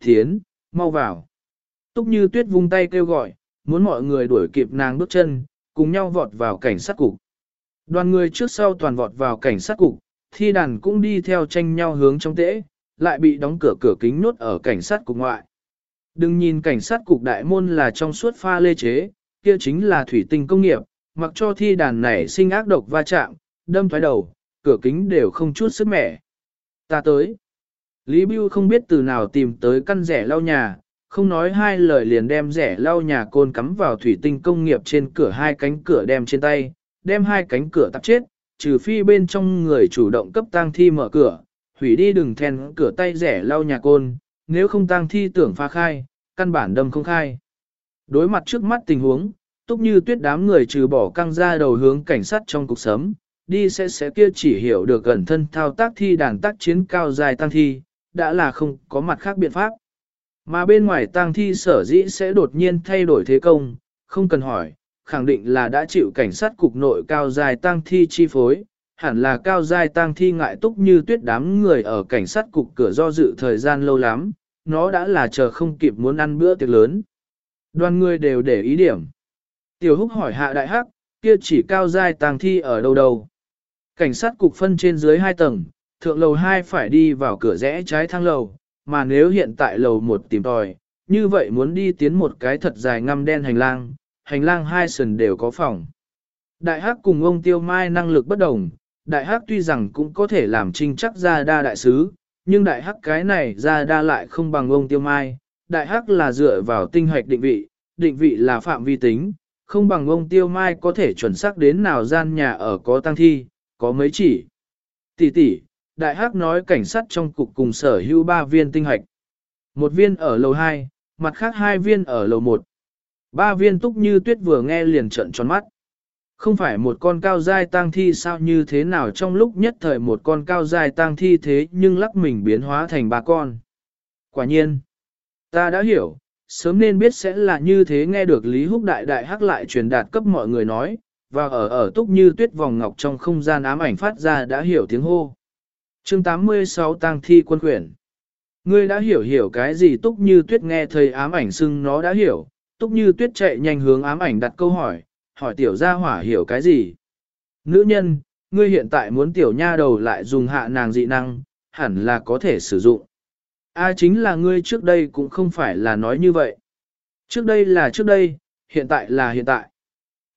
Thiến, mau vào. Túc như tuyết vung tay kêu gọi, muốn mọi người đuổi kịp nàng bước chân, cùng nhau vọt vào cảnh sát cục. Đoàn người trước sau toàn vọt vào cảnh sát cục, thi đàn cũng đi theo tranh nhau hướng trong tễ, lại bị đóng cửa cửa kính nốt ở cảnh sát cục ngoại. Đừng nhìn cảnh sát cục đại môn là trong suốt pha lê chế, kia chính là thủy tinh công nghiệp, mặc cho thi đàn này sinh ác độc va chạm, đâm thoái đầu, cửa kính đều không chút sức mẻ. Ta tới. Lý Bưu không biết từ nào tìm tới căn rẻ lau nhà, không nói hai lời liền đem rẻ lau nhà côn cắm vào thủy tinh công nghiệp trên cửa hai cánh cửa đem trên tay, đem hai cánh cửa tắp chết, trừ phi bên trong người chủ động cấp tang thi mở cửa, hủy đi đừng then cửa tay rẻ lau nhà côn, nếu không tang thi tưởng phá khai, căn bản đâm không khai. Đối mặt trước mắt tình huống, túc như tuyết đám người trừ bỏ căng ra đầu hướng cảnh sát trong cục sớm, đi sẽ sẽ kia chỉ hiểu được gần thân thao tác thi đàn tác chiến cao dài tăng thi, đã là không có mặt khác biện pháp. Mà bên ngoài tang thi sở dĩ sẽ đột nhiên thay đổi thế công, không cần hỏi, khẳng định là đã chịu cảnh sát cục nội cao dài tang thi chi phối, hẳn là cao dài tang thi ngại túc như tuyết đám người ở cảnh sát cục cửa do dự thời gian lâu lắm, nó đã là chờ không kịp muốn ăn bữa tiệc lớn. Đoàn người đều để ý điểm. Tiểu húc hỏi hạ đại hắc, kia chỉ cao dài tang thi ở đâu đâu. Cảnh sát cục phân trên dưới hai tầng, thượng lầu 2 phải đi vào cửa rẽ trái thang lầu, mà nếu hiện tại lầu 1 tìm tòi, như vậy muốn đi tiến một cái thật dài ngăm đen hành lang, hành lang hai sườn đều có phòng. Đại hắc cùng ông Tiêu Mai năng lực bất đồng, đại hắc tuy rằng cũng có thể làm trinh chắc ra đa đại sứ, nhưng đại hắc cái này ra đa lại không bằng ông Tiêu Mai, đại hắc là dựa vào tinh hoạch định vị, định vị là phạm vi tính, không bằng ông Tiêu Mai có thể chuẩn xác đến nào gian nhà ở có tăng thi, có mấy chỉ. Tỷ tỷ, đại hắc nói cảnh sát trong cục cùng sở hữu ba viên tinh hạch. Một viên ở lầu 2, mặt khác hai viên ở lầu 1. Ba viên túc như tuyết vừa nghe liền trận tròn mắt. Không phải một con cao dai tang thi sao như thế nào trong lúc nhất thời một con cao dai tang thi thế nhưng lắc mình biến hóa thành ba con. Quả nhiên, ta đã hiểu, sớm nên biết sẽ là như thế nghe được Lý Húc Đại Đại hắc lại truyền đạt cấp mọi người nói, và ở ở túc như tuyết vòng ngọc trong không gian ám ảnh phát ra đã hiểu tiếng hô chương 86 tang thi quân quyển. Ngươi đã hiểu hiểu cái gì túc như tuyết nghe thầy ám ảnh xưng nó đã hiểu, túc như tuyết chạy nhanh hướng ám ảnh đặt câu hỏi, hỏi tiểu gia hỏa hiểu cái gì. Nữ nhân, ngươi hiện tại muốn tiểu nha đầu lại dùng hạ nàng dị năng, hẳn là có thể sử dụng. A chính là ngươi trước đây cũng không phải là nói như vậy. Trước đây là trước đây, hiện tại là hiện tại.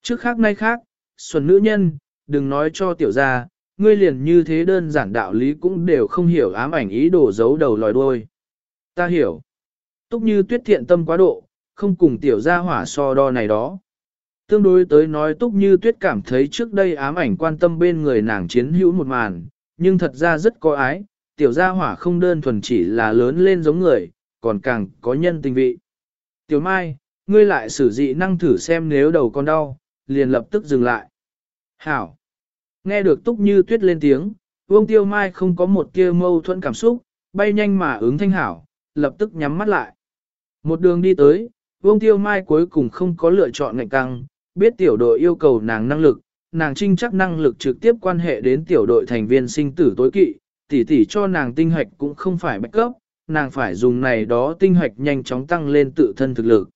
Trước khác nay khác, xuân nữ nhân, đừng nói cho tiểu gia, ngươi liền như thế đơn giản đạo lý cũng đều không hiểu ám ảnh ý đồ giấu đầu lòi đuôi. Ta hiểu. Túc như tuyết thiện tâm quá độ, không cùng tiểu gia hỏa so đo này đó. Tương đối tới nói túc như tuyết cảm thấy trước đây ám ảnh quan tâm bên người nàng chiến hữu một màn, nhưng thật ra rất có ái, tiểu gia hỏa không đơn thuần chỉ là lớn lên giống người, còn càng có nhân tình vị. Tiểu Mai, ngươi lại sử dị năng thử xem nếu đầu con đau, liền lập tức dừng lại. Hảo! Nghe được túc như tuyết lên tiếng, Vương Tiêu Mai không có một kia mâu thuẫn cảm xúc, bay nhanh mà ứng thanh hảo, lập tức nhắm mắt lại. Một đường đi tới, Vương Tiêu Mai cuối cùng không có lựa chọn ngạnh căng, biết tiểu đội yêu cầu nàng năng lực, nàng trinh chắc năng lực trực tiếp quan hệ đến tiểu đội thành viên sinh tử tối kỵ, tỉ tỉ cho nàng tinh hoạch cũng không phải bạch cấp, nàng phải dùng này đó tinh hoạch nhanh chóng tăng lên tự thân thực lực.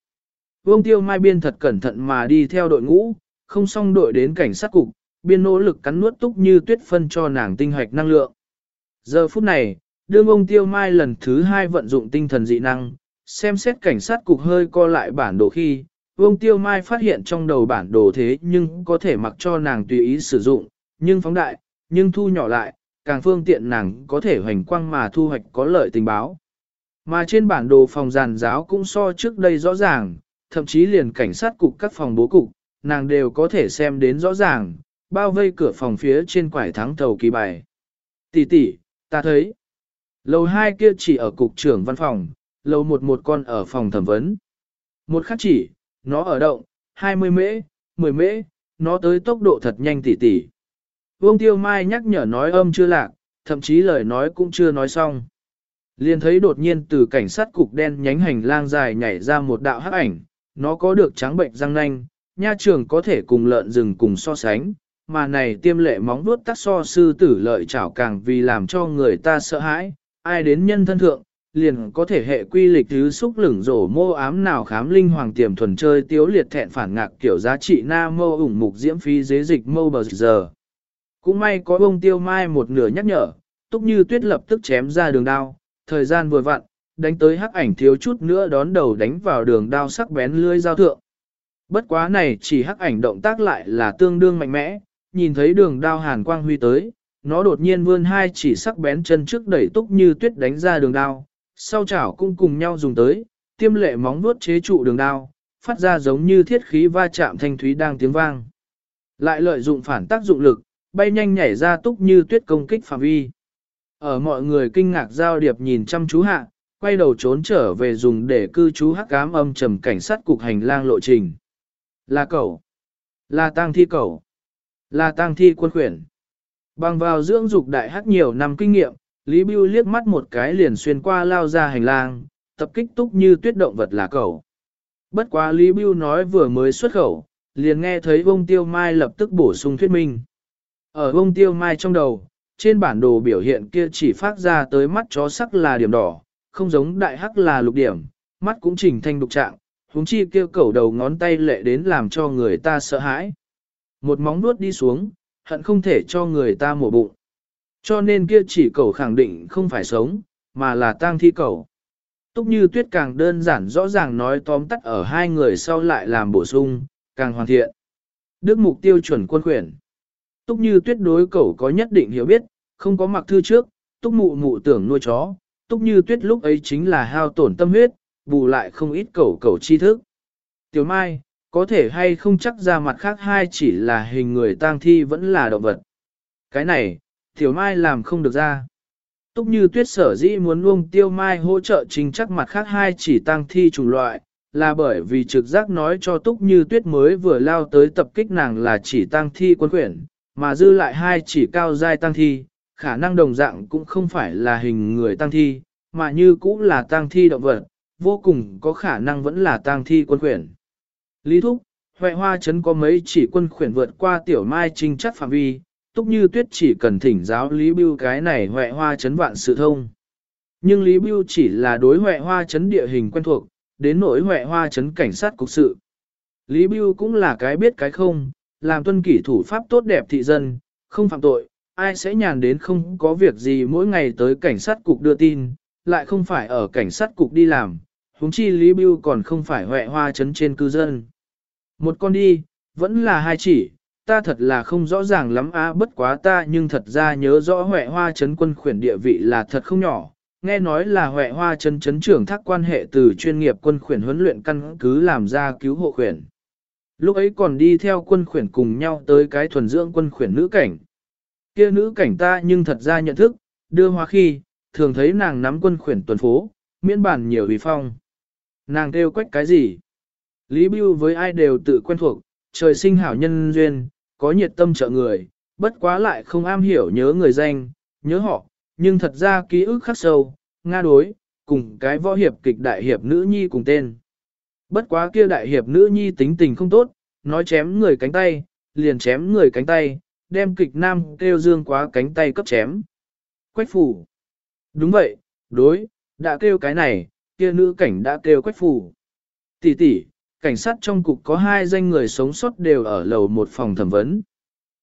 Vương Tiêu Mai biên thật cẩn thận mà đi theo đội ngũ, không xong đội đến cảnh sát cục, biên nỗ lực cắn nuốt túc như tuyết phân cho nàng tinh hoạch năng lượng. Giờ phút này, đương ông Tiêu Mai lần thứ hai vận dụng tinh thần dị năng, xem xét cảnh sát cục hơi co lại bản đồ khi, ông Tiêu Mai phát hiện trong đầu bản đồ thế nhưng có thể mặc cho nàng tùy ý sử dụng, nhưng phóng đại, nhưng thu nhỏ lại, càng phương tiện nàng có thể hoành quang mà thu hoạch có lợi tình báo. Mà trên bản đồ phòng giàn giáo cũng so trước đây rõ ràng, thậm chí liền cảnh sát cục các phòng bố cục, nàng đều có thể xem đến rõ ràng, bao vây cửa phòng phía trên quải thắng thầu kỳ bài. Tỷ tỷ, ta thấy. Lầu hai kia chỉ ở cục trưởng văn phòng, lầu một một con ở phòng thẩm vấn. Một khắc chỉ, nó ở động, 20 mễ, 10 mễ, nó tới tốc độ thật nhanh tỷ tỷ. Vương Tiêu Mai nhắc nhở nói âm chưa lạc, thậm chí lời nói cũng chưa nói xong. Liền thấy đột nhiên từ cảnh sát cục đen nhánh hành lang dài nhảy ra một đạo hắc ảnh, nó có được trắng bệnh răng nanh, nha trường có thể cùng lợn rừng cùng so sánh, mà này tiêm lệ móng vuốt tắc so sư tử lợi chảo càng vì làm cho người ta sợ hãi, ai đến nhân thân thượng, liền có thể hệ quy lịch thứ xúc lửng rổ mô ám nào khám linh hoàng tiềm thuần chơi tiếu liệt thẹn phản ngạc kiểu giá trị na mô ủng mục diễm phí dế dịch mô bờ giờ. Cũng may có bông tiêu mai một nửa nhắc nhở, túc như tuyết lập tức chém ra đường đao, thời gian vừa vặn, đánh tới hắc ảnh thiếu chút nữa đón đầu đánh vào đường đao sắc bén lưới giao thượng. Bất quá này chỉ hắc ảnh động tác lại là tương đương mạnh mẽ, nhìn thấy đường đao hàn quang huy tới, nó đột nhiên vươn hai chỉ sắc bén chân trước đẩy túc như tuyết đánh ra đường đao, sau chảo cũng cùng nhau dùng tới, tiêm lệ móng vuốt chế trụ đường đao, phát ra giống như thiết khí va chạm thanh thúy đang tiếng vang. Lại lợi dụng phản tác dụng lực, bay nhanh nhảy ra túc như tuyết công kích phạm vi. Ở mọi người kinh ngạc giao điệp nhìn chăm chú hạ, quay đầu trốn trở về dùng để cư trú hắc ám âm trầm cảnh sát cục hành lang lộ trình. Là cậu. Là tang thi cậu. Là tang thi quân khuyển. Bằng vào dưỡng dục đại hắc nhiều năm kinh nghiệm, Lý Bưu liếc mắt một cái liền xuyên qua lao ra hành lang, tập kích túc như tuyết động vật là cầu. Bất quá Lý Bưu nói vừa mới xuất khẩu, liền nghe thấy bông tiêu mai lập tức bổ sung thuyết minh. Ở bông tiêu mai trong đầu, trên bản đồ biểu hiện kia chỉ phát ra tới mắt chó sắc là điểm đỏ, không giống đại hắc là lục điểm, mắt cũng chỉnh thanh đục trạng, huống chi kêu cẩu đầu ngón tay lệ đến làm cho người ta sợ hãi. Một móng nuốt đi xuống, hận không thể cho người ta mổ bụng. Cho nên kia chỉ cầu khẳng định không phải sống, mà là tang thi cầu. Túc như tuyết càng đơn giản rõ ràng nói tóm tắt ở hai người sau lại làm bổ sung, càng hoàn thiện. Đức mục tiêu chuẩn quân khuyển. Túc như tuyết đối cầu có nhất định hiểu biết, không có mặc thư trước, túc mụ mụ tưởng nuôi chó, túc như tuyết lúc ấy chính là hao tổn tâm huyết, bù lại không ít cầu cầu tri thức. Tiểu Mai, có thể hay không chắc ra mặt khác hai chỉ là hình người tang thi vẫn là động vật. Cái này, Tiểu Mai làm không được ra. Túc như tuyết sở dĩ muốn luôn Tiêu Mai hỗ trợ chính chắc mặt khác hai chỉ tang thi chủng loại, là bởi vì trực giác nói cho Túc như tuyết mới vừa lao tới tập kích nàng là chỉ tang thi quân quyển, mà dư lại hai chỉ cao giai tang thi, khả năng đồng dạng cũng không phải là hình người tang thi, mà như cũng là tang thi động vật, vô cùng có khả năng vẫn là tang thi quân quyển. Lý Thúc, Huệ Hoa Trấn có mấy chỉ quân khuyển vượt qua tiểu mai trinh chắc phạm vi, túc như tuyết chỉ cần thỉnh giáo Lý Bưu cái này Huệ Hoa Trấn vạn sự thông. Nhưng Lý Bưu chỉ là đối Huệ Hoa Trấn địa hình quen thuộc, đến nỗi Huệ Hoa Trấn cảnh sát cục sự. Lý Bưu cũng là cái biết cái không, làm tuân kỷ thủ pháp tốt đẹp thị dân, không phạm tội, ai sẽ nhàn đến không có việc gì mỗi ngày tới cảnh sát cục đưa tin, lại không phải ở cảnh sát cục đi làm, huống chi Lý Bưu còn không phải huệ hoa chấn trên cư dân. Một con đi, vẫn là hai chỉ, ta thật là không rõ ràng lắm á bất quá ta nhưng thật ra nhớ rõ huệ hoa chấn quân khuyển địa vị là thật không nhỏ. Nghe nói là huệ hoa chấn chấn trưởng thác quan hệ từ chuyên nghiệp quân khuyển huấn luyện căn cứ làm ra cứu hộ khuyển. Lúc ấy còn đi theo quân khuyển cùng nhau tới cái thuần dưỡng quân khuyển nữ cảnh. Kia nữ cảnh ta nhưng thật ra nhận thức, đưa hoa khi, thường thấy nàng nắm quân khuyển tuần phố, miễn bản nhiều vì phong. Nàng kêu quách cái gì? Lý Bưu với ai đều tự quen thuộc, trời sinh hảo nhân duyên, có nhiệt tâm trợ người, bất quá lại không am hiểu nhớ người danh, nhớ họ, nhưng thật ra ký ức khắc sâu, nga đối, cùng cái võ hiệp kịch đại hiệp nữ nhi cùng tên. Bất quá kia đại hiệp nữ nhi tính tình không tốt, nói chém người cánh tay, liền chém người cánh tay, đem kịch nam kêu dương quá cánh tay cấp chém. Quách phủ. Đúng vậy, đối, đã kêu cái này, kia nữ cảnh đã kêu quách phủ. Tỷ tỷ, cảnh sát trong cục có hai danh người sống sót đều ở lầu một phòng thẩm vấn.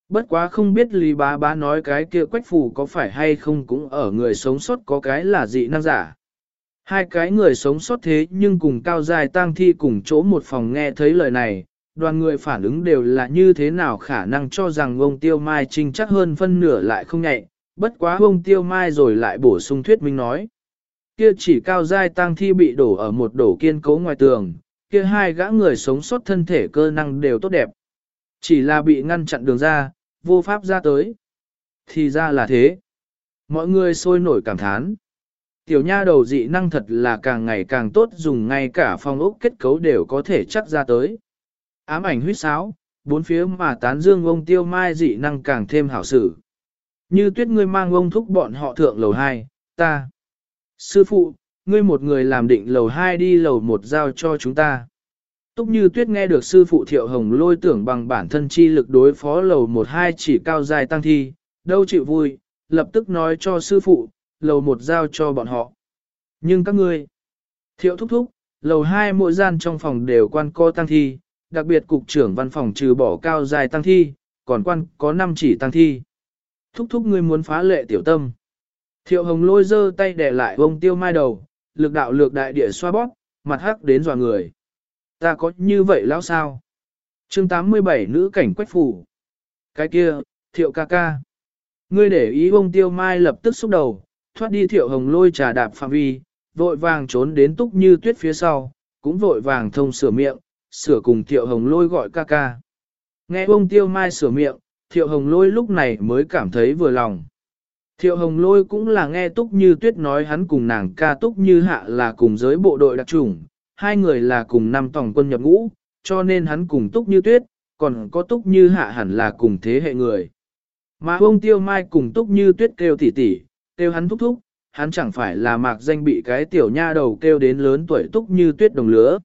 Bất quá không biết Lý bá bá nói cái kia quách phủ có phải hay không cũng ở người sống sót có cái là dị năng giả. Hai cái người sống sót thế nhưng cùng cao dài tang thi cùng chỗ một phòng nghe thấy lời này, đoàn người phản ứng đều là như thế nào khả năng cho rằng ông Tiêu Mai trinh chắc hơn phân nửa lại không nhạy, bất quá ông Tiêu Mai rồi lại bổ sung thuyết minh nói. Kia chỉ cao dài tang thi bị đổ ở một đổ kiên cố ngoài tường, kia hai gã người sống sót thân thể cơ năng đều tốt đẹp. Chỉ là bị ngăn chặn đường ra, vô pháp ra tới. Thì ra là thế. Mọi người sôi nổi cảm thán. Tiểu nha đầu dị năng thật là càng ngày càng tốt dùng ngay cả phong ốc kết cấu đều có thể chắc ra tới. Ám ảnh huyết sáo, bốn phía mà tán dương ông tiêu mai dị năng càng thêm hảo sử. Như tuyết ngươi mang ông thúc bọn họ thượng lầu hai ta. Sư phụ, ngươi một người làm định lầu 2 đi lầu 1 giao cho chúng ta. Túc như tuyết nghe được sư phụ thiệu hồng lôi tưởng bằng bản thân chi lực đối phó lầu 1-2 chỉ cao dài tăng thi, đâu chịu vui, lập tức nói cho sư phụ, lầu 1 giao cho bọn họ. Nhưng các ngươi, thiệu thúc thúc, lầu hai mỗi gian trong phòng đều quan co tăng thi, đặc biệt cục trưởng văn phòng trừ bỏ cao dài tăng thi, còn quan có 5 chỉ tăng thi. Thúc thúc ngươi muốn phá lệ tiểu tâm. Thiệu hồng lôi giơ tay để lại vông tiêu mai đầu, lực đạo lược đại địa xoa bóp, mặt hắc đến dò người. Ta có như vậy lão sao? chương 87 nữ cảnh quách phủ. Cái kia, thiệu ca ca. Ngươi để ý ông tiêu mai lập tức xúc đầu, thoát đi thiệu hồng lôi trà đạp phạm vi, vội vàng trốn đến túc như tuyết phía sau, cũng vội vàng thông sửa miệng, sửa cùng thiệu hồng lôi gọi ca ca. Nghe ông tiêu mai sửa miệng, thiệu hồng lôi lúc này mới cảm thấy vừa lòng. Thiệu hồng lôi cũng là nghe túc như tuyết nói hắn cùng nàng ca túc như hạ là cùng giới bộ đội đặc trùng, hai người là cùng năm tổng quân nhập ngũ, cho nên hắn cùng túc như tuyết, còn có túc như hạ hẳn là cùng thế hệ người. Mà ông tiêu mai cùng túc như tuyết kêu tỉ tỉ, kêu hắn thúc thúc, hắn chẳng phải là mạc danh bị cái tiểu nha đầu kêu đến lớn tuổi túc như tuyết đồng lứa.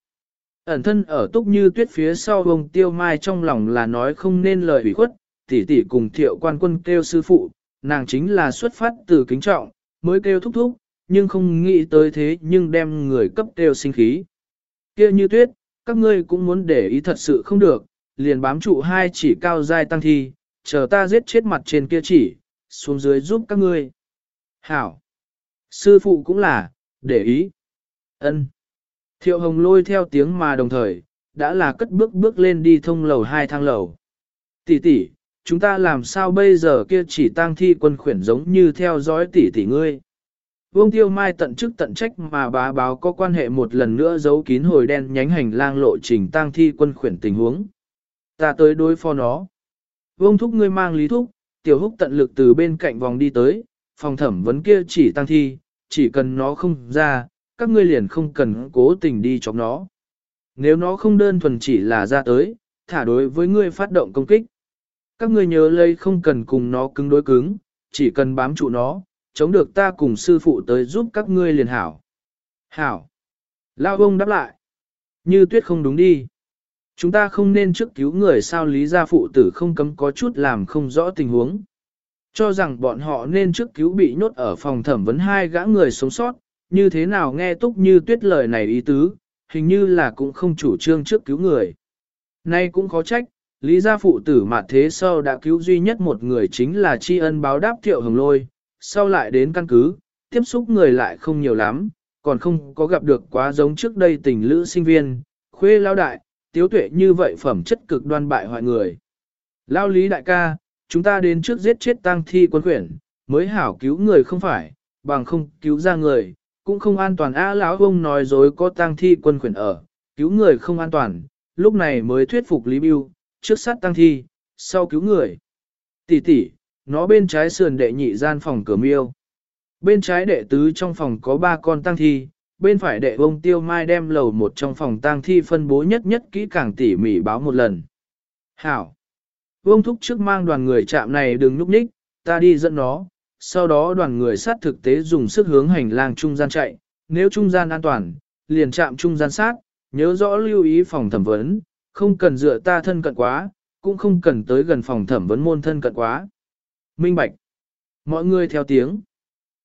Ẩn thân ở túc như tuyết phía sau ông tiêu mai trong lòng là nói không nên lời ủy khuất, tỉ tỉ cùng thiệu quan quân kêu sư phụ, nàng chính là xuất phát từ kính trọng, mới kêu thúc thúc, nhưng không nghĩ tới thế nhưng đem người cấp kêu sinh khí. kia như tuyết, các ngươi cũng muốn để ý thật sự không được, liền bám trụ hai chỉ cao dai tăng thi, chờ ta giết chết mặt trên kia chỉ, xuống dưới giúp các ngươi. Hảo! Sư phụ cũng là, để ý. ân Thiệu hồng lôi theo tiếng mà đồng thời, đã là cất bước bước lên đi thông lầu hai thang lầu. Tỷ tỷ, chúng ta làm sao bây giờ kia chỉ tang thi quân khuyển giống như theo dõi tỷ tỷ ngươi. Vương Tiêu Mai tận chức tận trách mà bá báo có quan hệ một lần nữa giấu kín hồi đen nhánh hành lang lộ trình tang thi quân khuyển tình huống. Ta tới đối phó nó. Vương Thúc ngươi mang lý thúc, tiểu húc tận lực từ bên cạnh vòng đi tới, phòng thẩm vấn kia chỉ tang thi, chỉ cần nó không ra, các ngươi liền không cần cố tình đi chọc nó. Nếu nó không đơn thuần chỉ là ra tới, thả đối với ngươi phát động công kích. Các ngươi nhớ lấy không cần cùng nó cứng đối cứng, chỉ cần bám trụ nó, chống được ta cùng sư phụ tới giúp các ngươi liền hảo. Hảo. Lao ông đáp lại. Như tuyết không đúng đi. Chúng ta không nên trước cứu người sao lý gia phụ tử không cấm có chút làm không rõ tình huống. Cho rằng bọn họ nên trước cứu bị nhốt ở phòng thẩm vấn hai gã người sống sót, như thế nào nghe túc như tuyết lời này ý tứ, hình như là cũng không chủ trương trước cứu người. Nay cũng khó trách, lý gia phụ tử mà thế sau đã cứu duy nhất một người chính là tri ân báo đáp thiệu hồng lôi, sau lại đến căn cứ, tiếp xúc người lại không nhiều lắm, còn không có gặp được quá giống trước đây tình lữ sinh viên, khuê lao đại, tiếu tuệ như vậy phẩm chất cực đoan bại hoại người. Lao lý đại ca, chúng ta đến trước giết chết tang thi quân quyển, mới hảo cứu người không phải, bằng không cứu ra người, cũng không an toàn. A lão ông nói dối có tang thi quân quyển ở, cứu người không an toàn, lúc này mới thuyết phục Lý Biêu, trước sát tang thi, sau cứu người. Tỷ tỷ, nó bên trái sườn đệ nhị gian phòng cửa miêu. Bên trái đệ tứ trong phòng có ba con tang thi, bên phải đệ ông tiêu mai đem lầu một trong phòng tang thi phân bố nhất nhất kỹ càng tỉ mỉ báo một lần. Hảo! Vương thúc trước mang đoàn người chạm này đừng núp ních, ta đi dẫn nó, sau đó đoàn người sát thực tế dùng sức hướng hành lang trung gian chạy, nếu trung gian an toàn, liền chạm trung gian sát, nhớ rõ lưu ý phòng thẩm vấn, không cần dựa ta thân cận quá, cũng không cần tới gần phòng thẩm vấn môn thân cận quá. Minh Bạch. Mọi người theo tiếng.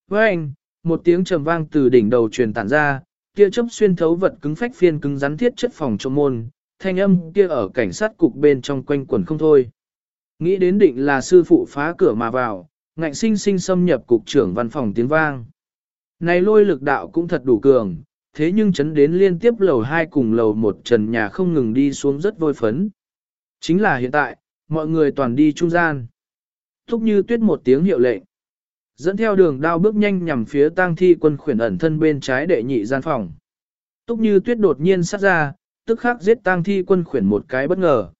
Với anh, một tiếng trầm vang từ đỉnh đầu truyền tản ra, kia chấp xuyên thấu vật cứng phách phiên cứng rắn thiết chất phòng trong môn, thanh âm kia ở cảnh sát cục bên trong quanh quẩn không thôi. Nghĩ đến định là sư phụ phá cửa mà vào, ngạnh sinh sinh xâm nhập cục trưởng văn phòng tiếng vang. Này lôi lực đạo cũng thật đủ cường, thế nhưng chấn đến liên tiếp lầu 2 cùng lầu 1 trần nhà không ngừng đi xuống rất vôi phấn. Chính là hiện tại, mọi người toàn đi trung gian. Thúc như tuyết một tiếng hiệu lệnh. Dẫn theo đường đao bước nhanh nhằm phía tang thi quân khuyển ẩn thân bên trái đệ nhị gian phòng. Túc như tuyết đột nhiên sát ra, tức khắc giết tang thi quân khuyển một cái bất ngờ.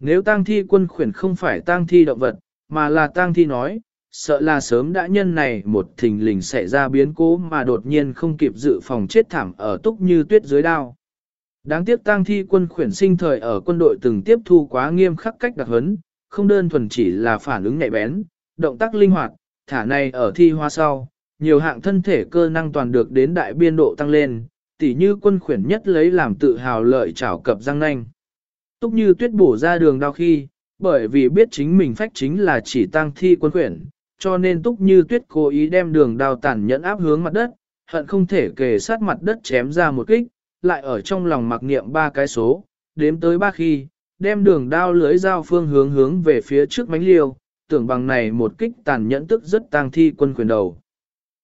Nếu tang thi quân khuyển không phải tang thi động vật, mà là tang thi nói, sợ là sớm đã nhân này một thình lình xảy ra biến cố mà đột nhiên không kịp dự phòng chết thảm ở túc như tuyết dưới đao. Đáng tiếc tang thi quân khuyển sinh thời ở quân đội từng tiếp thu quá nghiêm khắc cách đặc huấn, không đơn thuần chỉ là phản ứng nhạy bén, động tác linh hoạt, thả này ở thi hoa sau, nhiều hạng thân thể cơ năng toàn được đến đại biên độ tăng lên, tỉ như quân khuyển nhất lấy làm tự hào lợi chảo cập răng nanh. Túc như tuyết bổ ra đường đau khi, bởi vì biết chính mình phách chính là chỉ tăng thi quân khuyển, cho nên túc như tuyết cố ý đem đường đao tản nhẫn áp hướng mặt đất, hận không thể kề sát mặt đất chém ra một kích, lại ở trong lòng mặc niệm ba cái số, đếm tới ba khi, đem đường đao lưới dao phương hướng hướng về phía trước mánh liêu, tưởng bằng này một kích tàn nhẫn tức rất tang thi quân quyền đầu.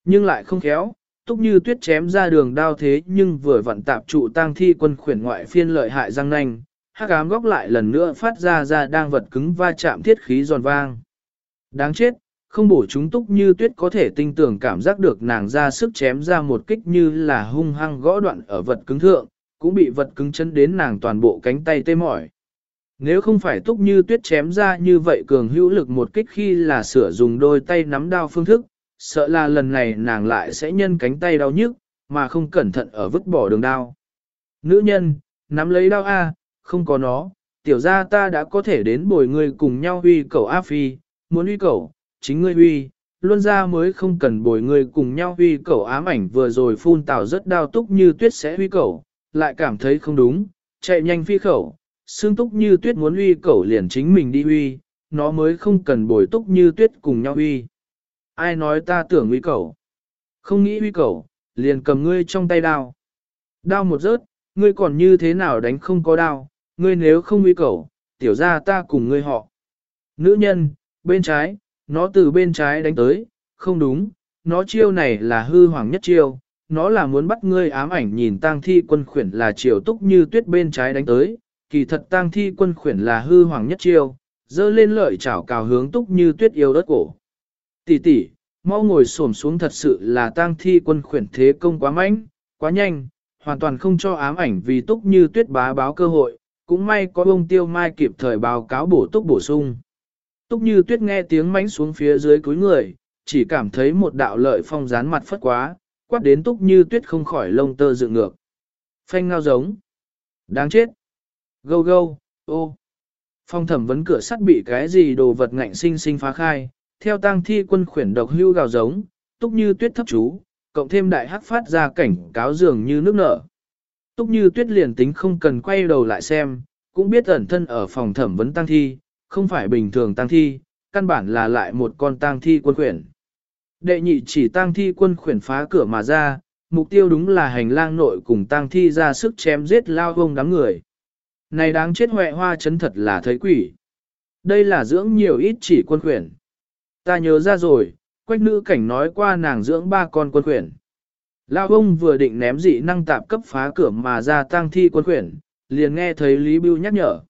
Nhưng lại không khéo, túc như tuyết chém ra đường đao thế nhưng vừa vặn tạp trụ tang thi quân khuyển ngoại phiên lợi hại răng nanh, hắc ám góc lại lần nữa phát ra ra đang vật cứng va chạm thiết khí giòn vang. Đáng chết, không bổ chúng túc như tuyết có thể tinh tưởng cảm giác được nàng ra sức chém ra một kích như là hung hăng gõ đoạn ở vật cứng thượng, cũng bị vật cứng chân đến nàng toàn bộ cánh tay tê mỏi. Nếu không phải túc như tuyết chém ra như vậy cường hữu lực một kích khi là sửa dùng đôi tay nắm đao phương thức, sợ là lần này nàng lại sẽ nhân cánh tay đau nhức, mà không cẩn thận ở vứt bỏ đường đao. Nữ nhân, nắm lấy đao A, không có nó, tiểu ra ta đã có thể đến bồi người cùng nhau huy cầu A Phi, muốn huy cầu, chính ngươi huy, luôn ra mới không cần bồi người cùng nhau huy cẩu ám ảnh vừa rồi phun tào rất đau túc như tuyết sẽ huy cẩu, lại cảm thấy không đúng, chạy nhanh phi khẩu, xương túc như tuyết muốn huy cẩu liền chính mình đi huy, nó mới không cần bồi túc như tuyết cùng nhau huy. Ai nói ta tưởng huy cẩu? Không nghĩ huy cẩu, liền cầm ngươi trong tay đao. Đao một rớt, ngươi còn như thế nào đánh không có đao, ngươi nếu không huy cầu, tiểu ra ta cùng ngươi họ. Nữ nhân, bên trái, nó từ bên trái đánh tới, không đúng, nó chiêu này là hư hoàng nhất chiêu, nó là muốn bắt ngươi ám ảnh nhìn tang thi quân khuyển là chiều túc như tuyết bên trái đánh tới, kỳ thật tang thi quân khuyển là hư hoàng nhất chiêu, dơ lên lợi chảo cào hướng túc như tuyết yêu đất cổ. Tỷ tỷ, mau ngồi xổm xuống thật sự là tang thi quân khuyển thế công quá mạnh, quá nhanh, hoàn toàn không cho ám ảnh vì túc như tuyết bá báo cơ hội, cũng may có bông tiêu mai kịp thời báo cáo bổ túc bổ sung. Túc như tuyết nghe tiếng mánh xuống phía dưới cuối người, chỉ cảm thấy một đạo lợi phong rán mặt phất quá, quát đến túc như tuyết không khỏi lông tơ dựng ngược. Phanh ngao giống. Đáng chết. Gâu gâu, ô. Phong thẩm vấn cửa sắt bị cái gì đồ vật ngạnh sinh sinh phá khai, theo tang thi quân khuyển độc hưu gào giống, túc như tuyết thấp chú, cộng thêm đại hắc phát ra cảnh cáo dường như nước nở. Túc như tuyết liền tính không cần quay đầu lại xem, cũng biết ẩn thân ở phòng thẩm vấn tăng thi, không phải bình thường tang thi, căn bản là lại một con tang thi quân khuyển. Đệ nhị chỉ tang thi quân khuyển phá cửa mà ra, mục tiêu đúng là hành lang nội cùng tang thi ra sức chém giết lao vông đám người. Này đáng chết hoẹ hoa chấn thật là thấy quỷ. Đây là dưỡng nhiều ít chỉ quân khuyển. Ta nhớ ra rồi, quách nữ cảnh nói qua nàng dưỡng ba con quân khuyển. Lao ông vừa định ném dị năng tạp cấp phá cửa mà ra tang thi quân khuyển, liền nghe thấy Lý Bưu nhắc nhở.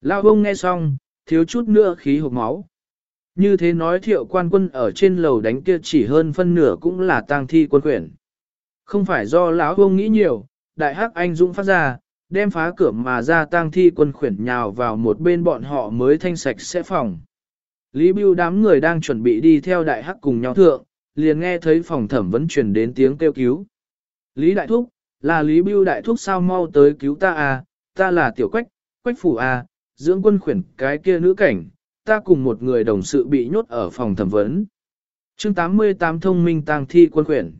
Lao ông nghe xong, thiếu chút nữa khí hộp máu. Như thế nói thiệu quan quân ở trên lầu đánh kia chỉ hơn phân nửa cũng là tang thi quân quyển. Không phải do lão hông nghĩ nhiều, đại hắc anh dũng phát ra, đem phá cửa mà ra tang thi quân khuyển nhào vào một bên bọn họ mới thanh sạch sẽ phòng. Lý Bưu đám người đang chuẩn bị đi theo đại hắc cùng nhau thượng, liền nghe thấy phòng thẩm vấn truyền đến tiếng kêu cứu. Lý Đại Thúc, là Lý Bưu Đại Thúc sao mau tới cứu ta à, ta là Tiểu Quách, Quách Phủ à, dưỡng quân khuyển cái kia nữ cảnh, ta cùng một người đồng sự bị nhốt ở phòng thẩm vấn. chương 88 thông minh tang thi quân khuyển.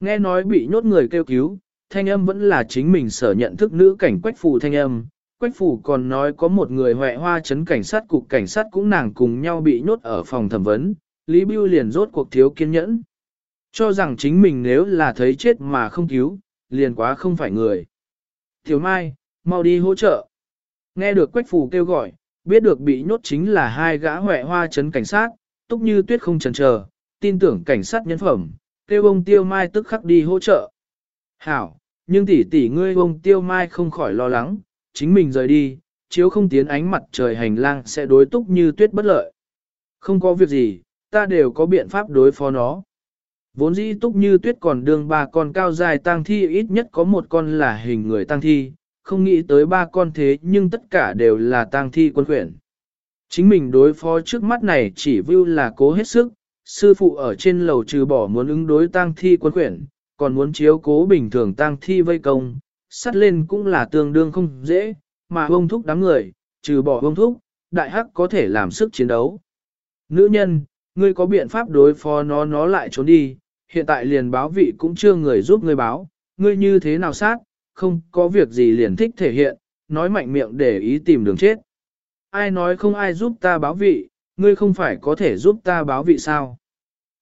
Nghe nói bị nhốt người kêu cứu, thanh âm vẫn là chính mình sở nhận thức nữ cảnh Quách Phủ thanh âm. Quách Phủ còn nói có một người huệ hoa chấn cảnh sát cục cảnh sát cũng nàng cùng nhau bị nhốt ở phòng thẩm vấn, Lý Bưu liền rốt cuộc thiếu kiên nhẫn. Cho rằng chính mình nếu là thấy chết mà không cứu, liền quá không phải người. Tiểu Mai, mau đi hỗ trợ. Nghe được Quách Phù kêu gọi, biết được bị nhốt chính là hai gã hoẹ hoa chấn cảnh sát, túc như tuyết không chần chờ, tin tưởng cảnh sát nhân phẩm, kêu ông Tiêu Mai tức khắc đi hỗ trợ. Hảo, nhưng tỷ tỷ ngươi ông Tiêu Mai không khỏi lo lắng, chính mình rời đi, chiếu không tiến ánh mặt trời hành lang sẽ đối túc như tuyết bất lợi. Không có việc gì, ta đều có biện pháp đối phó nó. Vốn dĩ túc như tuyết còn đường ba con cao dài tang thi ít nhất có một con là hình người tang thi, không nghĩ tới ba con thế nhưng tất cả đều là tang thi quân quyển. Chính mình đối phó trước mắt này chỉ view là cố hết sức, sư phụ ở trên lầu trừ bỏ muốn ứng đối tang thi quân quyển, còn muốn chiếu cố bình thường tang thi vây công, sắt lên cũng là tương đương không dễ, mà bông thúc đám người, trừ bỏ bông thúc, đại hắc có thể làm sức chiến đấu. Nữ nhân, ngươi có biện pháp đối phó nó nó lại trốn đi, hiện tại liền báo vị cũng chưa người giúp ngươi báo, ngươi như thế nào sát, không có việc gì liền thích thể hiện, nói mạnh miệng để ý tìm đường chết. Ai nói không ai giúp ta báo vị, ngươi không phải có thể giúp ta báo vị sao?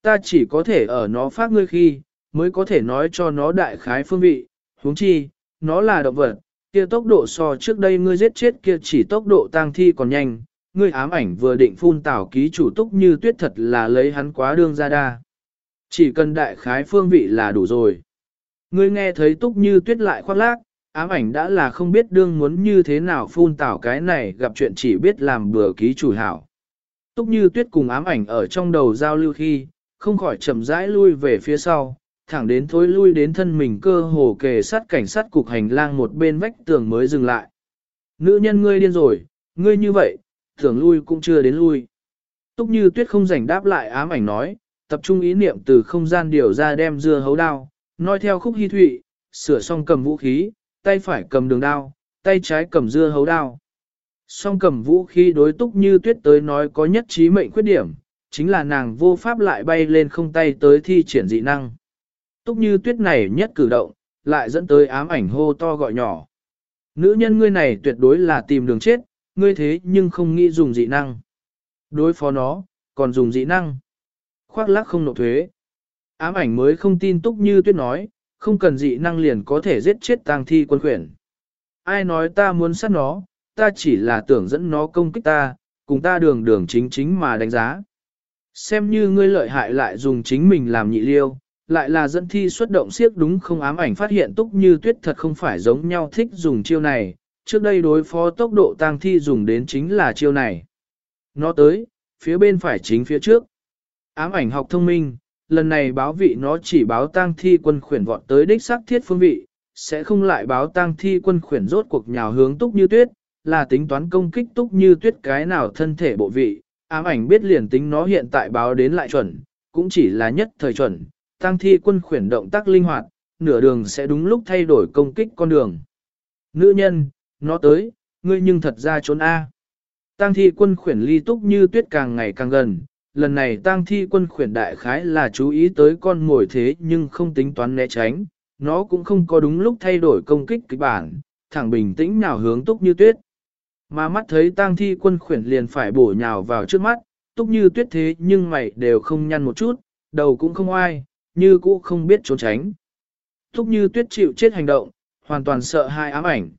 Ta chỉ có thể ở nó phát ngươi khi, mới có thể nói cho nó đại khái phương vị, huống chi, nó là động vật, kia tốc độ so trước đây ngươi giết chết kia chỉ tốc độ tang thi còn nhanh, ngươi ám ảnh vừa định phun tảo ký chủ túc như tuyết thật là lấy hắn quá đương ra đa. Chỉ cần đại khái phương vị là đủ rồi. Ngươi nghe thấy túc như tuyết lại khoác lác, ám ảnh đã là không biết đương muốn như thế nào phun tảo cái này gặp chuyện chỉ biết làm bừa ký chủ hảo. Túc như tuyết cùng ám ảnh ở trong đầu giao lưu khi, không khỏi chậm rãi lui về phía sau, thẳng đến thối lui đến thân mình cơ hồ kề sát cảnh sát cục hành lang một bên vách tường mới dừng lại. Nữ nhân ngươi điên rồi, ngươi như vậy, tưởng lui cũng chưa đến lui. Túc như tuyết không rảnh đáp lại ám ảnh nói, tập trung ý niệm từ không gian điều ra đem dưa hấu đao, nói theo khúc hy thụy, sửa xong cầm vũ khí, tay phải cầm đường đao, tay trái cầm dưa hấu đao. Song cầm vũ khí đối túc như tuyết tới nói có nhất trí mệnh khuyết điểm, chính là nàng vô pháp lại bay lên không tay tới thi triển dị năng. Túc như tuyết này nhất cử động, lại dẫn tới ám ảnh hô to gọi nhỏ. Nữ nhân ngươi này tuyệt đối là tìm đường chết, ngươi thế nhưng không nghĩ dùng dị năng. Đối phó nó, còn dùng dị năng. Khoác lác không nộp thuế. Ám ảnh mới không tin túc như tuyết nói, không cần dị năng liền có thể giết chết tang thi quân khuyển. Ai nói ta muốn sát nó, ta chỉ là tưởng dẫn nó công kích ta, cùng ta đường đường chính chính mà đánh giá. Xem như ngươi lợi hại lại dùng chính mình làm nhị liêu, lại là dẫn thi xuất động siếc đúng không ám ảnh phát hiện túc như tuyết thật không phải giống nhau thích dùng chiêu này, trước đây đối phó tốc độ tang thi dùng đến chính là chiêu này. Nó tới, phía bên phải chính phía trước. Ám ảnh học thông minh, lần này báo vị nó chỉ báo tang thi quân khuyển vọt tới đích xác thiết phương vị, sẽ không lại báo tang thi quân khuyển rốt cuộc nhào hướng túc như tuyết, là tính toán công kích túc như tuyết cái nào thân thể bộ vị. Ám ảnh biết liền tính nó hiện tại báo đến lại chuẩn, cũng chỉ là nhất thời chuẩn, tang thi quân khuyển động tác linh hoạt, nửa đường sẽ đúng lúc thay đổi công kích con đường. Nữ nhân, nó tới, ngươi nhưng thật ra trốn A. tang thi quân khuyển ly túc như tuyết càng ngày càng gần, lần này tang thi quân khuyển đại khái là chú ý tới con ngồi thế nhưng không tính toán né tránh, nó cũng không có đúng lúc thay đổi công kích kịch bản, thẳng bình tĩnh nào hướng túc như tuyết. Mà mắt thấy tang thi quân khuyển liền phải bổ nhào vào trước mắt, túc như tuyết thế nhưng mày đều không nhăn một chút, đầu cũng không ai, như cũ không biết trốn tránh. Túc như tuyết chịu chết hành động, hoàn toàn sợ hai ám ảnh.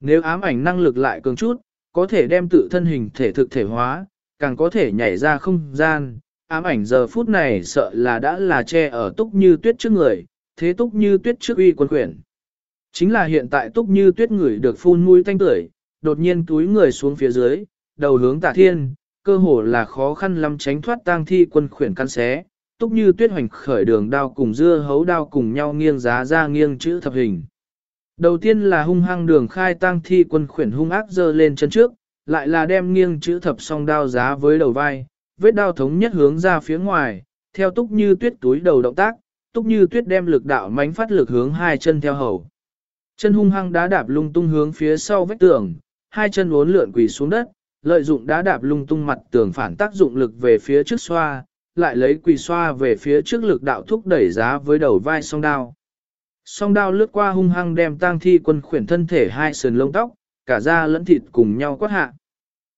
Nếu ám ảnh năng lực lại cường chút, có thể đem tự thân hình thể thực thể hóa, càng có thể nhảy ra không gian. Ám ảnh giờ phút này sợ là đã là che ở túc như tuyết trước người, thế túc như tuyết trước uy quân quyển. Chính là hiện tại túc như tuyết người được phun mũi tanh tưởi, đột nhiên túi người xuống phía dưới, đầu hướng tả thiên, cơ hồ là khó khăn lắm tránh thoát tang thi quân khuyển căn xé, túc như tuyết hoành khởi đường đao cùng dưa hấu đao cùng nhau nghiêng giá ra nghiêng chữ thập hình. Đầu tiên là hung hăng đường khai tang thi quân khuyển hung ác dơ lên chân trước, lại là đem nghiêng chữ thập song đao giá với đầu vai, vết đao thống nhất hướng ra phía ngoài, theo túc như tuyết túi đầu động tác, túc như tuyết đem lực đạo mánh phát lực hướng hai chân theo hầu. Chân hung hăng đá đạp lung tung hướng phía sau vách tường, hai chân uốn lượn quỳ xuống đất, lợi dụng đá đạp lung tung mặt tường phản tác dụng lực về phía trước xoa, lại lấy quỳ xoa về phía trước lực đạo thúc đẩy giá với đầu vai song đao. Song đao lướt qua hung hăng đem tang thi quân khuyển thân thể hai sườn lông tóc, cả da lẫn thịt cùng nhau quát hạ.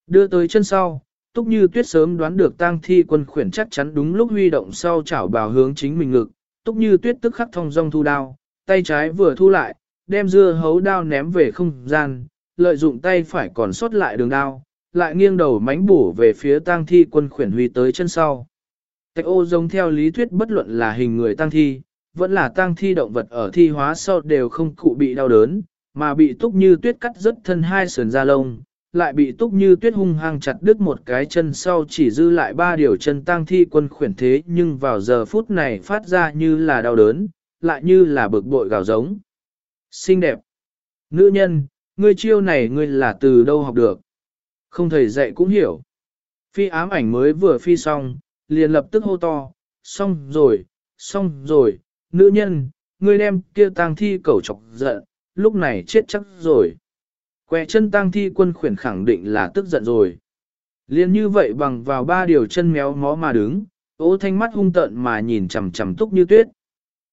Đưa tới chân sau, túc như tuyết sớm đoán được tang thi quân khuyển chắc chắn đúng lúc huy động sau chảo bào hướng chính mình ngực, túc như tuyết tức khắc thông dong thu đao, tay trái vừa thu lại, đem dưa hấu đao ném về không gian, lợi dụng tay phải còn sót lại đường đao, lại nghiêng đầu mánh bổ về phía tang thi quân khuyển huy tới chân sau. Tạch ô giống theo lý thuyết bất luận là hình người tang thi, vẫn là tang thi động vật ở thi hóa sau đều không cụ bị đau đớn, mà bị túc như tuyết cắt rất thân hai sườn da lông, lại bị túc như tuyết hung hăng chặt đứt một cái chân sau chỉ dư lại ba điều chân tang thi quân khuyển thế nhưng vào giờ phút này phát ra như là đau đớn, lại như là bực bội gào giống. Xinh đẹp. Nữ nhân, ngươi chiêu này ngươi là từ đâu học được? Không thầy dạy cũng hiểu. Phi ám ảnh mới vừa phi xong, liền lập tức hô to, xong rồi, xong rồi, nữ nhân, ngươi đem kia tang thi cẩu chọc giận, lúc này chết chắc rồi. Quẹ chân tang thi quân khuyển khẳng định là tức giận rồi. Liên như vậy bằng vào ba điều chân méo mó mà đứng, ô thanh mắt hung tợn mà nhìn chằm chằm túc như tuyết.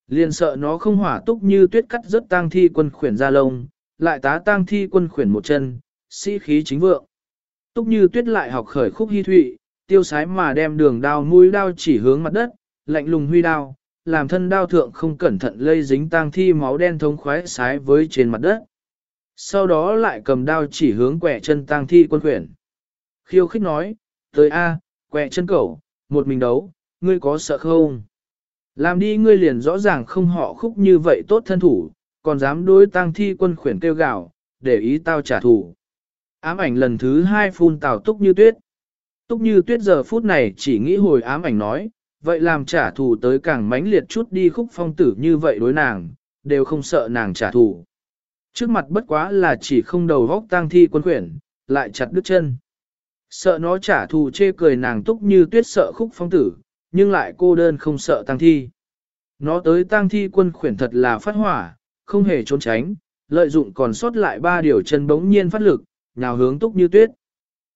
Liên sợ nó không hỏa túc như tuyết cắt rớt tang thi quân khuyển ra lông, lại tá tang thi quân khuyển một chân, sĩ khí chính vượng. Túc như tuyết lại học khởi khúc hy thụy, tiêu sái mà đem đường đao mũi đao chỉ hướng mặt đất, lạnh lùng huy đao, làm thân đao thượng không cẩn thận lây dính tang thi máu đen thống khoái sái với trên mặt đất. Sau đó lại cầm đao chỉ hướng quẻ chân tang thi quân quyển. Khiêu khích nói, tới A, quẻ chân cẩu, một mình đấu, ngươi có sợ không? Làm đi ngươi liền rõ ràng không họ khúc như vậy tốt thân thủ, còn dám đối tang thi quân khuyển kêu gạo, để ý tao trả thù. Ám ảnh lần thứ hai phun tào túc như tuyết. Túc như tuyết giờ phút này chỉ nghĩ hồi ám ảnh nói, vậy làm trả thù tới càng mãnh liệt chút đi khúc phong tử như vậy đối nàng, đều không sợ nàng trả thù. Trước mặt bất quá là chỉ không đầu vóc tang thi quân khuyển, lại chặt đứt chân. Sợ nó trả thù chê cười nàng túc như tuyết sợ khúc phong tử, nhưng lại cô đơn không sợ tang thi. Nó tới tang thi quân khuyển thật là phát hỏa, không hề trốn tránh, lợi dụng còn sót lại ba điều chân bỗng nhiên phát lực, nào hướng túc như tuyết.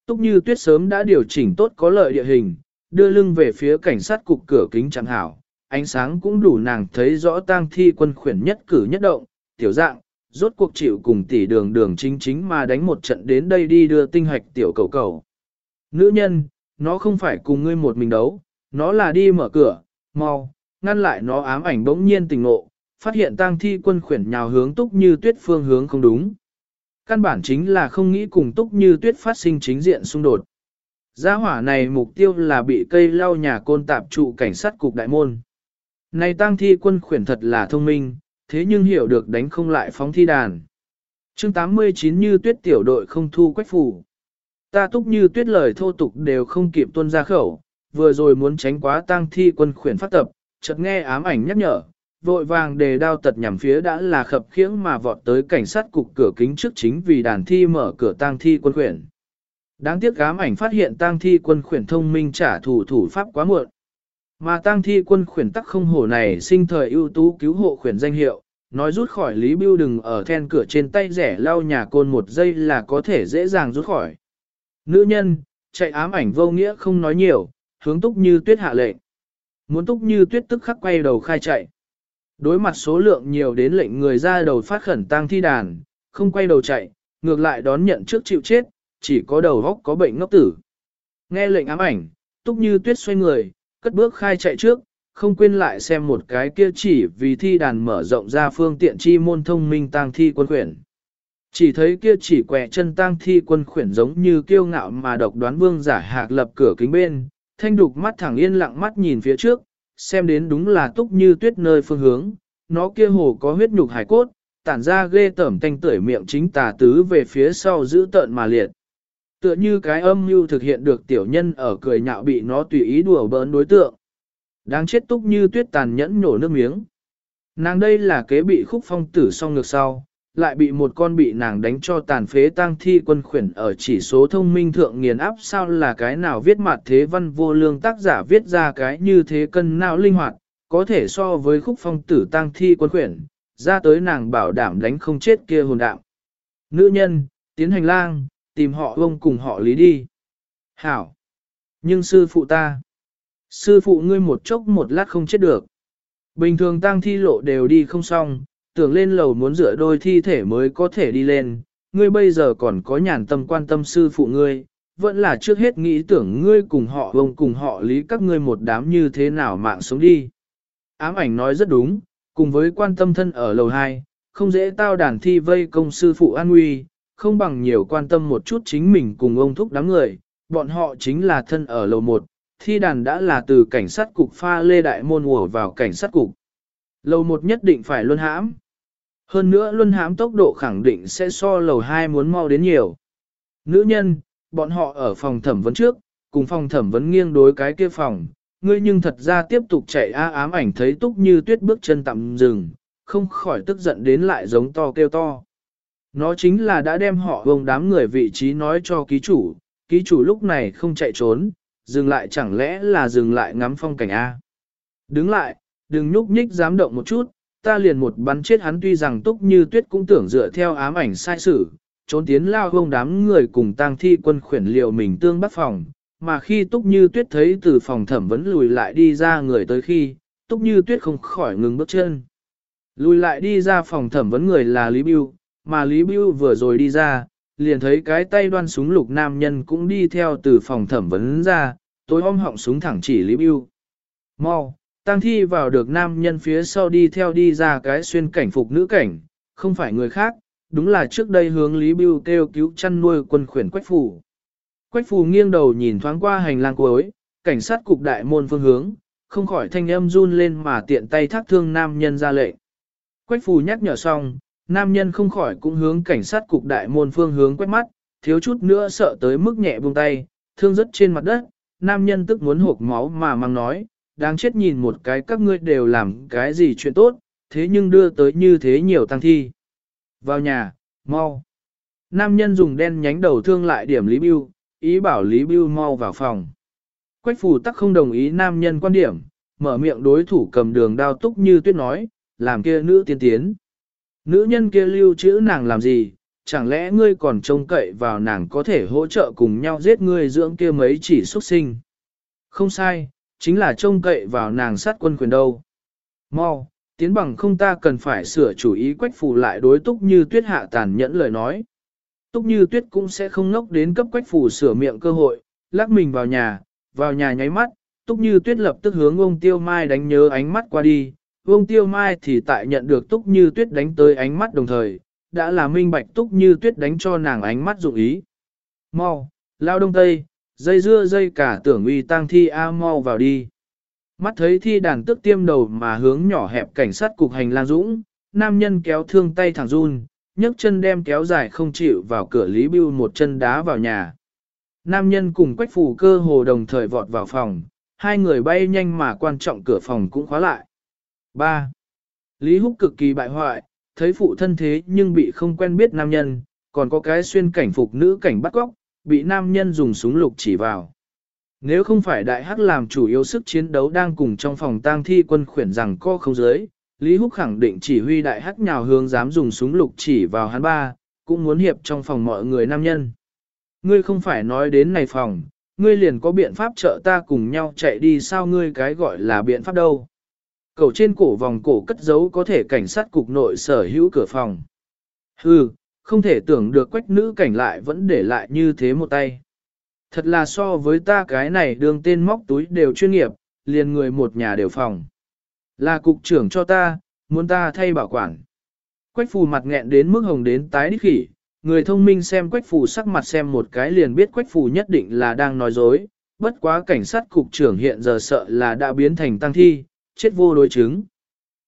Túc như tuyết sớm đã điều chỉnh tốt có lợi địa hình, đưa lưng về phía cảnh sát cục cửa kính chẳng hảo, ánh sáng cũng đủ nàng thấy rõ tang thi quân khuyển nhất cử nhất động, tiểu dạng, rốt cuộc chịu cùng tỷ đường đường chính chính mà đánh một trận đến đây đi đưa tinh hoạch tiểu cầu cầu. Nữ nhân, nó không phải cùng ngươi một mình đấu, nó là đi mở cửa, mau, ngăn lại nó ám ảnh bỗng nhiên tình ngộ, phát hiện tang thi quân khuyển nhào hướng túc như tuyết phương hướng không đúng. Căn bản chính là không nghĩ cùng túc như tuyết phát sinh chính diện xung đột. Gia hỏa này mục tiêu là bị cây lau nhà côn tạp trụ cảnh sát cục đại môn. Này tang thi quân khuyển thật là thông minh, thế nhưng hiểu được đánh không lại phóng thi đàn. chương 89 như tuyết tiểu đội không thu quách phủ. Ta túc như tuyết lời thô tục đều không kịp tuân ra khẩu, vừa rồi muốn tránh quá tang thi quân khuyển phát tập, chợt nghe ám ảnh nhắc nhở, vội vàng đề đao tật nhằm phía đã là khập khiễng mà vọt tới cảnh sát cục cửa kính trước chính vì đàn thi mở cửa tang thi quân khuyển. Đáng tiếc ám ảnh phát hiện tang thi quân khuyển thông minh trả thù thủ pháp quá muộn. Mà tang thi quân khuyển tắc không hổ này sinh thời ưu tú cứu hộ khuyển danh hiệu, nói rút khỏi Lý Bưu đừng ở then cửa trên tay rẻ lau nhà côn một giây là có thể dễ dàng rút khỏi. Nữ nhân, chạy ám ảnh vô nghĩa không nói nhiều, hướng túc như tuyết hạ lệnh. Muốn túc như tuyết tức khắc quay đầu khai chạy. Đối mặt số lượng nhiều đến lệnh người ra đầu phát khẩn tang thi đàn, không quay đầu chạy, ngược lại đón nhận trước chịu chết, chỉ có đầu góc có bệnh ngốc tử. Nghe lệnh ám ảnh, túc như tuyết xoay người, cất bước khai chạy trước, không quên lại xem một cái kia chỉ vì thi đàn mở rộng ra phương tiện chi môn thông minh tang thi quân khuyển. Chỉ thấy kia chỉ quẹ chân tang thi quân khuyển giống như kiêu ngạo mà độc đoán vương giả hạc lập cửa kính bên, thanh đục mắt thẳng yên lặng mắt nhìn phía trước, xem đến đúng là túc như tuyết nơi phương hướng, nó kia hồ có huyết nhục hải cốt, tản ra ghê tẩm thanh tưởi miệng chính tà tứ về phía sau giữ tợn mà liệt. Tựa như cái âm mưu thực hiện được tiểu nhân ở cười nhạo bị nó tùy ý đùa bỡn đối tượng. Đáng chết túc như tuyết tàn nhẫn nhổ nước miếng. Nàng đây là kế bị khúc phong tử song ngược sau, lại bị một con bị nàng đánh cho tàn phế tang thi quân khuyển ở chỉ số thông minh thượng nghiền áp sao là cái nào viết mặt thế văn vô lương tác giả viết ra cái như thế cân não linh hoạt, có thể so với khúc phong tử tang thi quân khuyển, ra tới nàng bảo đảm đánh không chết kia hồn đạo. Nữ nhân, tiến hành lang, tìm họ ông cùng họ lý đi. Hảo! Nhưng sư phụ ta, sư phụ ngươi một chốc một lát không chết được. Bình thường tang thi lộ đều đi không xong, tưởng lên lầu muốn rửa đôi thi thể mới có thể đi lên, ngươi bây giờ còn có nhàn tâm quan tâm sư phụ ngươi, vẫn là trước hết nghĩ tưởng ngươi cùng họ ông cùng họ lý các ngươi một đám như thế nào mạng sống đi. Ám ảnh nói rất đúng, cùng với quan tâm thân ở lầu 2, không dễ tao đàn thi vây công sư phụ an nguy, không bằng nhiều quan tâm một chút chính mình cùng ông thúc đám người, bọn họ chính là thân ở lầu 1, thi đàn đã là từ cảnh sát cục pha lê đại môn ùa vào cảnh sát cục. Lầu 1 nhất định phải luân hãm. Hơn nữa luân hãm tốc độ khẳng định sẽ so lầu 2 muốn mau đến nhiều. Nữ nhân, bọn họ ở phòng thẩm vấn trước, cùng phòng thẩm vấn nghiêng đối cái kia phòng, ngươi nhưng thật ra tiếp tục chạy a ám ảnh thấy túc như tuyết bước chân tạm dừng, không khỏi tức giận đến lại giống to kêu to. Nó chính là đã đem họ vông đám người vị trí nói cho ký chủ, ký chủ lúc này không chạy trốn, dừng lại chẳng lẽ là dừng lại ngắm phong cảnh A. Đứng lại, đừng nhúc nhích dám động một chút, ta liền một bắn chết hắn tuy rằng túc như tuyết cũng tưởng dựa theo ám ảnh sai sử, trốn tiến lao hông đám người cùng tang thi quân khuyển liều mình tương bắt phòng, mà khi túc như tuyết thấy từ phòng thẩm vấn lùi lại đi ra người tới khi, túc như tuyết không khỏi ngừng bước chân. Lùi lại đi ra phòng thẩm vấn người là Lý Biêu, mà Lý Biêu vừa rồi đi ra, liền thấy cái tay đoan súng lục nam nhân cũng đi theo từ phòng thẩm vấn ra, tối om họng súng thẳng chỉ Lý Biêu. Mau, Tăng thi vào được nam nhân phía sau đi theo đi ra cái xuyên cảnh phục nữ cảnh, không phải người khác, đúng là trước đây hướng Lý Bưu kêu cứu chăn nuôi quân khuyển Quách Phủ. Quách Phủ nghiêng đầu nhìn thoáng qua hành lang cuối, cảnh sát cục đại môn phương hướng, không khỏi thanh âm run lên mà tiện tay thác thương nam nhân ra lệnh. Quách Phủ nhắc nhở xong, nam nhân không khỏi cũng hướng cảnh sát cục đại môn phương hướng quét mắt, thiếu chút nữa sợ tới mức nhẹ buông tay, thương rất trên mặt đất, nam nhân tức muốn hộp máu mà mang nói, đáng chết nhìn một cái các ngươi đều làm cái gì chuyện tốt, thế nhưng đưa tới như thế nhiều tăng thi. Vào nhà, mau. Nam nhân dùng đen nhánh đầu thương lại điểm Lý Bưu, ý bảo Lý Bưu mau vào phòng. Quách phù tắc không đồng ý nam nhân quan điểm, mở miệng đối thủ cầm đường đao túc như tuyết nói, làm kia nữ tiên tiến. Nữ nhân kia lưu trữ nàng làm gì, chẳng lẽ ngươi còn trông cậy vào nàng có thể hỗ trợ cùng nhau giết ngươi dưỡng kia mấy chỉ xuất sinh. Không sai, chính là trông cậy vào nàng sát quân quyền đâu. Mau, tiến bằng không ta cần phải sửa chủ ý quách phù lại đối túc như tuyết hạ tàn nhẫn lời nói. Túc như tuyết cũng sẽ không ngốc đến cấp quách phù sửa miệng cơ hội, lắc mình vào nhà, vào nhà nháy mắt, túc như tuyết lập tức hướng ông tiêu mai đánh nhớ ánh mắt qua đi. Vương tiêu mai thì tại nhận được túc như tuyết đánh tới ánh mắt đồng thời, đã là minh bạch túc như tuyết đánh cho nàng ánh mắt dụng ý. Mau, lao đông tây, dây dưa dây cả tưởng uy tang thi A mau vào đi. Mắt thấy thi đàn tức tiêm đầu mà hướng nhỏ hẹp cảnh sát cục hành lang dũng, nam nhân kéo thương tay thẳng run, nhấc chân đem kéo dài không chịu vào cửa Lý Bưu một chân đá vào nhà. Nam nhân cùng quách phủ cơ hồ đồng thời vọt vào phòng, hai người bay nhanh mà quan trọng cửa phòng cũng khóa lại. 3. Lý Húc cực kỳ bại hoại, thấy phụ thân thế nhưng bị không quen biết nam nhân, còn có cái xuyên cảnh phục nữ cảnh bắt góc, bị nam nhân dùng súng lục chỉ vào. Nếu không phải đại hắc làm chủ yếu sức chiến đấu đang cùng trong phòng tang thi quân khuyển rằng co không giới, Lý Húc khẳng định chỉ huy đại hắc nhào hướng dám dùng súng lục chỉ vào hắn ba, cũng muốn hiệp trong phòng mọi người nam nhân. Ngươi không phải nói đến này phòng, ngươi liền có biện pháp trợ ta cùng nhau chạy đi sao ngươi cái gọi là biện pháp đâu. Cầu trên cổ vòng cổ cất giấu có thể cảnh sát cục nội sở hữu cửa phòng. Hừ, không thể tưởng được quách nữ cảnh lại vẫn để lại như thế một tay. Thật là so với ta cái này đường tên móc túi đều chuyên nghiệp, liền người một nhà đều phòng. Là cục trưởng cho ta, muốn ta thay bảo quản. Quách phù mặt nghẹn đến mức hồng đến tái đích khỉ, người thông minh xem quách phù sắc mặt xem một cái liền biết quách phù nhất định là đang nói dối, bất quá cảnh sát cục trưởng hiện giờ sợ là đã biến thành tăng thi, chết vô đối chứng.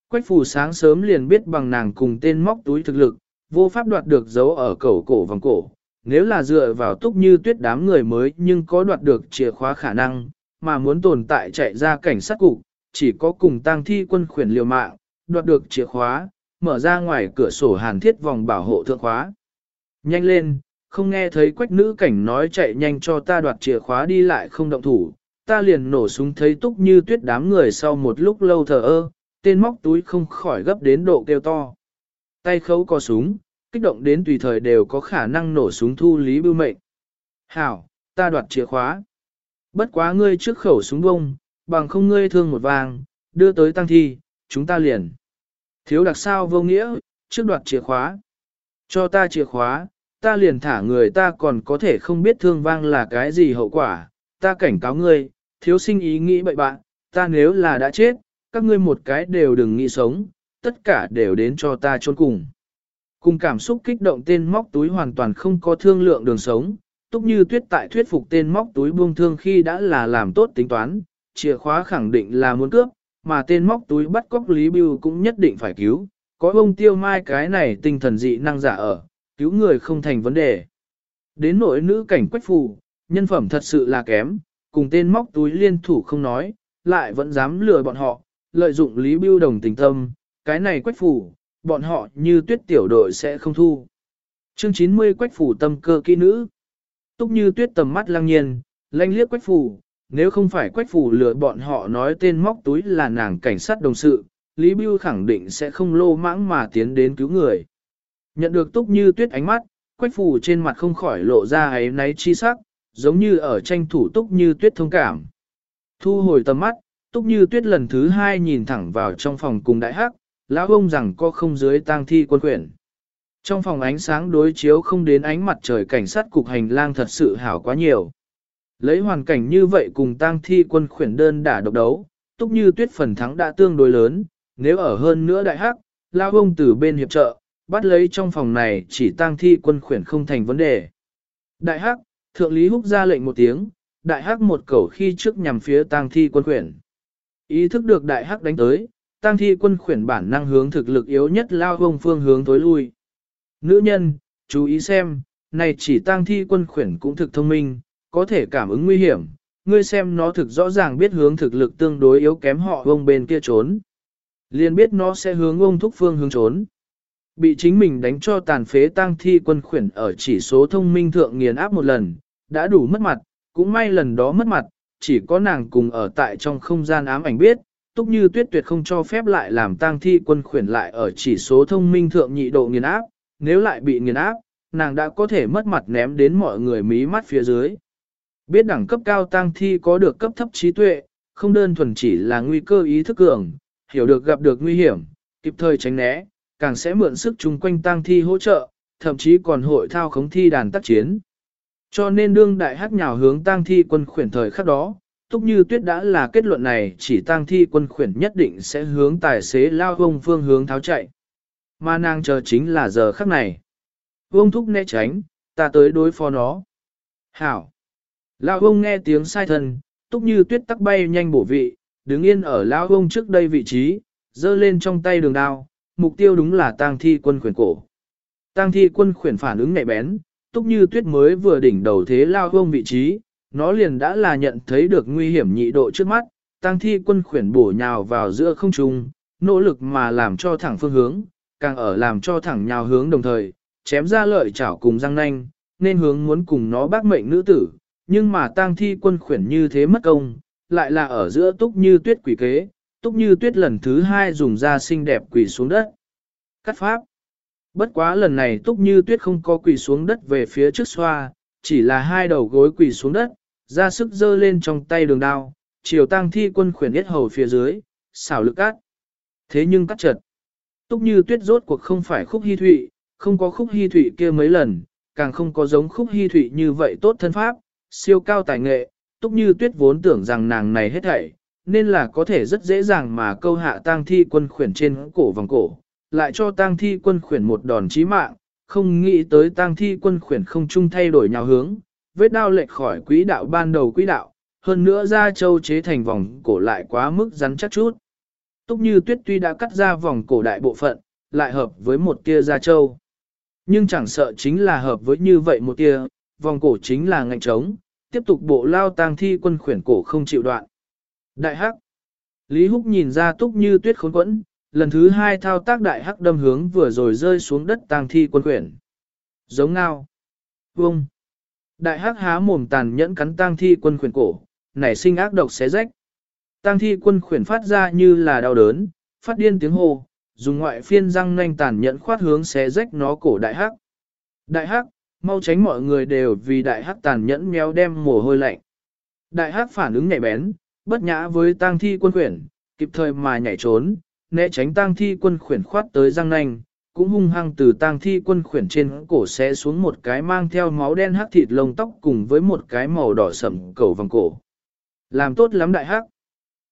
Quách phù sáng sớm liền biết bằng nàng cùng tên móc túi thực lực, vô pháp đoạt được dấu ở cổ cổ vòng cổ. Nếu là dựa vào túc như tuyết đám người mới nhưng có đoạt được chìa khóa khả năng, mà muốn tồn tại chạy ra cảnh sát cục, chỉ có cùng tang thi quân khuyển liều mạng, đoạt được chìa khóa, mở ra ngoài cửa sổ hàn thiết vòng bảo hộ thượng khóa. Nhanh lên, không nghe thấy quách nữ cảnh nói chạy nhanh cho ta đoạt chìa khóa đi lại không động thủ, ta liền nổ súng thấy túc như tuyết đám người sau một lúc lâu thờ ơ, tên móc túi không khỏi gấp đến độ kêu to. Tay khấu có súng, kích động đến tùy thời đều có khả năng nổ súng thu lý bưu mệnh. Hảo, ta đoạt chìa khóa. Bất quá ngươi trước khẩu súng bông, bằng không ngươi thương một vàng, đưa tới tăng thi, chúng ta liền. Thiếu đặc sao vô nghĩa, trước đoạt chìa khóa. Cho ta chìa khóa, ta liền thả người ta còn có thể không biết thương vang là cái gì hậu quả. Ta cảnh cáo ngươi, thiếu sinh ý nghĩ bậy bạn, ta nếu là đã chết, các ngươi một cái đều đừng nghĩ sống, tất cả đều đến cho ta chôn cùng. Cùng cảm xúc kích động tên móc túi hoàn toàn không có thương lượng đường sống, túc như tuyết tại thuyết phục tên móc túi buông thương khi đã là làm tốt tính toán, chìa khóa khẳng định là muốn cướp, mà tên móc túi bắt cóc Lý Bưu cũng nhất định phải cứu, có ông tiêu mai cái này tinh thần dị năng giả ở, cứu người không thành vấn đề. Đến nội nữ cảnh quách phù, nhân phẩm thật sự là kém, cùng tên móc túi liên thủ không nói, lại vẫn dám lừa bọn họ, lợi dụng Lý Bưu đồng tình tâm, cái này quách phủ, bọn họ như tuyết tiểu đội sẽ không thu. Chương 90 quách phủ tâm cơ kỹ nữ. Túc như tuyết tầm mắt lăng nhiên, lanh liếc quách phủ, nếu không phải quách phủ lừa bọn họ nói tên móc túi là nàng cảnh sát đồng sự, Lý Bưu khẳng định sẽ không lô mãng mà tiến đến cứu người. Nhận được túc như tuyết ánh mắt, quách phủ trên mặt không khỏi lộ ra ấy náy chi sắc, giống như ở tranh thủ túc như tuyết thông cảm. Thu hồi tầm mắt, túc như tuyết lần thứ hai nhìn thẳng vào trong phòng cùng đại hắc, lão ông rằng có không dưới tang thi quân quyển. Trong phòng ánh sáng đối chiếu không đến ánh mặt trời cảnh sát cục hành lang thật sự hảo quá nhiều. Lấy hoàn cảnh như vậy cùng tang thi quân khuyển đơn đả độc đấu, túc như tuyết phần thắng đã tương đối lớn, nếu ở hơn nữa đại hắc, lao ông từ bên hiệp trợ, bắt lấy trong phòng này chỉ tang thi quân khuyển không thành vấn đề. Đại hắc, thượng lý húc ra lệnh một tiếng, đại hắc một cẩu khi trước nhằm phía tang thi quân khuyển. Ý thức được đại hắc đánh tới, tang thi quân khuyển bản năng hướng thực lực yếu nhất lao ông phương hướng tối lui. Nữ nhân, chú ý xem, này chỉ tang thi quân khuyển cũng thực thông minh, có thể cảm ứng nguy hiểm, ngươi xem nó thực rõ ràng biết hướng thực lực tương đối yếu kém họ vông bên kia trốn. Liền biết nó sẽ hướng ông thúc phương hướng trốn. Bị chính mình đánh cho tàn phế tang thi quân khuyển ở chỉ số thông minh thượng nghiền áp một lần, đã đủ mất mặt, cũng may lần đó mất mặt, chỉ có nàng cùng ở tại trong không gian ám ảnh biết, túc như tuyết tuyệt không cho phép lại làm tang thi quân khuyển lại ở chỉ số thông minh thượng nhị độ nghiền áp, nếu lại bị nghiền áp, nàng đã có thể mất mặt ném đến mọi người mí mắt phía dưới. Biết đẳng cấp cao tang thi có được cấp thấp trí tuệ, không đơn thuần chỉ là nguy cơ ý thức cường, hiểu được gặp được nguy hiểm, kịp thời tránh né, càng sẽ mượn sức chung quanh tang thi hỗ trợ, thậm chí còn hội thao khống thi đàn tác chiến. Cho nên đương đại hát nhào hướng tang thi quân khuyển thời khắc đó, Túc Như Tuyết đã là kết luận này chỉ tang thi quân khuyển nhất định sẽ hướng tài xế lao vông phương hướng tháo chạy. Mà nàng chờ chính là giờ khắc này. Vông thúc né tránh, ta tới đối phó nó. Hảo. Lao vông nghe tiếng sai thân, Túc Như Tuyết tắc bay nhanh bổ vị, đứng yên ở Lao vông trước đây vị trí, giơ lên trong tay đường đao, mục tiêu đúng là tang thi quân khuyển cổ. Tang thi quân khuyển phản ứng nhạy bén, túc như tuyết mới vừa đỉnh đầu thế lao hông vị trí, nó liền đã là nhận thấy được nguy hiểm nhị độ trước mắt, tang thi quân khuyển bổ nhào vào giữa không trung, nỗ lực mà làm cho thẳng phương hướng, càng ở làm cho thẳng nhào hướng đồng thời, chém ra lợi chảo cùng răng nanh, nên hướng muốn cùng nó bác mệnh nữ tử, nhưng mà tang thi quân khuyển như thế mất công, lại là ở giữa túc như tuyết quỷ kế, túc như tuyết lần thứ hai dùng ra xinh đẹp quỷ xuống đất. Cắt pháp. Bất quá lần này túc như tuyết không có quỳ xuống đất về phía trước xoa, chỉ là hai đầu gối quỳ xuống đất, ra sức dơ lên trong tay đường đao, chiều tăng thi quân khuyển yết hầu phía dưới, xảo lực cắt. Thế nhưng cắt chật. Túc như tuyết rốt cuộc không phải khúc hy thụy, không có khúc hy thụy kia mấy lần, càng không có giống khúc hy thụy như vậy tốt thân pháp, siêu cao tài nghệ, túc như tuyết vốn tưởng rằng nàng này hết thảy, nên là có thể rất dễ dàng mà câu hạ tang thi quân khuyển trên cổ vòng cổ, lại cho tang thi quân khuyển một đòn chí mạng, không nghĩ tới tang thi quân khuyển không chung thay đổi nhào hướng, vết đao lệch khỏi quỹ đạo ban đầu quỹ đạo, hơn nữa ra châu chế thành vòng cổ lại quá mức rắn chắc chút. Túc như tuyết tuy đã cắt ra vòng cổ đại bộ phận, lại hợp với một tia da châu. Nhưng chẳng sợ chính là hợp với như vậy một tia, vòng cổ chính là ngạnh trống, tiếp tục bộ lao tang thi quân khuyển cổ không chịu đoạn. Đại hắc. Lý Húc nhìn ra túc như tuyết khốn quẫn, lần thứ hai thao tác đại hắc đâm hướng vừa rồi rơi xuống đất tang thi quân quyển. Giống ngao. Vông. Đại hắc há mồm tàn nhẫn cắn tang thi quân quyển cổ, nảy sinh ác độc xé rách. Tang thi quân quyển phát ra như là đau đớn, phát điên tiếng hô, dùng ngoại phiên răng nanh tàn nhẫn khoát hướng xé rách nó cổ đại hắc. Đại hắc, mau tránh mọi người đều vì đại hắc tàn nhẫn méo đem mồ hôi lạnh. Đại hắc phản ứng nhạy bén, bất nhã với tang thi quân quyển, kịp thời mà nhảy trốn, né tránh tang thi quân khuyển khoát tới răng nanh, cũng hung hăng từ tang thi quân khuyển trên cổ xé xuống một cái mang theo máu đen hắc thịt lông tóc cùng với một cái màu đỏ sẫm cầu vòng cổ. Làm tốt lắm đại hắc.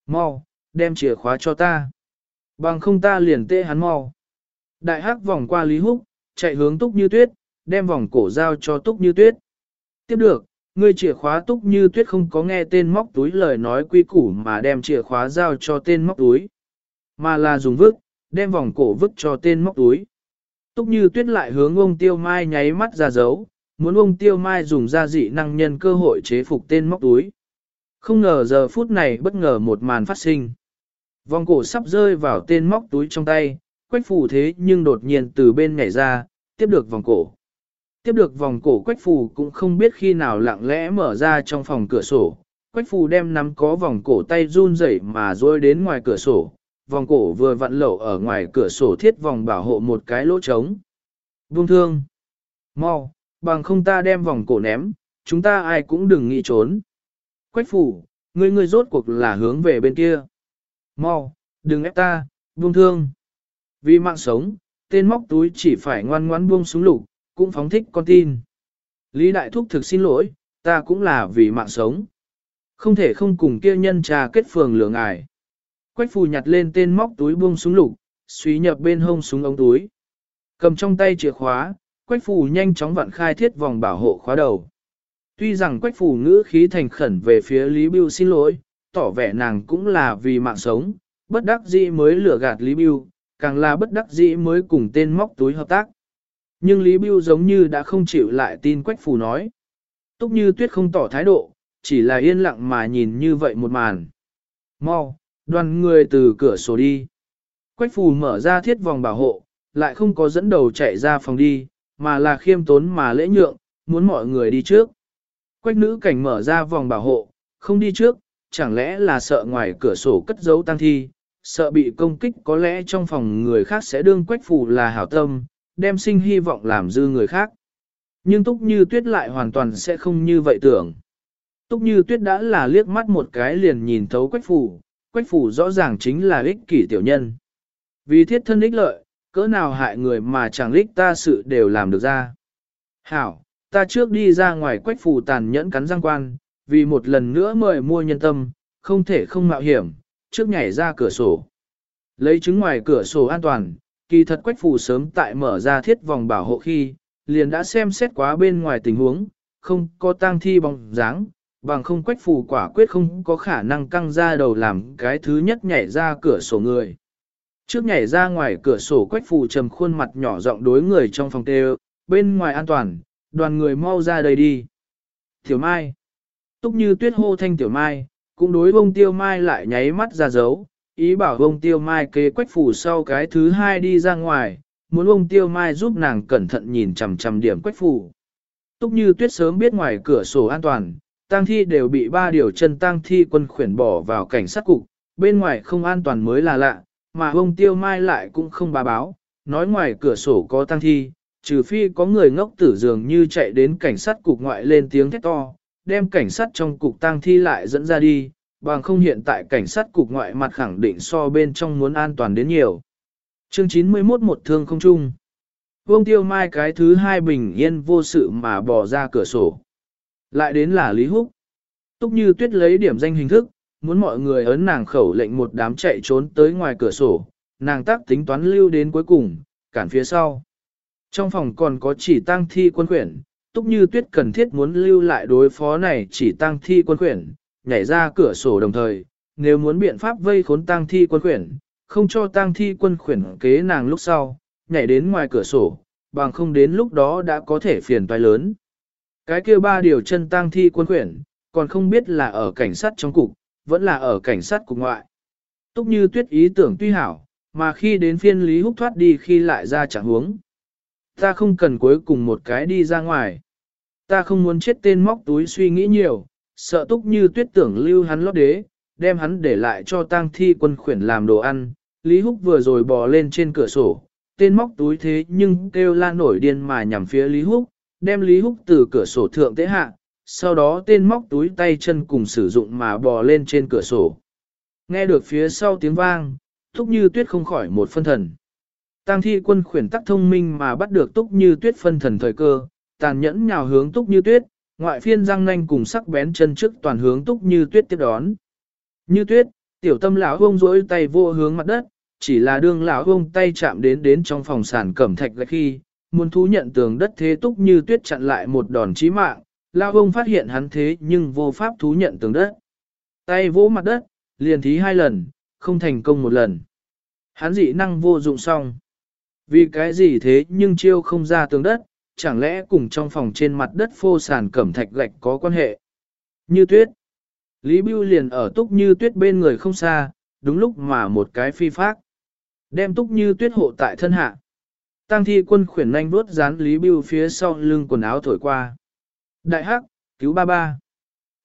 Mau, đem chìa khóa cho ta. Bằng không ta liền tê hắn mau. Đại hắc vòng qua Lý Húc, chạy hướng túc như tuyết, đem vòng cổ giao cho túc như tuyết. Tiếp được, ngươi chìa khóa túc như tuyết không có nghe tên móc túi lời nói quy củ mà đem chìa khóa giao cho tên móc túi mà là dùng vức, đem vòng cổ vức cho tên móc túi. Túc như tuyết lại hướng ông tiêu mai nháy mắt ra dấu, muốn ông tiêu mai dùng ra dị năng nhân cơ hội chế phục tên móc túi. Không ngờ giờ phút này bất ngờ một màn phát sinh. Vòng cổ sắp rơi vào tên móc túi trong tay, quách phù thế nhưng đột nhiên từ bên nhảy ra, tiếp được vòng cổ. Tiếp được vòng cổ quách phù cũng không biết khi nào lặng lẽ mở ra trong phòng cửa sổ. Quách phù đem nắm có vòng cổ tay run rẩy mà rôi đến ngoài cửa sổ, vòng cổ vừa vặn lẩu ở ngoài cửa sổ thiết vòng bảo hộ một cái lỗ trống. Vương thương. Mau, bằng không ta đem vòng cổ ném, chúng ta ai cũng đừng nghĩ trốn. Quách phủ, ngươi ngươi rốt cuộc là hướng về bên kia. Mau, đừng ép ta, buông thương. Vì mạng sống, tên móc túi chỉ phải ngoan ngoãn buông súng lục, cũng phóng thích con tin. Lý Đại Thúc thực xin lỗi, ta cũng là vì mạng sống. Không thể không cùng kia nhân trà kết phường lửa ngài. Quách phù nhặt lên tên móc túi buông súng lục, suy nhập bên hông súng ống túi. Cầm trong tay chìa khóa, quách phù nhanh chóng vặn khai thiết vòng bảo hộ khóa đầu. Tuy rằng quách phù ngữ khí thành khẩn về phía Lý Biêu xin lỗi, tỏ vẻ nàng cũng là vì mạng sống, bất đắc dĩ mới lừa gạt Lý Biêu, càng là bất đắc dĩ mới cùng tên móc túi hợp tác. Nhưng Lý Biêu giống như đã không chịu lại tin quách phù nói. Túc như tuyết không tỏ thái độ, chỉ là yên lặng mà nhìn như vậy một màn. Mau, đoàn người từ cửa sổ đi. Quách phù mở ra thiết vòng bảo hộ, lại không có dẫn đầu chạy ra phòng đi, mà là khiêm tốn mà lễ nhượng, muốn mọi người đi trước. Quách nữ cảnh mở ra vòng bảo hộ, không đi trước, chẳng lẽ là sợ ngoài cửa sổ cất giấu tăng thi, sợ bị công kích có lẽ trong phòng người khác sẽ đương quách phù là hảo tâm, đem sinh hy vọng làm dư người khác. Nhưng Túc Như Tuyết lại hoàn toàn sẽ không như vậy tưởng. Túc Như Tuyết đã là liếc mắt một cái liền nhìn thấu quách phù, quách Phủ rõ ràng chính là ích kỷ tiểu nhân. Vì thiết thân ích lợi, cỡ nào hại người mà chẳng ích ta sự đều làm được ra. Hảo, ta trước đi ra ngoài quách Phủ tàn nhẫn cắn răng quan, vì một lần nữa mời mua nhân tâm, không thể không mạo hiểm, trước nhảy ra cửa sổ. Lấy chứng ngoài cửa sổ an toàn, kỳ thật quách Phủ sớm tại mở ra thiết vòng bảo hộ khi, liền đã xem xét quá bên ngoài tình huống, không có tang thi bóng dáng, bằng không quách phù quả quyết không có khả năng căng ra đầu làm cái thứ nhất nhảy ra cửa sổ người. Trước nhảy ra ngoài cửa sổ quách phù trầm khuôn mặt nhỏ giọng đối người trong phòng tê bên ngoài an toàn, đoàn người mau ra đây đi. Tiểu Mai. Túc như tuyết hô thanh Tiểu Mai, cũng đối bông Tiêu Mai lại nháy mắt ra dấu, ý bảo bông Tiêu Mai kế quách phù sau cái thứ hai đi ra ngoài, muốn bông Tiêu Mai giúp nàng cẩn thận nhìn chằm chằm điểm quách phù. Túc như tuyết sớm biết ngoài cửa sổ an toàn, tang thi đều bị ba điều chân tang thi quân khuyển bỏ vào cảnh sát cục, bên ngoài không an toàn mới là lạ, mà ông tiêu mai lại cũng không bà báo, nói ngoài cửa sổ có tang thi, trừ phi có người ngốc tử dường như chạy đến cảnh sát cục ngoại lên tiếng thét to, đem cảnh sát trong cục tang thi lại dẫn ra đi, bằng không hiện tại cảnh sát cục ngoại mặt khẳng định so bên trong muốn an toàn đến nhiều. Chương 91 một thương không chung. Vương tiêu mai cái thứ hai bình yên vô sự mà bỏ ra cửa sổ. Lại đến là Lý Húc. Túc như tuyết lấy điểm danh hình thức, muốn mọi người ấn nàng khẩu lệnh một đám chạy trốn tới ngoài cửa sổ, nàng tác tính toán lưu đến cuối cùng, cản phía sau. Trong phòng còn có chỉ tăng thi quân quyển, túc như tuyết cần thiết muốn lưu lại đối phó này chỉ tăng thi quân quyển, nhảy ra cửa sổ đồng thời, nếu muốn biện pháp vây khốn tăng thi quân quyển, không cho tăng thi quân quyển kế nàng lúc sau, nhảy đến ngoài cửa sổ, bằng không đến lúc đó đã có thể phiền toái lớn. Cái kia ba điều chân tang thi quân quyển, còn không biết là ở cảnh sát trong cục, vẫn là ở cảnh sát cục ngoại. Túc như tuyết ý tưởng tuy hảo, mà khi đến phiên Lý Húc thoát đi khi lại ra chẳng huống. Ta không cần cuối cùng một cái đi ra ngoài. Ta không muốn chết tên móc túi suy nghĩ nhiều, sợ túc như tuyết tưởng lưu hắn lót đế, đem hắn để lại cho tang thi quân khuyển làm đồ ăn. Lý Húc vừa rồi bò lên trên cửa sổ, tên móc túi thế nhưng kêu la nổi điên mà nhằm phía Lý Húc, đem Lý Húc từ cửa sổ thượng tế hạ, sau đó tên móc túi tay chân cùng sử dụng mà bò lên trên cửa sổ. Nghe được phía sau tiếng vang, Túc Như Tuyết không khỏi một phân thần. Tăng thi quân khuyển tắc thông minh mà bắt được Túc Như Tuyết phân thần thời cơ, tàn nhẫn nhào hướng Túc Như Tuyết, ngoại phiên răng nanh cùng sắc bén chân trước toàn hướng Túc Như Tuyết tiếp đón. Như Tuyết, tiểu tâm lão hông rỗi tay vô hướng mặt đất, chỉ là đương lão hông tay chạm đến đến trong phòng sản cẩm thạch gạch khi, muốn thú nhận tường đất thế Túc Như Tuyết chặn lại một đòn chí mạng, lao ông phát hiện hắn thế nhưng vô pháp thú nhận tường đất. Tay vỗ mặt đất, liền thí hai lần, không thành công một lần. Hắn dị năng vô dụng xong. Vì cái gì thế nhưng chiêu không ra tường đất, chẳng lẽ cùng trong phòng trên mặt đất phô sàn cẩm thạch gạch có quan hệ. Như tuyết. Lý Bưu liền ở túc như tuyết bên người không xa, đúng lúc mà một cái phi phác. Đem túc như tuyết hộ tại thân hạ. Tăng thi quân khuyển nhanh vuốt dán Lý Bưu phía sau lưng quần áo thổi qua. Đại hắc, cứu ba ba.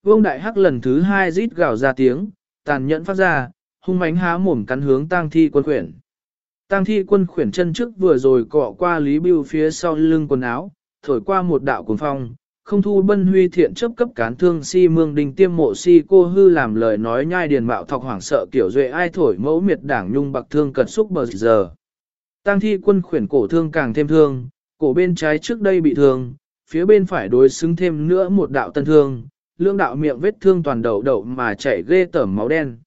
Vương đại hắc lần thứ hai rít gào ra tiếng, tàn nhẫn phát ra, hung mánh há mồm cắn hướng tang thi quân khuyển. Tang thi quân khuyển chân trước vừa rồi cọ qua Lý Bưu phía sau lưng quần áo, thổi qua một đạo cuồng phong, không thu bân huy thiện chấp cấp cán thương si mương đình tiêm mộ si cô hư làm lời nói nhai điền mạo thọc hoảng sợ kiểu duệ ai thổi mẫu miệt đảng nhung bạc thương cật xúc bờ giờ. Tang thi quân khuyển cổ thương càng thêm thương, cổ bên trái trước đây bị thương, phía bên phải đối xứng thêm nữa một đạo tân thương, lương đạo miệng vết thương toàn đầu đậu mà chảy ghê tởm máu đen.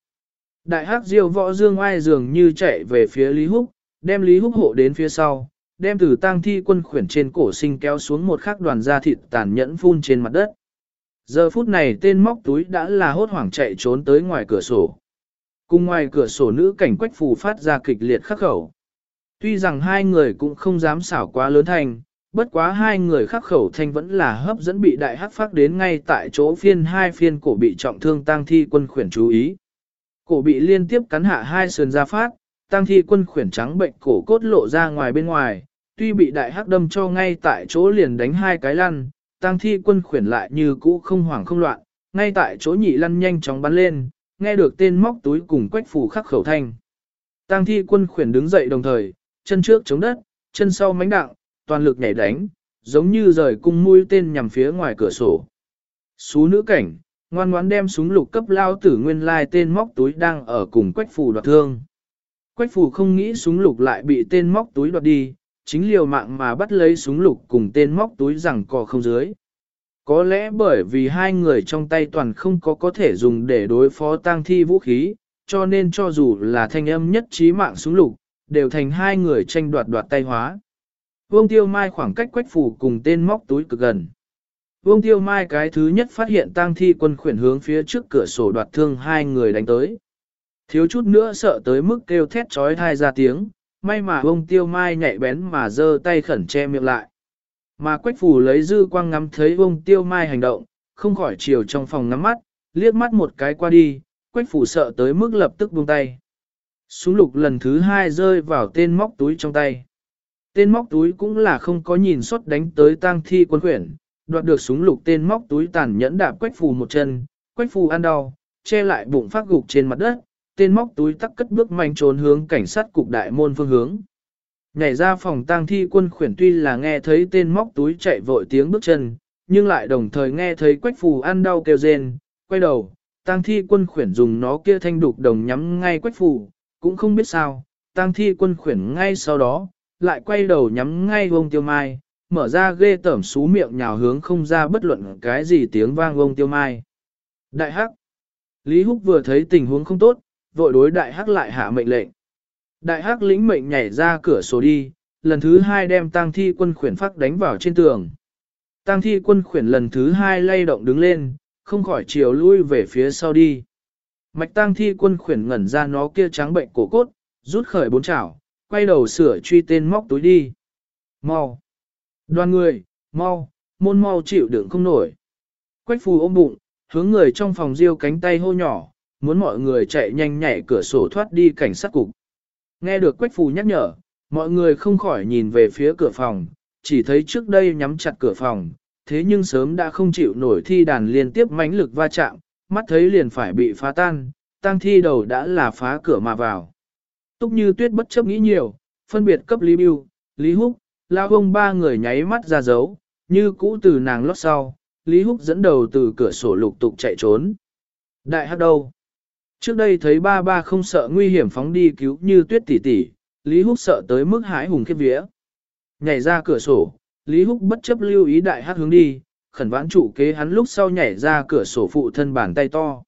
Đại hắc diêu võ dương ai dường như chạy về phía Lý Húc, đem Lý Húc hộ đến phía sau, đem từ tang thi quân khuyển trên cổ sinh kéo xuống một khắc đoàn da thịt tàn nhẫn phun trên mặt đất. Giờ phút này tên móc túi đã là hốt hoảng chạy trốn tới ngoài cửa sổ. Cùng ngoài cửa sổ nữ cảnh quách phù phát ra kịch liệt khắc khẩu. Tuy rằng hai người cũng không dám xảo quá lớn thành, bất quá hai người khắc khẩu thanh vẫn là hấp dẫn bị đại hắc phát đến ngay tại chỗ phiên hai phiên cổ bị trọng thương tang thi quân khuyển chú ý. Cổ bị liên tiếp cắn hạ hai sườn ra phát, tang thi quân khuyển trắng bệnh cổ cốt lộ ra ngoài bên ngoài, tuy bị đại hắc đâm cho ngay tại chỗ liền đánh hai cái lăn, tang thi quân khuyển lại như cũ không hoảng không loạn, ngay tại chỗ nhị lăn nhanh chóng bắn lên, nghe được tên móc túi cùng quách phủ khắc khẩu thanh. Tang thi quân khuyển đứng dậy đồng thời, chân trước chống đất, chân sau mánh đặng, toàn lực nhảy đánh, giống như rời cung mũi tên nhằm phía ngoài cửa sổ. Xú nữ cảnh, ngoan ngoãn đem súng lục cấp lao tử nguyên lai tên móc túi đang ở cùng quách phù đoạt thương. Quách phù không nghĩ súng lục lại bị tên móc túi đoạt đi, chính liều mạng mà bắt lấy súng lục cùng tên móc túi rằng cò không dưới. Có lẽ bởi vì hai người trong tay toàn không có có thể dùng để đối phó tang thi vũ khí, cho nên cho dù là thanh âm nhất trí mạng súng lục, đều thành hai người tranh đoạt đoạt tay hóa. Vương Tiêu Mai khoảng cách quách phủ cùng tên móc túi cực gần. Vương Tiêu Mai cái thứ nhất phát hiện tang thi quân khuyển hướng phía trước cửa sổ đoạt thương hai người đánh tới. Thiếu chút nữa sợ tới mức kêu thét trói thai ra tiếng, may mà Vương Tiêu Mai nhạy bén mà giơ tay khẩn che miệng lại. Mà quách phủ lấy dư quang ngắm thấy Vương Tiêu Mai hành động, không khỏi chiều trong phòng ngắm mắt, liếc mắt một cái qua đi, quách phủ sợ tới mức lập tức buông tay. Súng lục lần thứ hai rơi vào tên móc túi trong tay. Tên móc túi cũng là không có nhìn suất đánh tới tang thi quân quyển, đoạt được súng lục tên móc túi tàn nhẫn đạp quách phù một chân, quách phù ăn đau, che lại bụng phát gục trên mặt đất, tên móc túi tắc cất bước manh trốn hướng cảnh sát cục đại môn phương hướng. Nhảy ra phòng tang thi quân khuyển tuy là nghe thấy tên móc túi chạy vội tiếng bước chân, nhưng lại đồng thời nghe thấy quách phù ăn đau kêu rên, quay đầu, tang thi quân khuyển dùng nó kia thanh đục đồng nhắm ngay quách phù, cũng không biết sao, tang thi quân khuyển ngay sau đó, lại quay đầu nhắm ngay vông tiêu mai, mở ra ghê tẩm xú miệng nhào hướng không ra bất luận cái gì tiếng vang vông tiêu mai. Đại hắc. Lý Húc vừa thấy tình huống không tốt, vội đối đại hắc lại hạ mệnh lệnh. Đại hắc lĩnh mệnh nhảy ra cửa sổ đi, lần thứ hai đem tang thi quân khuyển phát đánh vào trên tường. Tang thi quân khuyển lần thứ hai lay động đứng lên, không khỏi chiều lui về phía sau đi. Mạch tang thi quân khuyển ngẩn ra nó kia trắng bệnh cổ cốt, rút khởi bốn chảo, quay đầu sửa truy tên móc túi đi. Mau! Đoàn người, mau, môn mau chịu đựng không nổi. Quách phù ôm bụng, hướng người trong phòng riêu cánh tay hô nhỏ, muốn mọi người chạy nhanh nhảy cửa sổ thoát đi cảnh sát cục. Nghe được quách phù nhắc nhở, mọi người không khỏi nhìn về phía cửa phòng, chỉ thấy trước đây nhắm chặt cửa phòng, thế nhưng sớm đã không chịu nổi thi đàn liên tiếp mãnh lực va chạm, mắt thấy liền phải bị phá tan, tăng thi đầu đã là phá cửa mà vào. Túc như tuyết bất chấp nghĩ nhiều, phân biệt cấp Lý Biêu, Lý Húc, lao ông ba người nháy mắt ra dấu, như cũ từ nàng lót sau, Lý Húc dẫn đầu từ cửa sổ lục tục chạy trốn. Đại hắc đâu? Trước đây thấy ba ba không sợ nguy hiểm phóng đi cứu như tuyết tỷ tỷ, Lý Húc sợ tới mức hãi hùng khiếp vía. Nhảy ra cửa sổ, Lý Húc bất chấp lưu ý đại hắc hướng đi, khẩn vãn chủ kế hắn lúc sau nhảy ra cửa sổ phụ thân bàn tay to.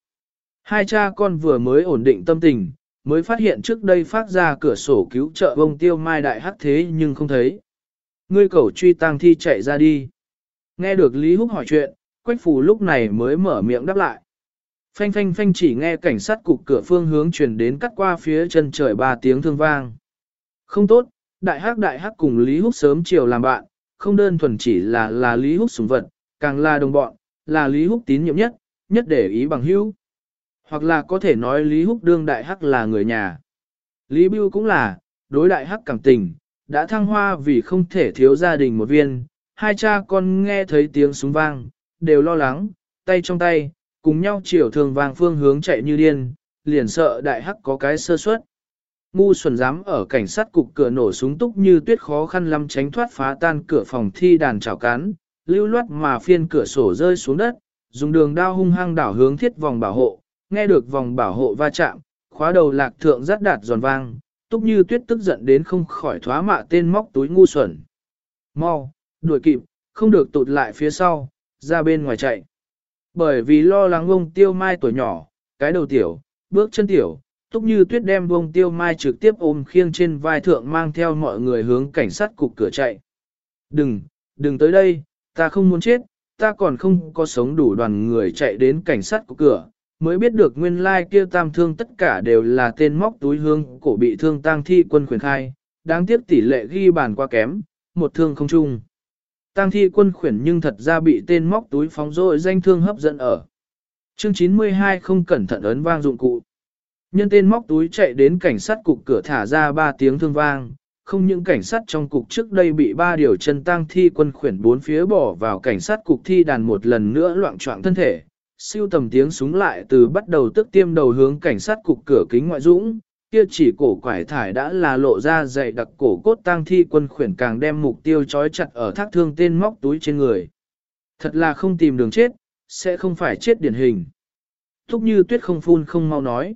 Hai cha con vừa mới ổn định tâm tình, mới phát hiện trước đây phát ra cửa sổ cứu trợ bông tiêu mai đại hắc thế nhưng không thấy. Ngươi cầu truy tang thi chạy ra đi. Nghe được Lý Húc hỏi chuyện, Quách Phù lúc này mới mở miệng đáp lại. Phanh phanh phanh chỉ nghe cảnh sát cục cửa phương hướng truyền đến cắt qua phía chân trời ba tiếng thương vang. Không tốt, đại hắc đại hắc cùng Lý Húc sớm chiều làm bạn, không đơn thuần chỉ là là Lý Húc sủng vật, càng là đồng bọn, là Lý Húc tín nhiệm nhất, nhất để ý bằng hữu. Hoặc là có thể nói Lý Húc đương đại hắc là người nhà. Lý Bưu cũng là, đối đại hắc cảm tình, đã thăng hoa vì không thể thiếu gia đình một viên. Hai cha con nghe thấy tiếng súng vang, đều lo lắng, tay trong tay, cùng nhau chiều thường vang phương hướng chạy như điên, liền sợ đại hắc có cái sơ suất. Ngu xuẩn dám ở cảnh sát cục cửa nổ súng túc như tuyết khó khăn lắm tránh thoát phá tan cửa phòng thi đàn chảo cán, lưu loát mà phiên cửa sổ rơi xuống đất, dùng đường đao hung hăng đảo hướng thiết vòng bảo hộ, nghe được vòng bảo hộ va chạm, khóa đầu lạc thượng rất đạt giòn vang, túc như tuyết tức giận đến không khỏi thoá mạ tên móc túi ngu xuẩn. Mau, đuổi kịp, không được tụt lại phía sau, ra bên ngoài chạy. Bởi vì lo lắng ông tiêu mai tuổi nhỏ, cái đầu tiểu, bước chân tiểu, Túc như tuyết đem bông tiêu mai trực tiếp ôm khiêng trên vai thượng mang theo mọi người hướng cảnh sát cục cửa chạy. Đừng, đừng tới đây, ta không muốn chết, ta còn không có sống đủ đoàn người chạy đến cảnh sát cục cửa, mới biết được nguyên lai kia tam thương tất cả đều là tên móc túi hương cổ bị thương tang thi quân khuyển khai, đáng tiếc tỷ lệ ghi bàn quá kém, một thương không chung. Tang thi quân khuyển nhưng thật ra bị tên móc túi phóng rội danh thương hấp dẫn ở. Chương 92 không cẩn thận ấn vang dụng cụ. Nhân tên móc túi chạy đến cảnh sát cục cửa thả ra ba tiếng thương vang, không những cảnh sát trong cục trước đây bị ba điều chân tang thi quân khuyển bốn phía bỏ vào cảnh sát cục thi đàn một lần nữa loạn trọng thân thể. Siêu tầm tiếng súng lại từ bắt đầu tức tiêm đầu hướng cảnh sát cục cửa kính ngoại dũng, kia chỉ cổ quải thải đã là lộ ra dày đặc cổ cốt tang thi quân khuyển càng đem mục tiêu trói chặt ở thác thương tên móc túi trên người. Thật là không tìm đường chết, sẽ không phải chết điển hình. Thúc như tuyết không phun không mau nói.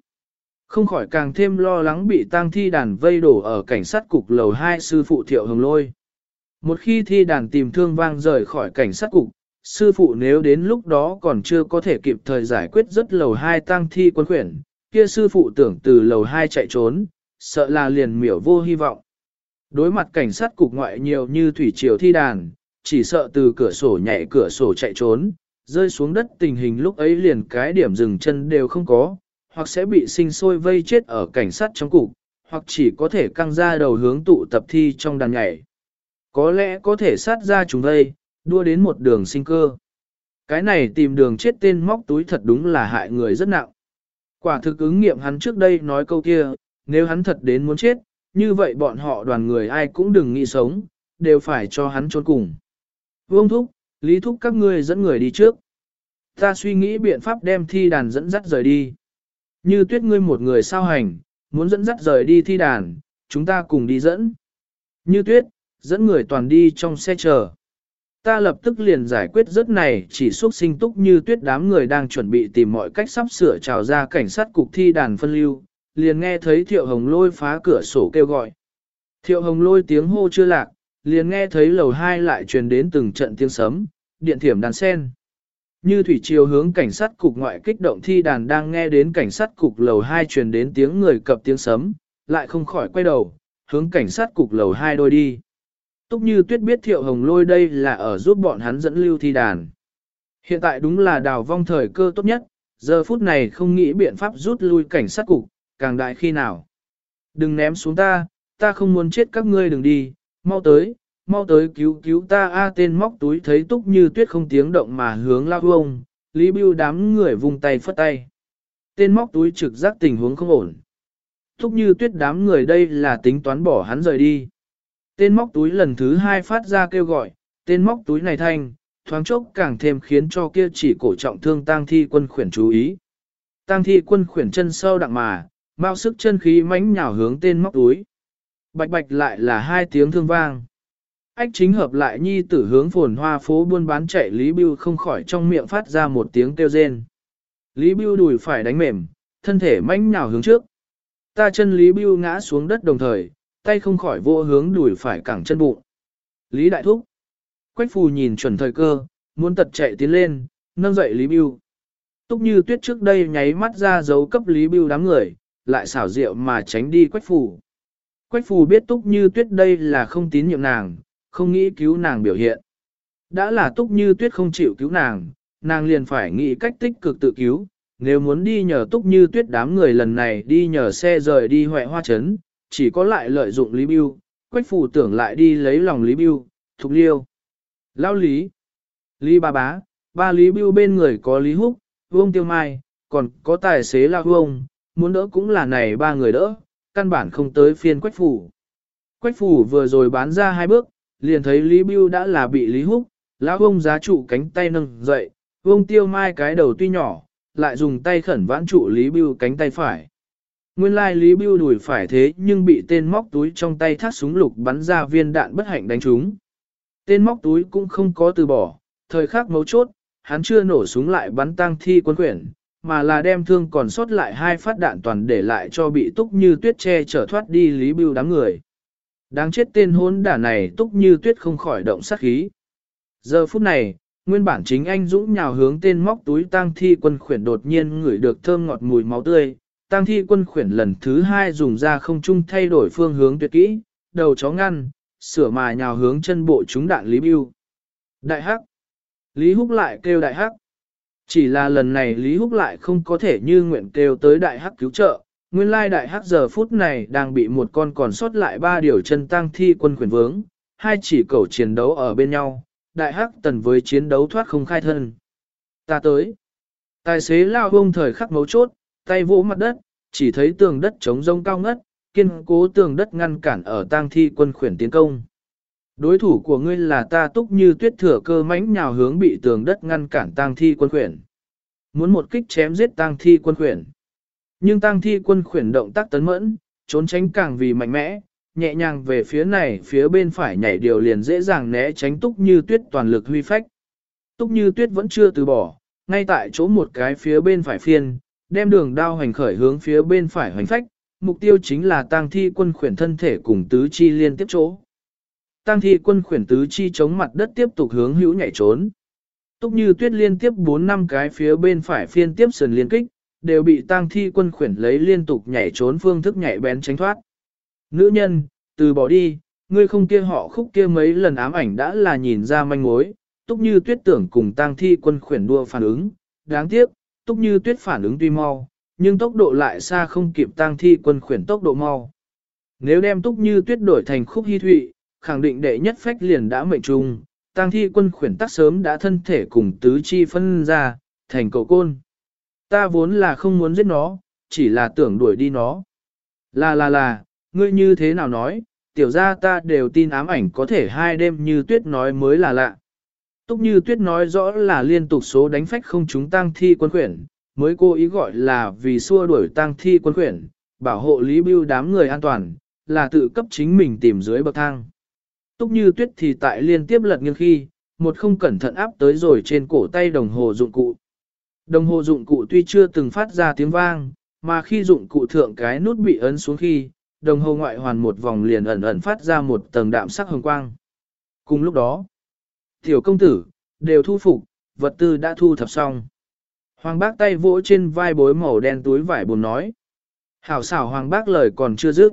Không khỏi càng thêm lo lắng bị tang thi đàn vây đổ ở cảnh sát cục lầu 2 sư phụ thiệu hồng lôi. Một khi thi đàn tìm thương vang rời khỏi cảnh sát cục, sư phụ nếu đến lúc đó còn chưa có thể kịp thời giải quyết rất lầu 2 tang thi quân khuyển, kia sư phụ tưởng từ lầu 2 chạy trốn, sợ là liền miểu vô hy vọng. Đối mặt cảnh sát cục ngoại nhiều như thủy triều thi đàn, chỉ sợ từ cửa sổ nhảy cửa sổ chạy trốn, rơi xuống đất tình hình lúc ấy liền cái điểm dừng chân đều không có, hoặc sẽ bị sinh sôi vây chết ở cảnh sát trong cục, hoặc chỉ có thể căng ra đầu hướng tụ tập thi trong đàn nhảy. Có lẽ có thể sát ra chúng đây, đua đến một đường sinh cơ. Cái này tìm đường chết tên móc túi thật đúng là hại người rất nặng. Quả thực ứng nghiệm hắn trước đây nói câu kia, nếu hắn thật đến muốn chết, như vậy bọn họ đoàn người ai cũng đừng nghĩ sống, đều phải cho hắn trốn cùng. Vương Thúc, Lý Thúc các ngươi dẫn người đi trước. Ta suy nghĩ biện pháp đem thi đàn dẫn dắt rời đi. Như tuyết ngươi một người sao hành, muốn dẫn dắt rời đi thi đàn, chúng ta cùng đi dẫn. Như tuyết, dẫn người toàn đi trong xe chờ. Ta lập tức liền giải quyết rất này chỉ xuất sinh túc như tuyết đám người đang chuẩn bị tìm mọi cách sắp sửa trào ra cảnh sát cục thi đàn phân lưu, liền nghe thấy thiệu hồng lôi phá cửa sổ kêu gọi. Thiệu hồng lôi tiếng hô chưa lạc, liền nghe thấy lầu hai lại truyền đến từng trận tiếng sấm, điện thiểm đàn sen. Như thủy triều hướng cảnh sát cục ngoại kích động thi đàn đang nghe đến cảnh sát cục lầu 2 truyền đến tiếng người cập tiếng sấm, lại không khỏi quay đầu, hướng cảnh sát cục lầu 2 đôi đi. Túc như tuyết biết thiệu hồng lôi đây là ở giúp bọn hắn dẫn lưu thi đàn. Hiện tại đúng là đào vong thời cơ tốt nhất, giờ phút này không nghĩ biện pháp rút lui cảnh sát cục, càng đại khi nào. Đừng ném xuống ta, ta không muốn chết các ngươi đừng đi, mau tới, mau tới cứu cứu ta a tên móc túi thấy túc như tuyết không tiếng động mà hướng lao ông Lý Bưu đám người vung tay phất tay. Tên móc túi trực giác tình huống không ổn. Túc như tuyết đám người đây là tính toán bỏ hắn rời đi. Tên móc túi lần thứ hai phát ra kêu gọi, tên móc túi này thanh, thoáng chốc càng thêm khiến cho kia chỉ cổ trọng thương tang thi quân khuyển chú ý. Tang thi quân khuyển chân sâu đặng mà, mau sức chân khí mãnh nhào hướng tên móc túi. Bạch bạch lại là hai tiếng thương vang. Ách chính hợp lại nhi tử hướng phồn hoa phố buôn bán chạy Lý Bưu không khỏi trong miệng phát ra một tiếng kêu rên. Lý Bưu đùi phải đánh mềm, thân thể manh nhào hướng trước. Ta chân Lý Bưu ngã xuống đất đồng thời, tay không khỏi vô hướng đùi phải cẳng chân bụng. Lý Đại Thúc. Quách phù nhìn chuẩn thời cơ, muốn tật chạy tiến lên, nâng dậy Lý Bưu. Túc như tuyết trước đây nháy mắt ra dấu cấp Lý Bưu đám người, lại xảo diệu mà tránh đi Quách phù. Quách phù biết Túc như tuyết đây là không tín nhiệm nàng, không nghĩ cứu nàng biểu hiện. Đã là túc như tuyết không chịu cứu nàng, nàng liền phải nghĩ cách tích cực tự cứu, nếu muốn đi nhờ túc như tuyết đám người lần này đi nhờ xe rời đi huệ hoa chấn chỉ có lại lợi dụng Lý Biêu, quách phủ tưởng lại đi lấy lòng Lý Biêu, thục liêu. Lao Lý, Lý ba bá, ba Lý Biêu bên người có Lý Húc, Vương Tiêu Mai, còn có tài xế La Vương, muốn đỡ cũng là này ba người đỡ, căn bản không tới phiên quách phủ. Quách phủ vừa rồi bán ra hai bước, liền thấy Lý Bưu đã là bị Lý Húc, lão ông giá trụ cánh tay nâng dậy, ông tiêu mai cái đầu tuy nhỏ, lại dùng tay khẩn vãn trụ Lý Bưu cánh tay phải. Nguyên lai Lý Bưu đuổi phải thế nhưng bị tên móc túi trong tay thắt súng lục bắn ra viên đạn bất hạnh đánh trúng. Tên móc túi cũng không có từ bỏ, thời khắc mấu chốt, hắn chưa nổ súng lại bắn tăng thi quân quyển, mà là đem thương còn sót lại hai phát đạn toàn để lại cho bị túc như tuyết che chở thoát đi Lý Bưu đám người. Đáng chết tên hôn đả này túc như tuyết không khỏi động sát khí. Giờ phút này, nguyên bản chính anh dũng nhào hướng tên móc túi tang thi quân khuyển đột nhiên ngửi được thơm ngọt mùi máu tươi, tang thi quân khuyển lần thứ hai dùng ra không trung thay đổi phương hướng tuyệt kỹ, đầu chó ngăn, sửa mà nhào hướng chân bộ chúng đạn Lý biêu Đại Hắc. Lý Húc lại kêu Đại Hắc. Chỉ là lần này Lý Húc lại không có thể như nguyện kêu tới Đại Hắc cứu trợ, nguyên lai Đại Hắc giờ phút này đang bị một con còn sót lại ba điều chân tang thi quân quyền vướng, hai chỉ cầu chiến đấu ở bên nhau, Đại Hắc tần với chiến đấu thoát không khai thân. Ta tới. Tài xế lao bông thời khắc mấu chốt, tay vỗ mặt đất, chỉ thấy tường đất trống rông cao ngất, kiên cố tường đất ngăn cản ở tang thi quân khuyển tiến công. Đối thủ của ngươi là ta túc như tuyết thừa cơ mãnh nhào hướng bị tường đất ngăn cản tang thi quân khuyển. Muốn một kích chém giết tang thi quân khuyển. Nhưng tang thi quân khuyển động tác tấn mẫn, trốn tránh càng vì mạnh mẽ, nhẹ nhàng về phía này phía bên phải nhảy điều liền dễ dàng né tránh túc như tuyết toàn lực huy phách. Túc như tuyết vẫn chưa từ bỏ, ngay tại chỗ một cái phía bên phải phiên, đem đường đao hành khởi hướng phía bên phải hoành phách, mục tiêu chính là tang thi quân khuyển thân thể cùng tứ chi liên tiếp chỗ. Tang thi quân khuyển tứ chi chống mặt đất tiếp tục hướng hữu nhảy trốn. Túc như tuyết liên tiếp 4 năm cái phía bên phải phiên tiếp sườn liên kích, đều bị tang thi quân khuyển lấy liên tục nhảy trốn phương thức nhảy bén tránh thoát. Nữ nhân, từ bỏ đi, ngươi không kia họ khúc kia mấy lần ám ảnh đã là nhìn ra manh mối, túc như tuyết tưởng cùng tang thi quân khuyển đua phản ứng, đáng tiếc, túc như tuyết phản ứng tuy mau, nhưng tốc độ lại xa không kịp tang thi quân khuyển tốc độ mau. Nếu đem túc như tuyết đổi thành khúc hy thụy, khẳng định đệ nhất phách liền đã mệnh trung, tang thi quân khuyển tắc sớm đã thân thể cùng tứ chi phân ra, thành cầu côn. Ta vốn là không muốn giết nó, chỉ là tưởng đuổi đi nó. Là là là, ngươi như thế nào nói, tiểu ra ta đều tin ám ảnh có thể hai đêm như tuyết nói mới là lạ. Túc như tuyết nói rõ là liên tục số đánh phách không chúng tăng thi quân khuyển, mới cố ý gọi là vì xua đuổi tăng thi quân khuyển, bảo hộ Lý Bưu đám người an toàn, là tự cấp chính mình tìm dưới bậc thang. Túc như tuyết thì tại liên tiếp lật nghiêng khi, một không cẩn thận áp tới rồi trên cổ tay đồng hồ dụng cụ. Đồng hồ dụng cụ tuy chưa từng phát ra tiếng vang, mà khi dụng cụ thượng cái nút bị ấn xuống khi, đồng hồ ngoại hoàn một vòng liền ẩn ẩn phát ra một tầng đạm sắc hồng quang. Cùng lúc đó, tiểu công tử, đều thu phục, vật tư đã thu thập xong. Hoàng bác tay vỗ trên vai bối màu đen túi vải buồn nói. Hảo xảo hoàng bác lời còn chưa dứt.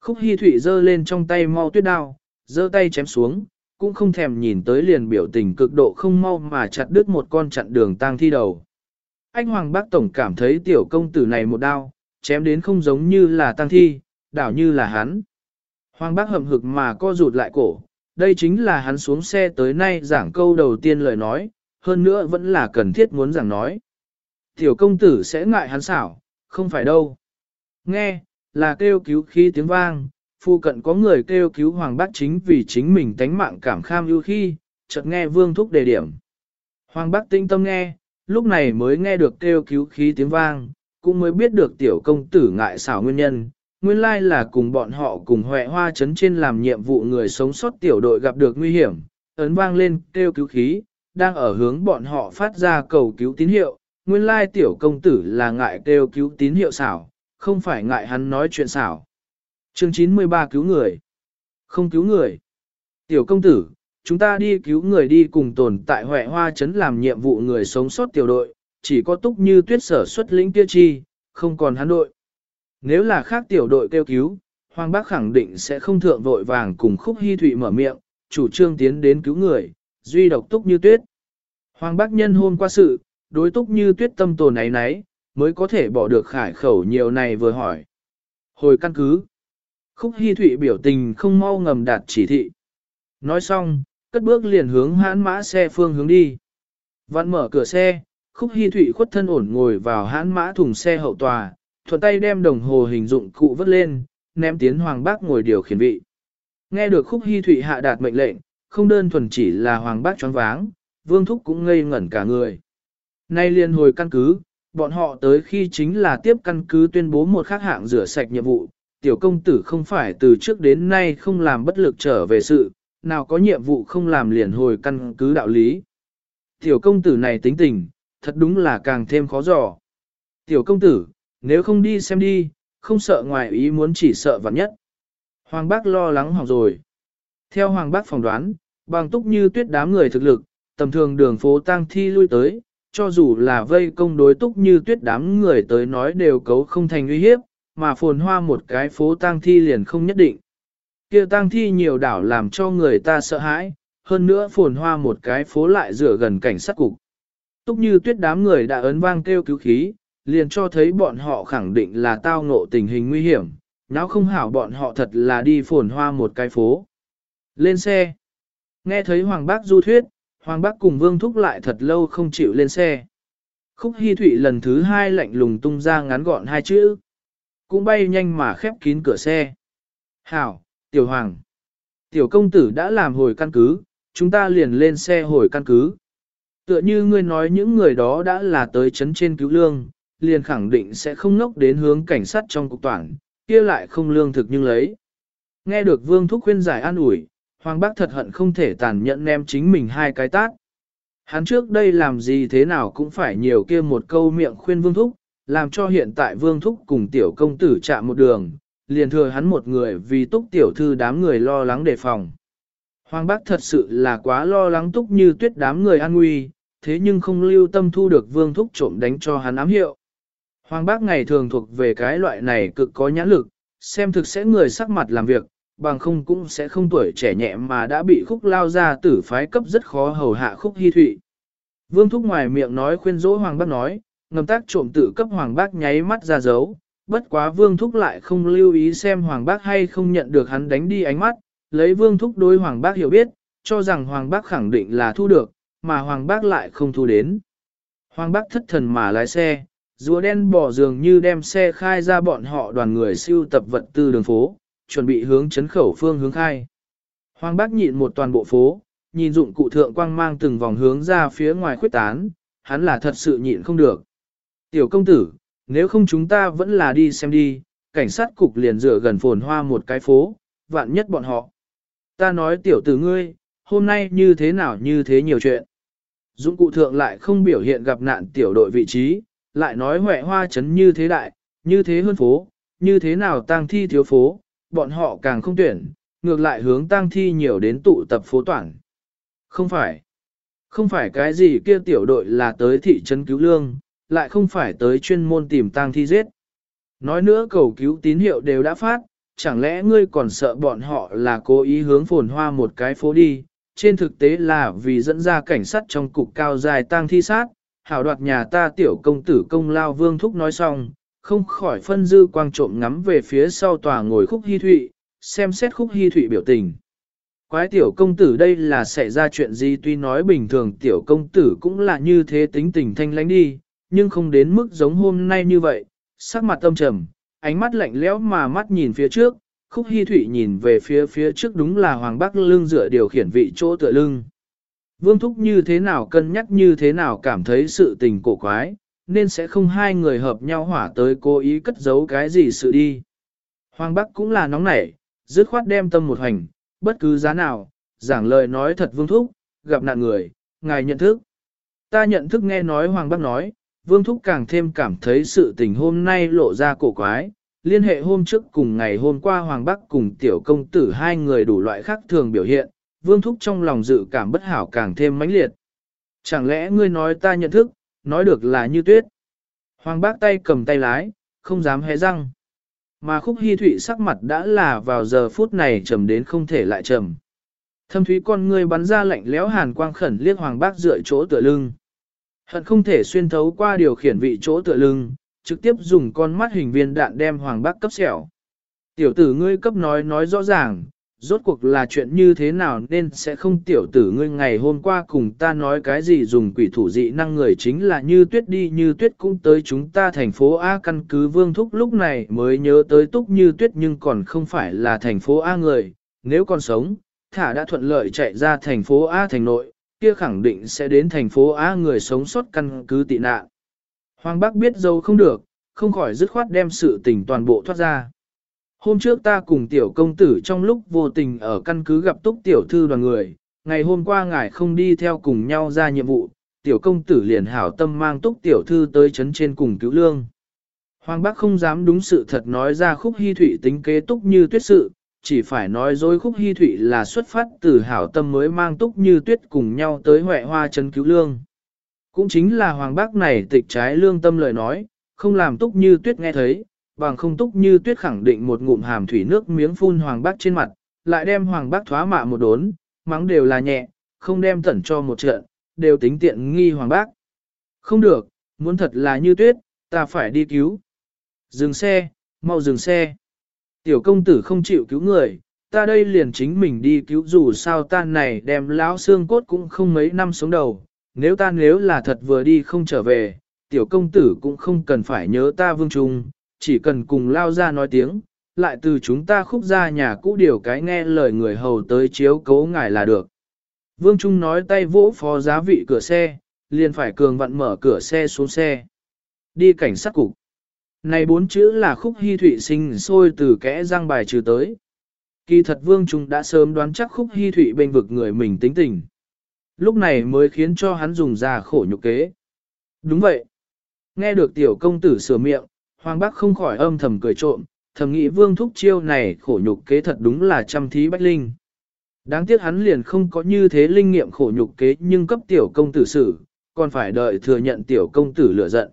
Khúc hy thụy giơ lên trong tay mau tuyết đao, giơ tay chém xuống, cũng không thèm nhìn tới liền biểu tình cực độ không mau mà chặt đứt một con chặn đường tang thi đầu. Anh Hoàng Bác Tổng cảm thấy tiểu công tử này một đao, chém đến không giống như là tang thi, đảo như là hắn. Hoàng Bác hậm hực mà co rụt lại cổ, đây chính là hắn xuống xe tới nay giảng câu đầu tiên lời nói, hơn nữa vẫn là cần thiết muốn giảng nói. Tiểu công tử sẽ ngại hắn xảo, không phải đâu. Nghe, là kêu cứu khi tiếng vang, phu cận có người kêu cứu Hoàng Bác chính vì chính mình tánh mạng cảm kham ưu khi, chợt nghe vương thúc đề điểm. Hoàng Bác tinh tâm nghe, lúc này mới nghe được kêu cứu khí tiếng vang, cũng mới biết được tiểu công tử ngại xảo nguyên nhân. Nguyên lai là cùng bọn họ cùng Huệ Hoa Trấn trên làm nhiệm vụ người sống sót tiểu đội gặp được nguy hiểm, ấn vang lên kêu cứu khí, đang ở hướng bọn họ phát ra cầu cứu tín hiệu. Nguyên lai tiểu công tử là ngại kêu cứu tín hiệu xảo, không phải ngại hắn nói chuyện xảo. Chương 93 cứu người. Không cứu người. Tiểu công tử, chúng ta đi cứu người đi cùng tồn tại Huệ Hoa Trấn làm nhiệm vụ người sống sót tiểu đội, chỉ có túc như tuyết sở xuất lĩnh tiêu chi, không còn hắn đội. Nếu là khác tiểu đội kêu cứu, Hoàng Bác khẳng định sẽ không thượng vội vàng cùng khúc hy thụy mở miệng, chủ trương tiến đến cứu người, duy độc túc như tuyết. Hoàng Bác nhân hôm qua sự, đối túc như tuyết tâm tồn ấy nấy, mới có thể bỏ được khải khẩu nhiều này vừa hỏi. Hồi căn cứ, khúc hy thụy biểu tình không mau ngầm đạt chỉ thị. Nói xong, cất bước liền hướng hãn mã xe phương hướng đi. Vặn mở cửa xe, khúc hy thụy khuất thân ổn ngồi vào hãn mã thùng xe hậu tòa, thuận tay đem đồng hồ hình dụng cụ vứt lên, ném tiến hoàng bác ngồi điều khiển vị. Nghe được khúc hy thụy hạ đạt mệnh lệnh, không đơn thuần chỉ là hoàng bác choáng váng, vương thúc cũng ngây ngẩn cả người. Nay liên hồi căn cứ, bọn họ tới khi chính là tiếp căn cứ tuyên bố một khác hạng rửa sạch nhiệm vụ, tiểu công tử không phải từ trước đến nay không làm bất lực trở về sự, nào có nhiệm vụ không làm liền hồi căn cứ đạo lý. Tiểu công tử này tính tình, thật đúng là càng thêm khó dò. Tiểu công tử, nếu không đi xem đi, không sợ ngoài ý muốn chỉ sợ vặn nhất. Hoàng bác lo lắng hỏng rồi. Theo Hoàng bác phỏng đoán, bằng túc như tuyết đám người thực lực, tầm thường đường phố tang thi lui tới, cho dù là vây công đối túc như tuyết đám người tới nói đều cấu không thành uy hiếp, mà phồn hoa một cái phố tang thi liền không nhất định kia tang thi nhiều đảo làm cho người ta sợ hãi, hơn nữa phồn hoa một cái phố lại rửa gần cảnh sát cục. Túc như tuyết đám người đã ấn vang kêu cứu khí, liền cho thấy bọn họ khẳng định là tao ngộ tình hình nguy hiểm, não không hảo bọn họ thật là đi phồn hoa một cái phố. Lên xe. Nghe thấy Hoàng Bác du thuyết, Hoàng Bác cùng Vương Thúc lại thật lâu không chịu lên xe. Khúc hy Thụy lần thứ hai lạnh lùng tung ra ngắn gọn hai chữ. Cũng bay nhanh mà khép kín cửa xe. Hảo, Tiểu Hoàng. Tiểu công tử đã làm hồi căn cứ, chúng ta liền lên xe hồi căn cứ. Tựa như ngươi nói những người đó đã là tới chấn trên cứu lương, liền khẳng định sẽ không nốc đến hướng cảnh sát trong cục toàn, kia lại không lương thực nhưng lấy. Nghe được Vương Thúc khuyên giải an ủi, Hoàng Bác thật hận không thể tàn nhẫn em chính mình hai cái tát. Hắn trước đây làm gì thế nào cũng phải nhiều kia một câu miệng khuyên Vương Thúc, làm cho hiện tại Vương Thúc cùng tiểu công tử chạm một đường, liền thừa hắn một người vì túc tiểu thư đám người lo lắng đề phòng. Hoàng Bác thật sự là quá lo lắng túc như tuyết đám người an nguy, thế nhưng không lưu tâm thu được Vương Thúc trộm đánh cho hắn ám hiệu. Hoàng Bác ngày thường thuộc về cái loại này cực có nhãn lực, xem thực sẽ người sắc mặt làm việc, bằng không cũng sẽ không tuổi trẻ nhẹ mà đã bị khúc lao ra tử phái cấp rất khó hầu hạ khúc hy thụy. Vương Thúc ngoài miệng nói khuyên dỗ Hoàng Bác nói, ngầm tác trộm tự cấp Hoàng Bác nháy mắt ra dấu, bất quá Vương Thúc lại không lưu ý xem Hoàng Bác hay không nhận được hắn đánh đi ánh mắt, lấy Vương Thúc đối Hoàng Bác hiểu biết, cho rằng Hoàng Bác khẳng định là thu được, mà Hoàng Bác lại không thu đến. Hoàng Bác thất thần mà lái xe, rùa đen bỏ dường như đem xe khai ra bọn họ đoàn người siêu tập vật tư đường phố, chuẩn bị hướng chấn khẩu phương hướng khai. Hoàng bác nhịn một toàn bộ phố, nhìn dụng cụ thượng quang mang từng vòng hướng ra phía ngoài khuyết tán, hắn là thật sự nhịn không được. Tiểu công tử, nếu không chúng ta vẫn là đi xem đi, cảnh sát cục liền dựa gần phồn hoa một cái phố, vạn nhất bọn họ. Ta nói tiểu tử ngươi, hôm nay như thế nào như thế nhiều chuyện. Dụng cụ thượng lại không biểu hiện gặp nạn tiểu đội vị trí, lại nói huệ hoa chấn như thế đại, như thế hơn phố, như thế nào tang thi thiếu phố, bọn họ càng không tuyển, ngược lại hướng tang thi nhiều đến tụ tập phố toàn. Không phải, không phải cái gì kia tiểu đội là tới thị trấn cứu lương, lại không phải tới chuyên môn tìm tang thi giết. Nói nữa cầu cứu tín hiệu đều đã phát, chẳng lẽ ngươi còn sợ bọn họ là cố ý hướng phồn hoa một cái phố đi, trên thực tế là vì dẫn ra cảnh sát trong cục cao dài tang thi sát, hảo đoạt nhà ta tiểu công tử công lao vương thúc nói xong, không khỏi phân dư quang trộm ngắm về phía sau tòa ngồi khúc hy thụy, xem xét khúc hy thụy biểu tình. Quái tiểu công tử đây là xảy ra chuyện gì tuy nói bình thường tiểu công tử cũng là như thế tính tình thanh lánh đi, nhưng không đến mức giống hôm nay như vậy, sắc mặt tâm trầm, ánh mắt lạnh lẽo mà mắt nhìn phía trước, khúc hy thủy nhìn về phía phía trước đúng là hoàng bắc lưng dựa điều khiển vị chỗ tựa lưng. Vương Thúc như thế nào cân nhắc như thế nào cảm thấy sự tình cổ quái, nên sẽ không hai người hợp nhau hỏa tới cố ý cất giấu cái gì sự đi. Hoàng Bắc cũng là nóng nảy, dứt khoát đem tâm một hành, bất cứ giá nào, giảng lời nói thật Vương Thúc, gặp nạn người, ngài nhận thức. Ta nhận thức nghe nói Hoàng Bắc nói, Vương Thúc càng thêm cảm thấy sự tình hôm nay lộ ra cổ quái, liên hệ hôm trước cùng ngày hôm qua Hoàng Bắc cùng tiểu công tử hai người đủ loại khác thường biểu hiện, Vương Thúc trong lòng dự cảm bất hảo càng thêm mãnh liệt. Chẳng lẽ ngươi nói ta nhận thức, nói được là như tuyết. Hoàng bác tay cầm tay lái, không dám hé răng. Mà khúc hy thụy sắc mặt đã là vào giờ phút này trầm đến không thể lại trầm. Thâm thúy con ngươi bắn ra lạnh lẽo hàn quang khẩn liếc hoàng bác dựa chỗ tựa lưng. Hận không thể xuyên thấu qua điều khiển vị chỗ tựa lưng, trực tiếp dùng con mắt hình viên đạn đem hoàng bác cấp sẹo. Tiểu tử ngươi cấp nói nói rõ ràng, rốt cuộc là chuyện như thế nào nên sẽ không tiểu tử ngươi ngày hôm qua cùng ta nói cái gì dùng quỷ thủ dị năng người chính là như tuyết đi như tuyết cũng tới chúng ta thành phố A căn cứ vương thúc lúc này mới nhớ tới túc như tuyết nhưng còn không phải là thành phố A người, nếu còn sống, thả đã thuận lợi chạy ra thành phố A thành nội, kia khẳng định sẽ đến thành phố Á người sống sót căn cứ tị nạn. Hoàng Bắc biết dâu không được, không khỏi dứt khoát đem sự tình toàn bộ thoát ra. Hôm trước ta cùng tiểu công tử trong lúc vô tình ở căn cứ gặp túc tiểu thư đoàn người, ngày hôm qua ngài không đi theo cùng nhau ra nhiệm vụ, tiểu công tử liền hảo tâm mang túc tiểu thư tới chấn trên cùng cứu lương. Hoàng Bắc không dám đúng sự thật nói ra khúc hy thủy tính kế túc như tuyết sự, chỉ phải nói dối khúc hy thụy là xuất phát từ hảo tâm mới mang túc như tuyết cùng nhau tới huệ hoa chân cứu lương. Cũng chính là hoàng bác này tịch trái lương tâm lời nói, không làm túc như tuyết nghe thấy, bằng không túc như tuyết khẳng định một ngụm hàm thủy nước miếng phun hoàng bác trên mặt, lại đem hoàng bác thoá mạ một đốn, mắng đều là nhẹ, không đem tẩn cho một trận, đều tính tiện nghi hoàng bác. Không được, muốn thật là như tuyết, ta phải đi cứu. Dừng xe, mau dừng xe. Tiểu công tử không chịu cứu người, ta đây liền chính mình đi cứu dù sao ta này đem lão xương cốt cũng không mấy năm sống đầu. Nếu ta nếu là thật vừa đi không trở về, tiểu công tử cũng không cần phải nhớ ta vương trung, chỉ cần cùng lao ra nói tiếng, lại từ chúng ta khúc ra nhà cũ điều cái nghe lời người hầu tới chiếu cố ngài là được. Vương Trung nói tay vỗ phó giá vị cửa xe, liền phải cường vặn mở cửa xe xuống xe. Đi cảnh sát cục. Này bốn chữ là khúc hy thụy sinh sôi từ kẽ răng bài trừ tới. Kỳ thật Vương Trung đã sớm đoán chắc khúc hy thụy bên vực người mình tính tình. Lúc này mới khiến cho hắn dùng ra khổ nhục kế. Đúng vậy. Nghe được tiểu công tử sửa miệng, Hoàng Bắc không khỏi âm thầm cười trộm, thầm nghĩ Vương Thúc Chiêu này khổ nhục kế thật đúng là trăm thí bách linh. Đáng tiếc hắn liền không có như thế linh nghiệm khổ nhục kế nhưng cấp tiểu công tử xử, còn phải đợi thừa nhận tiểu công tử lựa giận.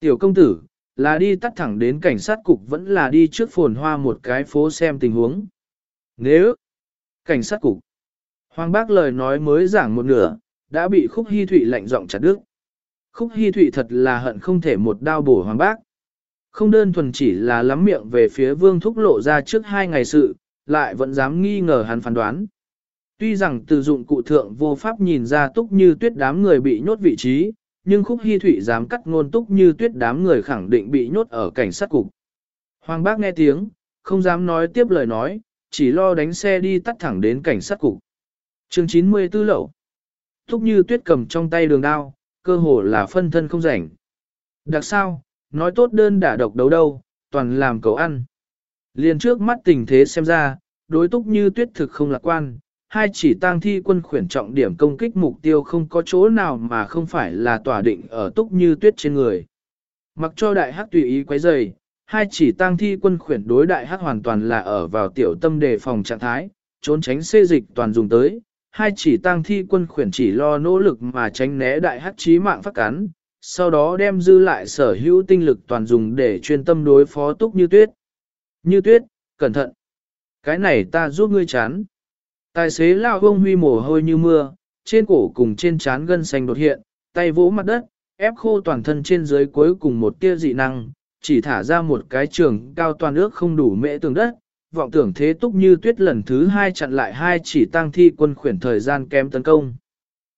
Tiểu công tử, là đi tắt thẳng đến cảnh sát cục vẫn là đi trước phồn hoa một cái phố xem tình huống. Nếu, cảnh sát cục, Hoàng bác lời nói mới giảng một nửa, đã bị khúc hy thụy lạnh giọng chặt đứt. Khúc hy thụy thật là hận không thể một đao bổ hoàng bác. Không đơn thuần chỉ là lắm miệng về phía vương thúc lộ ra trước hai ngày sự, lại vẫn dám nghi ngờ hắn phán đoán. Tuy rằng từ dụng cụ thượng vô pháp nhìn ra túc như tuyết đám người bị nhốt vị trí, nhưng khúc hy thụy dám cắt ngôn túc như tuyết đám người khẳng định bị nhốt ở cảnh sát cục. Hoàng bác nghe tiếng, không dám nói tiếp lời nói, chỉ lo đánh xe đi tắt thẳng đến cảnh sát cục. chương 94 lậu. Túc như tuyết cầm trong tay đường đao, cơ hồ là phân thân không rảnh. Đặc sao, nói tốt đơn đả độc đấu đâu, toàn làm cầu ăn. Liền trước mắt tình thế xem ra, đối túc như tuyết thực không lạc quan, hai chỉ tang thi quân khuyển trọng điểm công kích mục tiêu không có chỗ nào mà không phải là tỏa định ở túc như tuyết trên người. Mặc cho đại hắc tùy ý quấy rầy, hai chỉ tang thi quân khuyển đối đại hắc hoàn toàn là ở vào tiểu tâm đề phòng trạng thái, trốn tránh xê dịch toàn dùng tới. Hai chỉ tang thi quân khuyển chỉ lo nỗ lực mà tránh né đại hắc chí mạng phát cắn, sau đó đem dư lại sở hữu tinh lực toàn dùng để chuyên tâm đối phó túc như tuyết. Như tuyết, cẩn thận. Cái này ta giúp ngươi chán. Tài xế lao bông huy mồ hôi như mưa, trên cổ cùng trên trán gân xanh đột hiện, tay vỗ mặt đất, ép khô toàn thân trên dưới cuối cùng một tia dị năng, chỉ thả ra một cái trường cao toàn ước không đủ mễ tường đất, vọng tưởng thế túc như tuyết lần thứ hai chặn lại hai chỉ tăng thi quân khuyển thời gian kém tấn công.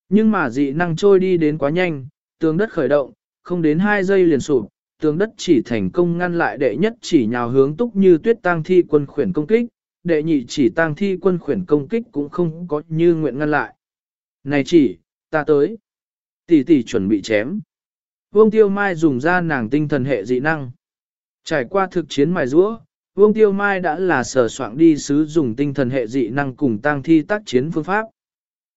Nhưng mà dị năng trôi đi đến quá nhanh, tường đất khởi động, không đến hai giây liền sụp, tường đất chỉ thành công ngăn lại đệ nhất chỉ nhào hướng túc như tuyết tăng thi quân khuyển công kích, đệ nhị chỉ tăng thi quân khuyển công kích cũng không có như nguyện ngăn lại. Này chỉ, ta tới. Tỷ tỷ chuẩn bị chém. Vương Tiêu Mai dùng ra nàng tinh thần hệ dị năng. Trải qua thực chiến mài rũa, Vương Tiêu Mai đã là sở soạn đi sứ dùng tinh thần hệ dị năng cùng tăng thi tác chiến phương pháp.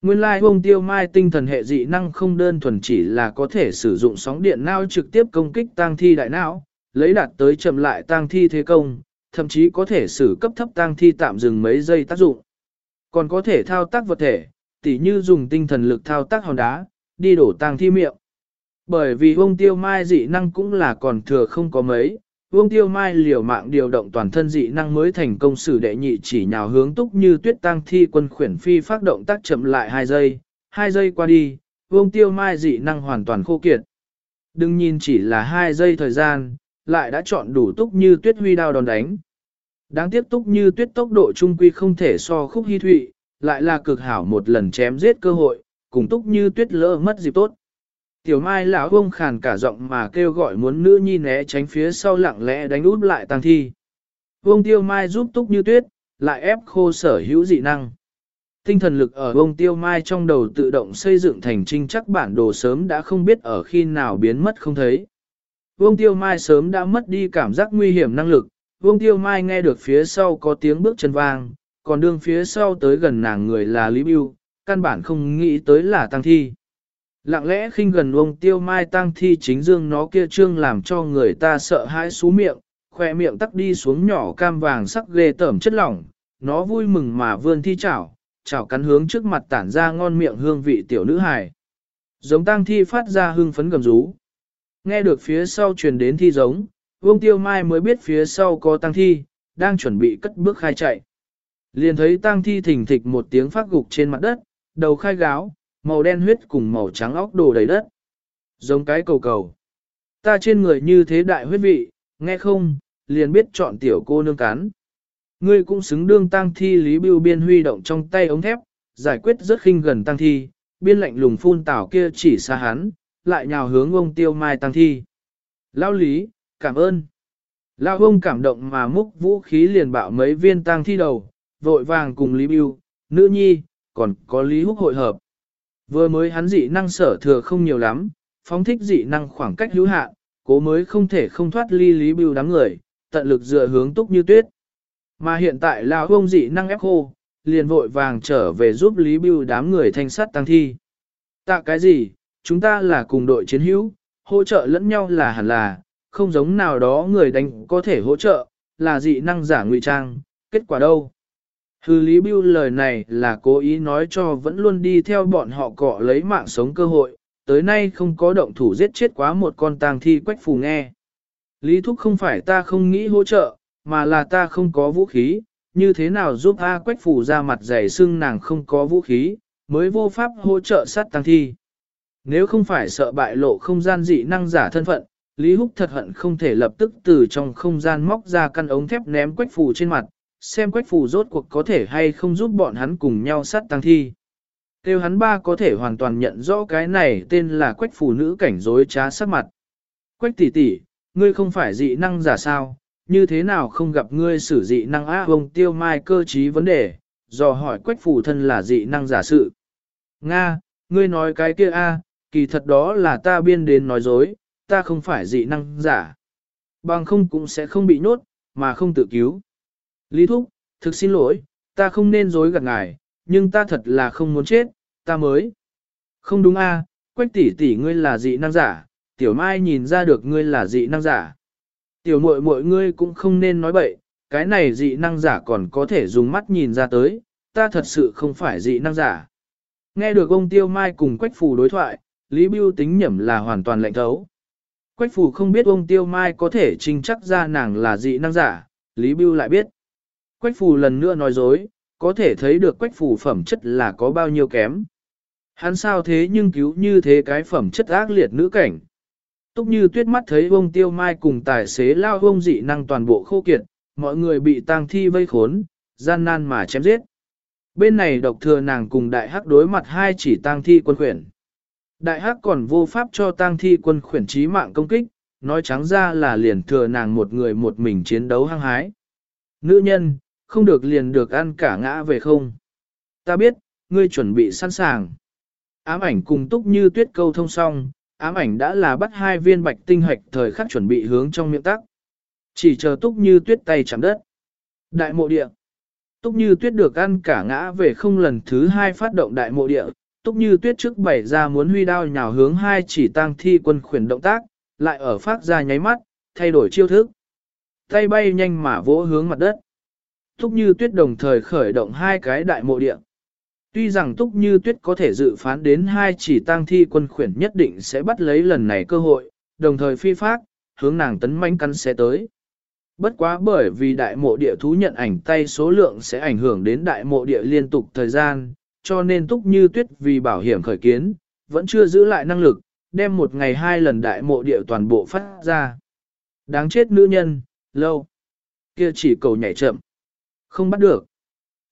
Nguyên lai like, Vương Tiêu Mai tinh thần hệ dị năng không đơn thuần chỉ là có thể sử dụng sóng điện não trực tiếp công kích tăng thi đại não, lấy đạt tới chậm lại tăng thi thế công, thậm chí có thể sử cấp thấp tăng thi tạm dừng mấy giây tác dụng. Còn có thể thao tác vật thể, tỉ như dùng tinh thần lực thao tác hòn đá, đi đổ tăng thi miệng. Bởi vì vông tiêu mai dị năng cũng là còn thừa không có mấy, vông tiêu mai liều mạng điều động toàn thân dị năng mới thành công sử đệ nhị chỉ nhào hướng túc như tuyết tăng thi quân khuyển phi phát động tác chậm lại 2 giây, 2 giây qua đi, vông tiêu mai dị năng hoàn toàn khô kiệt. Đừng nhìn chỉ là 2 giây thời gian, lại đã chọn đủ túc như tuyết huy đao đòn đánh. Đáng tiếc túc như tuyết tốc độ trung quy không thể so khúc hy thụy, lại là cực hảo một lần chém giết cơ hội, cùng túc như tuyết lỡ mất dịp tốt. Tiểu mai lão ông khàn cả giọng mà kêu gọi muốn nữ nhi né tránh phía sau lặng lẽ đánh út lại tăng thi. Vương tiêu mai giúp túc như tuyết, lại ép khô sở hữu dị năng. Tinh thần lực ở vương tiêu mai trong đầu tự động xây dựng thành trinh chắc bản đồ sớm đã không biết ở khi nào biến mất không thấy. Vương tiêu mai sớm đã mất đi cảm giác nguy hiểm năng lực, vương tiêu mai nghe được phía sau có tiếng bước chân vang, còn đương phía sau tới gần nàng người là Lý Bưu, căn bản không nghĩ tới là tăng thi. Lặng lẽ khinh gần Vương tiêu mai tăng thi chính dương nó kia trương làm cho người ta sợ hãi xú miệng, khoe miệng tắc đi xuống nhỏ cam vàng sắc ghê tởm chất lỏng, nó vui mừng mà vươn thi chảo, chảo cắn hướng trước mặt tản ra ngon miệng hương vị tiểu nữ hài. Giống tang thi phát ra hương phấn gầm rú. Nghe được phía sau truyền đến thi giống, Vương Tiêu Mai mới biết phía sau có tăng thi, đang chuẩn bị cất bước khai chạy. Liền thấy tăng thi thình thịch một tiếng phát gục trên mặt đất, đầu khai gáo, màu đen huyết cùng màu trắng óc đổ đầy đất. Giống cái cầu cầu. Ta trên người như thế đại huyết vị, nghe không, liền biết chọn tiểu cô nương cán. Ngươi cũng xứng đương tăng thi Lý Bưu Biên huy động trong tay ống thép, giải quyết rất khinh gần tăng thi, biên lạnh lùng phun tảo kia chỉ xa hắn, lại nhào hướng ông tiêu mai tăng thi. Lao Lý, cảm ơn. Lao ông cảm động mà múc vũ khí liền bạo mấy viên tăng thi đầu, vội vàng cùng Lý Bưu, nữ nhi, còn có Lý Húc hội hợp. Vừa mới hắn dị năng sở thừa không nhiều lắm, phóng thích dị năng khoảng cách hữu hạn, cố mới không thể không thoát ly Lý Bưu đám người, tận lực dựa hướng túc như tuyết. Mà hiện tại Lão ông dị năng ép khô, liền vội vàng trở về giúp Lý Bưu đám người thanh sát tăng thi. Tạ cái gì, chúng ta là cùng đội chiến hữu, hỗ trợ lẫn nhau là hẳn là, không giống nào đó người đánh có thể hỗ trợ, là dị năng giả ngụy trang, kết quả đâu? Hư Lý Bưu lời này là cố ý nói cho vẫn luôn đi theo bọn họ cọ lấy mạng sống cơ hội, tới nay không có động thủ giết chết quá một con tang thi quách phù nghe. Lý Thúc không phải ta không nghĩ hỗ trợ, mà là ta không có vũ khí, như thế nào giúp A quách phù ra mặt dày xưng nàng không có vũ khí, mới vô pháp hỗ trợ sát tăng thi. Nếu không phải sợ bại lộ không gian dị năng giả thân phận, Lý Húc thật hận không thể lập tức từ trong không gian móc ra căn ống thép ném quách phù trên mặt, xem quách phù rốt cuộc có thể hay không giúp bọn hắn cùng nhau sát tăng thi. tiêu hắn ba có thể hoàn toàn nhận rõ cái này tên là quách phù nữ cảnh dối trá sắc mặt. Quách tỷ tỷ, ngươi không phải dị năng giả sao, như thế nào không gặp ngươi sử dị năng á ông tiêu mai cơ trí vấn đề, dò hỏi quách phù thân là dị năng giả sự. Nga, ngươi nói cái kia a, kỳ thật đó là ta biên đến nói dối, ta không phải dị năng giả. Bằng không cũng sẽ không bị nhốt, mà không tự cứu. Lý Thúc, thực xin lỗi, ta không nên dối gạt ngài, nhưng ta thật là không muốn chết, ta mới. Không đúng a, quách tỷ tỷ ngươi là dị năng giả, tiểu mai nhìn ra được ngươi là dị năng giả. Tiểu muội muội ngươi cũng không nên nói bậy, cái này dị năng giả còn có thể dùng mắt nhìn ra tới, ta thật sự không phải dị năng giả. Nghe được ông Tiêu Mai cùng Quách Phù đối thoại, Lý Bưu tính nhẩm là hoàn toàn lệnh thấu. Quách Phủ không biết ông Tiêu Mai có thể trình chắc ra nàng là dị năng giả, Lý Bưu lại biết. Quách Phủ lần nữa nói dối, có thể thấy được Quách Phủ phẩm chất là có bao nhiêu kém. Hắn sao thế nhưng cứu như thế cái phẩm chất ác liệt nữ cảnh. Túc như tuyết mắt thấy ông tiêu mai cùng tài xế lao ông dị năng toàn bộ khô kiệt, mọi người bị tang thi vây khốn, gian nan mà chém giết. Bên này độc thừa nàng cùng đại hắc đối mặt hai chỉ tang thi quân khuyển. Đại hắc còn vô pháp cho tang thi quân khuyển trí mạng công kích, nói trắng ra là liền thừa nàng một người một mình chiến đấu hăng hái. Nữ nhân, không được liền được ăn cả ngã về không. Ta biết, ngươi chuẩn bị sẵn sàng. Ám ảnh cùng túc như tuyết câu thông xong, ám ảnh đã là bắt hai viên bạch tinh hạch thời khắc chuẩn bị hướng trong miệng tắc. Chỉ chờ túc như tuyết tay chạm đất. Đại mộ địa. Túc như tuyết được ăn cả ngã về không lần thứ hai phát động đại mộ địa. Túc như tuyết trước bảy ra muốn huy đao nhào hướng hai chỉ tăng thi quân khuyển động tác, lại ở phát ra nháy mắt, thay đổi chiêu thức. Tay bay nhanh mà vỗ hướng mặt đất. Túc như tuyết đồng thời khởi động hai cái đại mộ địa. Tuy rằng Túc Như Tuyết có thể dự phán đến hai chỉ tang thi quân khuyển nhất định sẽ bắt lấy lần này cơ hội, đồng thời phi phát, hướng nàng tấn manh cắn sẽ tới. Bất quá bởi vì đại mộ địa thú nhận ảnh tay số lượng sẽ ảnh hưởng đến đại mộ địa liên tục thời gian, cho nên Túc Như Tuyết vì bảo hiểm khởi kiến, vẫn chưa giữ lại năng lực, đem một ngày hai lần đại mộ địa toàn bộ phát ra. Đáng chết nữ nhân, lâu. Kia chỉ cầu nhảy chậm. Không bắt được.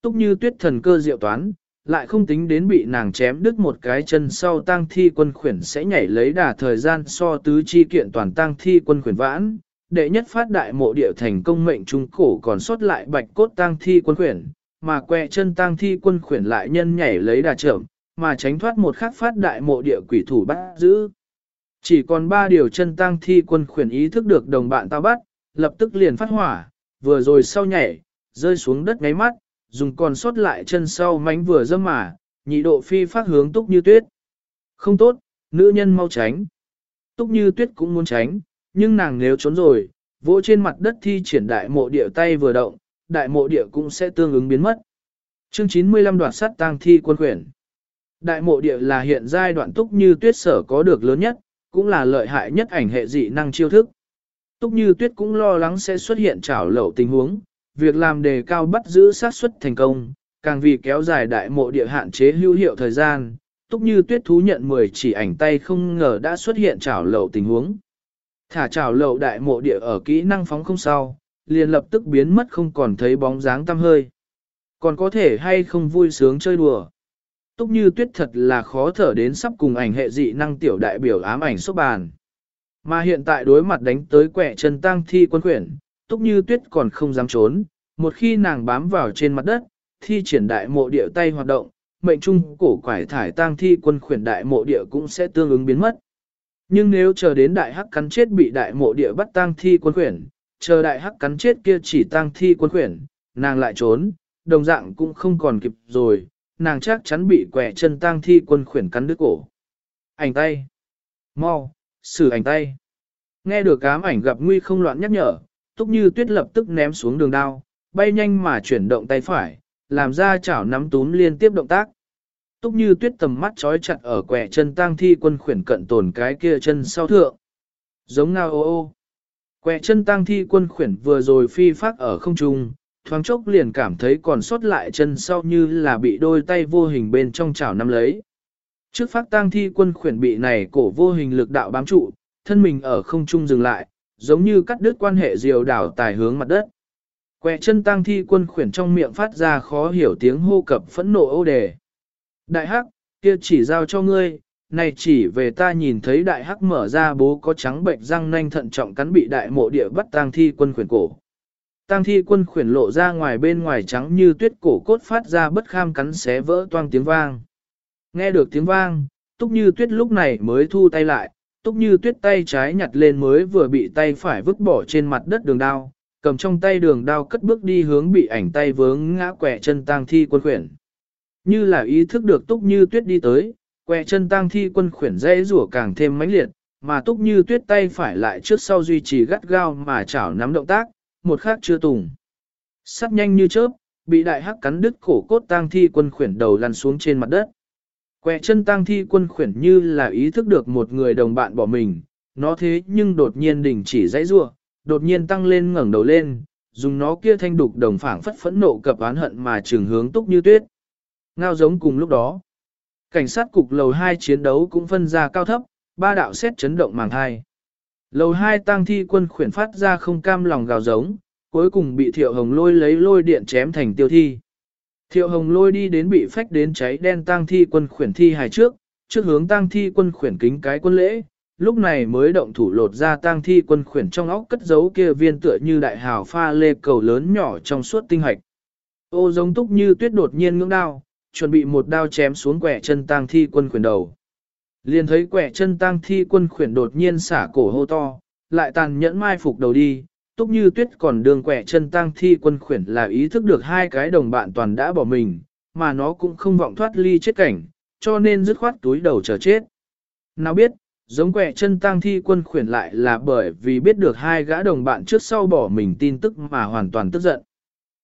Túc Như Tuyết thần cơ diệu toán, lại không tính đến bị nàng chém đứt một cái chân sau tang thi quân khuyển sẽ nhảy lấy đà thời gian so tứ chi kiện toàn tang thi quân khuyển vãn, đệ nhất phát đại mộ địa thành công mệnh trung cổ còn sót lại bạch cốt tang thi quân khuyển, mà quẹ chân tang thi quân khuyển lại nhân nhảy lấy đà trưởng, mà tránh thoát một khắc phát đại mộ địa quỷ thủ bắt giữ. Chỉ còn ba điều chân tang thi quân khuyển ý thức được đồng bạn tao bắt, lập tức liền phát hỏa, vừa rồi sau nhảy, rơi xuống đất ngáy mắt, dùng còn sót lại chân sau mánh vừa dâm mà, nhị độ phi phát hướng túc như tuyết. Không tốt, nữ nhân mau tránh. Túc như tuyết cũng muốn tránh, nhưng nàng nếu trốn rồi, vỗ trên mặt đất thi triển đại mộ địa tay vừa động, đại mộ địa cũng sẽ tương ứng biến mất. Chương 95 đoạt sát tang thi quân quyển. Đại mộ địa là hiện giai đoạn túc như tuyết sở có được lớn nhất, cũng là lợi hại nhất ảnh hệ dị năng chiêu thức. Túc như tuyết cũng lo lắng sẽ xuất hiện trảo lẩu tình huống, việc làm đề cao bắt giữ sát suất thành công, càng vì kéo dài đại mộ địa hạn chế hữu hiệu thời gian, túc như tuyết thú nhận 10 chỉ ảnh tay không ngờ đã xuất hiện trảo lậu tình huống. Thả trảo lậu đại mộ địa ở kỹ năng phóng không sau, liền lập tức biến mất không còn thấy bóng dáng tăm hơi. Còn có thể hay không vui sướng chơi đùa. Túc như tuyết thật là khó thở đến sắp cùng ảnh hệ dị năng tiểu đại biểu ám ảnh số bàn. Mà hiện tại đối mặt đánh tới quẻ chân tăng thi quân quyển, túc như tuyết còn không dám trốn, một khi nàng bám vào trên mặt đất, thi triển đại mộ địa tay hoạt động, mệnh trung cổ quải thải tang thi quân khuyển đại mộ địa cũng sẽ tương ứng biến mất. Nhưng nếu chờ đến đại hắc cắn chết bị đại mộ địa bắt tang thi quân khuyển, chờ đại hắc cắn chết kia chỉ tang thi quân khuyển, nàng lại trốn, đồng dạng cũng không còn kịp rồi, nàng chắc chắn bị quẻ chân tang thi quân khuyển cắn đứt cổ. Ảnh tay. Mau, xử ảnh tay. Nghe được cám ảnh gặp nguy không loạn nhắc nhở, túc như tuyết lập tức ném xuống đường đao, bay nhanh mà chuyển động tay phải, làm ra chảo nắm túm liên tiếp động tác. Túc như tuyết tầm mắt trói chặt ở quẻ chân tang thi quân khuyển cận tồn cái kia chân sau thượng. Giống ngao ô ô. Quẹ chân tang thi quân khuyển vừa rồi phi phát ở không trung, thoáng chốc liền cảm thấy còn sót lại chân sau như là bị đôi tay vô hình bên trong chảo nắm lấy. Trước phát tang thi quân khuyển bị này cổ vô hình lực đạo bám trụ, thân mình ở không trung dừng lại, giống như cắt đứt quan hệ diều đảo tài hướng mặt đất. Quẹ chân tang thi quân khuyển trong miệng phát ra khó hiểu tiếng hô cập phẫn nộ ô đề. Đại hắc, kia chỉ giao cho ngươi, này chỉ về ta nhìn thấy đại hắc mở ra bố có trắng bệnh răng nanh thận trọng cắn bị đại mộ địa bắt tang thi quân khuyển cổ. Tang thi quân khuyển lộ ra ngoài bên ngoài trắng như tuyết cổ cốt phát ra bất kham cắn xé vỡ toang tiếng vang. Nghe được tiếng vang, túc như tuyết lúc này mới thu tay lại, túc như tuyết tay trái nhặt lên mới vừa bị tay phải vứt bỏ trên mặt đất đường đao, cầm trong tay đường đao cất bước đi hướng bị ảnh tay vướng ngã quẹ chân tang thi quân khuyển. Như là ý thức được túc như tuyết đi tới, Que chân tang thi quân khuyển dễ rủa càng thêm mãnh liệt, mà túc như tuyết tay phải lại trước sau duy trì gắt gao mà chảo nắm động tác, một khác chưa tùng. Sắt nhanh như chớp, bị đại hắc cắn đứt cổ cốt tang thi quân khuyển đầu lăn xuống trên mặt đất. Quẹ chân tang thi quân khuyển như là ý thức được một người đồng bạn bỏ mình, nó thế nhưng đột nhiên đình chỉ dãy rủa, đột nhiên tăng lên ngẩng đầu lên, dùng nó kia thanh đục đồng phảng phất phẫn nộ cập oán hận mà trường hướng túc như tuyết. Ngao giống cùng lúc đó. Cảnh sát cục lầu 2 chiến đấu cũng phân ra cao thấp, ba đạo xét chấn động màng hai. Lầu 2 tăng thi quân khuyển phát ra không cam lòng gào giống, cuối cùng bị thiệu hồng lôi lấy lôi điện chém thành tiêu thi. Thiệu hồng lôi đi đến bị phách đến cháy đen tăng thi quân khuyển thi hài trước, trước hướng tăng thi quân khuyển kính cái quân lễ, lúc này mới động thủ lột ra tang thi quân khuyển trong óc cất giấu kia viên tựa như đại hào pha lê cầu lớn nhỏ trong suốt tinh hạch. Ô giống túc như tuyết đột nhiên ngưỡng đao, chuẩn bị một đao chém xuống quẻ chân tang thi quân khuyển đầu. Liền thấy quẻ chân tang thi quân khuyển đột nhiên xả cổ hô to, lại tàn nhẫn mai phục đầu đi, túc như tuyết còn đường quẻ chân tang thi quân khuyển là ý thức được hai cái đồng bạn toàn đã bỏ mình, mà nó cũng không vọng thoát ly chết cảnh, cho nên dứt khoát túi đầu chờ chết. Nào biết, giống quẻ chân tang thi quân khuyển lại là bởi vì biết được hai gã đồng bạn trước sau bỏ mình tin tức mà hoàn toàn tức giận.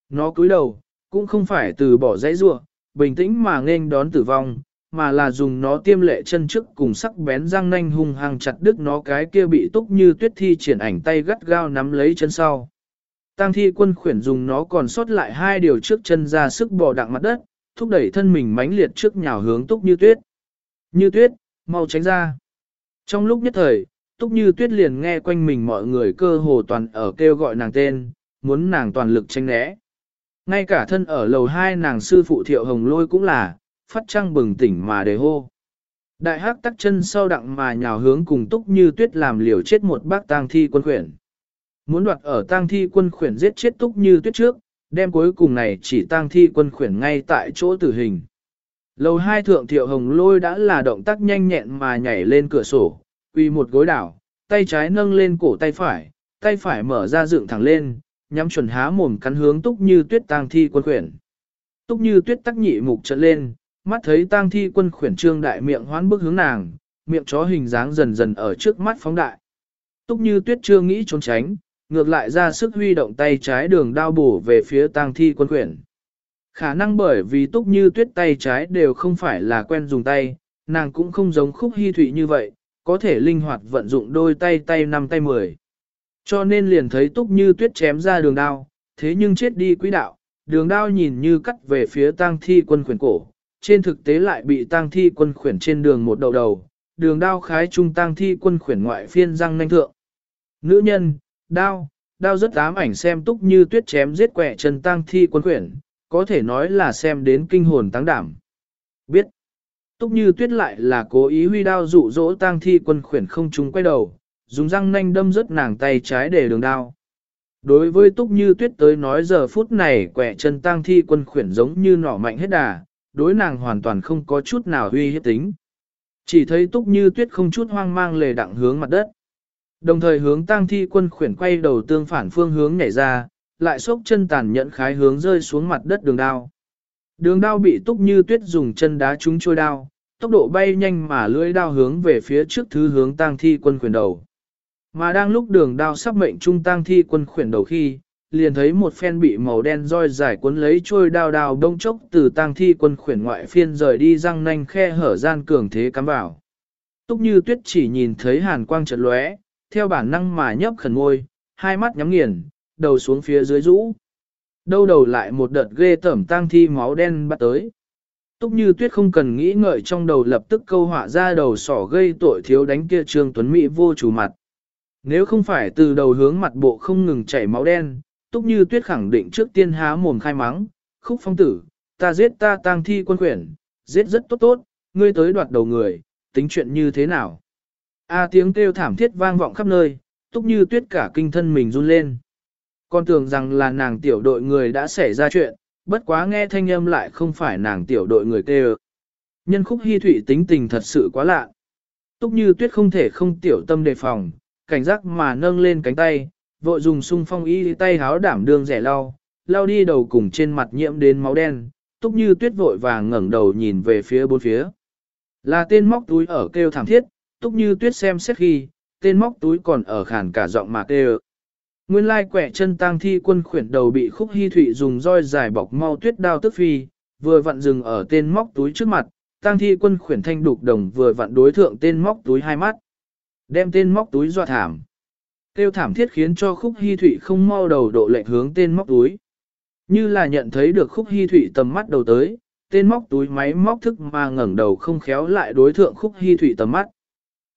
Nó cúi đầu, cũng không phải từ bỏ dãy ruộng, bình tĩnh mà nên đón tử vong, mà là dùng nó tiêm lệ chân trước cùng sắc bén răng nanh hung hăng chặt đứt nó cái kia bị túc như tuyết thi triển ảnh tay gắt gao nắm lấy chân sau. Tang thi quân khuyển dùng nó còn sót lại hai điều trước chân ra sức bò đặng mặt đất, thúc đẩy thân mình mãnh liệt trước nhào hướng túc như tuyết. Như tuyết, mau tránh ra. Trong lúc nhất thời, Túc Như Tuyết liền nghe quanh mình mọi người cơ hồ toàn ở kêu gọi nàng tên, muốn nàng toàn lực tranh né. Ngay cả thân ở lầu hai nàng sư phụ Thiệu Hồng Lôi cũng là, phát trăng bừng tỉnh mà đề hô. Đại hắc tắc chân sau đặng mà nhào hướng cùng Túc Như Tuyết làm liều chết một bác tang thi quân khuyển. Muốn đoạt ở tang thi quân khuyển giết chết Túc Như Tuyết trước, đem cuối cùng này chỉ tang thi quân khuyển ngay tại chỗ tử hình. Lầu hai thượng thiệu hồng lôi đã là động tác nhanh nhẹn mà nhảy lên cửa sổ, quy một gối đảo, tay trái nâng lên cổ tay phải, tay phải mở ra dựng thẳng lên, nhắm chuẩn há mồm cắn hướng túc như tuyết tang thi quân khuyển. Túc như tuyết tắc nhị mục trận lên, mắt thấy tang thi quân khuyển trương đại miệng hoán bước hướng nàng, miệng chó hình dáng dần dần ở trước mắt phóng đại. Túc như tuyết chưa nghĩ trốn tránh, ngược lại ra sức huy động tay trái đường đao bổ về phía tang thi quân khuyển. Khả năng bởi vì túc như tuyết tay trái đều không phải là quen dùng tay, nàng cũng không giống khúc hy thụy như vậy, có thể linh hoạt vận dụng đôi tay tay năm tay mười. Cho nên liền thấy túc như tuyết chém ra đường đao, thế nhưng chết đi quỹ đạo, đường đao nhìn như cắt về phía tang thi quân khuyển cổ, trên thực tế lại bị tang thi quân khuyển trên đường một đầu đầu, đường đao khái trung tang thi quân khuyển ngoại phiên răng nanh thượng. Nữ nhân, đao, đao rất ám ảnh xem túc như tuyết chém giết quẻ chân tang thi quân khuyển, có thể nói là xem đến kinh hồn tăng đảm. Biết, túc như tuyết lại là cố ý huy đao dụ dỗ tang thi quân khuyển không trúng quay đầu, dùng răng nanh đâm rớt nàng tay trái để đường đao. Đối với túc như tuyết tới nói giờ phút này quẻ chân tang thi quân khuyển giống như nỏ mạnh hết đà, đối nàng hoàn toàn không có chút nào huy hiếp tính. Chỉ thấy túc như tuyết không chút hoang mang lề đặng hướng mặt đất. Đồng thời hướng tang thi quân khuyển quay đầu tương phản phương hướng nhảy ra, lại xốc chân tàn nhẫn khái hướng rơi xuống mặt đất đường đao. Đường đao bị túc như tuyết dùng chân đá trúng trôi đao, tốc độ bay nhanh mà lưỡi đao hướng về phía trước thứ hướng tang thi quân khuyển đầu. Mà đang lúc đường đao sắp mệnh trung tang thi quân khuyển đầu khi, liền thấy một phen bị màu đen roi dài cuốn lấy trôi đao đao đông chốc từ tang thi quân khuyển ngoại phiên rời đi răng nanh khe hở gian cường thế cắm vào. Túc như tuyết chỉ nhìn thấy hàn quang chợt lóe, theo bản năng mà nhấp khẩn ngôi, hai mắt nhắm nghiền, đầu xuống phía dưới rũ. Đâu đầu lại một đợt ghê tẩm tang thi máu đen bắt tới. Túc như tuyết không cần nghĩ ngợi trong đầu lập tức câu họa ra đầu sỏ gây tội thiếu đánh kia trương tuấn Mỹ vô chủ mặt. Nếu không phải từ đầu hướng mặt bộ không ngừng chảy máu đen, Túc Như Tuyết khẳng định trước tiên há mồm khai mắng, khúc phong tử, ta giết ta tang thi quân quyển, giết rất tốt tốt, ngươi tới đoạt đầu người, tính chuyện như thế nào? A à, tiếng kêu thảm thiết vang vọng khắp nơi, Túc Như Tuyết cả kinh thân mình run lên. Con tưởng rằng là nàng tiểu đội người đã xảy ra chuyện, bất quá nghe thanh âm lại không phải nàng tiểu đội người kêu. Nhân khúc hy thủy tính tình thật sự quá lạ. Túc Như Tuyết không thể không tiểu tâm đề phòng, cảnh giác mà nâng lên cánh tay, vội dùng sung phong y tay háo đảm đương rẻ lau, lau đi đầu cùng trên mặt nhiễm đến máu đen, túc như tuyết vội vàng ngẩng đầu nhìn về phía bốn phía. Là tên móc túi ở kêu thảm thiết, túc như tuyết xem xét khi, tên móc túi còn ở khản cả giọng mà kêu. Nguyên lai quẻ chân tang thi quân khuyển đầu bị khúc hy thụy dùng roi dài bọc mau tuyết đao tức phi, vừa vặn dừng ở tên móc túi trước mặt, tang thi quân khuyển thanh đục đồng vừa vặn đối thượng tên móc túi hai mắt. Đem tên móc túi dọa thảm. Tiêu thảm thiết khiến cho khúc hy thụy không mau đầu độ lệnh hướng tên móc túi. Như là nhận thấy được khúc hy thụy tầm mắt đầu tới, tên móc túi máy móc thức mà ngẩng đầu không khéo lại đối thượng khúc hy thụy tầm mắt.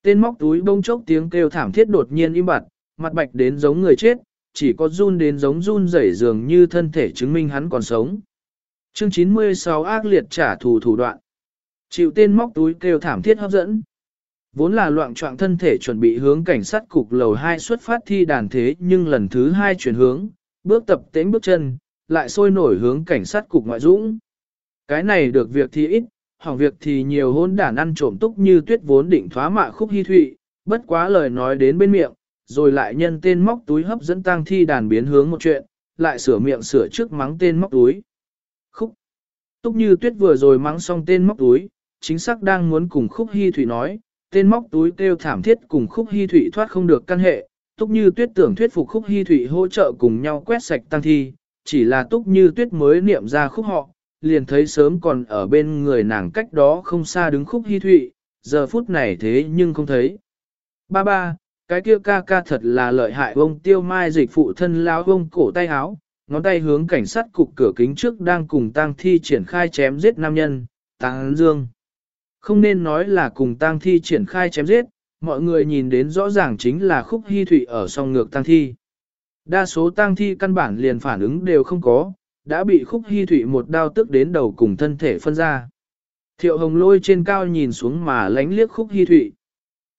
Tên móc túi bông chốc tiếng kêu thảm thiết đột nhiên im bặt, mặt bạch đến giống người chết, chỉ có run đến giống run rẩy dường như thân thể chứng minh hắn còn sống. Chương 96 ác liệt trả thù thủ đoạn. Chịu tên móc túi kêu thảm thiết hấp dẫn. Vốn là loạn trọng thân thể chuẩn bị hướng cảnh sát cục lầu 2 xuất phát thi đàn thế nhưng lần thứ hai chuyển hướng, bước tập tễnh bước chân, lại sôi nổi hướng cảnh sát cục ngoại dũng. Cái này được việc thì ít, hỏng việc thì nhiều hôn đản ăn trộm túc như tuyết vốn định thoá mạ khúc hy thụy, bất quá lời nói đến bên miệng, rồi lại nhân tên móc túi hấp dẫn tang thi đàn biến hướng một chuyện, lại sửa miệng sửa trước mắng tên móc túi. Khúc. Túc như tuyết vừa rồi mắng xong tên móc túi, chính xác đang muốn cùng khúc hy thụy nói, tên móc túi kêu thảm thiết cùng khúc hy thủy thoát không được căn hệ, túc như tuyết tưởng thuyết phục khúc hy thủy hỗ trợ cùng nhau quét sạch tăng thi, chỉ là túc như tuyết mới niệm ra khúc họ, liền thấy sớm còn ở bên người nàng cách đó không xa đứng khúc hy thụy, giờ phút này thế nhưng không thấy. Ba ba, cái kia ca ca thật là lợi hại ông tiêu mai dịch phụ thân lao ông cổ tay áo, ngón tay hướng cảnh sát cục cửa kính trước đang cùng tang thi triển khai chém giết nam nhân, tang dương. Không nên nói là cùng tang thi triển khai chém giết, mọi người nhìn đến rõ ràng chính là khúc hy thủy ở song ngược tang thi. Đa số tang thi căn bản liền phản ứng đều không có, đã bị khúc hy thủy một đao tức đến đầu cùng thân thể phân ra. Thiệu hồng lôi trên cao nhìn xuống mà lánh liếc khúc hy thủy.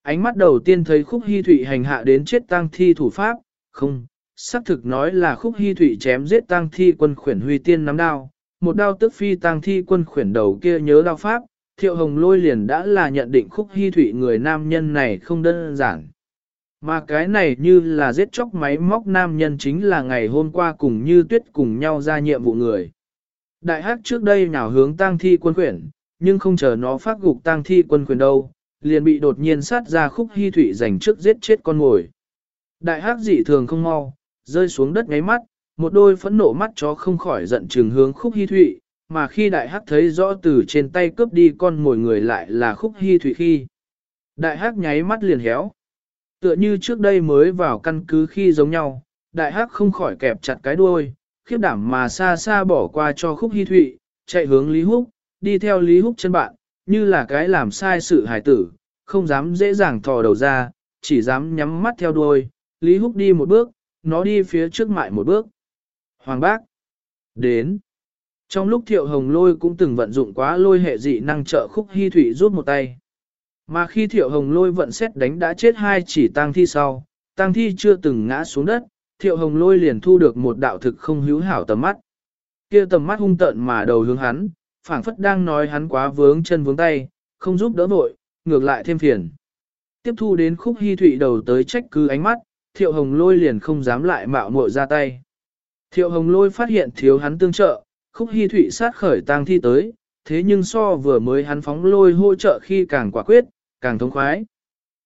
Ánh mắt đầu tiên thấy khúc hy thủy hành hạ đến chết tang thi thủ pháp, không, xác thực nói là khúc hy thủy chém giết tang thi quân khuyển huy tiên nắm đao, một đao tức phi tang thi quân khuyển đầu kia nhớ đao pháp, thiệu hồng lôi liền đã là nhận định khúc hy thủy người nam nhân này không đơn giản. Mà cái này như là giết chóc máy móc nam nhân chính là ngày hôm qua cùng như tuyết cùng nhau ra nhiệm vụ người. Đại hắc trước đây nào hướng tang thi quân quyển, nhưng không chờ nó phát gục tang thi quân quyền đâu, liền bị đột nhiên sát ra khúc hy thủy giành trước giết chết con mồi. Đại hắc dị thường không mau, rơi xuống đất ngáy mắt, một đôi phẫn nộ mắt chó không khỏi giận trừng hướng khúc hy thủy mà khi đại hắc thấy rõ từ trên tay cướp đi con mồi người lại là khúc hy thủy khi. Đại hắc nháy mắt liền héo. Tựa như trước đây mới vào căn cứ khi giống nhau, đại hắc không khỏi kẹp chặt cái đuôi, khiếp đảm mà xa xa bỏ qua cho khúc hy thụy, chạy hướng Lý Húc, đi theo Lý Húc chân bạn, như là cái làm sai sự hài tử, không dám dễ dàng thò đầu ra, chỉ dám nhắm mắt theo đuôi, Lý Húc đi một bước, nó đi phía trước mại một bước. Hoàng bác, đến. Trong lúc thiệu hồng lôi cũng từng vận dụng quá lôi hệ dị năng trợ khúc hy thủy rút một tay. Mà khi thiệu hồng lôi vận xét đánh đã chết hai chỉ tang thi sau, tang thi chưa từng ngã xuống đất, thiệu hồng lôi liền thu được một đạo thực không hữu hảo tầm mắt. kia tầm mắt hung tợn mà đầu hướng hắn, phảng phất đang nói hắn quá vướng chân vướng tay, không giúp đỡ vội, ngược lại thêm phiền. Tiếp thu đến khúc hy thụy đầu tới trách cứ ánh mắt, thiệu hồng lôi liền không dám lại mạo muội ra tay. Thiệu hồng lôi phát hiện thiếu hắn tương trợ, khúc hy thụy sát khởi tang thi tới, thế nhưng so vừa mới hắn phóng lôi hỗ trợ khi càng quả quyết, càng thống khoái.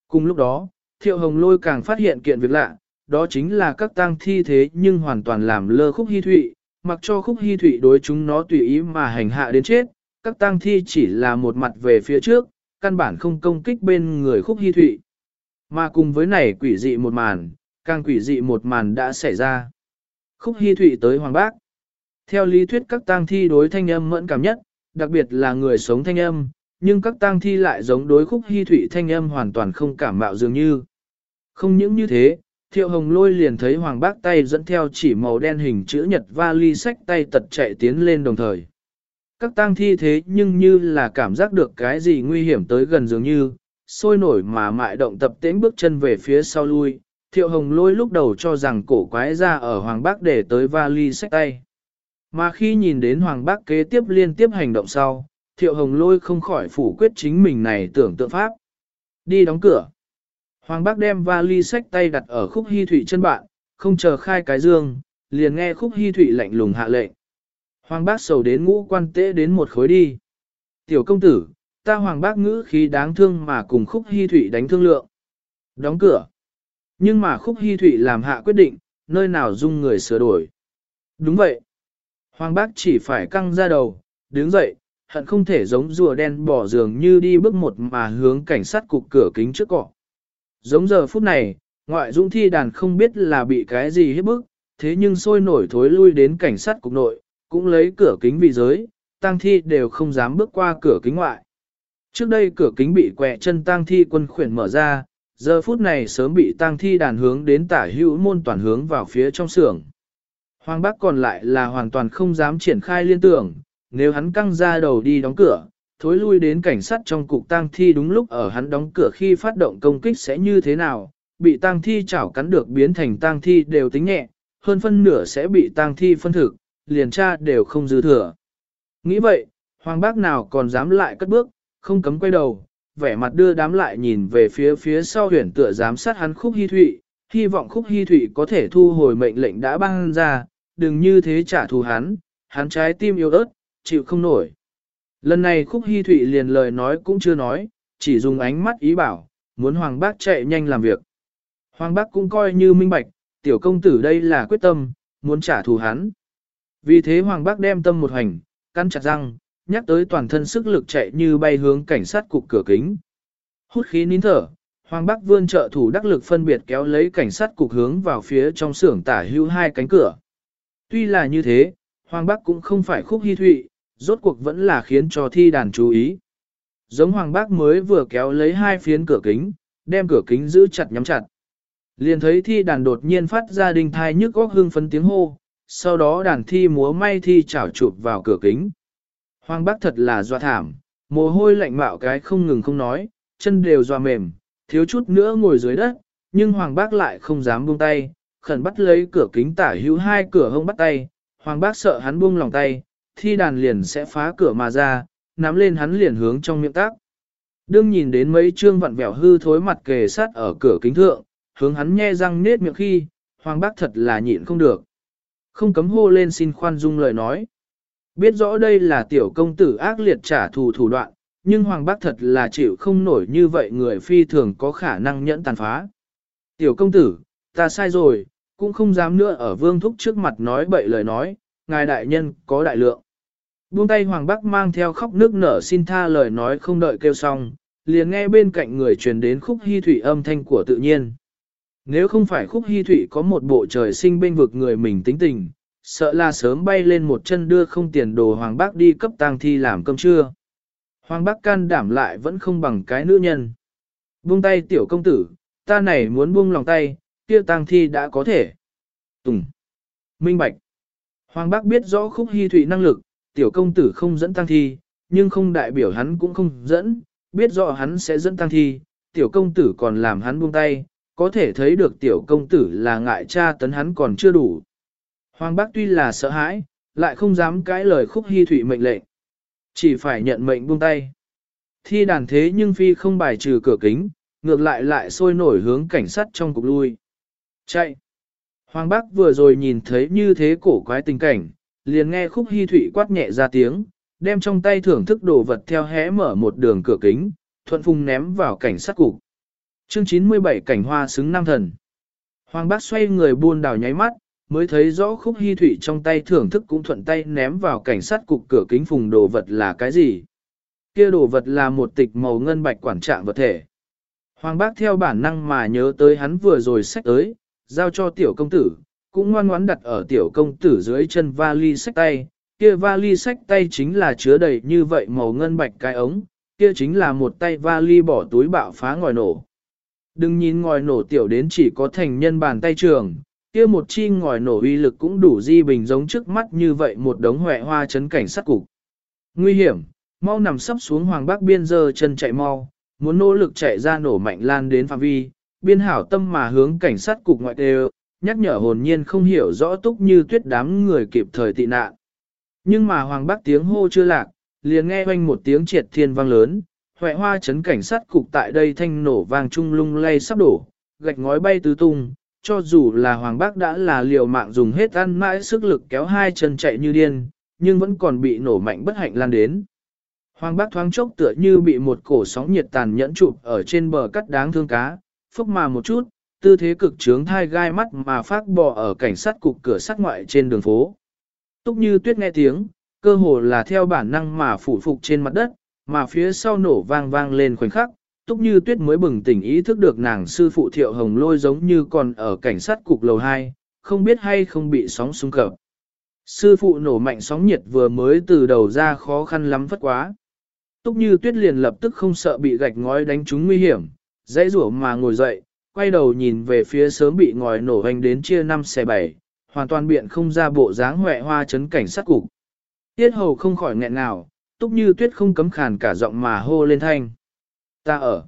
Cùng lúc đó, thiệu hồng lôi càng phát hiện kiện việc lạ, đó chính là các tang thi thế nhưng hoàn toàn làm lơ khúc hy thụy, mặc cho khúc hy thụy đối chúng nó tùy ý mà hành hạ đến chết, các tang thi chỉ là một mặt về phía trước, căn bản không công kích bên người khúc hy thụy. Mà cùng với này quỷ dị một màn, càng quỷ dị một màn đã xảy ra. Khúc hy thụy tới Hoàng Bác. Theo lý thuyết các tang thi đối thanh âm mẫn cảm nhất, đặc biệt là người sống thanh âm, nhưng các tang thi lại giống đối khúc hy thủy thanh âm hoàn toàn không cảm mạo dường như. Không những như thế, thiệu hồng lôi liền thấy hoàng bác tay dẫn theo chỉ màu đen hình chữ nhật vali sách tay tật chạy tiến lên đồng thời. Các tang thi thế nhưng như là cảm giác được cái gì nguy hiểm tới gần dường như, sôi nổi mà mại động tập tễnh bước chân về phía sau lui. Thiệu hồng lôi lúc đầu cho rằng cổ quái ra ở hoàng bác để tới vali sách tay. Mà khi nhìn đến hoàng bác kế tiếp liên tiếp hành động sau, thiệu hồng lôi không khỏi phủ quyết chính mình này tưởng tượng pháp. Đi đóng cửa. Hoàng bác đem vali sách tay đặt ở khúc hy thủy chân bạn, không chờ khai cái dương, liền nghe khúc hy thủy lạnh lùng hạ lệnh. Hoàng bác sầu đến ngũ quan tế đến một khối đi. Tiểu công tử, ta hoàng bác ngữ khí đáng thương mà cùng khúc hy thủy đánh thương lượng. Đóng cửa. Nhưng mà khúc hy thủy làm hạ quyết định, nơi nào dung người sửa đổi. Đúng vậy. Hoàng bác chỉ phải căng ra đầu, đứng dậy, hận không thể giống rùa đen bỏ giường như đi bước một mà hướng cảnh sát cục cửa kính trước cọ. Giống giờ phút này, ngoại dũng thi đàn không biết là bị cái gì hết bức, thế nhưng sôi nổi thối lui đến cảnh sát cục nội, cũng lấy cửa kính vì giới, tang thi đều không dám bước qua cửa kính ngoại. Trước đây cửa kính bị quẹ chân tang thi quân khuyển mở ra, giờ phút này sớm bị tang thi đàn hướng đến tả hữu môn toàn hướng vào phía trong xưởng. Hoàng bác còn lại là hoàn toàn không dám triển khai liên tưởng, nếu hắn căng ra đầu đi đóng cửa, thối lui đến cảnh sát trong cục tang thi đúng lúc ở hắn đóng cửa khi phát động công kích sẽ như thế nào, bị tang thi chảo cắn được biến thành tang thi đều tính nhẹ, hơn phân nửa sẽ bị tang thi phân thực, liền tra đều không dư thừa. Nghĩ vậy, hoàng bác nào còn dám lại cất bước, không cấm quay đầu, vẻ mặt đưa đám lại nhìn về phía phía sau huyền tựa giám sát hắn khúc hy thụy, hy vọng khúc hy thụy có thể thu hồi mệnh lệnh đã ban ra, đừng như thế trả thù hắn, hắn trái tim yêu ớt, chịu không nổi. Lần này khúc hy thụy liền lời nói cũng chưa nói, chỉ dùng ánh mắt ý bảo, muốn hoàng bác chạy nhanh làm việc. Hoàng bác cũng coi như minh bạch, tiểu công tử đây là quyết tâm, muốn trả thù hắn. Vì thế hoàng bác đem tâm một hành, căn chặt răng, nhắc tới toàn thân sức lực chạy như bay hướng cảnh sát cục cửa kính. Hút khí nín thở, hoàng bác vươn trợ thủ đắc lực phân biệt kéo lấy cảnh sát cục hướng vào phía trong xưởng tả hữu hai cánh cửa. Tuy là như thế, hoàng bác cũng không phải khúc hy thụy, rốt cuộc vẫn là khiến cho thi đàn chú ý. Giống hoàng bác mới vừa kéo lấy hai phiến cửa kính, đem cửa kính giữ chặt nhắm chặt. Liền thấy thi đàn đột nhiên phát ra đình thai nhức góc hương phấn tiếng hô, sau đó đàn thi múa may thi chảo chụp vào cửa kính. Hoàng bác thật là doa thảm, mồ hôi lạnh mạo cái không ngừng không nói, chân đều doa mềm, thiếu chút nữa ngồi dưới đất, nhưng hoàng bác lại không dám buông tay, khẩn bắt lấy cửa kính tả hữu hai cửa hông bắt tay, hoàng bác sợ hắn buông lòng tay, thi đàn liền sẽ phá cửa mà ra, nắm lên hắn liền hướng trong miệng tác. Đương nhìn đến mấy trương vặn vẹo hư thối mặt kề sát ở cửa kính thượng, hướng hắn nhe răng nết miệng khi, hoàng bác thật là nhịn không được. Không cấm hô lên xin khoan dung lời nói. Biết rõ đây là tiểu công tử ác liệt trả thù thủ đoạn, nhưng hoàng bác thật là chịu không nổi như vậy người phi thường có khả năng nhẫn tàn phá. Tiểu công tử, ta sai rồi, cũng không dám nữa ở vương thúc trước mặt nói bậy lời nói, ngài đại nhân có đại lượng. Buông tay Hoàng Bắc mang theo khóc nước nở xin tha lời nói không đợi kêu xong, liền nghe bên cạnh người truyền đến khúc hy thủy âm thanh của tự nhiên. Nếu không phải khúc hy thủy có một bộ trời sinh bên vực người mình tính tình, sợ là sớm bay lên một chân đưa không tiền đồ Hoàng Bắc đi cấp tang thi làm cơm trưa. Hoàng Bắc can đảm lại vẫn không bằng cái nữ nhân. Buông tay tiểu công tử, ta này muốn buông lòng tay, kia tang thi đã có thể. Tùng. Minh Bạch. Hoàng Bắc biết rõ khúc hy thủy năng lực, tiểu công tử không dẫn tang thi, nhưng không đại biểu hắn cũng không dẫn, biết rõ hắn sẽ dẫn tang thi, tiểu công tử còn làm hắn buông tay, có thể thấy được tiểu công tử là ngại cha tấn hắn còn chưa đủ. Hoàng Bắc tuy là sợ hãi, lại không dám cãi lời khúc hy thủy mệnh lệnh. Chỉ phải nhận mệnh buông tay. Thi đàn thế nhưng phi không bài trừ cửa kính, ngược lại lại sôi nổi hướng cảnh sát trong cục lui. Chạy! Hoàng Bắc vừa rồi nhìn thấy như thế cổ quái tình cảnh, liền nghe khúc hy thủy quát nhẹ ra tiếng, đem trong tay thưởng thức đồ vật theo hé mở một đường cửa kính, thuận phung ném vào cảnh sát cục. Chương 97 cảnh hoa xứng nam thần. Hoàng Bắc xoay người buôn đào nháy mắt, mới thấy rõ khúc hy thủy trong tay thưởng thức cũng thuận tay ném vào cảnh sát cục cửa kính phùng đồ vật là cái gì. Kia đồ vật là một tịch màu ngân bạch quản trạng vật thể. Hoàng bác theo bản năng mà nhớ tới hắn vừa rồi sách tới, giao cho tiểu công tử, cũng ngoan ngoãn đặt ở tiểu công tử dưới chân vali sách tay. Kia vali sách tay chính là chứa đầy như vậy màu ngân bạch cái ống, kia chính là một tay vali bỏ túi bạo phá ngòi nổ. Đừng nhìn ngòi nổ tiểu đến chỉ có thành nhân bàn tay trường, kia một chi ngòi nổ uy lực cũng đủ di bình giống trước mắt như vậy một đống hoẹ hoa chấn cảnh sát cục. Nguy hiểm, mau nằm sấp xuống hoàng bắc biên giờ chân chạy mau, muốn nỗ lực chạy ra nổ mạnh lan đến phạm vi, biên hảo tâm mà hướng cảnh sát cục ngoại đều, nhắc nhở hồn nhiên không hiểu rõ túc như tuyết đám người kịp thời tị nạn. Nhưng mà hoàng bắc tiếng hô chưa lạc, liền nghe oanh một tiếng triệt thiên vang lớn, hoẹ hoa chấn cảnh sát cục tại đây thanh nổ vang trung lung lay sắp đổ, gạch ngói bay tứ tung, cho dù là Hoàng Bác đã là liều mạng dùng hết ăn mãi sức lực kéo hai chân chạy như điên, nhưng vẫn còn bị nổ mạnh bất hạnh lan đến. Hoàng Bác thoáng chốc tựa như bị một cổ sóng nhiệt tàn nhẫn chụp ở trên bờ cắt đáng thương cá, phốc mà một chút, tư thế cực trướng thai gai mắt mà phát bò ở cảnh sát cục cửa sắt ngoại trên đường phố. Túc như tuyết nghe tiếng, cơ hồ là theo bản năng mà phủ phục trên mặt đất, mà phía sau nổ vang vang lên khoảnh khắc, Túc Như Tuyết mới bừng tỉnh ý thức được nàng sư phụ Thiệu Hồng Lôi giống như còn ở cảnh sát cục lầu 2, không biết hay không bị sóng xung cập. Sư phụ nổ mạnh sóng nhiệt vừa mới từ đầu ra khó khăn lắm vất quá. Túc Như Tuyết liền lập tức không sợ bị gạch ngói đánh trúng nguy hiểm, dãy rủa mà ngồi dậy, quay đầu nhìn về phía sớm bị ngòi nổ hành đến chia năm xe bảy, hoàn toàn biện không ra bộ dáng huệ hoa chấn cảnh sát cục. Tiết hầu không khỏi nghẹn nào, Túc Như Tuyết không cấm khàn cả giọng mà hô lên thanh. Ta ở.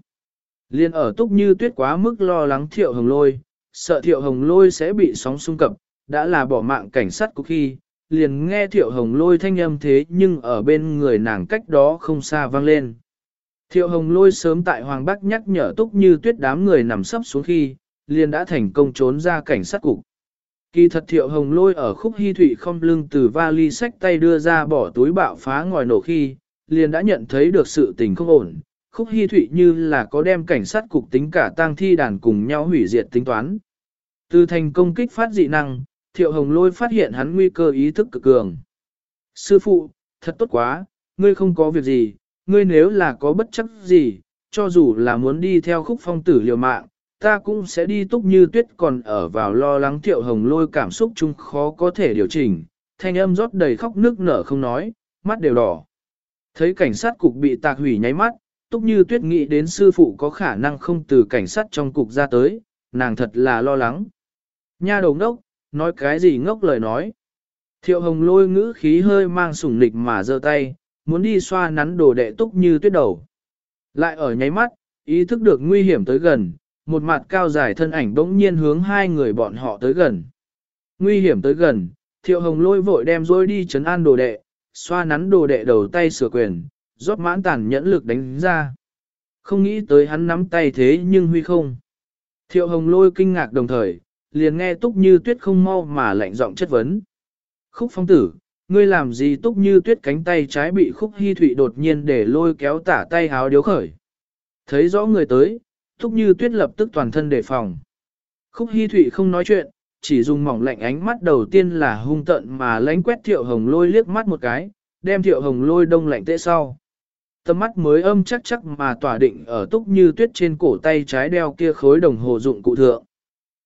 Liên ở túc như tuyết quá mức lo lắng thiệu hồng lôi, sợ thiệu hồng lôi sẽ bị sóng xung cập, đã là bỏ mạng cảnh sát của khi, liền nghe thiệu hồng lôi thanh âm thế nhưng ở bên người nàng cách đó không xa vang lên. Thiệu hồng lôi sớm tại Hoàng Bắc nhắc nhở túc như tuyết đám người nằm sấp xuống khi, liền đã thành công trốn ra cảnh sát cục. Kỳ thật thiệu hồng lôi ở khúc hy thụy không lưng từ vali sách tay đưa ra bỏ túi bạo phá ngòi nổ khi, liền đã nhận thấy được sự tình không ổn, khúc hy thụy như là có đem cảnh sát cục tính cả tang thi đàn cùng nhau hủy diệt tính toán. Từ thành công kích phát dị năng, thiệu hồng lôi phát hiện hắn nguy cơ ý thức cực cường. Sư phụ, thật tốt quá, ngươi không có việc gì, ngươi nếu là có bất chấp gì, cho dù là muốn đi theo khúc phong tử liều mạng, ta cũng sẽ đi túc như tuyết còn ở vào lo lắng thiệu hồng lôi cảm xúc chung khó có thể điều chỉnh, thanh âm rót đầy khóc nước nở không nói, mắt đều đỏ. Thấy cảnh sát cục bị tạc hủy nháy mắt, Túc Như Tuyết nghĩ đến sư phụ có khả năng không từ cảnh sát trong cục ra tới, nàng thật là lo lắng. Nha đầu ngốc, nói cái gì ngốc lời nói. Thiệu hồng lôi ngữ khí hơi mang sủng nịch mà giơ tay, muốn đi xoa nắn đồ đệ Túc Như Tuyết đầu. Lại ở nháy mắt, ý thức được nguy hiểm tới gần, một mặt cao dài thân ảnh bỗng nhiên hướng hai người bọn họ tới gần. Nguy hiểm tới gần, thiệu hồng lôi vội đem dối đi chấn an đồ đệ, xoa nắn đồ đệ đầu tay sửa quyền, rót mãn tàn nhẫn lực đánh ra. Không nghĩ tới hắn nắm tay thế nhưng huy không. Thiệu hồng lôi kinh ngạc đồng thời, liền nghe túc như tuyết không mau mà lạnh giọng chất vấn. Khúc phong tử, ngươi làm gì túc như tuyết cánh tay trái bị khúc hy thụy đột nhiên để lôi kéo tả tay háo điếu khởi. Thấy rõ người tới, túc như tuyết lập tức toàn thân đề phòng. Khúc hy thụy không nói chuyện, chỉ dùng mỏng lạnh ánh mắt đầu tiên là hung tận mà lánh quét thiệu hồng lôi liếc mắt một cái, đem thiệu hồng lôi đông lạnh tệ sau. Tầm mắt mới âm chắc chắc mà tỏa định ở túc như tuyết trên cổ tay trái đeo kia khối đồng hồ dụng cụ thượng.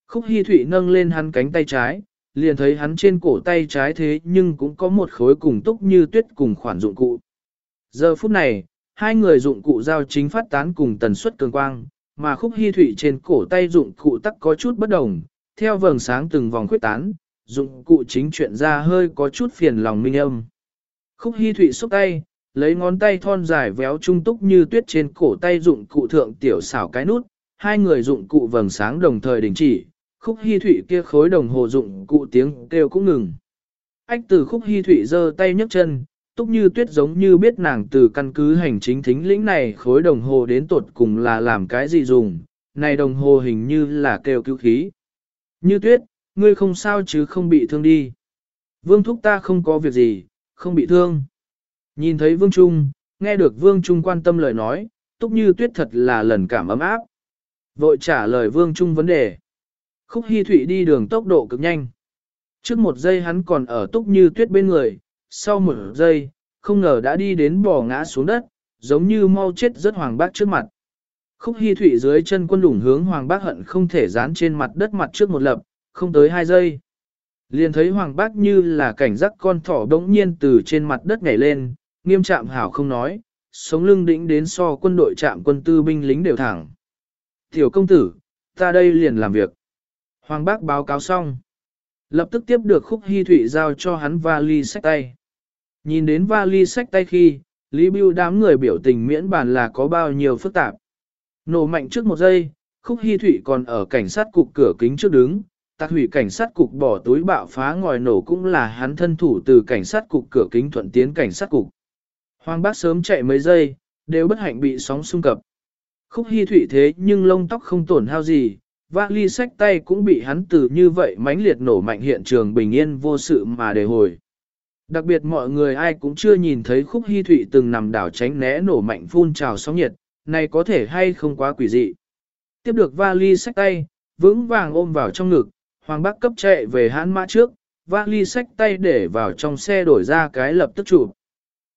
Khúc Hi Thụy nâng lên hắn cánh tay trái, liền thấy hắn trên cổ tay trái thế nhưng cũng có một khối cùng túc như tuyết cùng khoản dụng cụ. Giờ phút này, hai người dụng cụ giao chính phát tán cùng tần suất cường quang, mà khúc hy Thụy trên cổ tay dụng cụ tắc có chút bất đồng, theo vầng sáng từng vòng khuyết tán, dụng cụ chính chuyện ra hơi có chút phiền lòng minh âm. Khúc hy Thụy xúc tay, lấy ngón tay thon dài véo trung túc như tuyết trên cổ tay dụng cụ thượng tiểu xảo cái nút, hai người dụng cụ vầng sáng đồng thời đình chỉ, khúc hy thủy kia khối đồng hồ dụng cụ tiếng kêu cũng ngừng. Ách từ khúc hy thủy giơ tay nhấc chân, túc như tuyết giống như biết nàng từ căn cứ hành chính thính lĩnh này khối đồng hồ đến tột cùng là làm cái gì dùng, này đồng hồ hình như là kêu cứu khí. Như tuyết, ngươi không sao chứ không bị thương đi. Vương thúc ta không có việc gì, không bị thương. Nhìn thấy Vương Trung, nghe được Vương Trung quan tâm lời nói, túc như tuyết thật là lần cảm ấm áp. Vội trả lời Vương Trung vấn đề. Khúc Hi Thụy đi đường tốc độ cực nhanh. Trước một giây hắn còn ở túc như tuyết bên người, sau một giây, không ngờ đã đi đến bò ngã xuống đất, giống như mau chết rất hoàng bác trước mặt. Khúc Hi Thụy dưới chân quân đủng hướng hoàng bác hận không thể dán trên mặt đất mặt trước một lập, không tới hai giây. Liền thấy hoàng bác như là cảnh giác con thỏ đống nhiên từ trên mặt đất nhảy lên, nghiêm trạm hảo không nói, sống lưng đỉnh đến so quân đội trạm quân tư binh lính đều thẳng. Tiểu công tử, ta đây liền làm việc. Hoàng bác báo cáo xong. Lập tức tiếp được khúc hy thủy giao cho hắn vali sách tay. Nhìn đến vali sách tay khi, Lý Bưu đám người biểu tình miễn bàn là có bao nhiêu phức tạp. Nổ mạnh trước một giây, khúc hy thủy còn ở cảnh sát cục cửa kính trước đứng, tạc hủy cảnh sát cục bỏ túi bạo phá ngòi nổ cũng là hắn thân thủ từ cảnh sát cục cửa kính thuận tiến cảnh sát cục. Hoàng bác sớm chạy mấy giây, đều bất hạnh bị sóng xung cập. Khúc hy thủy thế nhưng lông tóc không tổn hao gì, vali sách tay cũng bị hắn từ như vậy mãnh liệt nổ mạnh hiện trường bình yên vô sự mà đề hồi. Đặc biệt mọi người ai cũng chưa nhìn thấy khúc hy thụy từng nằm đảo tránh né nổ mạnh phun trào sóng nhiệt, này có thể hay không quá quỷ dị. Tiếp được vali sách tay, vững vàng ôm vào trong ngực, Hoàng Bác cấp chạy về hãn mã trước, vali sách tay để vào trong xe đổi ra cái lập tức chụp.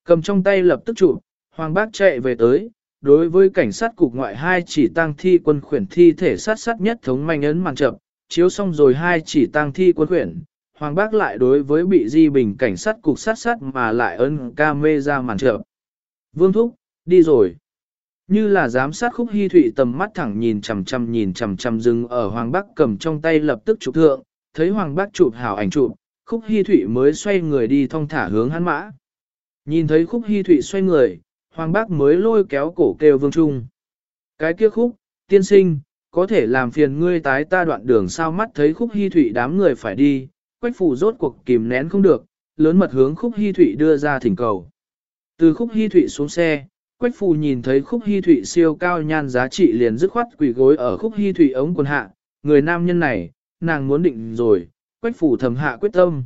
Cầm trong tay lập tức chụp, Hoàng Bác chạy về tới, đối với cảnh sát cục ngoại hai chỉ tăng thi quân khuyển thi thể sát sát nhất thống manh ấn màn chậm, chiếu xong rồi hai chỉ tăng thi quân khuyển, Hoàng Bác lại đối với bị di bình cảnh sát cục sát sát mà lại ấn ca mê ra màn chậm. Vương Thúc, đi rồi. Như là giám sát khúc hy thụy tầm mắt thẳng nhìn chằm chằm nhìn chằm chằm dừng ở Hoàng Bác cầm trong tay lập tức chụp thượng, thấy Hoàng Bác chụp hảo ảnh chụp, khúc hy thụy mới xoay người đi thong thả hướng hắn mã. Nhìn thấy khúc hy thụy xoay người, Hoàng bác mới lôi kéo cổ kêu vương trung. Cái kia khúc, tiên sinh, có thể làm phiền ngươi tái ta đoạn đường sao mắt thấy khúc hy Thụy đám người phải đi, quách phủ rốt cuộc kìm nén không được, lớn mật hướng khúc hy Thụy đưa ra thỉnh cầu. Từ khúc hy Thụy xuống xe, quách phủ nhìn thấy khúc hy Thụy siêu cao nhan giá trị liền dứt khoát quỷ gối ở khúc hy Thụy ống quần hạ, người nam nhân này, nàng muốn định rồi, quách phủ thầm hạ quyết tâm.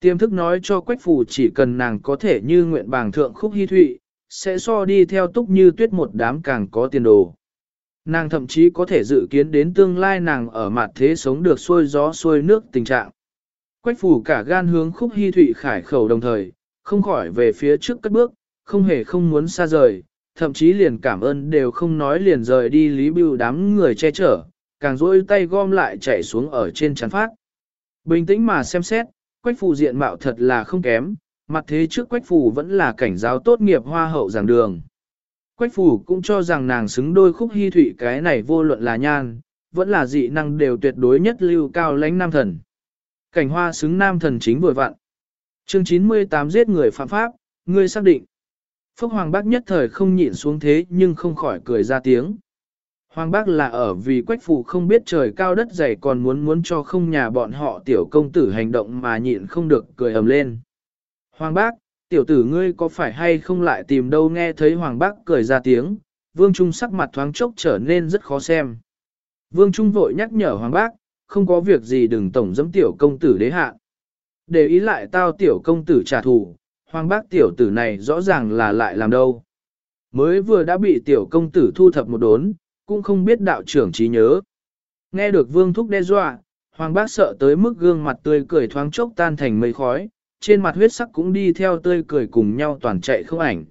Tiềm thức nói cho quách phủ chỉ cần nàng có thể như nguyện bảng thượng khúc hy thụy, sẽ so đi theo túc như tuyết một đám càng có tiền đồ. Nàng thậm chí có thể dự kiến đến tương lai nàng ở mặt thế sống được xuôi gió xuôi nước tình trạng. Quách phủ cả gan hướng khúc hy thụy khải khẩu đồng thời, không khỏi về phía trước cất bước, không hề không muốn xa rời, thậm chí liền cảm ơn đều không nói liền rời đi lý bưu đám người che chở, càng rỗi tay gom lại chạy xuống ở trên chán phát. Bình tĩnh mà xem xét, quách phủ diện mạo thật là không kém, Mặt thế trước Quách Phủ vẫn là cảnh giáo tốt nghiệp hoa hậu giảng đường. Quách Phủ cũng cho rằng nàng xứng đôi khúc hy thủy cái này vô luận là nhan, vẫn là dị năng đều tuyệt đối nhất lưu cao lãnh nam thần. Cảnh hoa xứng nam thần chính vừa vặn. Chương 98 giết người phạm pháp, ngươi xác định. Phúc Hoàng Bác nhất thời không nhịn xuống thế nhưng không khỏi cười ra tiếng. Hoàng Bác là ở vì Quách Phủ không biết trời cao đất dày còn muốn muốn cho không nhà bọn họ tiểu công tử hành động mà nhịn không được cười ầm lên. Hoàng bác, tiểu tử ngươi có phải hay không lại tìm đâu nghe thấy Hoàng bác cười ra tiếng, Vương Trung sắc mặt thoáng chốc trở nên rất khó xem. Vương Trung vội nhắc nhở Hoàng bác, không có việc gì đừng tổng dẫm tiểu công tử đế hạ. Để ý lại tao tiểu công tử trả thù, Hoàng bác tiểu tử này rõ ràng là lại làm đâu. Mới vừa đã bị tiểu công tử thu thập một đốn, cũng không biết đạo trưởng trí nhớ. Nghe được Vương Thúc đe dọa, Hoàng bác sợ tới mức gương mặt tươi cười thoáng chốc tan thành mây khói, trên mặt huyết sắc cũng đi theo tươi cười cùng nhau toàn chạy không ảnh.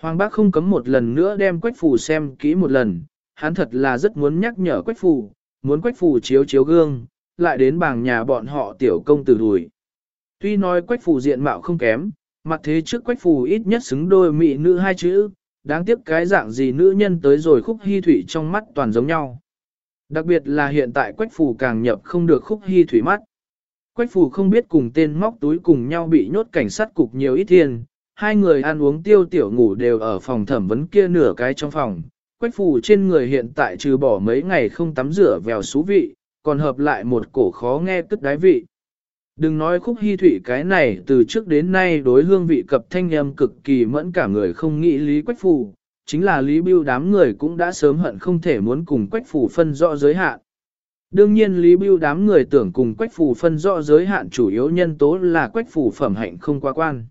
Hoàng bác không cấm một lần nữa đem quách phù xem kỹ một lần, hắn thật là rất muốn nhắc nhở quách phù, muốn quách phù chiếu chiếu gương, lại đến bảng nhà bọn họ tiểu công tử đùi. Tuy nói quách phù diện mạo không kém, mặt thế trước quách phù ít nhất xứng đôi mỹ nữ hai chữ, đáng tiếc cái dạng gì nữ nhân tới rồi khúc hy thủy trong mắt toàn giống nhau. Đặc biệt là hiện tại quách phù càng nhập không được khúc hy thủy mắt. Quách phù không biết cùng tên móc túi cùng nhau bị nhốt cảnh sát cục nhiều ít thiên, hai người ăn uống tiêu tiểu ngủ đều ở phòng thẩm vấn kia nửa cái trong phòng. Quách phù trên người hiện tại trừ bỏ mấy ngày không tắm rửa vèo xú vị, còn hợp lại một cổ khó nghe tức đái vị. Đừng nói khúc hy thủy cái này từ trước đến nay đối hương vị cập thanh âm cực kỳ mẫn cả người không nghĩ lý quách phủ chính là lý biêu đám người cũng đã sớm hận không thể muốn cùng quách phủ phân rõ giới hạn. Đương nhiên lý biêu đám người tưởng cùng quách phủ phân rõ giới hạn chủ yếu nhân tố là quách phủ phẩm hạnh không quá quan.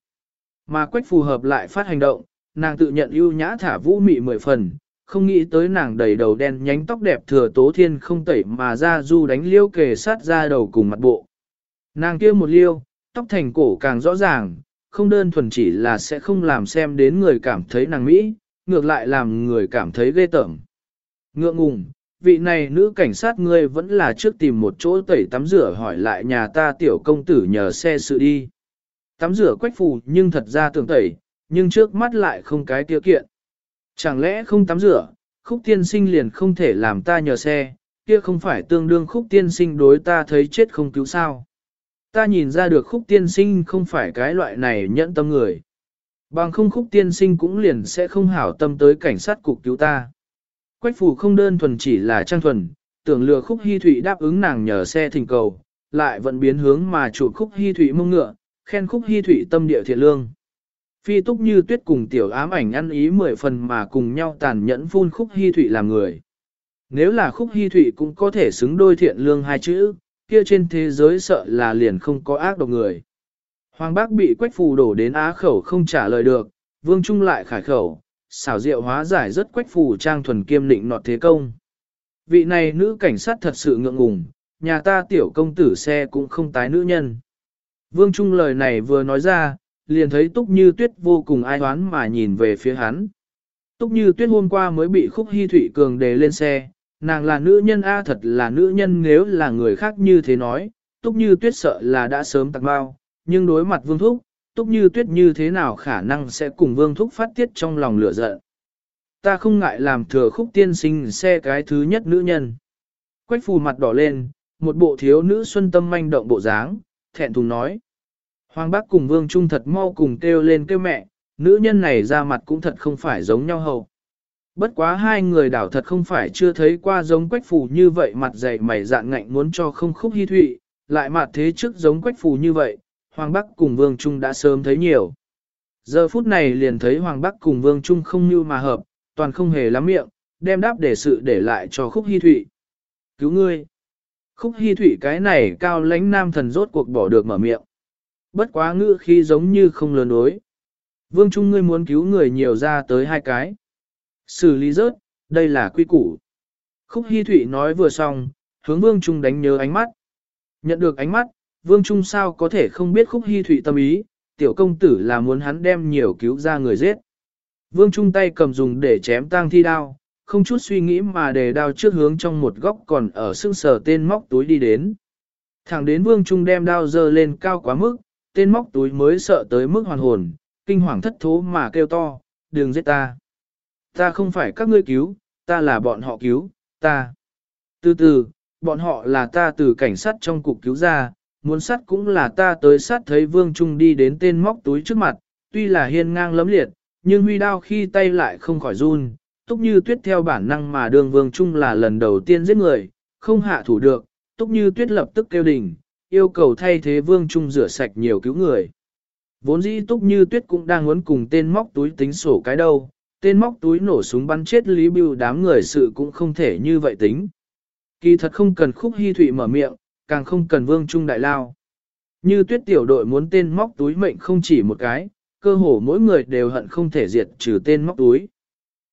Mà quách phù hợp lại phát hành động, nàng tự nhận ưu nhã thả vũ mị mười phần, không nghĩ tới nàng đầy đầu đen nhánh tóc đẹp thừa tố thiên không tẩy mà ra du đánh liêu kề sát ra đầu cùng mặt bộ. Nàng kia một liêu, tóc thành cổ càng rõ ràng, không đơn thuần chỉ là sẽ không làm xem đến người cảm thấy nàng Mỹ, ngược lại làm người cảm thấy ghê tởm. Ngượng ngùng, vị này nữ cảnh sát ngươi vẫn là trước tìm một chỗ tẩy tắm rửa hỏi lại nhà ta tiểu công tử nhờ xe sự đi. Tắm rửa quách phù nhưng thật ra tưởng tẩy, nhưng trước mắt lại không cái tiêu kiện. Chẳng lẽ không tắm rửa, khúc tiên sinh liền không thể làm ta nhờ xe, kia không phải tương đương khúc tiên sinh đối ta thấy chết không cứu sao. Ta nhìn ra được khúc tiên sinh không phải cái loại này nhẫn tâm người. Bằng không khúc tiên sinh cũng liền sẽ không hảo tâm tới cảnh sát cục cứu ta. Quách Phủ không đơn thuần chỉ là trang thuần, tưởng lừa khúc hy thụy đáp ứng nàng nhờ xe thỉnh cầu, lại vẫn biến hướng mà chủ khúc hy thụy mông ngựa, khen khúc hy thụy tâm địa thiện lương. Phi túc như tuyết cùng tiểu ám ảnh ăn ý mười phần mà cùng nhau tàn nhẫn phun khúc hy thụy làm người. Nếu là khúc hy thụy cũng có thể xứng đôi thiện lương hai chữ, kia trên thế giới sợ là liền không có ác độc người. Hoàng bác bị quách phù đổ đến á khẩu không trả lời được, vương trung lại khải khẩu, xảo diệu hóa giải rất quách phù trang thuần kiêm định nọt thế công. Vị này nữ cảnh sát thật sự ngượng ngùng, nhà ta tiểu công tử xe cũng không tái nữ nhân. Vương Trung lời này vừa nói ra, liền thấy Túc Như Tuyết vô cùng ai oán mà nhìn về phía hắn. Túc Như Tuyết hôm qua mới bị Khúc Hy Thụy Cường đề lên xe, nàng là nữ nhân A thật là nữ nhân nếu là người khác như thế nói, Túc Như Tuyết sợ là đã sớm tặng bao, nhưng đối mặt Vương Thúc, Túc Như Tuyết như thế nào khả năng sẽ cùng Vương Thúc phát tiết trong lòng lửa giận. Ta không ngại làm thừa khúc tiên sinh xe cái thứ nhất nữ nhân. Quách phù mặt đỏ lên, một bộ thiếu nữ xuân tâm manh động bộ dáng, thẹn thùng nói. Hoàng bác cùng Vương Trung thật mau cùng kêu lên kêu mẹ, nữ nhân này ra mặt cũng thật không phải giống nhau hầu. Bất quá hai người đảo thật không phải chưa thấy qua giống quách phù như vậy mặt dày mày dạn ngạnh muốn cho không khúc hy thụy, lại mặt thế trước giống quách phù như vậy, Hoàng Bắc cùng Vương Trung đã sớm thấy nhiều. Giờ phút này liền thấy Hoàng Bắc cùng Vương Trung không như mà hợp, toàn không hề lắm miệng, đem đáp để sự để lại cho khúc hy thụy. Cứu ngươi! Khúc hy thụy cái này cao lãnh nam thần rốt cuộc bỏ được mở miệng. Bất quá ngữ khi giống như không lớn đối. Vương Trung ngươi muốn cứu người nhiều ra tới hai cái. Xử lý rớt, đây là quy củ. Khúc Hi Thụy nói vừa xong, hướng Vương Trung đánh nhớ ánh mắt. Nhận được ánh mắt, Vương Trung sao có thể không biết Khúc Hi Thụy tâm ý, tiểu công tử là muốn hắn đem nhiều cứu ra người giết. Vương Trung tay cầm dùng để chém tang thi đao, không chút suy nghĩ mà để đao trước hướng trong một góc còn ở xương sở tên móc túi đi đến. Thẳng đến Vương Trung đem đao dơ lên cao quá mức, tên móc túi mới sợ tới mức hoàn hồn, kinh hoàng thất thố mà kêu to, đừng giết ta. Ta không phải các ngươi cứu, ta là bọn họ cứu, ta. Từ từ, bọn họ là ta từ cảnh sát trong cục cứu ra, muốn sát cũng là ta tới sát thấy Vương Trung đi đến tên móc túi trước mặt, tuy là hiên ngang lấm liệt, nhưng huy đao khi tay lại không khỏi run, túc như tuyết theo bản năng mà đường Vương Trung là lần đầu tiên giết người, không hạ thủ được, túc như tuyết lập tức kêu đỉnh, yêu cầu thay thế Vương Trung rửa sạch nhiều cứu người. Vốn dĩ túc như tuyết cũng đang muốn cùng tên móc túi tính sổ cái đâu, tên móc túi nổ súng bắn chết Lý Bưu đám người sự cũng không thể như vậy tính. Kỳ thật không cần khúc hy thụy mở miệng, càng không cần vương trung đại lao. Như tuyết tiểu đội muốn tên móc túi mệnh không chỉ một cái, cơ hồ mỗi người đều hận không thể diệt trừ tên móc túi.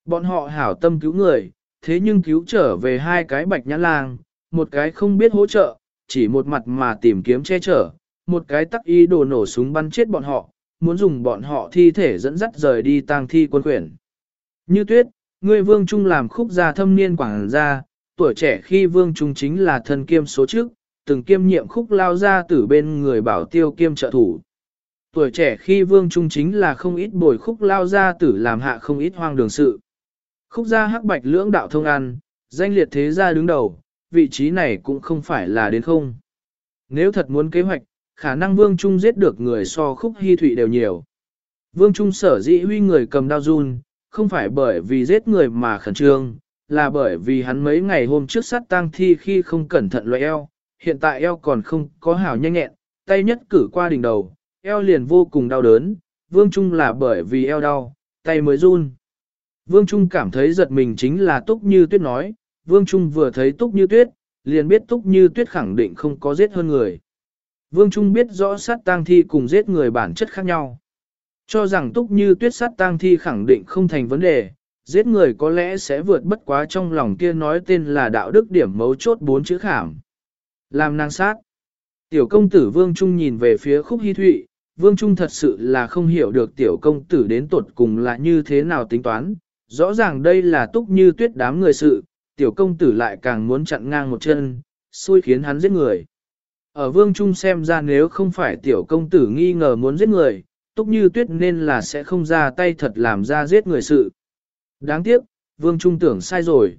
Bọn họ hảo tâm cứu người, thế nhưng cứu trở về hai cái bạch nhãn lang, một cái không biết hỗ trợ, chỉ một mặt mà tìm kiếm che chở, một cái tắc y đồ nổ súng bắn chết bọn họ, muốn dùng bọn họ thi thể dẫn dắt rời đi tang thi quân quyển. Như tuyết, ngươi vương trung làm khúc gia thâm niên quảng gia, tuổi trẻ khi vương trung chính là thân kiêm số trước, từng kiêm nhiệm khúc lao ra từ bên người bảo tiêu kiêm trợ thủ. Tuổi trẻ khi vương trung chính là không ít bồi khúc lao ra tử làm hạ không ít hoang đường sự. Khúc gia hắc bạch lưỡng đạo thông ăn, danh liệt thế gia đứng đầu, vị trí này cũng không phải là đến không. Nếu thật muốn kế hoạch, khả năng vương trung giết được người so khúc hy thụy đều nhiều. Vương trung sở dĩ huy người cầm đao run, không phải bởi vì giết người mà khẩn trương, là bởi vì hắn mấy ngày hôm trước sát tang thi khi không cẩn thận loại eo, hiện tại eo còn không có hảo nhanh nhẹn, tay nhất cử qua đỉnh đầu, eo liền vô cùng đau đớn, Vương Trung là bởi vì eo đau, tay mới run. Vương Trung cảm thấy giật mình chính là Túc Như Tuyết nói, Vương Trung vừa thấy Túc Như Tuyết, liền biết Túc Như Tuyết khẳng định không có giết hơn người. Vương Trung biết rõ sát tang thi cùng giết người bản chất khác nhau. Cho rằng Túc Như Tuyết sát tang thi khẳng định không thành vấn đề, giết người có lẽ sẽ vượt bất quá trong lòng kia nói tên là đạo đức điểm mấu chốt bốn chữ khảm. Làm nàng sát. Tiểu công tử Vương Trung nhìn về phía khúc hy thụy, Vương Trung thật sự là không hiểu được tiểu công tử đến tuột cùng là như thế nào tính toán. Rõ ràng đây là túc như tuyết đám người sự, tiểu công tử lại càng muốn chặn ngang một chân, xui khiến hắn giết người. Ở Vương Trung xem ra nếu không phải tiểu công tử nghi ngờ muốn giết người, túc như tuyết nên là sẽ không ra tay thật làm ra giết người sự. Đáng tiếc, Vương Trung tưởng sai rồi.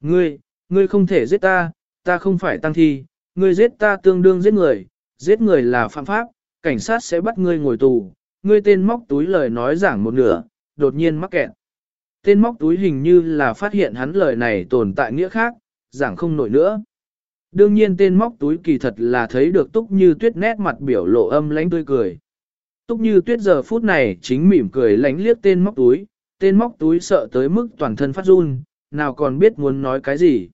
Ngươi, ngươi không thể giết ta, ta không phải tăng thi, ngươi giết ta tương đương giết người, giết người là phạm pháp, cảnh sát sẽ bắt ngươi ngồi tù, ngươi tên móc túi lời nói giảng một nửa, đột nhiên mắc kẹt. Tên móc túi hình như là phát hiện hắn lời này tồn tại nghĩa khác, giảng không nổi nữa. Đương nhiên tên móc túi kỳ thật là thấy được túc như tuyết nét mặt biểu lộ âm lãnh tươi cười. Túc như tuyết giờ phút này chính mỉm cười lánh liếc tên móc túi, tên móc túi sợ tới mức toàn thân phát run, nào còn biết muốn nói cái gì.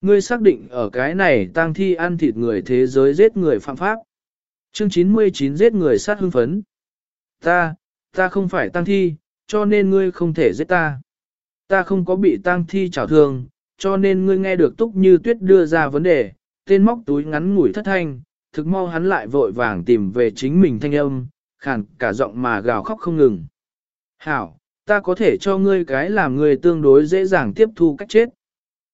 Ngươi xác định ở cái này tang thi ăn thịt người thế giới giết người phạm pháp. Chương 99 giết người sát hưng phấn. Ta, ta không phải tang thi, cho nên ngươi không thể giết ta. Ta không có bị tang thi trào thương, cho nên ngươi nghe được túc như tuyết đưa ra vấn đề, tên móc túi ngắn ngủi thất thanh, thực mau hắn lại vội vàng tìm về chính mình thanh âm, khàn cả giọng mà gào khóc không ngừng. Hảo, ta có thể cho ngươi cái làm ngươi tương đối dễ dàng tiếp thu cách chết.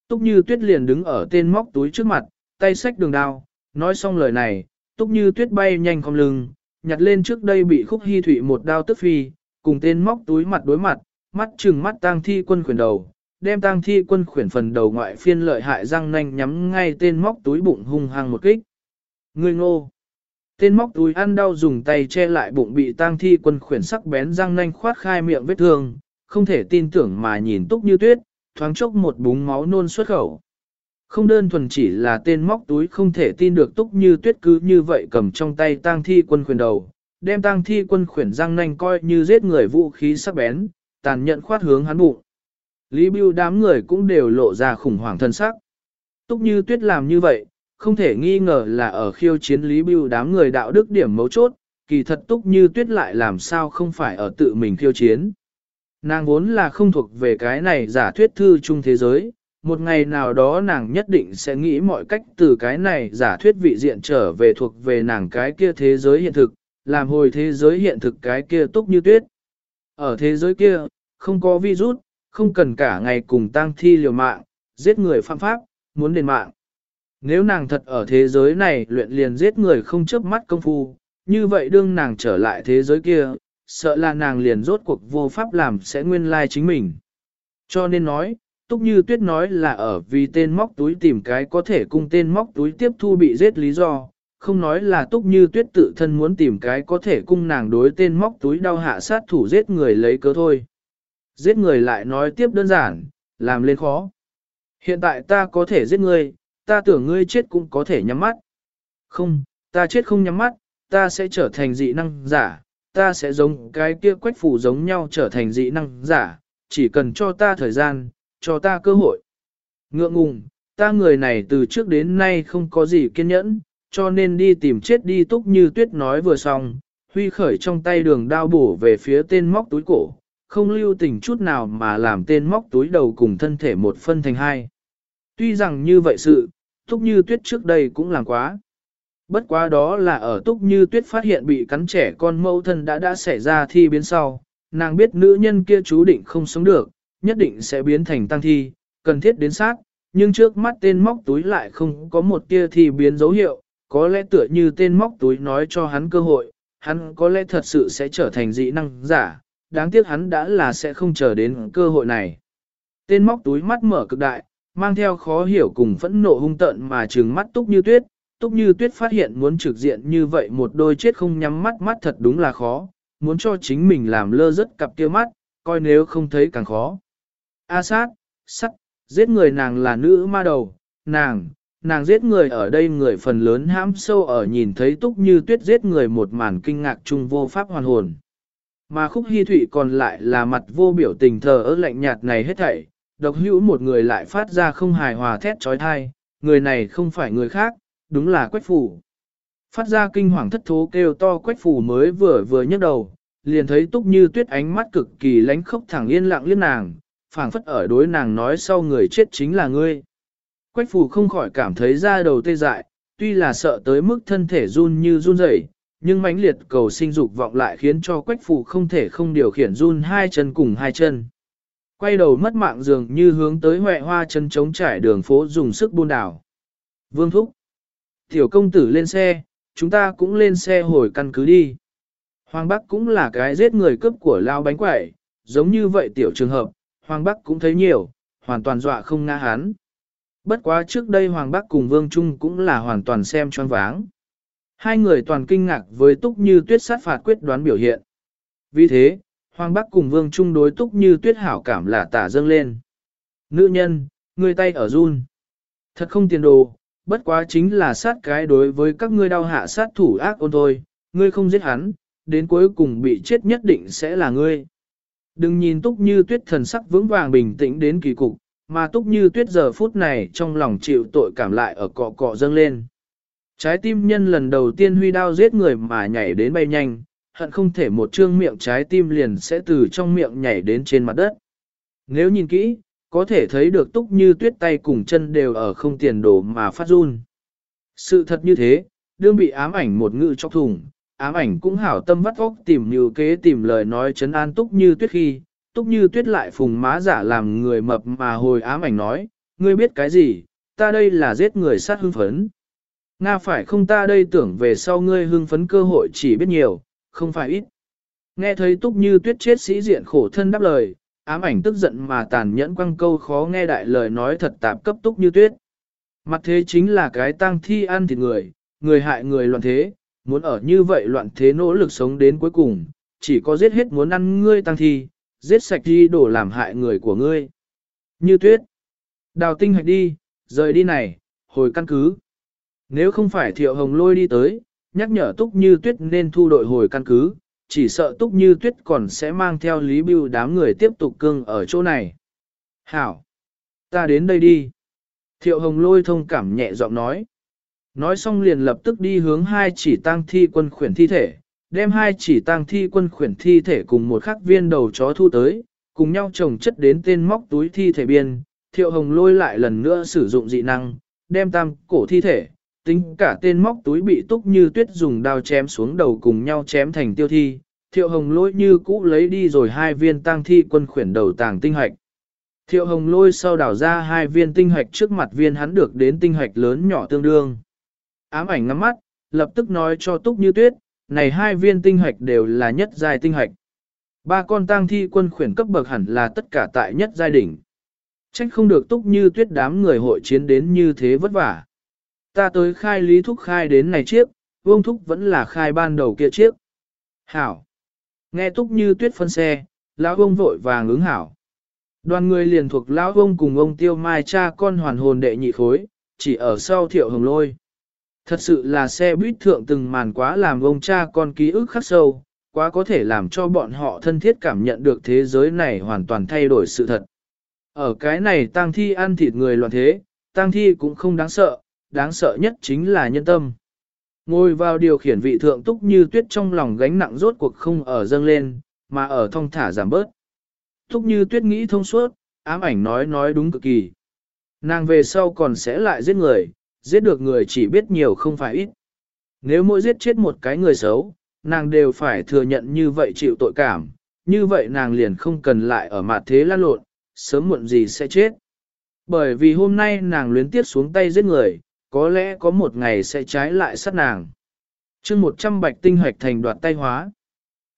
Túc như tuyết liền đứng ở tên móc túi trước mặt, tay xách đường đao, nói xong lời này, túc như tuyết bay nhanh không lưng, nhặt lên trước đây bị khúc hy thủy một đao tức phi, cùng tên móc túi mặt đối mặt, mắt chừng mắt tang thi quân khuyển đầu, đem tang thi quân khuyển phần đầu ngoại phiên lợi hại răng nanh nhắm ngay tên móc túi bụng hung hăng một kích. Người ngô. Tên móc túi ăn đau dùng tay che lại bụng bị tang thi quân khuyển sắc bén răng nanh khoát khai miệng vết thương, không thể tin tưởng mà nhìn túc như tuyết, thoáng chốc một búng máu nôn xuất khẩu. Không đơn thuần chỉ là tên móc túi không thể tin được túc như tuyết cứ như vậy cầm trong tay tang thi quân khuyển đầu, đem tang thi quân khuyển răng nanh coi như giết người vũ khí sắc bén, tàn nhận khoát hướng hắn bụng. Lý Bưu đám người cũng đều lộ ra khủng hoảng thân sắc. Túc như tuyết làm như vậy, không thể nghi ngờ là ở khiêu chiến Lý Bưu đám người đạo đức điểm mấu chốt, kỳ thật túc như tuyết lại làm sao không phải ở tự mình khiêu chiến. Nàng vốn là không thuộc về cái này giả thuyết thư chung thế giới, một ngày nào đó nàng nhất định sẽ nghĩ mọi cách từ cái này giả thuyết vị diện trở về thuộc về nàng cái kia thế giới hiện thực, làm hồi thế giới hiện thực cái kia túc như tuyết. Ở thế giới kia, không có virus, không cần cả ngày cùng tang thi liều mạng, giết người phạm pháp, muốn đền mạng. Nếu nàng thật ở thế giới này luyện liền giết người không chớp mắt công phu, như vậy đương nàng trở lại thế giới kia, sợ là nàng liền rốt cuộc vô pháp làm sẽ nguyên lai chính mình. Cho nên nói, Túc Như Tuyết nói là ở vì tên móc túi tìm cái có thể cung tên móc túi tiếp thu bị giết lý do, không nói là Túc Như Tuyết tự thân muốn tìm cái có thể cung nàng đối tên móc túi đau hạ sát thủ giết người lấy cớ thôi. Giết người lại nói tiếp đơn giản, làm lên khó. Hiện tại ta có thể giết ngươi, ta tưởng ngươi chết cũng có thể nhắm mắt. Không, ta chết không nhắm mắt, ta sẽ trở thành dị năng giả, ta sẽ giống cái kia quách phủ giống nhau trở thành dị năng giả, chỉ cần cho ta thời gian, cho ta cơ hội. Ngượng ngùng, ta người này từ trước đến nay không có gì kiên nhẫn, cho nên đi tìm chết đi túc như tuyết nói vừa xong, huy khởi trong tay đường đao bổ về phía tên móc túi cổ, không lưu tình chút nào mà làm tên móc túi đầu cùng thân thể một phân thành hai. Tuy rằng như vậy sự, túc như tuyết trước đây cũng làm quá. Bất quá đó là ở túc như tuyết phát hiện bị cắn trẻ con mẫu thân đã đã xảy ra thi biến sau, nàng biết nữ nhân kia chú định không sống được, nhất định sẽ biến thành tăng thi, cần thiết đến sát, nhưng trước mắt tên móc túi lại không có một tia thi biến dấu hiệu, có lẽ tựa như tên móc túi nói cho hắn cơ hội, hắn có lẽ thật sự sẽ trở thành dị năng giả, đáng tiếc hắn đã là sẽ không chờ đến cơ hội này. Tên móc túi mắt mở cực đại, mang theo khó hiểu cùng phẫn nộ hung tợn mà trừng mắt túc như tuyết, túc như tuyết phát hiện muốn trực diện như vậy một đôi chết không nhắm mắt mắt thật đúng là khó, muốn cho chính mình làm lơ rất cặp kia mắt, coi nếu không thấy càng khó. A sát, sắt, giết người nàng là nữ ma đầu, nàng, nàng giết người ở đây người phần lớn hãm sâu ở nhìn thấy túc như tuyết giết người một màn kinh ngạc chung vô pháp hoàn hồn. Mà khúc hy thụy còn lại là mặt vô biểu tình thờ ơ lạnh nhạt này hết thảy, độc hữu một người lại phát ra không hài hòa thét trói thai, người này không phải người khác, đúng là quách phủ. Phát ra kinh hoàng thất thố kêu to quách phủ mới vừa vừa nhấc đầu, liền thấy túc như tuyết ánh mắt cực kỳ lánh khốc thẳng yên lặng liên nàng, phảng phất ở đối nàng nói sau người chết chính là ngươi. Quách phủ không khỏi cảm thấy da đầu tê dại, tuy là sợ tới mức thân thể run như run rẩy, nhưng mãnh liệt cầu sinh dục vọng lại khiến cho quách phủ không thể không điều khiển run hai chân cùng hai chân. Quay đầu mất mạng dường như hướng tới huệ hoa chân trống trải đường phố dùng sức buôn đảo. Vương Thúc. Tiểu công tử lên xe, chúng ta cũng lên xe hồi căn cứ đi. Hoàng Bắc cũng là cái giết người cướp của lao bánh quẩy, giống như vậy tiểu trường hợp, Hoàng Bắc cũng thấy nhiều, hoàn toàn dọa không ngã hắn. Bất quá trước đây Hoàng Bắc cùng Vương Trung cũng là hoàn toàn xem choáng váng. Hai người toàn kinh ngạc với túc như tuyết sát phạt quyết đoán biểu hiện. Vì thế, Hoàng Bắc cùng Vương Trung đối túc như tuyết hảo cảm là tả dâng lên. Nữ nhân, người tay ở run. Thật không tiền đồ, bất quá chính là sát cái đối với các ngươi đau hạ sát thủ ác ôn thôi, ngươi không giết hắn, đến cuối cùng bị chết nhất định sẽ là ngươi. Đừng nhìn túc như tuyết thần sắc vững vàng bình tĩnh đến kỳ cục, mà túc như tuyết giờ phút này trong lòng chịu tội cảm lại ở cọ cọ dâng lên. Trái tim nhân lần đầu tiên huy đao giết người mà nhảy đến bay nhanh, hận không thể một trương miệng trái tim liền sẽ từ trong miệng nhảy đến trên mặt đất. Nếu nhìn kỹ, có thể thấy được túc như tuyết tay cùng chân đều ở không tiền đồ mà phát run. Sự thật như thế, đương bị ám ảnh một ngự chọc thùng, ám ảnh cũng hảo tâm vắt óc tìm như kế tìm lời nói chấn an túc như tuyết khi, túc như tuyết lại phùng má giả làm người mập mà hồi ám ảnh nói, ngươi biết cái gì, ta đây là giết người sát hưng phấn. Nga phải không ta đây tưởng về sau ngươi hưng phấn cơ hội chỉ biết nhiều, không phải ít. Nghe thấy túc như tuyết chết sĩ diện khổ thân đáp lời, ám ảnh tức giận mà tàn nhẫn quăng câu khó nghe đại lời nói thật tạp cấp túc như tuyết. Mặt thế chính là cái tang thi ăn thịt người, người hại người loạn thế, muốn ở như vậy loạn thế nỗ lực sống đến cuối cùng, chỉ có giết hết muốn ăn ngươi tăng thi, giết sạch đi đổ làm hại người của ngươi. Như tuyết, đào tinh hạch đi, rời đi này, hồi căn cứ. Nếu không phải thiệu hồng lôi đi tới, nhắc nhở túc như tuyết nên thu đội hồi căn cứ, chỉ sợ túc như tuyết còn sẽ mang theo lý bưu đám người tiếp tục cưng ở chỗ này. Hảo! Ta đến đây đi. Thiệu hồng lôi thông cảm nhẹ giọng nói. Nói xong liền lập tức đi hướng hai chỉ tang thi quân khuyển thi thể, đem hai chỉ tang thi quân khuyển thi thể cùng một khắc viên đầu chó thu tới, cùng nhau trồng chất đến tên móc túi thi thể biên. Thiệu hồng lôi lại lần nữa sử dụng dị năng, đem tam cổ thi thể, tính cả tên móc túi bị túc như tuyết dùng đao chém xuống đầu cùng nhau chém thành tiêu thi. Thiệu hồng lôi như cũ lấy đi rồi hai viên tang thi quân khuyển đầu tàng tinh hạch Thiệu hồng lôi sau đảo ra hai viên tinh hạch trước mặt viên hắn được đến tinh hạch lớn nhỏ tương đương. Ám ảnh ngắm mắt, lập tức nói cho túc như tuyết, này hai viên tinh hạch đều là nhất giai tinh hạch Ba con tang thi quân khuyển cấp bậc hẳn là tất cả tại nhất giai đỉnh. Trách không được túc như tuyết đám người hội chiến đến như thế vất vả. Ta tới khai lý thúc khai đến này chiếc, vương thúc vẫn là khai ban đầu kia chiếc. Hảo. Nghe túc như tuyết phân xe, lão ông vội vàng ứng hảo. Đoàn người liền thuộc lão ông cùng ông tiêu mai cha con hoàn hồn đệ nhị khối, chỉ ở sau thiệu hồng lôi. Thật sự là xe buýt thượng từng màn quá làm ông cha con ký ức khắc sâu, quá có thể làm cho bọn họ thân thiết cảm nhận được thế giới này hoàn toàn thay đổi sự thật. Ở cái này tang thi ăn thịt người loạn thế, tang thi cũng không đáng sợ, đáng sợ nhất chính là nhân tâm. Ngồi vào điều khiển vị thượng túc như tuyết trong lòng gánh nặng rốt cuộc không ở dâng lên, mà ở thong thả giảm bớt. Túc như tuyết nghĩ thông suốt, ám ảnh nói nói đúng cực kỳ. Nàng về sau còn sẽ lại giết người, giết được người chỉ biết nhiều không phải ít. Nếu mỗi giết chết một cái người xấu, nàng đều phải thừa nhận như vậy chịu tội cảm, như vậy nàng liền không cần lại ở mặt thế lan lộn, sớm muộn gì sẽ chết. Bởi vì hôm nay nàng luyến tiếp xuống tay giết người, có lẽ có một ngày sẽ trái lại sát nàng. chương 100 bạch tinh hoạch thành đoạt tay hóa.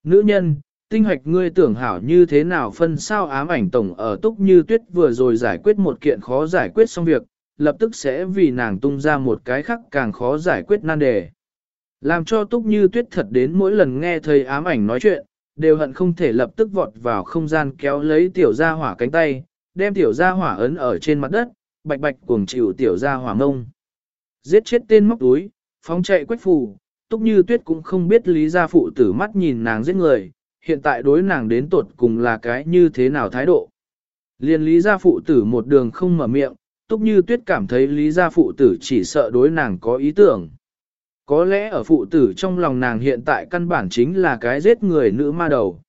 Nữ nhân, tinh hoạch ngươi tưởng hảo như thế nào phân sao ám ảnh tổng ở túc như tuyết vừa rồi giải quyết một kiện khó giải quyết xong việc, lập tức sẽ vì nàng tung ra một cái khác càng khó giải quyết nan đề. Làm cho túc như tuyết thật đến mỗi lần nghe thầy ám ảnh nói chuyện, đều hận không thể lập tức vọt vào không gian kéo lấy tiểu gia hỏa cánh tay, đem tiểu gia hỏa ấn ở trên mặt đất, bạch bạch cuồng chịu tiểu gia hỏa ngông. Giết chết tên móc túi, phóng chạy quách phù, túc như tuyết cũng không biết lý gia phụ tử mắt nhìn nàng giết người, hiện tại đối nàng đến tột cùng là cái như thế nào thái độ. Liên lý gia phụ tử một đường không mở miệng, túc như tuyết cảm thấy lý gia phụ tử chỉ sợ đối nàng có ý tưởng. Có lẽ ở phụ tử trong lòng nàng hiện tại căn bản chính là cái giết người nữ ma đầu.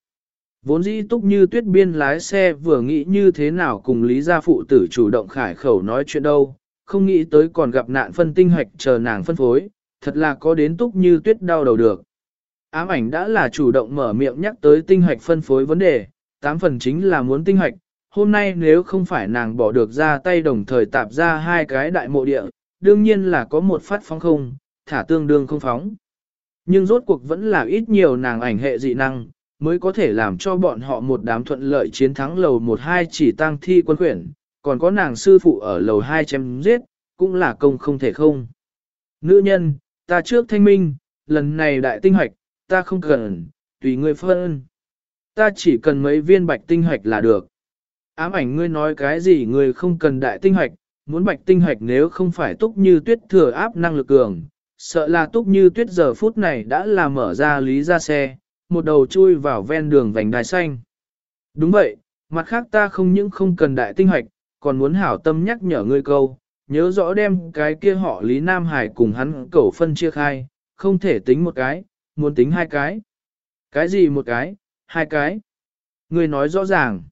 Vốn dĩ túc như tuyết biên lái xe vừa nghĩ như thế nào cùng lý gia phụ tử chủ động khải khẩu nói chuyện đâu, không nghĩ tới còn gặp nạn phân tinh hoạch chờ nàng phân phối, thật là có đến túc như tuyết đau đầu được. Ám ảnh đã là chủ động mở miệng nhắc tới tinh hoạch phân phối vấn đề, tám phần chính là muốn tinh hoạch, hôm nay nếu không phải nàng bỏ được ra tay đồng thời tạp ra hai cái đại mộ địa, đương nhiên là có một phát phóng không, thả tương đương không phóng. Nhưng rốt cuộc vẫn là ít nhiều nàng ảnh hệ dị năng, mới có thể làm cho bọn họ một đám thuận lợi chiến thắng lầu 1-2 chỉ tăng thi quân quyển, còn có nàng sư phụ ở lầu hai chém giết, cũng là công không thể không. Nữ nhân, ta trước thanh minh, lần này đại tinh hoạch, ta không cần, tùy ngươi phân. Ta chỉ cần mấy viên bạch tinh hoạch là được. Ám ảnh ngươi nói cái gì ngươi không cần đại tinh hoạch, muốn bạch tinh hoạch nếu không phải túc như tuyết thừa áp năng lực cường, sợ là túc như tuyết giờ phút này đã là mở ra lý ra xe, một đầu chui vào ven đường vành đài xanh. Đúng vậy, mặt khác ta không những không cần đại tinh hoạch, còn muốn hảo tâm nhắc nhở ngươi câu, nhớ rõ đem cái kia họ Lý Nam Hải cùng hắn cẩu phân chia khai, không thể tính một cái, muốn tính hai cái. Cái gì một cái, hai cái? Ngươi nói rõ ràng.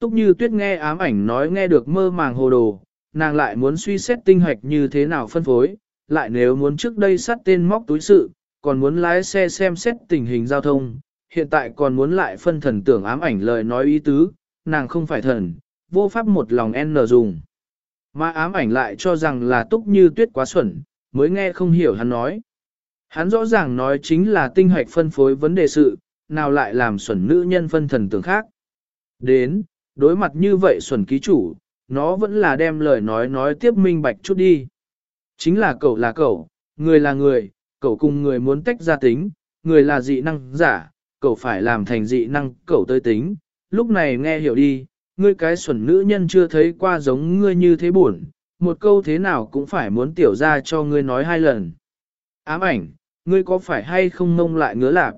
Túc như tuyết nghe ám ảnh nói nghe được mơ màng hồ đồ, nàng lại muốn suy xét tinh hoạch như thế nào phân phối, lại nếu muốn trước đây sát tên móc túi sự, còn muốn lái xe xem xét tình hình giao thông, hiện tại còn muốn lại phân thần tưởng ám ảnh lời nói ý tứ, nàng không phải thần, vô pháp một lòng n dùng. Mà ám ảnh lại cho rằng là túc như tuyết quá xuẩn, mới nghe không hiểu hắn nói. Hắn rõ ràng nói chính là tinh hoạch phân phối vấn đề sự, nào lại làm xuẩn nữ nhân phân thần tưởng khác. Đến, đối mặt như vậy xuẩn ký chủ, nó vẫn là đem lời nói nói tiếp minh bạch chút đi. Chính là cậu là cậu, người là người, cậu cùng người muốn tách ra tính, người là dị năng giả, cậu phải làm thành dị năng cậu tới tính. Lúc này nghe hiểu đi, ngươi cái xuẩn nữ nhân chưa thấy qua giống ngươi như thế buồn, một câu thế nào cũng phải muốn tiểu ra cho ngươi nói hai lần. Ám ảnh, ngươi có phải hay không mông lại ngứa lạc?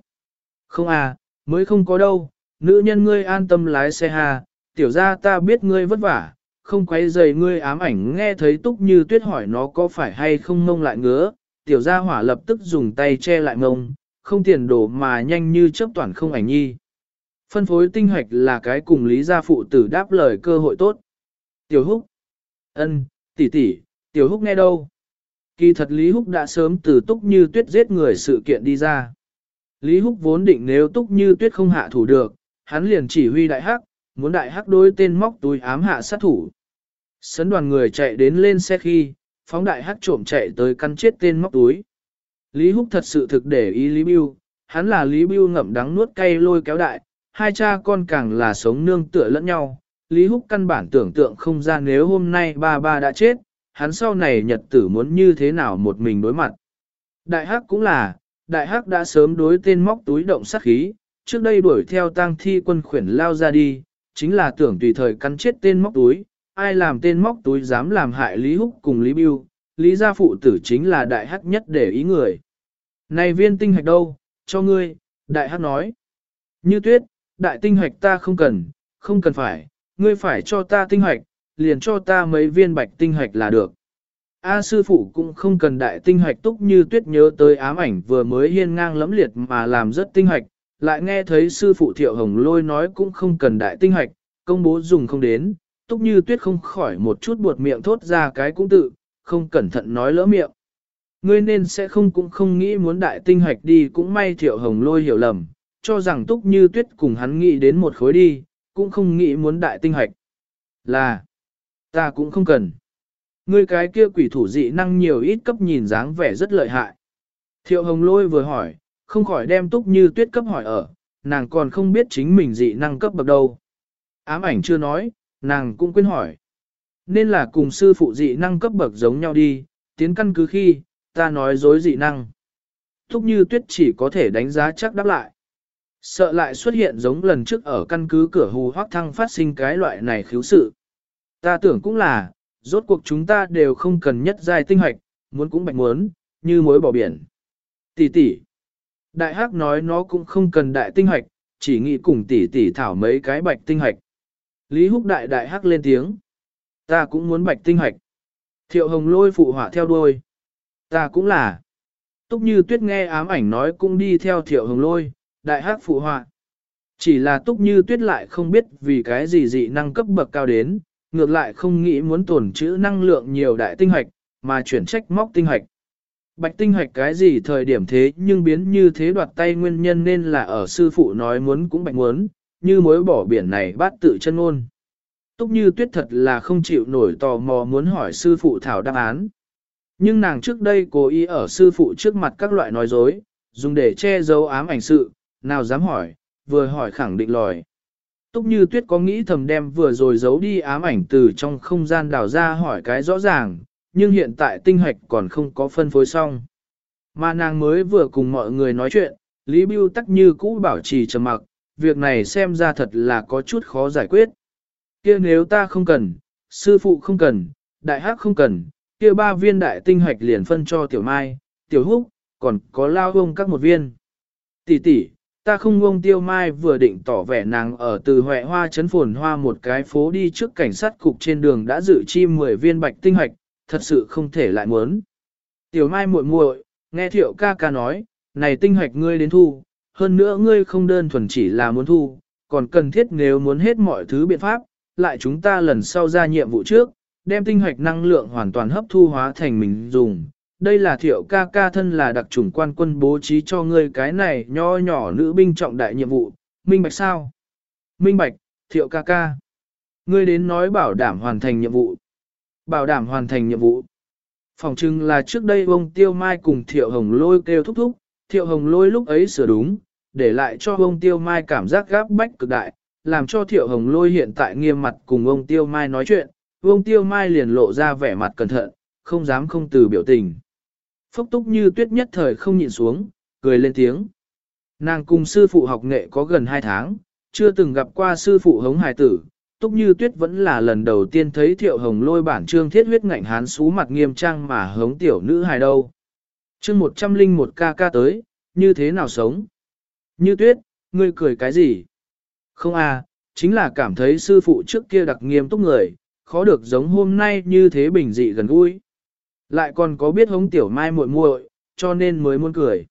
Không à, mới không có đâu, nữ nhân ngươi an tâm lái xe ha, tiểu ra ta biết ngươi vất vả, không quấy dày ngươi ám ảnh nghe thấy túc như tuyết hỏi nó có phải hay không mông lại ngứa, tiểu gia hỏa lập tức dùng tay che lại mông, không tiền đổ mà nhanh như chớp toàn không ảnh nhi. Phân phối tinh hoạch là cái cùng lý gia phụ tử đáp lời cơ hội tốt. Tiểu húc, ân, tỷ tỷ, tiểu húc nghe đâu? Kỳ thật Lý Húc đã sớm từ túc như tuyết giết người sự kiện đi ra. Lý Húc vốn định nếu túc như tuyết không hạ thủ được, hắn liền chỉ huy đại hắc, muốn đại hắc đối tên móc túi ám hạ sát thủ. Sấn đoàn người chạy đến lên xe khi, phóng đại hắc trộm chạy tới căn chết tên móc túi. Lý Húc thật sự thực để ý Lý Biêu, hắn là Lý Biêu ngậm đắng nuốt cay lôi kéo đại, hai cha con càng là sống nương tựa lẫn nhau. Lý Húc căn bản tưởng tượng không ra nếu hôm nay ba ba đã chết, hắn sau này nhật tử muốn như thế nào một mình đối mặt. Đại hắc cũng là, đại hắc đã sớm đối tên móc túi động sát khí, trước đây đuổi theo tang thi quân khuyển lao ra đi, chính là tưởng tùy thời cắn chết tên móc túi, ai làm tên móc túi dám làm hại Lý Húc cùng Lý Biêu, Lý gia phụ tử chính là đại hắc nhất để ý người. Này viên tinh hạch đâu, cho ngươi, đại hắc nói. Như tuyết, đại tinh hạch ta không cần, không cần phải, ngươi phải cho ta tinh hạch, liền cho ta mấy viên bạch tinh hạch là được. A sư phụ cũng không cần đại tinh hạch túc như tuyết nhớ tới ám ảnh vừa mới hiên ngang lẫm liệt mà làm rất tinh hạch, lại nghe thấy sư phụ thiệu hồng lôi nói cũng không cần đại tinh hạch, công bố dùng không đến, túc như tuyết không khỏi một chút buột miệng thốt ra cái cũng tự, không cẩn thận nói lỡ miệng. Ngươi nên sẽ không cũng không nghĩ muốn đại tinh hoạch đi cũng may thiệu hồng lôi hiểu lầm, cho rằng túc như tuyết cùng hắn nghĩ đến một khối đi, cũng không nghĩ muốn đại tinh hoạch. Là, ta cũng không cần. Ngươi cái kia quỷ thủ dị năng nhiều ít cấp nhìn dáng vẻ rất lợi hại. Thiệu hồng lôi vừa hỏi, không khỏi đem túc như tuyết cấp hỏi ở, nàng còn không biết chính mình dị năng cấp bậc đâu. Ám ảnh chưa nói, nàng cũng quên hỏi. Nên là cùng sư phụ dị năng cấp bậc giống nhau đi, tiến căn cứ khi, ta nói dối dị năng. Túc như tuyết chỉ có thể đánh giá chắc đáp lại. Sợ lại xuất hiện giống lần trước ở căn cứ cửa hù hoác thăng phát sinh cái loại này khiếu sự. Ta tưởng cũng là, rốt cuộc chúng ta đều không cần nhất giai tinh hoạch, muốn cũng bạch muốn, như mối bỏ biển. Tỷ tỷ. Đại hắc nói nó cũng không cần đại tinh hoạch, chỉ nghĩ cùng tỷ tỷ thảo mấy cái bạch tinh hoạch. Lý húc đại đại hắc lên tiếng. Ta cũng muốn bạch tinh hoạch. Thiệu hồng lôi phụ họa theo đuôi. Ta cũng là. Túc như tuyết nghe ám ảnh nói cũng đi theo thiệu hồng lôi, đại hắc phụ họa. Chỉ là túc như tuyết lại không biết vì cái gì dị năng cấp bậc cao đến, ngược lại không nghĩ muốn tổn trữ năng lượng nhiều đại tinh hoạch, mà chuyển trách móc tinh hoạch. Bạch tinh hoạch cái gì thời điểm thế nhưng biến như thế đoạt tay nguyên nhân nên là ở sư phụ nói muốn cũng bạch muốn, như mối bỏ biển này bát tự chân ôn. Túc như tuyết thật là không chịu nổi tò mò muốn hỏi sư phụ thảo đáp án. Nhưng nàng trước đây cố ý ở sư phụ trước mặt các loại nói dối, dùng để che giấu ám ảnh sự, nào dám hỏi, vừa hỏi khẳng định lòi. Túc như tuyết có nghĩ thầm đem vừa rồi giấu đi ám ảnh từ trong không gian đào ra hỏi cái rõ ràng, nhưng hiện tại tinh hoạch còn không có phân phối xong. Mà nàng mới vừa cùng mọi người nói chuyện, Lý Bưu tắc như cũ bảo trì trầm mặc, việc này xem ra thật là có chút khó giải quyết. kia nếu ta không cần, sư phụ không cần, đại hắc không cần, kia ba viên đại tinh hoạch liền phân cho tiểu mai, tiểu húc, còn có lao ông các một viên. Tỷ tỷ, ta không ông tiêu mai vừa định tỏ vẻ nàng ở từ Huệ Hoa chấn phồn hoa một cái phố đi trước cảnh sát cục trên đường đã dự chi 10 viên bạch tinh hoạch, thật sự không thể lại muốn. Tiểu mai muội muội, nghe thiệu ca ca nói, này tinh hoạch ngươi đến thu, hơn nữa ngươi không đơn thuần chỉ là muốn thu, còn cần thiết nếu muốn hết mọi thứ biện pháp, lại chúng ta lần sau ra nhiệm vụ trước, đem tinh hoạch năng lượng hoàn toàn hấp thu hóa thành mình dùng. Đây là thiệu ca ca thân là đặc chủng quan quân bố trí cho ngươi cái này nho nhỏ nữ binh trọng đại nhiệm vụ, minh bạch sao? Minh bạch, thiệu ca ca. Ngươi đến nói bảo đảm hoàn thành nhiệm vụ. Bảo đảm hoàn thành nhiệm vụ. Phòng trưng là trước đây ông Tiêu Mai cùng Thiệu Hồng Lôi kêu thúc thúc, Thiệu Hồng Lôi lúc ấy sửa đúng, để lại cho ông Tiêu Mai cảm giác gáp bách cực đại, làm cho Thiệu Hồng Lôi hiện tại nghiêm mặt cùng ông Tiêu Mai nói chuyện, ông Tiêu Mai liền lộ ra vẻ mặt cẩn thận, không dám không từ biểu tình. Phốc túc như tuyết nhất thời không nhịn xuống, cười lên tiếng. Nàng cùng sư phụ học nghệ có gần 2 tháng, chưa từng gặp qua sư phụ hống hài tử, Túc Như Tuyết vẫn là lần đầu tiên thấy Thiệu Hồng lôi bản trương thiết huyết ngạnh hán xú mặt nghiêm trang mà hống tiểu nữ hài đâu. Chương 101 ca ca tới, như thế nào sống? Như Tuyết, ngươi cười cái gì? Không à, chính là cảm thấy sư phụ trước kia đặc nghiêm túc người, khó được giống hôm nay như thế bình dị gần gũi. Lại còn có biết hống tiểu mai muội muội, cho nên mới muốn cười.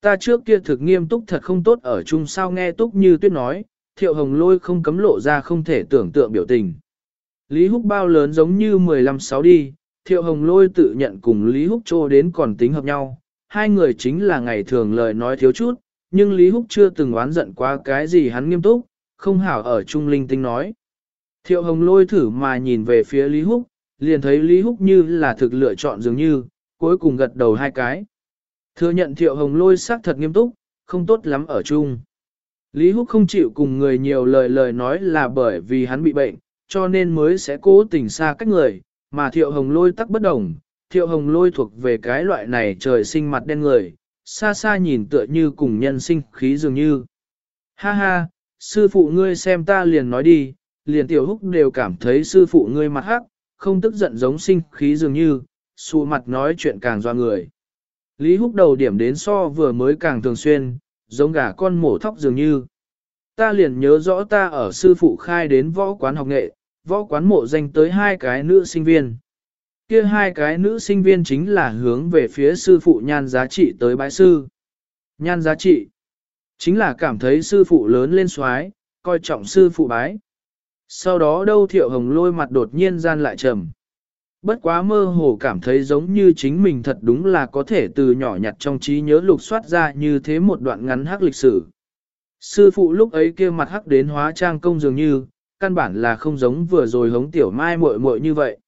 Ta trước kia thực nghiêm túc thật không tốt ở chung sao nghe túc như tuyết nói, thiệu hồng lôi không cấm lộ ra không thể tưởng tượng biểu tình. Lý Húc bao lớn giống như 15-6 đi, thiệu hồng lôi tự nhận cùng Lý Húc trô đến còn tính hợp nhau, hai người chính là ngày thường lời nói thiếu chút, nhưng Lý Húc chưa từng oán giận qua cái gì hắn nghiêm túc, không hảo ở trung linh tinh nói. Thiệu hồng lôi thử mà nhìn về phía Lý Húc, liền thấy Lý Húc như là thực lựa chọn dường như, cuối cùng gật đầu hai cái. Thừa nhận thiệu hồng lôi xác thật nghiêm túc, không tốt lắm ở chung. Lý Húc không chịu cùng người nhiều lời lời nói là bởi vì hắn bị bệnh, cho nên mới sẽ cố tình xa cách người, mà thiệu hồng lôi tắc bất đồng. Thiệu hồng lôi thuộc về cái loại này trời sinh mặt đen người, xa xa nhìn tựa như cùng nhân sinh khí dường như. Ha ha, sư phụ ngươi xem ta liền nói đi, liền tiểu húc đều cảm thấy sư phụ ngươi mặt hắc, không tức giận giống sinh khí dường như, xù mặt nói chuyện càng doa người. Lý húc đầu điểm đến so vừa mới càng thường xuyên, giống gà con mổ thóc dường như. Ta liền nhớ rõ ta ở sư phụ khai đến võ quán học nghệ, võ quán mộ danh tới hai cái nữ sinh viên. Kia hai cái nữ sinh viên chính là hướng về phía sư phụ nhan giá trị tới bái sư. Nhan giá trị chính là cảm thấy sư phụ lớn lên xoái, coi trọng sư phụ bái. Sau đó đâu thiệu hồng lôi mặt đột nhiên gian lại trầm. Bất quá mơ hồ cảm thấy giống như chính mình thật đúng là có thể từ nhỏ nhặt trong trí nhớ lục soát ra như thế một đoạn ngắn hắc lịch sử. Sư phụ lúc ấy kia mặt hắc đến hóa trang công dường như, căn bản là không giống vừa rồi hống tiểu mai muội muội như vậy.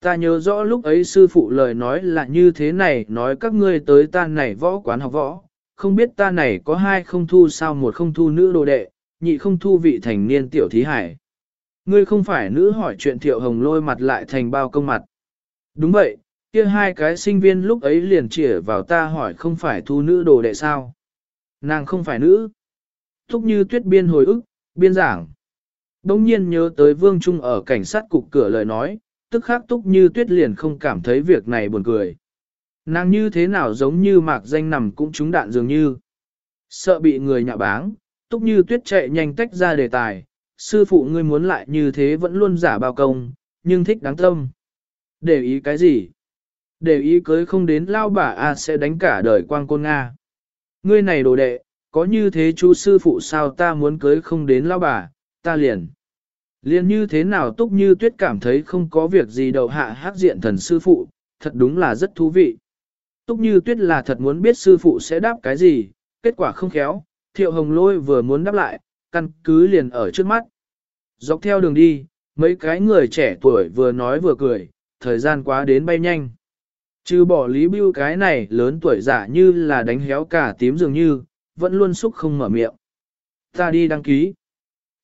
Ta nhớ rõ lúc ấy sư phụ lời nói là như thế này, nói các ngươi tới ta này võ quán học võ, không biết ta này có hai không thu sao một không thu nữ đồ đệ, nhị không thu vị thành niên tiểu thí hải. Ngươi không phải nữ hỏi chuyện thiệu hồng lôi mặt lại thành bao công mặt. Đúng vậy, kia hai cái sinh viên lúc ấy liền chỉa vào ta hỏi không phải thu nữ đồ đệ sao. Nàng không phải nữ. Thúc như tuyết biên hồi ức, biên giảng. Đông nhiên nhớ tới Vương Trung ở cảnh sát cục cửa lời nói, tức khắc túc như tuyết liền không cảm thấy việc này buồn cười. Nàng như thế nào giống như mạc danh nằm cũng trúng đạn dường như. Sợ bị người nhạ báng, túc như tuyết chạy nhanh tách ra đề tài, sư phụ ngươi muốn lại như thế vẫn luôn giả bao công, nhưng thích đáng tâm. Để ý cái gì? Để ý cưới không đến lao bà A sẽ đánh cả đời quang côn Nga. Ngươi này đồ đệ, có như thế chú sư phụ sao ta muốn cưới không đến lao bà, ta liền. Liền như thế nào túc như tuyết cảm thấy không có việc gì đầu hạ hát diện thần sư phụ, thật đúng là rất thú vị. Túc như tuyết là thật muốn biết sư phụ sẽ đáp cái gì, kết quả không khéo, thiệu hồng lôi vừa muốn đáp lại, căn cứ liền ở trước mắt. Dọc theo đường đi, mấy cái người trẻ tuổi vừa nói vừa cười, thời gian quá đến bay nhanh. Chứ bỏ lý bưu cái này lớn tuổi giả như là đánh héo cả tím dường như, vẫn luôn xúc không mở miệng. Ta đi đăng ký.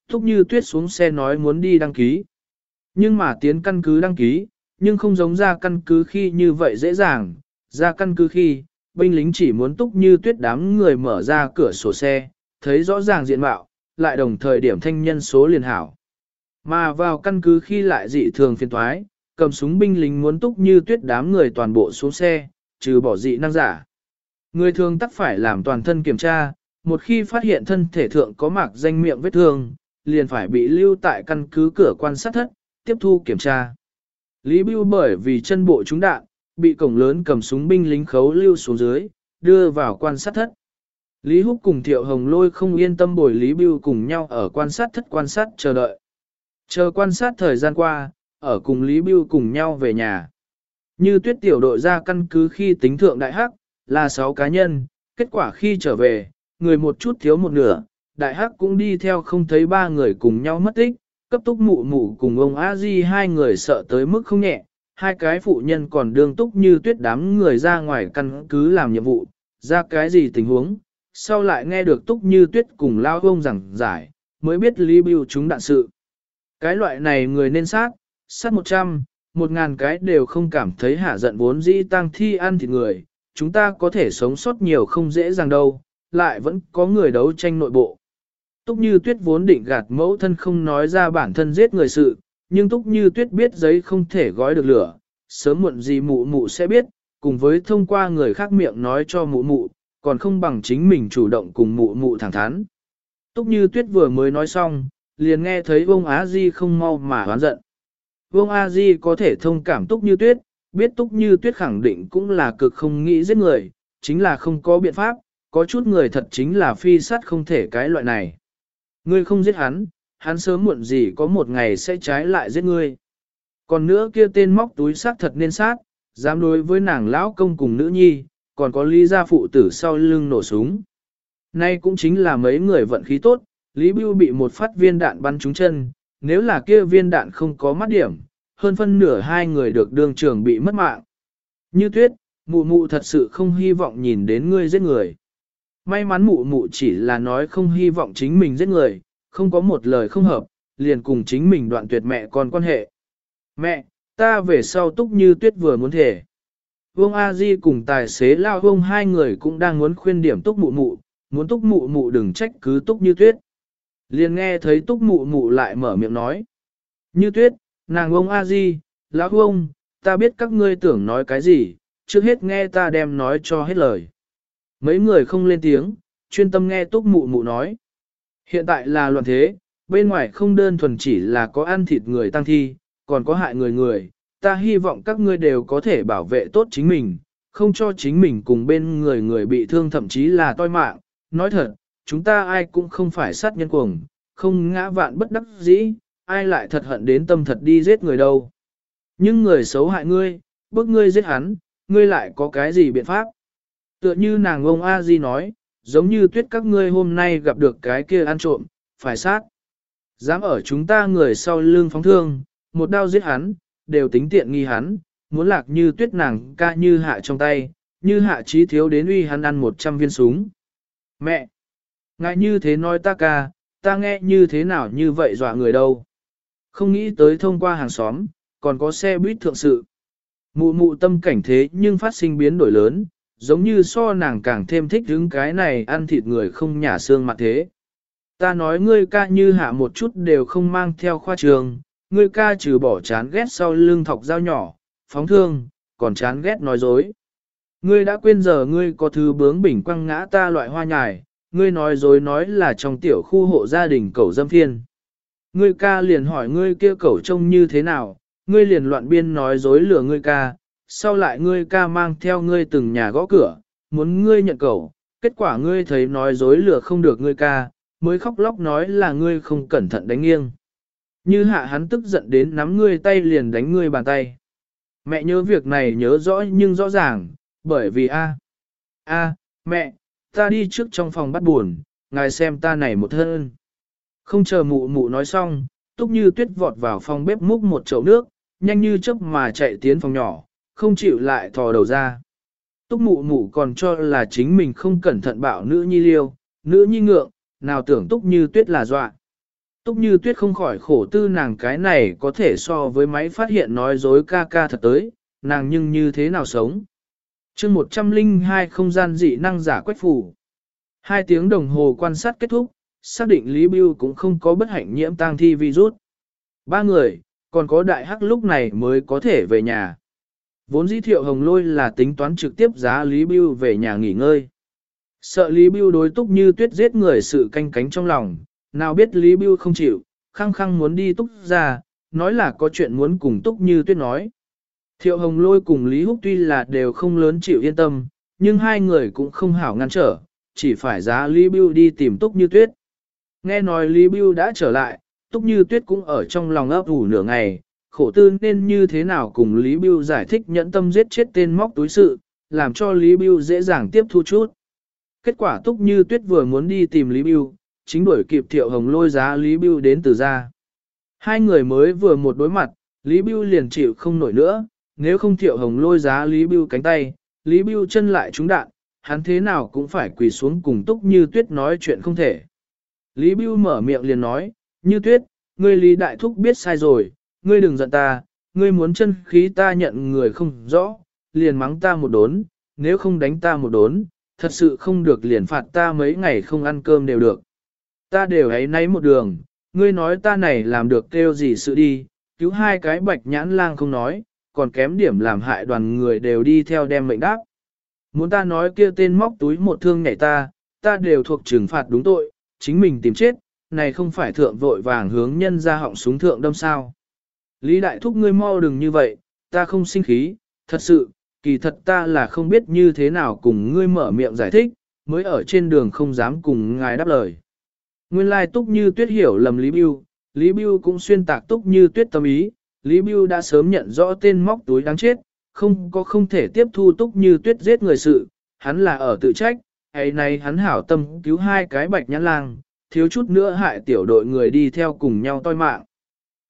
Thúc như tuyết xuống xe nói muốn đi đăng ký. Nhưng mà tiến căn cứ đăng ký, nhưng không giống ra căn cứ khi như vậy dễ dàng. Ra căn cứ khi, binh lính chỉ muốn túc như tuyết đám người mở ra cửa sổ xe, thấy rõ ràng diện mạo, lại đồng thời điểm thanh nhân số liền hảo. Mà vào căn cứ khi lại dị thường phiền thoái, cầm súng binh lính muốn túc như tuyết đám người toàn bộ xuống xe, trừ bỏ dị năng giả. Người thường tắc phải làm toàn thân kiểm tra, một khi phát hiện thân thể thượng có mạc danh miệng vết thương, liền phải bị lưu tại căn cứ cửa quan sát thất, tiếp thu kiểm tra. Lý Bưu bởi vì chân bộ trúng đạn, bị cổng lớn cầm súng binh lính khấu lưu xuống dưới, đưa vào quan sát thất. Lý Húc cùng Thiệu Hồng Lôi không yên tâm bồi Lý Bưu cùng nhau ở quan sát thất quan sát chờ đợi. Chờ quan sát thời gian qua, ở cùng Lý Bưu cùng nhau về nhà. Như tuyết tiểu đội ra căn cứ khi tính thượng đại hắc, là 6 cá nhân, kết quả khi trở về, người một chút thiếu một nửa, đại hắc cũng đi theo không thấy ba người cùng nhau mất tích, cấp túc mụ mụ cùng ông a di hai người sợ tới mức không nhẹ, hai cái phụ nhân còn đương túc như tuyết đám người ra ngoài căn cứ làm nhiệm vụ, ra cái gì tình huống, sau lại nghe được túc như tuyết cùng lao hông rằng giải, mới biết Lý Bưu chúng đạn sự. Cái loại này người nên sát, sát một trăm, một ngàn cái đều không cảm thấy hạ giận vốn dĩ tăng thi ăn thịt người, chúng ta có thể sống sót nhiều không dễ dàng đâu, lại vẫn có người đấu tranh nội bộ. Túc Như Tuyết vốn định gạt mẫu thân không nói ra bản thân giết người sự, nhưng Túc Như Tuyết biết giấy không thể gói được lửa, sớm muộn gì mụ mụ sẽ biết, cùng với thông qua người khác miệng nói cho mụ mụ, còn không bằng chính mình chủ động cùng mụ mụ thẳng thắn. Túc Như Tuyết vừa mới nói xong, liền nghe thấy ông Á Di không mau mà hoán giận. Vương A Di có thể thông cảm Túc Như Tuyết, biết Túc Như Tuyết khẳng định cũng là cực không nghĩ giết người, chính là không có biện pháp, có chút người thật chính là phi sát không thể cái loại này. Ngươi không giết hắn, hắn sớm muộn gì có một ngày sẽ trái lại giết ngươi. Còn nữa kia tên móc túi sát thật nên sát, dám đối với nàng lão công cùng nữ nhi, còn có lý gia phụ tử sau lưng nổ súng. Nay cũng chính là mấy người vận khí tốt, Lý Bưu bị một phát viên đạn bắn trúng chân, nếu là kia viên đạn không có mắt điểm, hơn phân nửa hai người được đường trường bị mất mạng. Như tuyết, mụ mụ thật sự không hy vọng nhìn đến ngươi giết người. May mắn mụ mụ chỉ là nói không hy vọng chính mình giết người, không có một lời không hợp, liền cùng chính mình đoạn tuyệt mẹ con quan hệ. Mẹ, ta về sau túc như tuyết vừa muốn thể. Vương A Di cùng tài xế lao vương hai người cũng đang muốn khuyên điểm túc mụ mụ, muốn túc mụ mụ đừng trách cứ túc như tuyết. Liền nghe thấy túc mụ mụ lại mở miệng nói. Như tuyết, nàng Vương A Di, lão Vương, ta biết các ngươi tưởng nói cái gì, trước hết nghe ta đem nói cho hết lời. Mấy người không lên tiếng, chuyên tâm nghe túc mụ mụ nói. Hiện tại là loạn thế, bên ngoài không đơn thuần chỉ là có ăn thịt người tăng thi, còn có hại người người. Ta hy vọng các ngươi đều có thể bảo vệ tốt chính mình, không cho chính mình cùng bên người người bị thương thậm chí là toi mạng. Nói thật, chúng ta ai cũng không phải sát nhân cuồng, không ngã vạn bất đắc dĩ, ai lại thật hận đến tâm thật đi giết người đâu. Nhưng người xấu hại ngươi, bức ngươi giết hắn, ngươi lại có cái gì biện pháp? Tựa như nàng ông A Di nói, giống như tuyết các ngươi hôm nay gặp được cái kia ăn trộm, phải sát. Dám ở chúng ta người sau lưng phóng thương, một đao giết hắn, đều tính tiện nghi hắn, muốn lạc như tuyết nàng ca như hạ trong tay, như hạ trí thiếu đến uy hắn ăn một trăm viên súng. Mẹ! Ngại như thế nói ta ca, ta nghe như thế nào như vậy dọa người đâu. Không nghĩ tới thông qua hàng xóm, còn có xe buýt thượng sự. Mụ mụ tâm cảnh thế nhưng phát sinh biến đổi lớn, giống như so nàng càng thêm thích đứng cái này ăn thịt người không nhả xương mặt thế. Ta nói ngươi ca như hạ một chút đều không mang theo khoa trường, ngươi ca trừ bỏ chán ghét sau lưng thọc dao nhỏ, phóng thương, còn chán ghét nói dối. Ngươi đã quên giờ ngươi có thứ bướng bỉnh quăng ngã ta loại hoa nhài, ngươi nói dối nói là trong tiểu khu hộ gia đình cầu dâm phiên. Ngươi ca liền hỏi ngươi kia cầu trông như thế nào, ngươi liền loạn biên nói dối lừa ngươi ca, sau lại ngươi ca mang theo ngươi từng nhà gõ cửa, muốn ngươi nhận cầu. kết quả ngươi thấy nói dối lừa không được ngươi ca, mới khóc lóc nói là ngươi không cẩn thận đánh nghiêng. Như hạ hắn tức giận đến nắm ngươi tay liền đánh ngươi bàn tay. Mẹ nhớ việc này nhớ rõ nhưng rõ ràng, bởi vì a a mẹ, ta đi trước trong phòng bắt buồn, ngài xem ta này một thân. Không chờ mụ mụ nói xong, túc như tuyết vọt vào phòng bếp múc một chậu nước, nhanh như chớp mà chạy tiến phòng nhỏ, không chịu lại thò đầu ra. Túc mụ mụ còn cho là chính mình không cẩn thận bảo nữ nhi liêu, nữ nhi ngượng, nào tưởng túc như tuyết là dọa. Túc như tuyết không khỏi khổ tư nàng cái này có thể so với máy phát hiện nói dối ca ca thật tới, nàng nhưng như thế nào sống. chương 102 không gian dị năng giả quách phủ. Hai tiếng đồng hồ quan sát kết thúc, xác định Lý Bưu cũng không có bất hạnh nhiễm tang thi virus. Ba người, còn có đại hắc lúc này mới có thể về nhà. Vốn dĩ thiệu hồng lôi là tính toán trực tiếp giá Lý Bưu về nhà nghỉ ngơi. Sợ Lý Bưu đối túc như tuyết giết người sự canh cánh trong lòng, nào biết Lý Bưu không chịu, khăng khăng muốn đi túc ra, nói là có chuyện muốn cùng túc như tuyết nói. Thiệu hồng lôi cùng Lý Húc tuy là đều không lớn chịu yên tâm, nhưng hai người cũng không hảo ngăn trở, chỉ phải giá Lý Bưu đi tìm túc như tuyết. Nghe nói Lý Bưu đã trở lại, túc như tuyết cũng ở trong lòng ấp ủ nửa ngày, khổ tư nên như thế nào cùng Lý Bưu giải thích nhẫn tâm giết chết tên móc túi sự, làm cho Lý Bưu dễ dàng tiếp thu chút. Kết quả túc như tuyết vừa muốn đi tìm Lý Bưu, chính đuổi kịp Thiệu Hồng lôi giá Lý Bưu đến từ ra. Hai người mới vừa một đối mặt, Lý Bưu liền chịu không nổi nữa, nếu không Thiệu Hồng lôi giá Lý Bưu cánh tay, Lý Bưu chân lại trúng đạn, hắn thế nào cũng phải quỳ xuống cùng túc như tuyết nói chuyện không thể. Lý Bưu mở miệng liền nói, như tuyết, ngươi Lý Đại Thúc biết sai rồi, ngươi đừng giận ta, ngươi muốn chân khí ta nhận người không rõ, liền mắng ta một đốn, nếu không đánh ta một đốn, thật sự không được liền phạt ta mấy ngày không ăn cơm đều được. Ta đều ấy nấy một đường, ngươi nói ta này làm được kêu gì sự đi, cứu hai cái bạch nhãn lang không nói, còn kém điểm làm hại đoàn người đều đi theo đem mệnh đáp. Muốn ta nói kia tên móc túi một thương nhảy ta, ta đều thuộc trừng phạt đúng tội, chính mình tìm chết, này không phải thượng vội vàng hướng nhân ra họng súng thượng đâm sao. Lý đại thúc ngươi mau đừng như vậy, ta không sinh khí, thật sự, kỳ thật ta là không biết như thế nào cùng ngươi mở miệng giải thích, mới ở trên đường không dám cùng ngài đáp lời. Nguyên lai túc như tuyết hiểu lầm Lý Biêu, Lý Biêu cũng xuyên tạc túc như tuyết tâm ý, Lý Biêu đã sớm nhận rõ tên móc túi đáng chết, không có không thể tiếp thu túc như tuyết giết người sự, hắn là ở tự trách, ấy này hắn hảo tâm cứu hai cái bạch nhãn lang, thiếu chút nữa hại tiểu đội người đi theo cùng nhau toi mạng.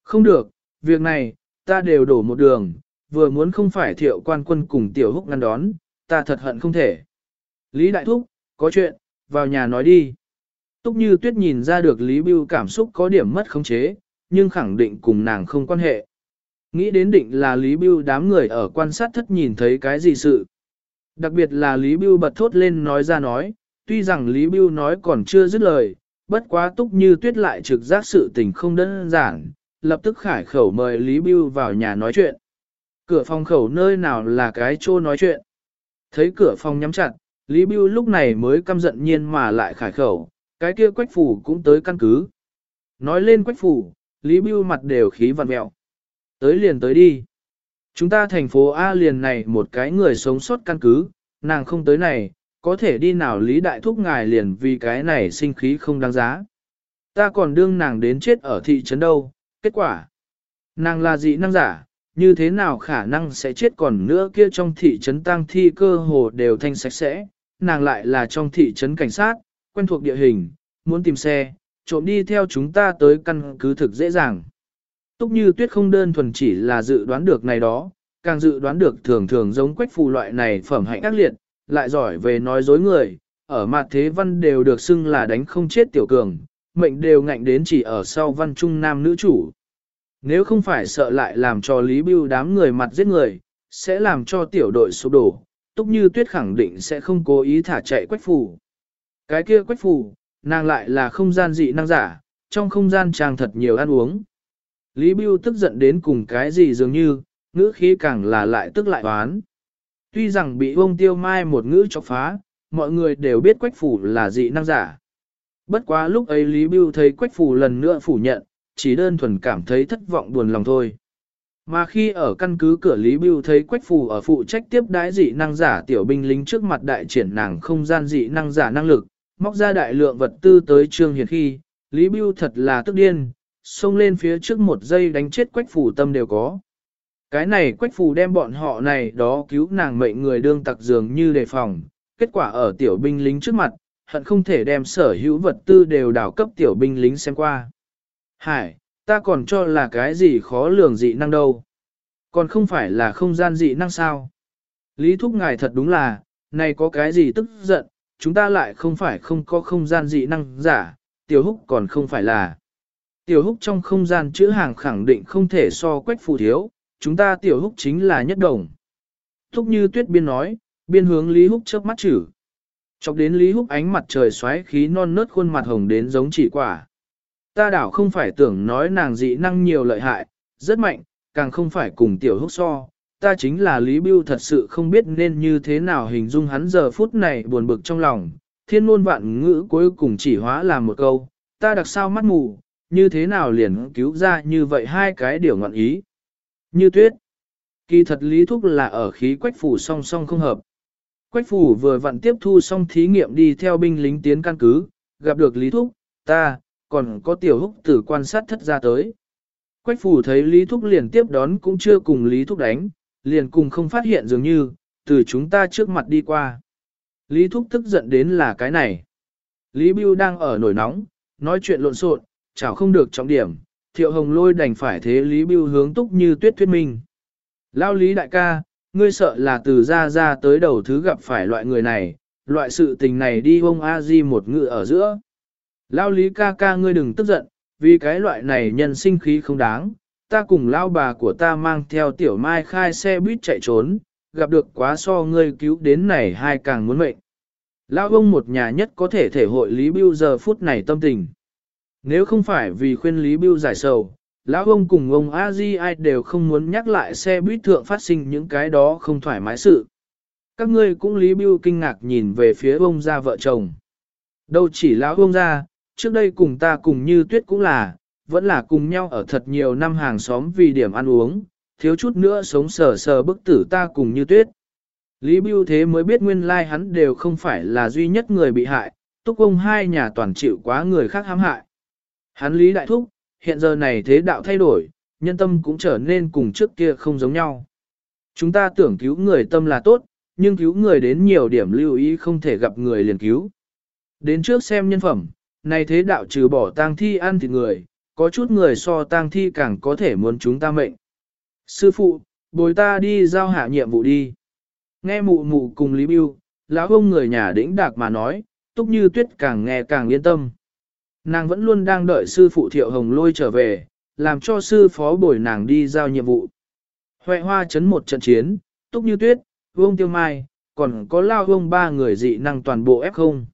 Không được, việc này, ta đều đổ một đường, vừa muốn không phải thiệu quan quân cùng tiểu húc ngăn đón, ta thật hận không thể. Lý Đại Thúc, có chuyện, vào nhà nói đi. Túc như tuyết nhìn ra được Lý Bưu cảm xúc có điểm mất khống chế, nhưng khẳng định cùng nàng không quan hệ. Nghĩ đến định là Lý Bưu đám người ở quan sát thất nhìn thấy cái gì sự. Đặc biệt là Lý Bưu bật thốt lên nói ra nói, tuy rằng Lý Bưu nói còn chưa dứt lời, bất quá túc như tuyết lại trực giác sự tình không đơn giản, lập tức khải khẩu mời Lý Bưu vào nhà nói chuyện. Cửa phòng khẩu nơi nào là cái chỗ nói chuyện. Thấy cửa phòng nhắm chặt, Lý Bưu lúc này mới căm giận nhiên mà lại khải khẩu, cái kia quách phủ cũng tới căn cứ. Nói lên quách phủ, Lý Bưu mặt đều khí vặn mẹo. Tới liền tới đi. Chúng ta thành phố A liền này một cái người sống sót căn cứ, nàng không tới này, có thể đi nào Lý Đại Thúc ngài liền vì cái này sinh khí không đáng giá. Ta còn đương nàng đến chết ở thị trấn đâu, kết quả. Nàng là dị năng giả, như thế nào khả năng sẽ chết còn nữa kia trong thị trấn tang thi cơ hồ đều thanh sạch sẽ, nàng lại là trong thị trấn cảnh sát, quen thuộc địa hình, muốn tìm xe, trộm đi theo chúng ta tới căn cứ thực dễ dàng. Túc như tuyết không đơn thuần chỉ là dự đoán được này đó, càng dự đoán được thường thường giống quách phù loại này phẩm hạnh ác liệt, lại giỏi về nói dối người, ở mặt thế văn đều được xưng là đánh không chết tiểu cường, mệnh đều ngạnh đến chỉ ở sau văn trung nam nữ chủ. Nếu không phải sợ lại làm cho Lý Bưu đám người mặt giết người, sẽ làm cho tiểu đội sụp đổ, túc như tuyết khẳng định sẽ không cố ý thả chạy quách phủ. Cái kia quách phù, nàng lại là không gian dị năng giả, trong không gian trang thật nhiều ăn uống. Lý Bưu tức giận đến cùng cái gì dường như, ngữ khí càng là lại tức lại oán. Tuy rằng bị ông tiêu mai một ngữ chọc phá, mọi người đều biết quách phủ là dị năng giả. Bất quá lúc ấy Lý Bưu thấy quách phủ lần nữa phủ nhận, chỉ đơn thuần cảm thấy thất vọng buồn lòng thôi. Mà khi ở căn cứ cửa Lý Bưu thấy quách phủ ở phụ trách tiếp đái dị năng giả tiểu binh lính trước mặt đại triển nàng không gian dị năng giả năng lực, móc ra đại lượng vật tư tới trương Hiền khi, Lý Bưu thật là tức điên, xông lên phía trước một giây đánh chết quách phủ tâm đều có. Cái này quách phủ đem bọn họ này đó cứu nàng mệnh người đương tặc dường như đề phòng, kết quả ở tiểu binh lính trước mặt, hận không thể đem sở hữu vật tư đều đảo cấp tiểu binh lính xem qua. Hải, ta còn cho là cái gì khó lường dị năng đâu. Còn không phải là không gian dị năng sao. Lý thúc ngài thật đúng là, này có cái gì tức giận, chúng ta lại không phải không có không gian dị năng giả, tiểu húc còn không phải là. Tiểu húc trong không gian chữ hàng khẳng định không thể so quách phù thiếu, chúng ta tiểu húc chính là nhất đồng. Thúc như tuyết biên nói, biên hướng Lý Húc chớp mắt chử. Chọc đến Lý Húc ánh mặt trời xoáy khí non nớt khuôn mặt hồng đến giống chỉ quả. Ta đảo không phải tưởng nói nàng dị năng nhiều lợi hại, rất mạnh, càng không phải cùng tiểu húc so. Ta chính là Lý Bưu thật sự không biết nên như thế nào hình dung hắn giờ phút này buồn bực trong lòng. Thiên ngôn vạn ngữ cuối cùng chỉ hóa làm một câu, ta đặc sao mắt mù, như thế nào liền cứu ra như vậy hai cái điều ngọn ý. Như tuyết. Kỳ thật lý thúc là ở khí quách phủ song song không hợp. Quách phủ vừa vặn tiếp thu xong thí nghiệm đi theo binh lính tiến căn cứ, gặp được lý thúc, ta, còn có tiểu húc tử quan sát thất ra tới. Quách phủ thấy lý thúc liền tiếp đón cũng chưa cùng lý thúc đánh, liền cùng không phát hiện dường như, từ chúng ta trước mặt đi qua. Lý thúc tức giận đến là cái này. Lý Bưu đang ở nổi nóng, nói chuyện lộn xộn, chảo không được trọng điểm, thiệu hồng lôi đành phải thế Lý Bưu hướng túc như tuyết thuyết minh. Lao Lý đại ca, ngươi sợ là từ ra ra tới đầu thứ gặp phải loại người này, loại sự tình này đi ông a di một ngự ở giữa. Lao Lý ca ca ngươi đừng tức giận, vì cái loại này nhân sinh khí không đáng, ta cùng lao bà của ta mang theo tiểu mai khai xe buýt chạy trốn, gặp được quá so ngươi cứu đến này hai càng muốn mệnh. Lao ông một nhà nhất có thể thể hội Lý Bưu giờ phút này tâm tình. Nếu không phải vì khuyên Lý Bưu giải sầu, lão ông cùng ông a di ai đều không muốn nhắc lại xe buýt thượng phát sinh những cái đó không thoải mái sự. Các ngươi cũng Lý Bưu kinh ngạc nhìn về phía ông gia vợ chồng. Đâu chỉ lão ông gia, trước đây cùng ta cùng như tuyết cũng là, vẫn là cùng nhau ở thật nhiều năm hàng xóm vì điểm ăn uống, thiếu chút nữa sống sờ sờ bức tử ta cùng như tuyết. Lý Bưu thế mới biết nguyên lai like hắn đều không phải là duy nhất người bị hại, túc ông hai nhà toàn chịu quá người khác hãm hại. Hắn Lý Đại Thúc, hiện giờ này thế đạo thay đổi, nhân tâm cũng trở nên cùng trước kia không giống nhau. Chúng ta tưởng cứu người tâm là tốt, nhưng cứu người đến nhiều điểm lưu ý không thể gặp người liền cứu. Đến trước xem nhân phẩm, này thế đạo trừ bỏ tang thi ăn thịt người, có chút người so tang thi càng có thể muốn chúng ta mệnh. Sư phụ, bồi ta đi giao hạ nhiệm vụ đi. Nghe mụ mụ cùng Lý Biêu, lão ông người nhà đĩnh đạc mà nói, túc như tuyết càng nghe càng yên tâm. Nàng vẫn luôn đang đợi sư phụ thiệu hồng lôi trở về, làm cho sư phó bồi nàng đi giao nhiệm vụ. Huệ hoa chấn một trận chiến, túc như tuyết, vương tiêu mai, còn có lao vương ba người dị năng toàn bộ ép không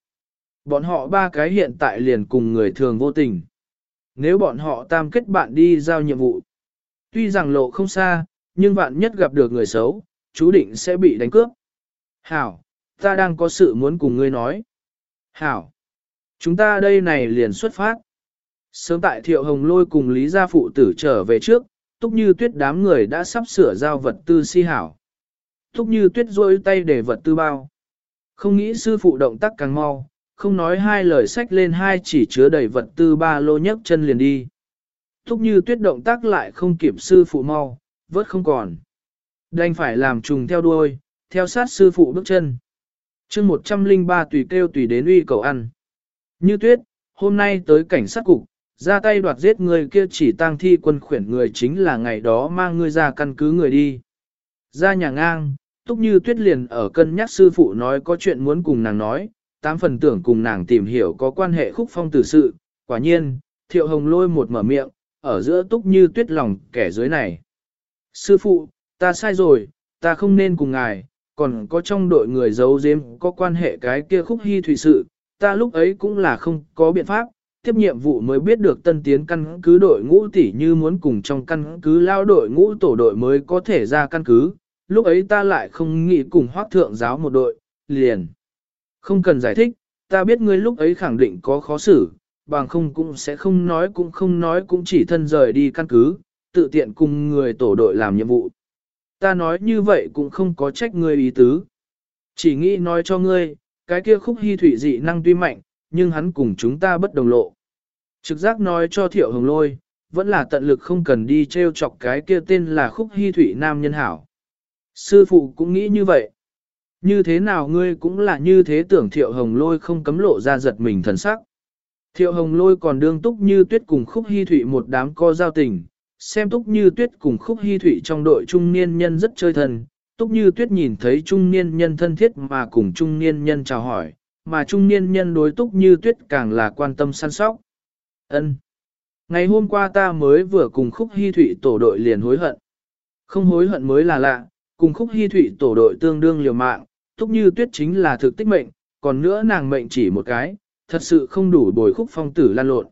Bọn họ ba cái hiện tại liền cùng người thường vô tình. Nếu bọn họ tam kết bạn đi giao nhiệm vụ, tuy rằng lộ không xa, nhưng bạn nhất gặp được người xấu, chú định sẽ bị đánh cướp. Hảo, ta đang có sự muốn cùng ngươi nói. Hảo. Chúng ta đây này liền xuất phát. Sớm tại thiệu hồng lôi cùng Lý gia phụ tử trở về trước, túc như tuyết đám người đã sắp sửa giao vật tư si hảo. Túc như tuyết rôi tay để vật tư bao. Không nghĩ sư phụ động tác càng mau, không nói hai lời sách lên hai chỉ chứa đầy vật tư ba lô nhấc chân liền đi. thúc như tuyết động tác lại không kịp sư phụ mau, vớt không còn. Đành phải làm trùng theo đuôi, theo sát sư phụ bước chân. chương 103 tùy kêu tùy đến uy cầu ăn. Như tuyết, hôm nay tới cảnh sát cục, ra tay đoạt giết người kia chỉ tang thi quân khuyển người chính là ngày đó mang ngươi ra căn cứ người đi. Ra nhà ngang, túc như tuyết liền ở cân nhắc sư phụ nói có chuyện muốn cùng nàng nói, tám phần tưởng cùng nàng tìm hiểu có quan hệ khúc phong tử sự, quả nhiên, thiệu hồng lôi một mở miệng, ở giữa túc như tuyết lòng kẻ dưới này. Sư phụ, ta sai rồi, ta không nên cùng ngài, còn có trong đội người giấu giếm có quan hệ cái kia khúc hy thủy sự, ta lúc ấy cũng là không có biện pháp, tiếp nhiệm vụ mới biết được tân tiến căn cứ đội ngũ tỷ như muốn cùng trong căn cứ lao đội ngũ tổ đội mới có thể ra căn cứ, lúc ấy ta lại không nghĩ cùng hoác thượng giáo một đội, liền. Không cần giải thích, ta biết ngươi lúc ấy khẳng định có khó xử, bằng không cũng sẽ không nói cũng không nói cũng chỉ thân rời đi căn cứ, tự tiện cùng người tổ đội làm nhiệm vụ. Ta nói như vậy cũng không có trách ngươi ý tứ. Chỉ nghĩ nói cho ngươi, cái kia khúc hy thủy dị năng tuy mạnh, nhưng hắn cùng chúng ta bất đồng lộ. Trực giác nói cho thiệu hồng lôi, vẫn là tận lực không cần đi treo chọc cái kia tên là khúc hy thủy nam nhân hảo. Sư phụ cũng nghĩ như vậy. Như thế nào ngươi cũng là như thế tưởng thiệu hồng lôi không cấm lộ ra giật mình thần sắc. Thiệu hồng lôi còn đương túc như tuyết cùng khúc hy Thụy một đám co giao tình, xem túc như tuyết cùng khúc hy Thụy trong đội trung niên nhân rất chơi thần, túc như tuyết nhìn thấy trung niên nhân thân thiết mà cùng trung niên nhân chào hỏi, mà trung niên nhân đối túc như tuyết càng là quan tâm săn sóc. Ân. Ngày hôm qua ta mới vừa cùng khúc hy Thụy tổ đội liền hối hận. Không hối hận mới là lạ, cùng khúc hy Thụy tổ đội tương đương liều mạng, túc như tuyết chính là thực tích mệnh, còn nữa nàng mệnh chỉ một cái, thật sự không đủ bồi khúc phong tử lan lộn.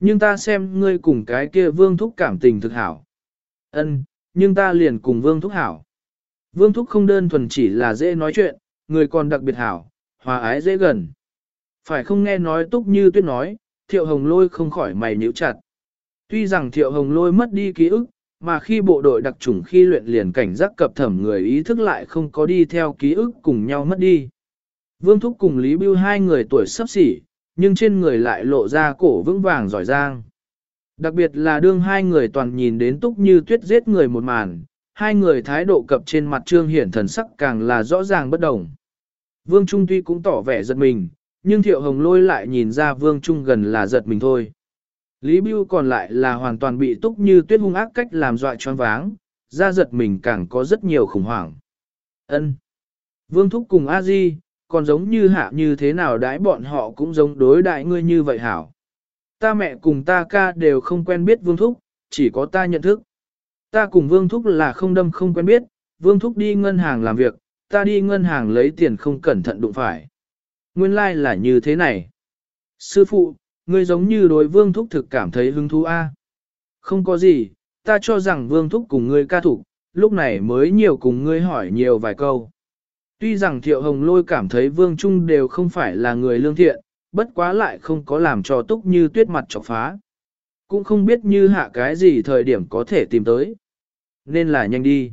Nhưng ta xem ngươi cùng cái kia vương thúc cảm tình thực hảo. Ân, nhưng ta liền cùng vương thúc hảo. Vương thúc không đơn thuần chỉ là dễ nói chuyện, người còn đặc biệt hảo, hòa ái dễ gần. Phải không nghe nói túc như tuyết nói, thiệu hồng lôi không khỏi mày nhíu chặt. Tuy rằng thiệu hồng lôi mất đi ký ức, mà khi bộ đội đặc trùng khi luyện liền cảnh giác cập thẩm người ý thức lại không có đi theo ký ức cùng nhau mất đi. Vương Thúc cùng Lý Bưu hai người tuổi sắp xỉ, nhưng trên người lại lộ ra cổ vững vàng giỏi giang. Đặc biệt là đương hai người toàn nhìn đến túc như tuyết giết người một màn, hai người thái độ cập trên mặt trương hiển thần sắc càng là rõ ràng bất đồng. Vương Trung tuy cũng tỏ vẻ giật mình, nhưng Thiệu Hồng Lôi lại nhìn ra Vương Trung gần là giật mình thôi. Lý Bưu còn lại là hoàn toàn bị túc như tuyết hung ác cách làm dọa choáng váng, ra giật mình càng có rất nhiều khủng hoảng. Ân. Vương Thúc cùng A Di, còn giống như hạ như thế nào đãi bọn họ cũng giống đối đại ngươi như vậy hảo. Ta mẹ cùng ta ca đều không quen biết Vương Thúc, chỉ có ta nhận thức. Ta cùng Vương Thúc là không đâm không quen biết, Vương Thúc đi ngân hàng làm việc, ta đi ngân hàng lấy tiền không cẩn thận đụng phải. Nguyên lai like là như thế này. Sư phụ, ngươi giống như đối Vương Thúc thực cảm thấy hứng thú a. Không có gì, ta cho rằng Vương Thúc cùng ngươi ca thủ, lúc này mới nhiều cùng ngươi hỏi nhiều vài câu. Tuy rằng Thiệu Hồng Lôi cảm thấy Vương Trung đều không phải là người lương thiện, bất quá lại không có làm cho túc như tuyết mặt chọc phá. Cũng không biết như hạ cái gì thời điểm có thể tìm tới. Nên là nhanh đi.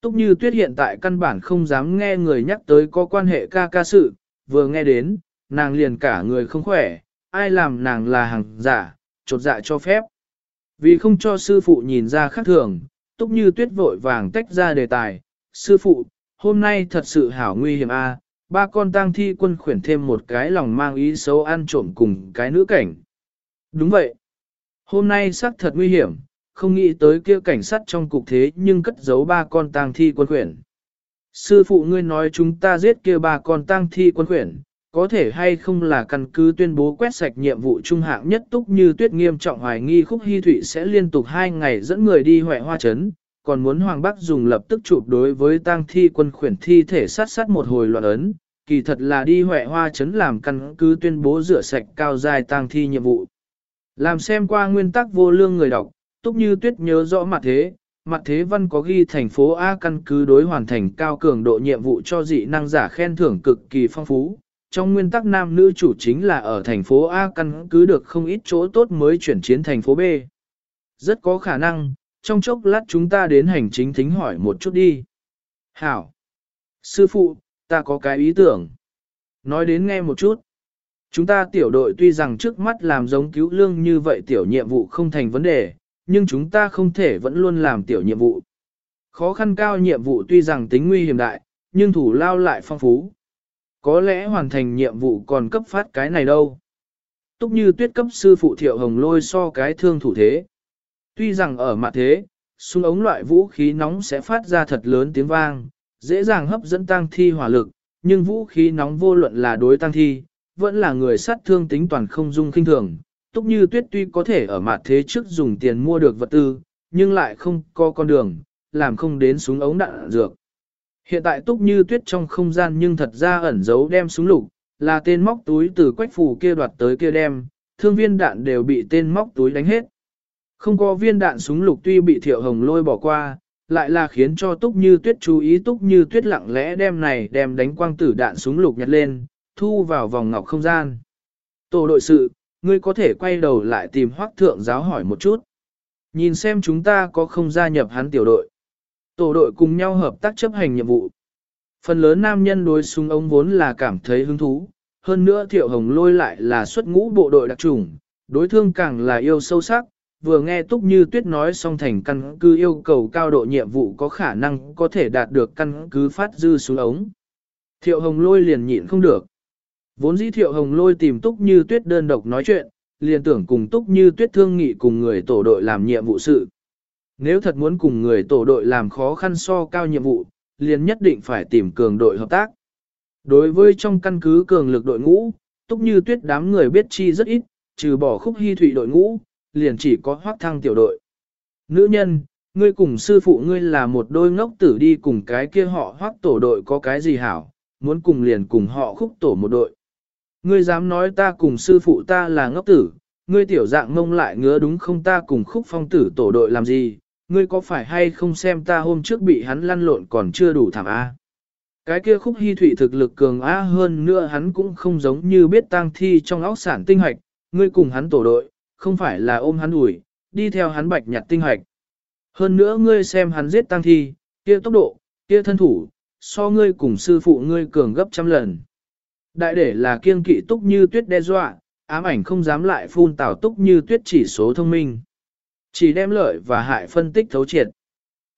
Túc như tuyết hiện tại căn bản không dám nghe người nhắc tới có quan hệ ca ca sự, vừa nghe đến, nàng liền cả người không khỏe, ai làm nàng là hàng giả, trột dạ cho phép. Vì không cho sư phụ nhìn ra khác thường, túc như tuyết vội vàng tách ra đề tài, sư phụ, hôm nay thật sự hảo nguy hiểm a, ba con tang thi quân khuyển thêm một cái lòng mang ý xấu ăn trộm cùng cái nữ cảnh. Đúng vậy. Hôm nay xác thật nguy hiểm, không nghĩ tới kia cảnh sát trong cục thế nhưng cất giấu ba con tang thi quân khuyển. Sư phụ ngươi nói chúng ta giết kia ba con tang thi quân khuyển, có thể hay không là căn cứ tuyên bố quét sạch nhiệm vụ trung hạng nhất túc như tuyết nghiêm trọng hoài nghi khúc hy thụy sẽ liên tục hai ngày dẫn người đi huệ hoa chấn, còn muốn Hoàng Bắc dùng lập tức chụp đối với tang thi quân khuyển thi thể sát sát một hồi loạn ấn, kỳ thật là đi huệ hoa chấn làm căn cứ tuyên bố rửa sạch cao dài tang thi nhiệm vụ. Làm xem qua nguyên tắc vô lương người đọc, túc như tuyết nhớ rõ mặt thế, mặt thế văn có ghi thành phố A căn cứ đối hoàn thành cao cường độ nhiệm vụ cho dị năng giả khen thưởng cực kỳ phong phú. Trong nguyên tắc nam nữ chủ chính là ở thành phố A căn cứ được không ít chỗ tốt mới chuyển chiến thành phố B. Rất có khả năng, trong chốc lát chúng ta đến hành chính thính hỏi một chút đi. Hảo! Sư phụ, ta có cái ý tưởng. Nói đến nghe một chút. Chúng ta tiểu đội tuy rằng trước mắt làm giống cứu lương như vậy tiểu nhiệm vụ không thành vấn đề, nhưng chúng ta không thể vẫn luôn làm tiểu nhiệm vụ. Khó khăn cao nhiệm vụ tuy rằng tính nguy hiểm đại, nhưng thủ lao lại phong phú. Có lẽ hoàn thành nhiệm vụ còn cấp phát cái này đâu. Túc như tuyết cấp sư phụ thiệu hồng lôi so cái thương thủ thế. Tuy rằng ở mặt thế, súng ống loại vũ khí nóng sẽ phát ra thật lớn tiếng vang, dễ dàng hấp dẫn tăng thi hỏa lực, nhưng vũ khí nóng vô luận là đối tăng thi, vẫn là người sát thương tính toàn không dung kinh thường. Túc như tuyết tuy có thể ở mặt thế trước dùng tiền mua được vật tư, nhưng lại không có con đường, làm không đến súng ống đạn dược. Hiện tại túc như tuyết trong không gian nhưng thật ra ẩn giấu đem súng lục, là tên móc túi từ quách phủ kia đoạt tới kia đem, thương viên đạn đều bị tên móc túi đánh hết. Không có viên đạn súng lục tuy bị thiệu hồng lôi bỏ qua, lại là khiến cho túc như tuyết chú ý túc như tuyết lặng lẽ đem này đem đánh quang tử đạn súng lục nhặt lên, thu vào vòng ngọc không gian. Tổ đội sự, ngươi có thể quay đầu lại tìm hoác thượng giáo hỏi một chút. Nhìn xem chúng ta có không gia nhập hắn tiểu đội. Tổ đội cùng nhau hợp tác chấp hành nhiệm vụ. Phần lớn nam nhân đối súng ống vốn là cảm thấy hứng thú, hơn nữa thiệu hồng lôi lại là xuất ngũ bộ đội đặc trùng, đối thương càng là yêu sâu sắc, vừa nghe Túc Như Tuyết nói xong thành căn cứ yêu cầu cao độ nhiệm vụ có khả năng có thể đạt được căn cứ phát dư xuống ống. Thiệu Hồng Lôi liền nhịn không được. Vốn dĩ Thiệu Hồng Lôi tìm Túc Như Tuyết đơn độc nói chuyện, liền tưởng cùng Túc Như Tuyết thương nghị cùng người tổ đội làm nhiệm vụ sự. Nếu thật muốn cùng người tổ đội làm khó khăn so cao nhiệm vụ, liền nhất định phải tìm cường đội hợp tác. Đối với trong căn cứ cường lực đội ngũ, Túc Như Tuyết đám người biết chi rất ít, trừ bỏ khúc hy thủy đội ngũ, liền chỉ có hoác thăng tiểu đội. Nữ nhân, ngươi cùng sư phụ ngươi là một đôi ngốc tử đi cùng cái kia họ hoác tổ đội có cái gì hảo, muốn cùng liền cùng họ khúc tổ một đội. Ngươi dám nói ta cùng sư phụ ta là ngốc tử, ngươi tiểu dạng mông lại ngứa đúng không ta cùng khúc phong tử tổ đội làm gì, ngươi có phải hay không xem ta hôm trước bị hắn lăn lộn còn chưa đủ thảm a? Cái kia khúc hy thủy thực lực cường á hơn nữa hắn cũng không giống như biết tang thi trong óc sản tinh hoạch, ngươi cùng hắn tổ đội, không phải là ôm hắn ủi, đi theo hắn bạch nhặt tinh hoạch. Hơn nữa ngươi xem hắn giết tang thi, kia tốc độ, kia thân thủ, so ngươi cùng sư phụ ngươi cường gấp trăm lần. Đại để là kiêng kỵ túc như tuyết đe dọa, ám ảnh không dám lại phun tảo túc như tuyết chỉ số thông minh. Chỉ đem lợi và hại phân tích thấu triệt.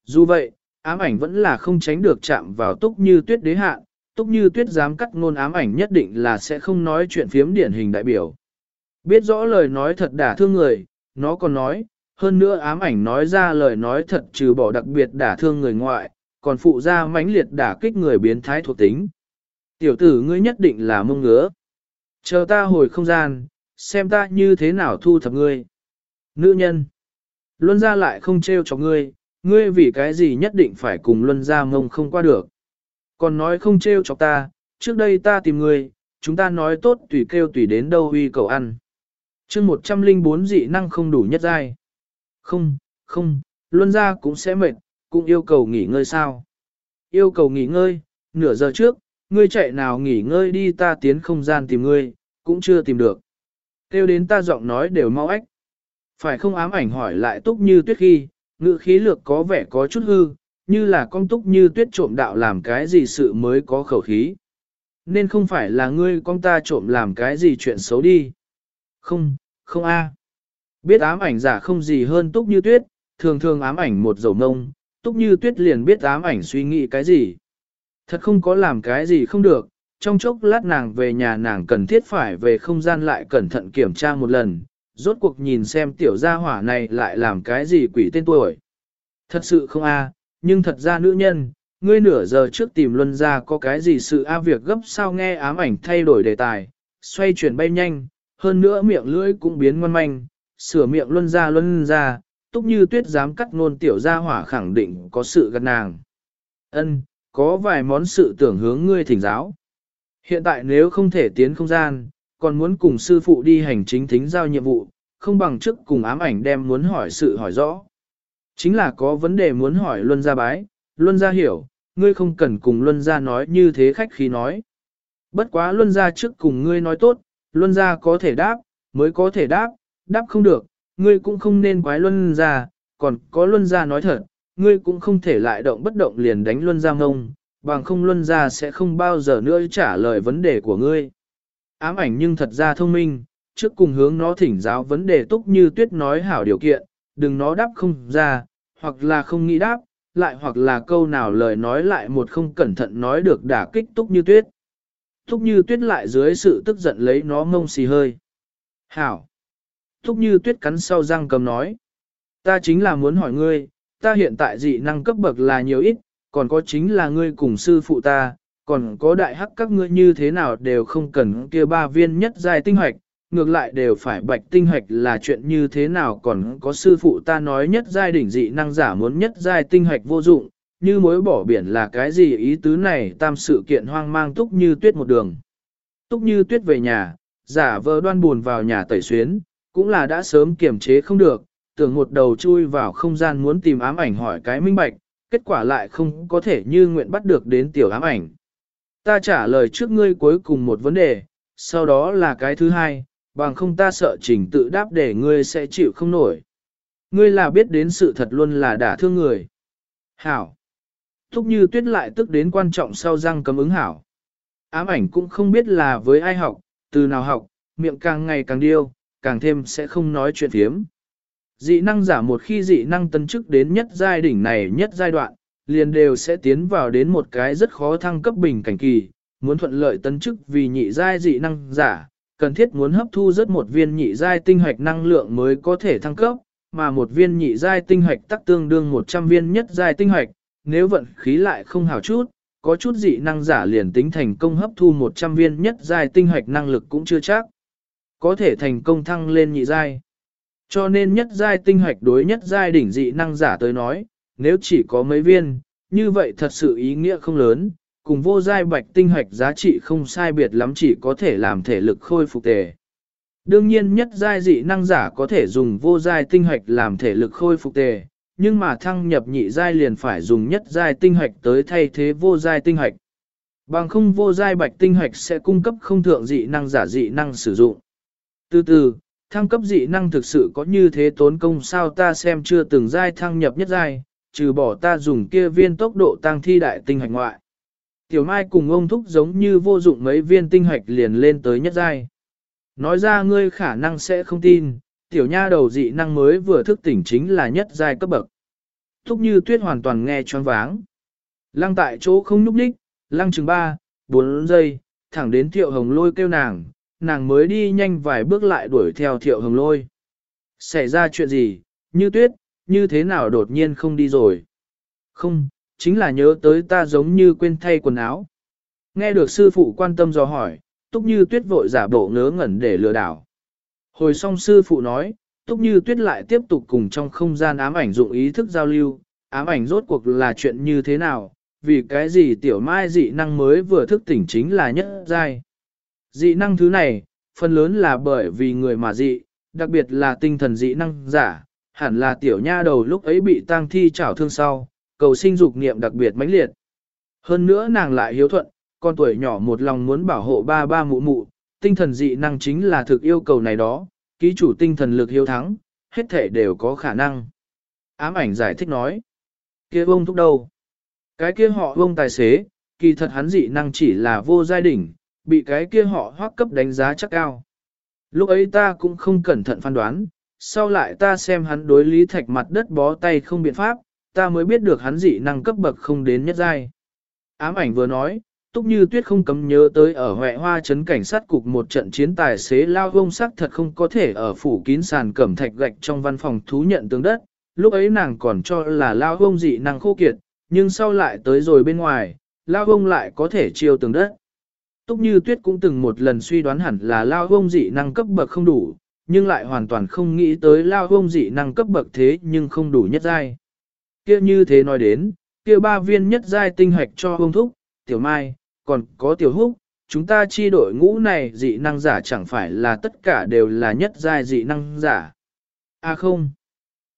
Dù vậy, ám ảnh vẫn là không tránh được chạm vào túc như tuyết đế hạ, túc như tuyết dám cắt ngôn ám ảnh nhất định là sẽ không nói chuyện phiếm điển hình đại biểu. Biết rõ lời nói thật đả thương người, nó còn nói, hơn nữa ám ảnh nói ra lời nói thật trừ bỏ đặc biệt đả thương người ngoại, còn phụ ra mãnh liệt đả kích người biến thái thuộc tính. Tiểu tử ngươi nhất định là mông ngứa. Chờ ta hồi không gian, xem ta như thế nào thu thập ngươi. Nữ nhân. Luân ra lại không trêu cho ngươi, ngươi vì cái gì nhất định phải cùng luân ra mông không qua được. Còn nói không trêu cho ta, trước đây ta tìm ngươi, chúng ta nói tốt tùy kêu tùy đến đâu huy cầu ăn chương 104 dị năng không đủ nhất giai. Không, không, luân ra cũng sẽ mệt, cũng yêu cầu nghỉ ngơi sao. Yêu cầu nghỉ ngơi, nửa giờ trước, ngươi chạy nào nghỉ ngơi đi ta tiến không gian tìm ngươi, cũng chưa tìm được. Kêu đến ta giọng nói đều mau ách. Phải không ám ảnh hỏi lại túc như tuyết khi, ngự khí lược có vẻ có chút hư, như là con túc như tuyết trộm đạo làm cái gì sự mới có khẩu khí. Nên không phải là ngươi con ta trộm làm cái gì chuyện xấu đi. Không, không a. Biết ám ảnh giả không gì hơn túc như tuyết, thường thường ám ảnh một dầu mông, túc như tuyết liền biết ám ảnh suy nghĩ cái gì. Thật không có làm cái gì không được, trong chốc lát nàng về nhà nàng cần thiết phải về không gian lại cẩn thận kiểm tra một lần, rốt cuộc nhìn xem tiểu gia hỏa này lại làm cái gì quỷ tên tuổi. Thật sự không a, nhưng thật ra nữ nhân, ngươi nửa giờ trước tìm luân ra có cái gì sự a việc gấp sao nghe ám ảnh thay đổi đề tài, xoay chuyển bay nhanh, hơn nữa miệng lưỡi cũng biến ngoan manh, sửa miệng luân ra luân ra, túc như tuyết dám cắt ngôn tiểu gia hỏa khẳng định có sự gắt nàng. Ân, có vài món sự tưởng hướng ngươi thỉnh giáo. Hiện tại nếu không thể tiến không gian, còn muốn cùng sư phụ đi hành chính thính giao nhiệm vụ, không bằng trước cùng ám ảnh đem muốn hỏi sự hỏi rõ. Chính là có vấn đề muốn hỏi Luân gia bái, Luân gia hiểu, ngươi không cần cùng Luân gia nói như thế khách khí nói. Bất quá Luân gia trước cùng ngươi nói tốt, Luân gia có thể đáp, mới có thể đáp, đáp không được, ngươi cũng không nên quái Luân gia, còn có Luân gia nói thật, ngươi cũng không thể lại động bất động liền đánh Luân gia ngông, bằng không Luân gia sẽ không bao giờ nữa trả lời vấn đề của ngươi. Ám ảnh nhưng thật ra thông minh, trước cùng hướng nó thỉnh giáo vấn đề túc như tuyết nói hảo điều kiện, đừng nó đáp không ra, hoặc là không nghĩ đáp, lại hoặc là câu nào lời nói lại một không cẩn thận nói được đả kích túc như tuyết. Túc như tuyết lại dưới sự tức giận lấy nó mông xì hơi. Hảo! Túc như tuyết cắn sau răng cầm nói. Ta chính là muốn hỏi ngươi, ta hiện tại dị năng cấp bậc là nhiều ít, còn có chính là ngươi cùng sư phụ ta, còn có đại hắc các ngươi như thế nào đều không cần kia ba viên nhất giai tinh hoạch, ngược lại đều phải bạch tinh hoạch là chuyện như thế nào còn có sư phụ ta nói nhất giai đỉnh dị năng giả muốn nhất giai tinh hoạch vô dụng, như mối bỏ biển là cái gì ý tứ này tam sự kiện hoang mang túc như tuyết một đường. Túc như tuyết về nhà, giả vờ đoan buồn vào nhà tẩy xuyến, cũng là đã sớm kiềm chế không được, tưởng một đầu chui vào không gian muốn tìm ám ảnh hỏi cái minh bạch, kết quả lại không có thể như nguyện bắt được đến tiểu ám ảnh. Ta trả lời trước ngươi cuối cùng một vấn đề, sau đó là cái thứ hai, bằng không ta sợ trình tự đáp để ngươi sẽ chịu không nổi. Ngươi là biết đến sự thật luôn là đả thương người. Hảo. Thúc như tuyết lại tức đến quan trọng sau răng cấm ứng hảo. Ám ảnh cũng không biết là với ai học, từ nào học, miệng càng ngày càng điêu, càng thêm sẽ không nói chuyện thiếm. Dị năng giả một khi dị năng tân chức đến nhất giai đỉnh này nhất giai đoạn, liền đều sẽ tiến vào đến một cái rất khó thăng cấp bình cảnh kỳ, muốn thuận lợi tấn chức vì nhị giai dị năng giả, cần thiết muốn hấp thu rất một viên nhị giai tinh hoạch năng lượng mới có thể thăng cấp, mà một viên nhị giai tinh hoạch tắc tương đương 100 viên nhất giai tinh hoạch, nếu vận khí lại không hảo chút, có chút dị năng giả liền tính thành công hấp thu 100 viên nhất giai tinh hoạch năng lực cũng chưa chắc. Có thể thành công thăng lên nhị giai. Cho nên nhất giai tinh hoạch đối nhất giai đỉnh dị năng giả tới nói, nếu chỉ có mấy viên, như vậy thật sự ý nghĩa không lớn, cùng vô giai bạch tinh hoạch giá trị không sai biệt lắm chỉ có thể làm thể lực khôi phục tề. Đương nhiên nhất giai dị năng giả có thể dùng vô giai tinh hoạch làm thể lực khôi phục tề, nhưng mà thăng nhập nhị giai liền phải dùng nhất giai tinh hoạch tới thay thế vô giai tinh hoạch. Bằng không vô giai bạch tinh hoạch sẽ cung cấp không thượng dị năng giả dị năng sử dụng. Từ từ, thăng cấp dị năng thực sự có như thế tốn công sao ta xem chưa từng giai thăng nhập nhất giai, trừ bỏ ta dùng kia viên tốc độ tăng thi đại tinh hạch ngoại. Tiểu Mai cùng ông thúc giống như vô dụng mấy viên tinh hạch liền lên tới nhất giai. Nói ra ngươi khả năng sẽ không tin, tiểu nha đầu dị năng mới vừa thức tỉnh chính là nhất giai cấp bậc. Thúc như tuyết hoàn toàn nghe choáng váng. Lăng tại chỗ không nhúc nhích, lăng chừng 3, 4 giây, thẳng đến thiệu hồng lôi kêu nàng, nàng mới đi nhanh vài bước lại đuổi theo thiệu hồng lôi. Xảy ra chuyện gì, như tuyết, như thế nào đột nhiên không đi rồi? Không, chính là nhớ tới ta giống như quên thay quần áo. Nghe được sư phụ quan tâm do hỏi, túc như tuyết vội giả bộ ngớ ngẩn để lừa đảo. Hồi xong sư phụ nói, túc như tuyết lại tiếp tục cùng trong không gian ám ảnh dụng ý thức giao lưu, ám ảnh rốt cuộc là chuyện như thế nào, vì cái gì tiểu mai dị năng mới vừa thức tỉnh chính là nhất giai. Dị năng thứ này, phần lớn là bởi vì người mà dị, đặc biệt là tinh thần dị năng giả, hẳn là tiểu nha đầu lúc ấy bị tang thi chảo thương sau, cầu sinh dục niệm đặc biệt mãnh liệt. Hơn nữa nàng lại hiếu thuận, con tuổi nhỏ một lòng muốn bảo hộ ba ba mụ mụ, tinh thần dị năng chính là thực yêu cầu này đó, ký chủ tinh thần lực hiếu thắng, hết thể đều có khả năng. Ám ảnh giải thích nói, kia ông thúc đâu? Cái kia họ ông tài xế, kỳ thật hắn dị năng chỉ là vô giai đỉnh, bị cái kia họ hoác cấp đánh giá chắc cao. Lúc ấy ta cũng không cẩn thận phán đoán, sau lại ta xem hắn đối lý thạch mặt đất bó tay không biện pháp, ta mới biết được hắn dị năng cấp bậc không đến nhất giai. Ám ảnh vừa nói, túc như tuyết không cấm nhớ tới ở Huệ Hoa trấn cảnh sát cục một trận chiến tài xế lao vông sắc thật không có thể ở phủ kín sàn cẩm thạch gạch trong văn phòng thú nhận tướng đất, lúc ấy nàng còn cho là lao vông dị năng khô kiệt, nhưng sau lại tới rồi bên ngoài, lao vông lại có thể chiêu tường đất. Túc như tuyết cũng từng một lần suy đoán hẳn là lao vông dị năng cấp bậc không đủ, nhưng lại hoàn toàn không nghĩ tới lao hông dị năng cấp bậc thế nhưng không đủ nhất giai. Kia như thế nói đến, kia ba viên nhất giai tinh hạch cho hông thúc, tiểu mai, còn có tiểu húc, chúng ta chi đội ngũ này dị năng giả chẳng phải là tất cả đều là nhất giai dị năng giả. À không,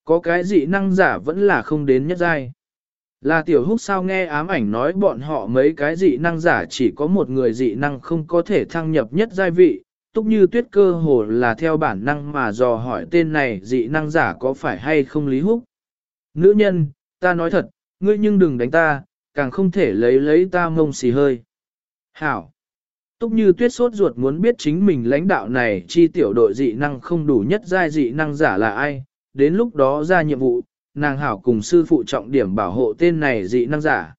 có cái dị năng giả vẫn là không đến nhất giai. Là tiểu húc sao nghe ám ảnh nói bọn họ mấy cái dị năng giả chỉ có một người dị năng không có thể thăng nhập nhất giai vị, túc như tuyết cơ hồ là theo bản năng mà dò hỏi tên này dị năng giả có phải hay không lý húc. Nữ nhân, ta nói thật, ngươi nhưng đừng đánh ta, càng không thể lấy lấy ta mông xì hơi. Hảo! Túc như tuyết sốt ruột muốn biết chính mình lãnh đạo này chi tiểu đội dị năng không đủ nhất giai dị năng giả là ai, đến lúc đó ra nhiệm vụ, nàng hảo cùng sư phụ trọng điểm bảo hộ tên này dị năng giả.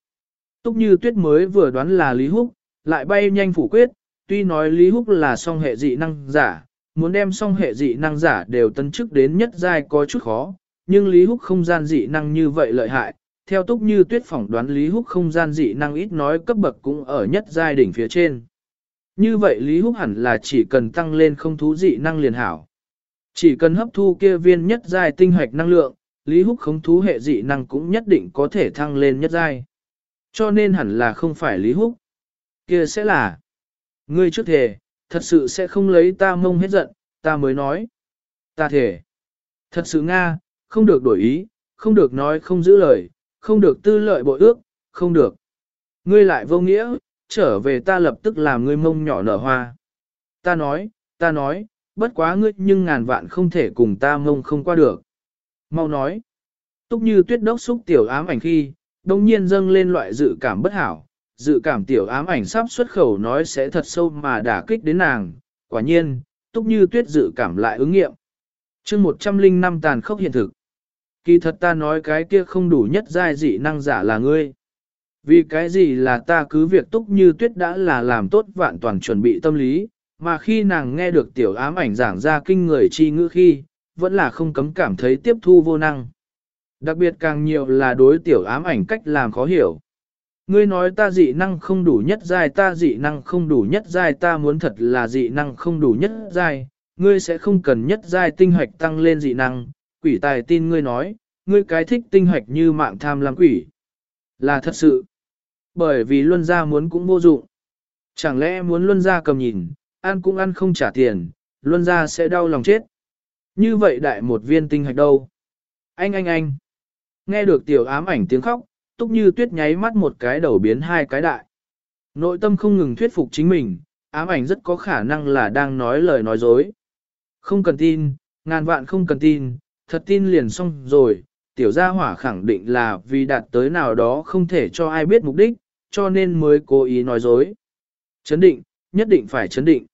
Túc như tuyết mới vừa đoán là Lý Húc, lại bay nhanh phủ quyết, tuy nói Lý Húc là song hệ dị năng giả, muốn đem song hệ dị năng giả đều tấn chức đến nhất giai có chút khó, nhưng Lý Húc không gian dị năng như vậy lợi hại, theo túc như tuyết phỏng đoán Lý Húc không gian dị năng ít nói cấp bậc cũng ở nhất giai đỉnh phía trên. Như vậy Lý Húc hẳn là chỉ cần tăng lên không thú dị năng liền hảo. Chỉ cần hấp thu kia viên nhất giai tinh hoạch năng lượng, Lý Húc không thú hệ dị năng cũng nhất định có thể thăng lên nhất giai. Cho nên hẳn là không phải Lý Húc. Kia sẽ là Ngươi trước thề, thật sự sẽ không lấy ta mông hết giận, ta mới nói. Ta thề. Thật sự Nga, không được đổi ý, không được nói không giữ lời, không được tư lợi bội ước, không được. Ngươi lại vô nghĩa, trở về ta lập tức làm ngươi mông nhỏ nở hoa. Ta nói, ta nói, bất quá ngươi nhưng ngàn vạn không thể cùng ta mông không qua được. Mau nói, túc như tuyết đốc xúc tiểu ám ảnh khi, đồng nhiên dâng lên loại dự cảm bất hảo, dự cảm tiểu ám ảnh sắp xuất khẩu nói sẽ thật sâu mà đả kích đến nàng, quả nhiên, túc như tuyết dự cảm lại ứng nghiệm. chương 105 tàn khốc hiện thực. Kỳ thật ta nói cái kia không đủ nhất giai dị năng giả là ngươi. Vì cái gì là ta cứ việc túc như tuyết đã là làm tốt vạn toàn chuẩn bị tâm lý, mà khi nàng nghe được tiểu ám ảnh giảng ra kinh người chi ngữ khi, vẫn là không cấm cảm thấy tiếp thu vô năng. Đặc biệt càng nhiều là đối tiểu ám ảnh cách làm khó hiểu. Ngươi nói ta dị năng không đủ nhất giai ta dị năng không đủ nhất giai ta muốn thật là dị năng không đủ nhất giai, ngươi sẽ không cần nhất giai tinh hoạch tăng lên dị năng, quỷ tài tin ngươi nói, ngươi cái thích tinh hoạch như mạng tham lam quỷ. Là thật sự. Bởi vì luân gia muốn cũng vô dụng. Chẳng lẽ muốn luân gia cầm nhìn, ăn cũng ăn không trả tiền, luân gia sẽ đau lòng chết. Như vậy đại một viên tinh hoạch đâu? Anh anh anh. Nghe được tiểu ám ảnh tiếng khóc, túc như tuyết nháy mắt một cái đầu biến hai cái đại. Nội tâm không ngừng thuyết phục chính mình, ám ảnh rất có khả năng là đang nói lời nói dối. Không cần tin, ngàn vạn không cần tin, thật tin liền xong rồi, tiểu gia hỏa khẳng định là vì đạt tới nào đó không thể cho ai biết mục đích, cho nên mới cố ý nói dối. Chấn định, nhất định phải chấn định.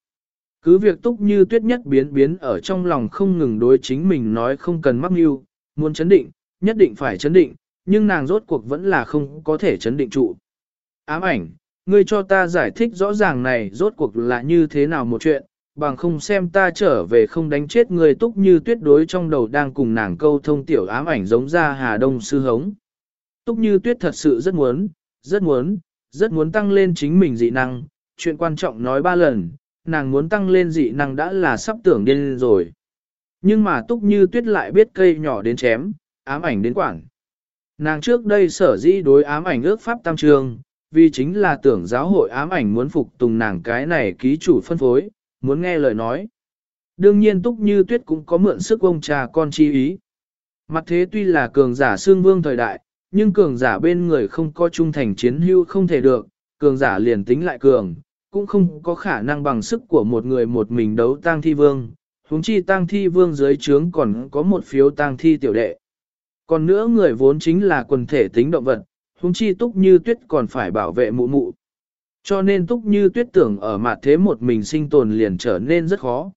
Cứ việc túc như tuyết nhất biến biến ở trong lòng không ngừng đối chính mình nói không cần mắc mưu, muốn chấn định, nhất định phải chấn định, nhưng nàng rốt cuộc vẫn là không có thể chấn định trụ. Ám ảnh, ngươi cho ta giải thích rõ ràng này rốt cuộc là như thế nào một chuyện, bằng không xem ta trở về không đánh chết người túc như tuyết đối trong đầu đang cùng nàng câu thông tiểu ám ảnh giống ra Hà Đông sư hống. Túc như tuyết thật sự rất muốn, rất muốn, rất muốn tăng lên chính mình dị năng, chuyện quan trọng nói ba lần, nàng muốn tăng lên dị năng đã là sắp tưởng điên rồi. Nhưng mà túc như tuyết lại biết cây nhỏ đến chém, ám ảnh đến quảng. Nàng trước đây sở dĩ đối ám ảnh ước pháp tam trường, vì chính là tưởng giáo hội ám ảnh muốn phục tùng nàng cái này ký chủ phân phối, muốn nghe lời nói. Đương nhiên túc như tuyết cũng có mượn sức ông cha con chi ý. Mặt thế tuy là cường giả xương vương thời đại, nhưng cường giả bên người không có trung thành chiến hưu không thể được, cường giả liền tính lại cường, cũng không có khả năng bằng sức của một người một mình đấu tang thi vương, huống chi tang thi vương dưới trướng còn có một phiếu tang thi tiểu đệ. Còn nữa người vốn chính là quần thể tính động vật, huống chi túc như tuyết còn phải bảo vệ mụ mụ. Cho nên túc như tuyết tưởng ở mặt thế một mình sinh tồn liền trở nên rất khó.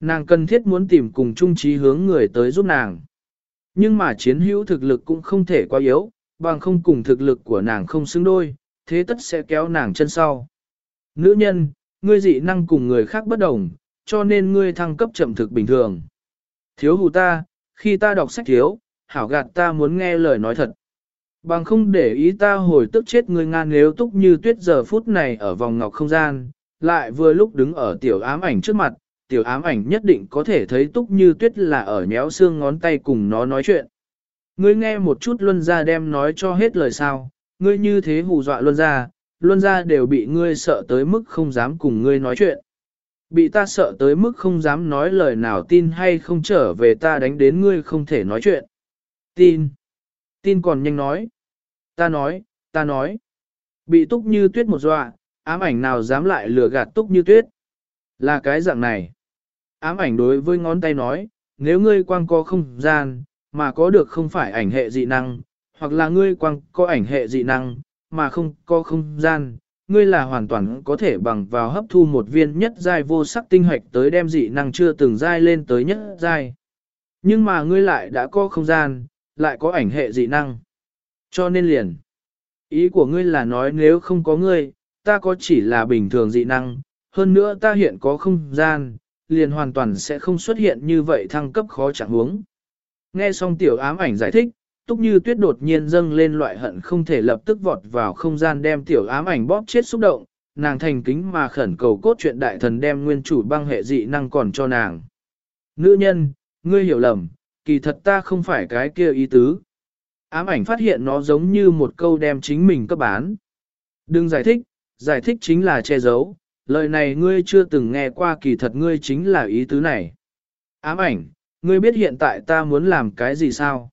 Nàng cần thiết muốn tìm cùng chung trí hướng người tới giúp nàng. Nhưng mà chiến hữu thực lực cũng không thể quá yếu, bằng không cùng thực lực của nàng không xứng đôi, thế tất sẽ kéo nàng chân sau. Nữ nhân, ngươi dị năng cùng người khác bất đồng, cho nên ngươi thăng cấp chậm thực bình thường. Thiếu hụt ta, khi ta đọc sách thiếu, hảo gạt ta muốn nghe lời nói thật. Bằng không để ý ta hồi tức chết ngươi ngan nếu túc như tuyết giờ phút này ở vòng ngọc không gian, lại vừa lúc đứng ở tiểu ám ảnh trước mặt, tiểu ám ảnh nhất định có thể thấy túc như tuyết là ở nhéo xương ngón tay cùng nó nói chuyện. Ngươi nghe một chút luân ra đem nói cho hết lời sao, ngươi như thế hù dọa luân ra, luân ra đều bị ngươi sợ tới mức không dám cùng ngươi nói chuyện. Bị ta sợ tới mức không dám nói lời nào tin hay không trở về ta đánh đến ngươi không thể nói chuyện. Tin. Tin còn nhanh nói. Ta nói, ta nói. Bị túc như tuyết một dọa, ám ảnh nào dám lại lừa gạt túc như tuyết. Là cái dạng này. Ám ảnh đối với ngón tay nói, nếu ngươi quang có không gian, mà có được không phải ảnh hệ dị năng, hoặc là ngươi quang có ảnh hệ dị năng, mà không có không gian, ngươi là hoàn toàn có thể bằng vào hấp thu một viên nhất giai vô sắc tinh hoạch tới đem dị năng chưa từng giai lên tới nhất giai. Nhưng mà ngươi lại đã có không gian, lại có ảnh hệ dị năng. Cho nên liền, ý của ngươi là nói nếu không có ngươi, ta có chỉ là bình thường dị năng, hơn nữa ta hiện có không gian, liền hoàn toàn sẽ không xuất hiện như vậy thăng cấp khó chẳng huống. Nghe xong tiểu ám ảnh giải thích, túc như tuyết đột nhiên dâng lên loại hận không thể lập tức vọt vào không gian đem tiểu ám ảnh bóp chết xúc động, nàng thành kính mà khẩn cầu cốt chuyện đại thần đem nguyên chủ băng hệ dị năng còn cho nàng. Nữ nhân, ngươi hiểu lầm, kỳ thật ta không phải cái kia ý tứ. Ám ảnh phát hiện nó giống như một câu đem chính mình cấp bán. Đừng giải thích, giải thích chính là che giấu, lời này ngươi chưa từng nghe qua kỳ thật ngươi chính là ý tứ này. Ám ảnh, ngươi biết hiện tại ta muốn làm cái gì sao?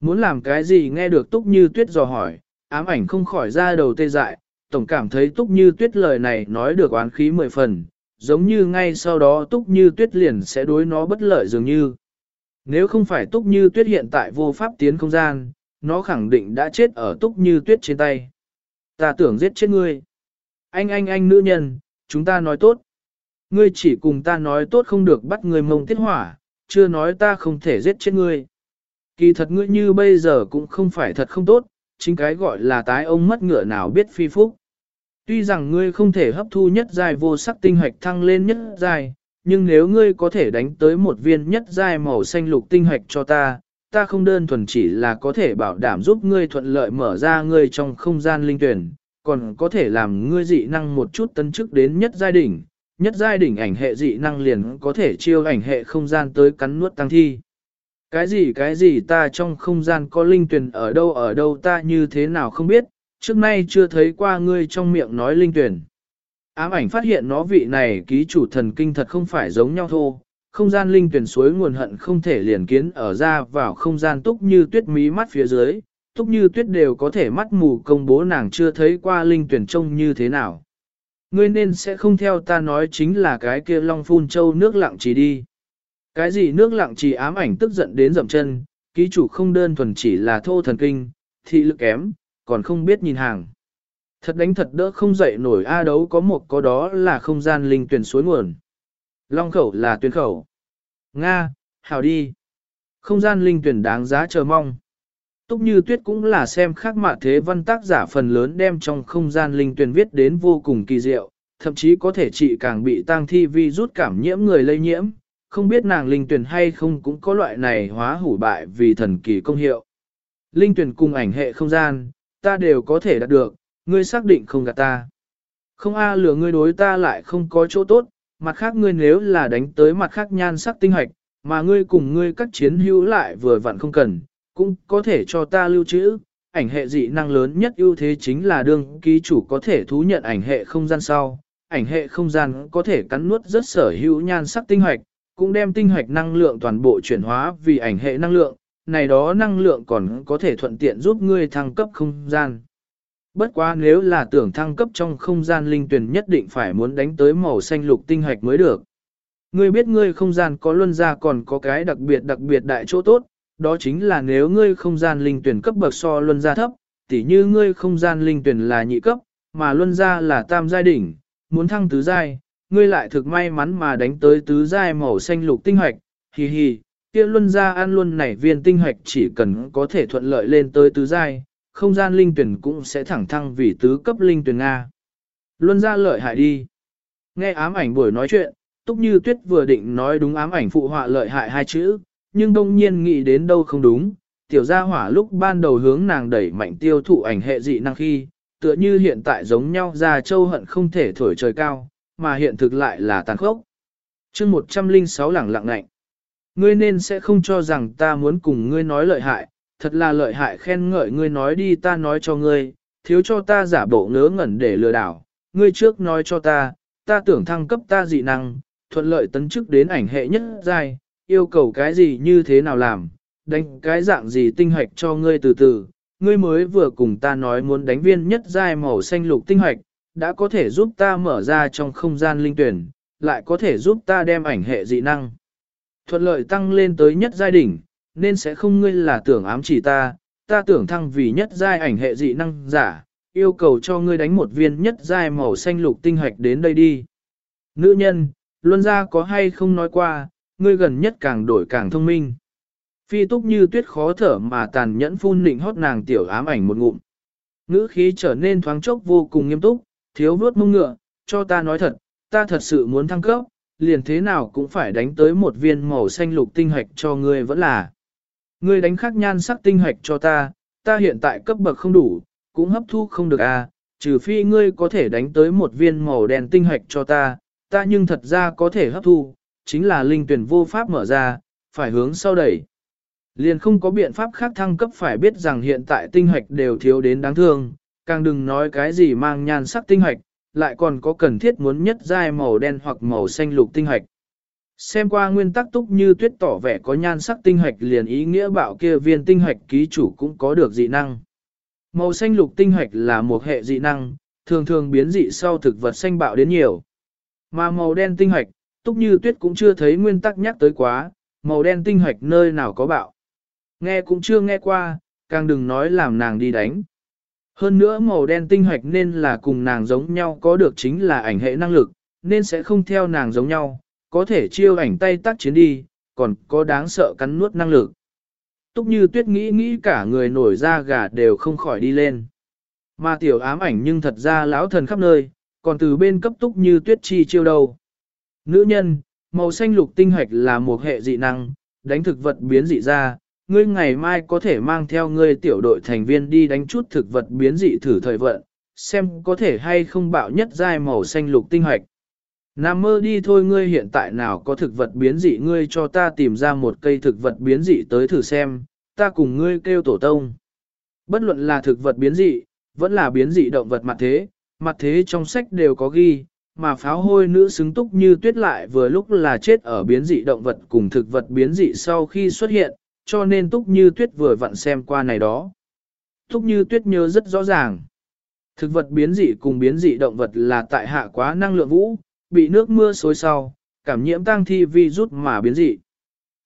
Muốn làm cái gì nghe được túc như tuyết dò hỏi, ám ảnh không khỏi ra đầu tê dại, tổng cảm thấy túc như tuyết lời này nói được oán khí mười phần, giống như ngay sau đó túc như tuyết liền sẽ đối nó bất lợi dường như. Nếu không phải túc như tuyết hiện tại vô pháp tiến không gian, nó khẳng định đã chết ở túc như tuyết trên tay. Ta tưởng giết chết ngươi. Anh anh anh nữ nhân, chúng ta nói tốt. Ngươi chỉ cùng ta nói tốt không được bắt ngươi mông tiết hỏa, chưa nói ta không thể giết chết ngươi. Kỳ thật ngươi như bây giờ cũng không phải thật không tốt, chính cái gọi là tái ông mất ngựa nào biết phi phúc. Tuy rằng ngươi không thể hấp thu nhất dài vô sắc tinh hoạch thăng lên nhất dài nhưng nếu ngươi có thể đánh tới một viên nhất giai màu xanh lục tinh hoạch cho ta, ta không đơn thuần chỉ là có thể bảo đảm giúp ngươi thuận lợi mở ra ngươi trong không gian linh tuyển, còn có thể làm ngươi dị năng một chút tân chức đến nhất giai đỉnh, nhất giai đỉnh ảnh hệ dị năng liền có thể chiêu ảnh hệ không gian tới cắn nuốt tăng thi. Cái gì cái gì ta trong không gian có linh tuyển ở đâu ở đâu ta như thế nào không biết, trước nay chưa thấy qua ngươi trong miệng nói linh tuyển. Ám ảnh phát hiện nó vị này ký chủ thần kinh thật không phải giống nhau thô, không gian linh tuyển suối nguồn hận không thể liền kiến ở ra vào không gian túc như tuyết mí mắt phía dưới, túc như tuyết đều có thể mắt mù công bố nàng chưa thấy qua linh tuyển trông như thế nào. Ngươi nên sẽ không theo ta nói chính là cái kia long phun châu nước lặng trì đi. Cái gì nước lặng trì ám ảnh tức giận đến dậm chân, ký chủ không đơn thuần chỉ là thô thần kinh, thị lực kém, còn không biết nhìn hàng. Thật đánh thật đỡ không dậy nổi A đấu có một có đó là không gian linh tuyển suối nguồn. Long khẩu là tuyển khẩu. Nga, hào đi. Không gian linh tuyển đáng giá chờ mong. Túc như tuyết cũng là xem khác mạ thế văn tác giả phần lớn đem trong không gian linh tuyển viết đến vô cùng kỳ diệu, thậm chí có thể trị càng bị tang thi vi rút cảm nhiễm người lây nhiễm, không biết nàng linh tuyển hay không cũng có loại này hóa hủ bại vì thần kỳ công hiệu. Linh tuyển cùng ảnh hệ không gian, ta đều có thể đạt được, ngươi xác định không gạt ta. Không a lừa ngươi đối ta lại không có chỗ tốt, mặt khác ngươi nếu là đánh tới mặt khác nhan sắc tinh hoạch, mà ngươi cùng ngươi các chiến hữu lại vừa vặn không cần, cũng có thể cho ta lưu trữ. Ảnh hệ dị năng lớn nhất ưu thế chính là đương ký chủ có thể thú nhận ảnh hệ không gian sau. Ảnh hệ không gian có thể cắn nuốt rất sở hữu nhan sắc tinh hoạch, cũng đem tinh hoạch năng lượng toàn bộ chuyển hóa vì ảnh hệ năng lượng, này đó năng lượng còn có thể thuận tiện giúp ngươi thăng cấp không gian. Bất quá nếu là tưởng thăng cấp trong không gian linh tuyển nhất định phải muốn đánh tới màu xanh lục tinh hạch mới được. Ngươi biết ngươi không gian có luân ra còn có cái đặc biệt đặc biệt đại chỗ tốt, đó chính là nếu ngươi không gian linh tuyển cấp bậc so luân ra thấp, tỉ như ngươi không gian linh tuyển là nhị cấp, mà luân ra là tam giai đỉnh, muốn thăng tứ giai, ngươi lại thực may mắn mà đánh tới tứ giai màu xanh lục tinh hạch. hì hì, kia luân ra ăn luôn nảy viên tinh hạch chỉ cần có thể thuận lợi lên tới tứ giai, không gian linh tuyển cũng sẽ thẳng thăng vì tứ cấp linh tuyển Nga. Luân ra lợi hại đi. Nghe ám ảnh buổi nói chuyện, Túc Như Tuyết vừa định nói đúng ám ảnh phụ họa lợi hại hai chữ, nhưng đông nhiên nghĩ đến đâu không đúng. Tiểu gia hỏa lúc ban đầu hướng nàng đẩy mạnh tiêu thụ ảnh hệ dị năng khi, tựa như hiện tại giống nhau ra châu hận không thể thổi trời cao, mà hiện thực lại là tàn khốc. chương 106 lẳng lặng lạnh. Ngươi nên sẽ không cho rằng ta muốn cùng ngươi nói lợi hại, thật là lợi hại khen ngợi ngươi nói đi ta nói cho ngươi, thiếu cho ta giả bộ ngớ ngẩn để lừa đảo, ngươi trước nói cho ta, ta tưởng thăng cấp ta dị năng, thuận lợi tấn chức đến ảnh hệ nhất giai, yêu cầu cái gì như thế nào làm, đánh cái dạng gì tinh hoạch cho ngươi từ từ, ngươi mới vừa cùng ta nói muốn đánh viên nhất giai màu xanh lục tinh hoạch, đã có thể giúp ta mở ra trong không gian linh tuyển, lại có thể giúp ta đem ảnh hệ dị năng. Thuận lợi tăng lên tới nhất giai đỉnh, nên sẽ không ngươi là tưởng ám chỉ ta, ta tưởng thăng vì nhất giai ảnh hệ dị năng giả, yêu cầu cho ngươi đánh một viên nhất giai màu xanh lục tinh hoạch đến đây đi. Nữ nhân, luân gia có hay không nói qua, ngươi gần nhất càng đổi càng thông minh. Phi túc như tuyết khó thở mà tàn nhẫn phun nịnh hót nàng tiểu ám ảnh một ngụm. Ngữ khí trở nên thoáng chốc vô cùng nghiêm túc, thiếu vuốt mông ngựa, cho ta nói thật, ta thật sự muốn thăng cấp, liền thế nào cũng phải đánh tới một viên màu xanh lục tinh hạch cho ngươi vẫn là. Ngươi đánh khắc nhan sắc tinh hạch cho ta, ta hiện tại cấp bậc không đủ, cũng hấp thu không được à, trừ phi ngươi có thể đánh tới một viên màu đen tinh hạch cho ta, ta nhưng thật ra có thể hấp thu, chính là linh tuyển vô pháp mở ra, phải hướng sau đẩy. Liền không có biện pháp khác thăng cấp phải biết rằng hiện tại tinh hạch đều thiếu đến đáng thương, càng đừng nói cái gì mang nhan sắc tinh hạch, lại còn có cần thiết muốn nhất giai màu đen hoặc màu xanh lục tinh hạch. Xem qua nguyên tắc túc như tuyết tỏ vẻ có nhan sắc tinh hạch liền ý nghĩa bảo kia viên tinh hạch ký chủ cũng có được dị năng. Màu xanh lục tinh hạch là một hệ dị năng, thường thường biến dị sau thực vật xanh bạo đến nhiều. Mà màu đen tinh hạch, túc như tuyết cũng chưa thấy nguyên tắc nhắc tới quá, màu đen tinh hạch nơi nào có bạo. Nghe cũng chưa nghe qua, càng đừng nói làm nàng đi đánh. Hơn nữa màu đen tinh hạch nên là cùng nàng giống nhau có được chính là ảnh hệ năng lực, nên sẽ không theo nàng giống nhau, có thể chiêu ảnh tay tác chiến đi, còn có đáng sợ cắn nuốt năng lực. Túc như tuyết nghĩ nghĩ cả người nổi ra gà đều không khỏi đi lên. Mà tiểu ám ảnh nhưng thật ra lão thần khắp nơi, còn từ bên cấp túc như tuyết chi chiêu đầu. Nữ nhân, màu xanh lục tinh hoạch là một hệ dị năng, đánh thực vật biến dị ra, ngươi ngày mai có thể mang theo ngươi tiểu đội thành viên đi đánh chút thực vật biến dị thử thời vận, xem có thể hay không bạo nhất giai màu xanh lục tinh hoạch. Nam mơ đi thôi ngươi hiện tại nào có thực vật biến dị ngươi cho ta tìm ra một cây thực vật biến dị tới thử xem, ta cùng ngươi kêu tổ tông. Bất luận là thực vật biến dị, vẫn là biến dị động vật mặt thế, mặt thế trong sách đều có ghi, mà pháo hôi nữ xứng túc như tuyết lại vừa lúc là chết ở biến dị động vật cùng thực vật biến dị sau khi xuất hiện, cho nên Túc Như Tuyết vừa vặn xem qua này đó. Túc Như Tuyết nhớ rất rõ ràng. Thực vật biến dị cùng biến dị động vật là tại hạ quá năng lượng vũ, bị nước mưa xối sau, cảm nhiễm tăng thi vi rút mà biến dị.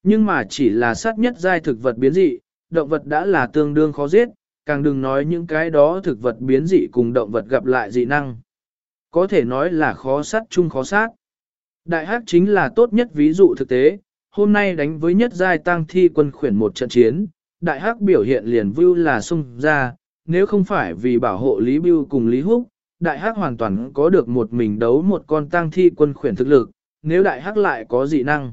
Nhưng mà chỉ là sát nhất giai thực vật biến dị, động vật đã là tương đương khó giết, càng đừng nói những cái đó thực vật biến dị cùng động vật gặp lại dị năng. Có thể nói là khó sát chung khó sát. Đại hắc chính là tốt nhất ví dụ thực tế, hôm nay đánh với nhất giai tăng thi quân khuyển một trận chiến, đại hắc biểu hiện liền vưu là sung ra, nếu không phải vì bảo hộ Lý Bưu cùng Lý Húc, đại hắc hoàn toàn có được một mình đấu một con tang thi quân khuyển thực lực, nếu đại hắc lại có dị năng.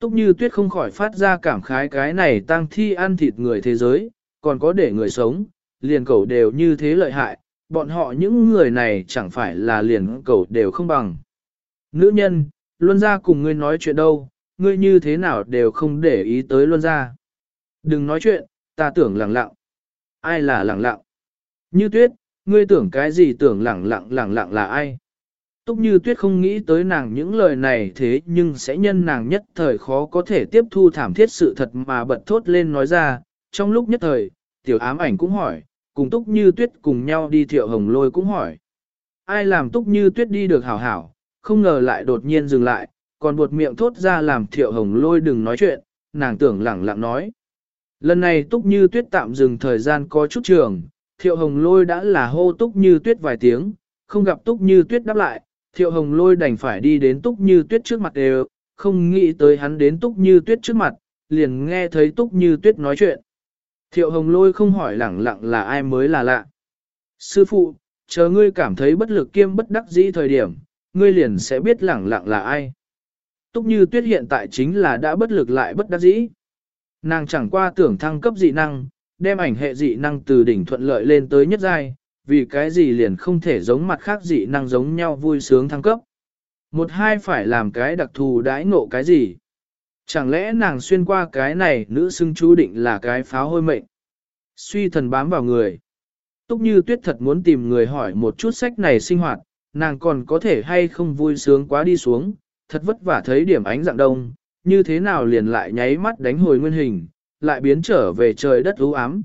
Túc như tuyết không khỏi phát ra cảm khái cái này tang thi ăn thịt người thế giới, còn có để người sống, liền cầu đều như thế lợi hại, bọn họ những người này chẳng phải là liền cầu đều không bằng. Nữ nhân, Luân ra cùng ngươi nói chuyện đâu, ngươi như thế nào đều không để ý tới Luân ra. Đừng nói chuyện, ta tưởng lẳng lặng. Ai là lẳng lặng? Như tuyết, ngươi tưởng cái gì tưởng lẳng lặng lẳng lặng là ai? Túc như tuyết không nghĩ tới nàng những lời này thế nhưng sẽ nhân nàng nhất thời khó có thể tiếp thu thảm thiết sự thật mà bật thốt lên nói ra. Trong lúc nhất thời, tiểu ám ảnh cũng hỏi, cùng túc như tuyết cùng nhau đi thiệu hồng lôi cũng hỏi. Ai làm túc như tuyết đi được hảo hảo, không ngờ lại đột nhiên dừng lại, còn buột miệng thốt ra làm thiệu hồng lôi đừng nói chuyện, nàng tưởng lẳng lặng nói. Lần này túc như tuyết tạm dừng thời gian có chút trường, thiệu hồng lôi đã là hô túc như tuyết vài tiếng, không gặp túc như tuyết đáp lại, thiệu hồng lôi đành phải đi đến túc như tuyết trước mặt đều, không nghĩ tới hắn đến túc như tuyết trước mặt, liền nghe thấy túc như tuyết nói chuyện. Thiệu hồng lôi không hỏi lẳng lặng là ai mới là lạ. Sư phụ, chờ ngươi cảm thấy bất lực kiêm bất đắc dĩ thời điểm, ngươi liền sẽ biết lẳng lặng là ai. Túc như tuyết hiện tại chính là đã bất lực lại bất đắc dĩ. Nàng chẳng qua tưởng thăng cấp dị năng, đem ảnh hệ dị năng từ đỉnh thuận lợi lên tới nhất giai, vì cái gì liền không thể giống mặt khác dị năng giống nhau vui sướng thăng cấp. Một hai phải làm cái đặc thù đãi ngộ cái gì. Chẳng lẽ nàng xuyên qua cái này nữ xưng chú định là cái pháo hôi mệnh. Suy thần bám vào người. Túc như tuyết thật muốn tìm người hỏi một chút sách này sinh hoạt, nàng còn có thể hay không vui sướng quá đi xuống, thật vất vả thấy điểm ánh dạng đông, như thế nào liền lại nháy mắt đánh hồi nguyên hình, lại biến trở về trời đất u ám.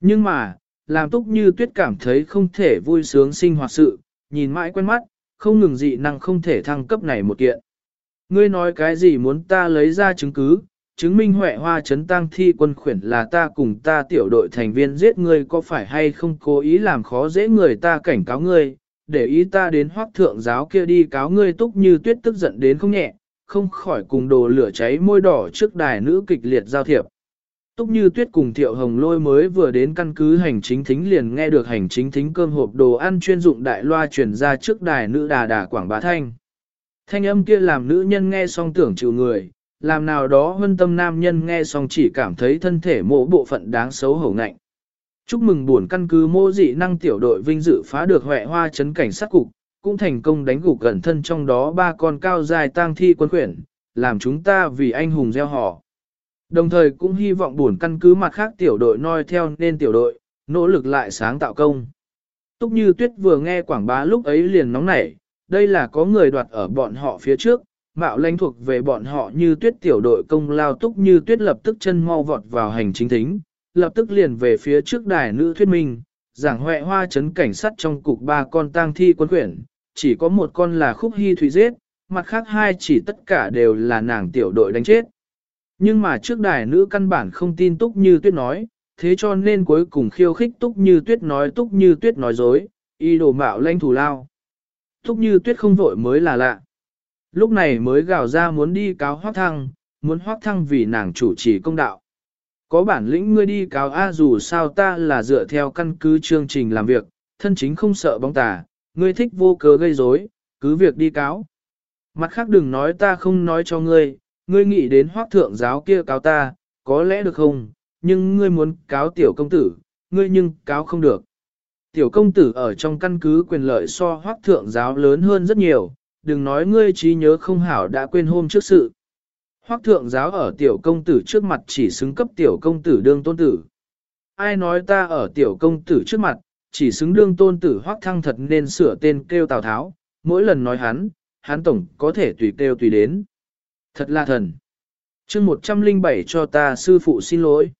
Nhưng mà, làm túc như tuyết cảm thấy không thể vui sướng sinh hoạt sự, nhìn mãi quen mắt, không ngừng dị năng không thể thăng cấp này một kiện. Ngươi nói cái gì muốn ta lấy ra chứng cứ, chứng minh huệ hoa chấn tăng thi quân khuyển là ta cùng ta tiểu đội thành viên giết ngươi có phải hay không cố ý làm khó dễ người ta cảnh cáo ngươi, để ý ta đến hoác thượng giáo kia đi cáo ngươi túc như tuyết tức giận đến không nhẹ, không khỏi cùng đồ lửa cháy môi đỏ trước đài nữ kịch liệt giao thiệp. Túc như tuyết cùng Thiệu Hồng Lôi mới vừa đến căn cứ hành chính thính liền nghe được hành chính thính cơm hộp đồ ăn chuyên dụng đại loa truyền ra trước đài nữ đà đà quảng bá thanh. Thanh âm kia làm nữ nhân nghe xong tưởng chịu người, làm nào đó hơn tâm nam nhân nghe xong chỉ cảm thấy thân thể mộ bộ phận đáng xấu hổ ngạnh. Chúc mừng buồn căn cứ mô dị năng tiểu đội vinh dự phá được hệ hoa chấn cảnh sát cục, cũng thành công đánh gục gần thân trong đó ba con cao dài tang thi quân quyển, làm chúng ta vì anh hùng gieo họ. Đồng thời cũng hy vọng buồn căn cứ mặt khác tiểu đội noi theo nên tiểu đội, nỗ lực lại sáng tạo công. Túc như tuyết vừa nghe quảng bá lúc ấy liền nóng nảy, đây là có người đoạt ở bọn họ phía trước, mạo lãnh thuộc về bọn họ như tuyết tiểu đội công lao túc như tuyết lập tức chân mau vọt vào hành chính thính, lập tức liền về phía trước đài nữ thuyết minh, giảng huệ hoa chấn cảnh sát trong cục ba con tang thi quân quyển, chỉ có một con là khúc hy thủy giết, mặt khác hai chỉ tất cả đều là nàng tiểu đội đánh chết. Nhưng mà trước đài nữ căn bản không tin túc như tuyết nói, thế cho nên cuối cùng khiêu khích túc như tuyết nói túc như tuyết nói dối, y đồ mạo lãnh thủ lao. Túc như tuyết không vội mới là lạ. Lúc này mới gào ra muốn đi cáo hoác thăng, muốn hoác thăng vì nàng chủ trì công đạo. Có bản lĩnh ngươi đi cáo A dù sao ta là dựa theo căn cứ chương trình làm việc, thân chính không sợ bóng tà, ngươi thích vô cớ gây rối, cứ việc đi cáo. Mặt khác đừng nói ta không nói cho ngươi, ngươi nghĩ đến hoác thượng giáo kia cáo ta, có lẽ được không, nhưng ngươi muốn cáo tiểu công tử, ngươi nhưng cáo không được. Tiểu công tử ở trong căn cứ quyền lợi so hoác thượng giáo lớn hơn rất nhiều, đừng nói ngươi trí nhớ không hảo đã quên hôm trước sự. Hoác thượng giáo ở tiểu công tử trước mặt chỉ xứng cấp tiểu công tử đương tôn tử. Ai nói ta ở tiểu công tử trước mặt, chỉ xứng đương tôn tử hoác thăng thật nên sửa tên kêu Tào Tháo, mỗi lần nói hắn, hắn tổng có thể tùy kêu tùy đến. Thật là thần. chương 107 cho ta sư phụ xin lỗi.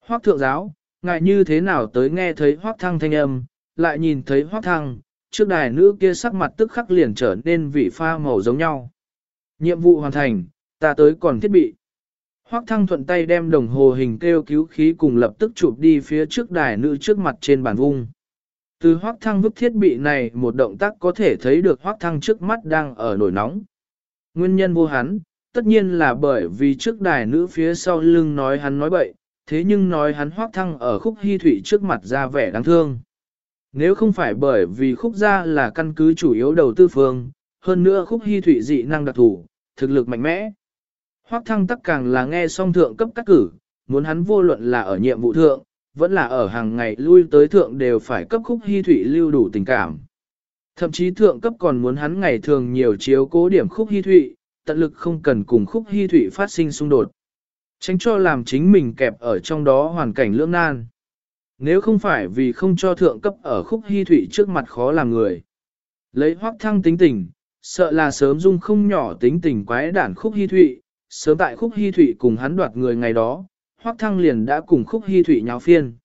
Hoác thượng giáo, ngại như thế nào tới nghe thấy hoác thăng thanh âm, lại nhìn thấy hoác thăng, trước đài nữ kia sắc mặt tức khắc liền trở nên vị pha màu giống nhau. Nhiệm vụ hoàn thành, ta tới còn thiết bị. Hoác thăng thuận tay đem đồng hồ hình kêu cứu khí cùng lập tức chụp đi phía trước đài nữ trước mặt trên bàn vung. Từ hoác thăng vứt thiết bị này một động tác có thể thấy được hoác thăng trước mắt đang ở nổi nóng. Nguyên nhân vô hắn, tất nhiên là bởi vì trước đài nữ phía sau lưng nói hắn nói bậy, thế nhưng nói hắn hoác thăng ở khúc hy thủy trước mặt ra vẻ đáng thương. Nếu không phải bởi vì khúc gia là căn cứ chủ yếu đầu tư phương, hơn nữa khúc hy thủy dị năng đặc thủ, thực lực mạnh mẽ. Hoác thăng tắc càng là nghe song thượng cấp cắt cử, muốn hắn vô luận là ở nhiệm vụ thượng, vẫn là ở hàng ngày lui tới thượng đều phải cấp khúc hy thủy lưu đủ tình cảm. Thậm chí thượng cấp còn muốn hắn ngày thường nhiều chiếu cố điểm khúc hy thủy, tận lực không cần cùng khúc hy thủy phát sinh xung đột. Tránh cho làm chính mình kẹp ở trong đó hoàn cảnh lưỡng nan. Nếu không phải vì không cho thượng cấp ở khúc hy thủy trước mặt khó làm người. Lấy hoác thăng tính tình, sợ là sớm dung không nhỏ tính tình quái đản khúc hy thụy, sớm tại khúc hy thụy cùng hắn đoạt người ngày đó, hoác thăng liền đã cùng khúc hy thụy nháo phiên.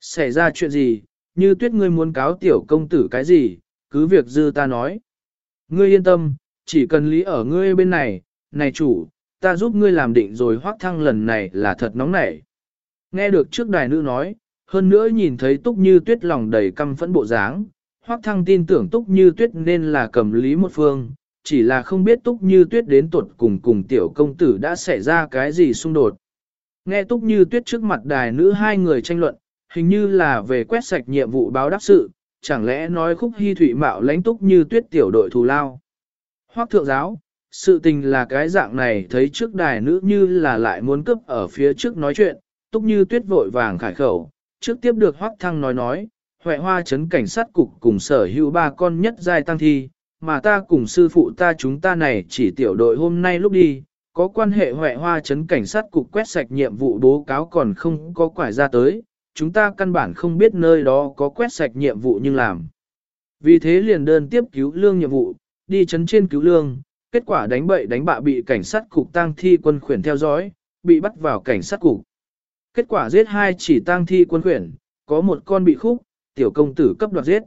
Xảy ra chuyện gì, như tuyết ngươi muốn cáo tiểu công tử cái gì, cứ việc dư ta nói. Ngươi yên tâm, chỉ cần lý ở ngươi bên này, này chủ, ta giúp ngươi làm định rồi hoác thăng lần này là thật nóng nảy. Nghe được trước đài nữ nói, hơn nữa nhìn thấy túc như tuyết lòng đầy căm phẫn bộ dáng, hoác thăng tin tưởng túc như tuyết nên là cầm lý một phương, chỉ là không biết túc như tuyết đến tuột cùng cùng tiểu công tử đã xảy ra cái gì xung đột. Nghe túc như tuyết trước mặt đài nữ hai người tranh luận, hình như là về quét sạch nhiệm vụ báo đáp sự, chẳng lẽ nói khúc hy thủy mạo lãnh túc như tuyết tiểu đội thù lao. Hoác thượng giáo, sự tình là cái dạng này thấy trước đài nữ như là lại muốn cướp ở phía trước nói chuyện, túc như tuyết vội vàng khải khẩu, trước tiếp được hoác thăng nói nói, Huệ hoa chấn cảnh sát cục cùng sở hữu ba con nhất giai tăng thi, mà ta cùng sư phụ ta chúng ta này chỉ tiểu đội hôm nay lúc đi, có quan hệ Huệ hoa chấn cảnh sát cục quét sạch nhiệm vụ bố cáo còn không có quải ra tới, chúng ta căn bản không biết nơi đó có quét sạch nhiệm vụ nhưng làm. Vì thế liền đơn tiếp cứu lương nhiệm vụ, đi chấn trên cứu lương, kết quả đánh bậy đánh bạ bị cảnh sát cục tang thi quân khuyển theo dõi, bị bắt vào cảnh sát cục. Kết quả giết hai chỉ tang thi quân khuyển, có một con bị khúc, tiểu công tử cấp đoạt giết.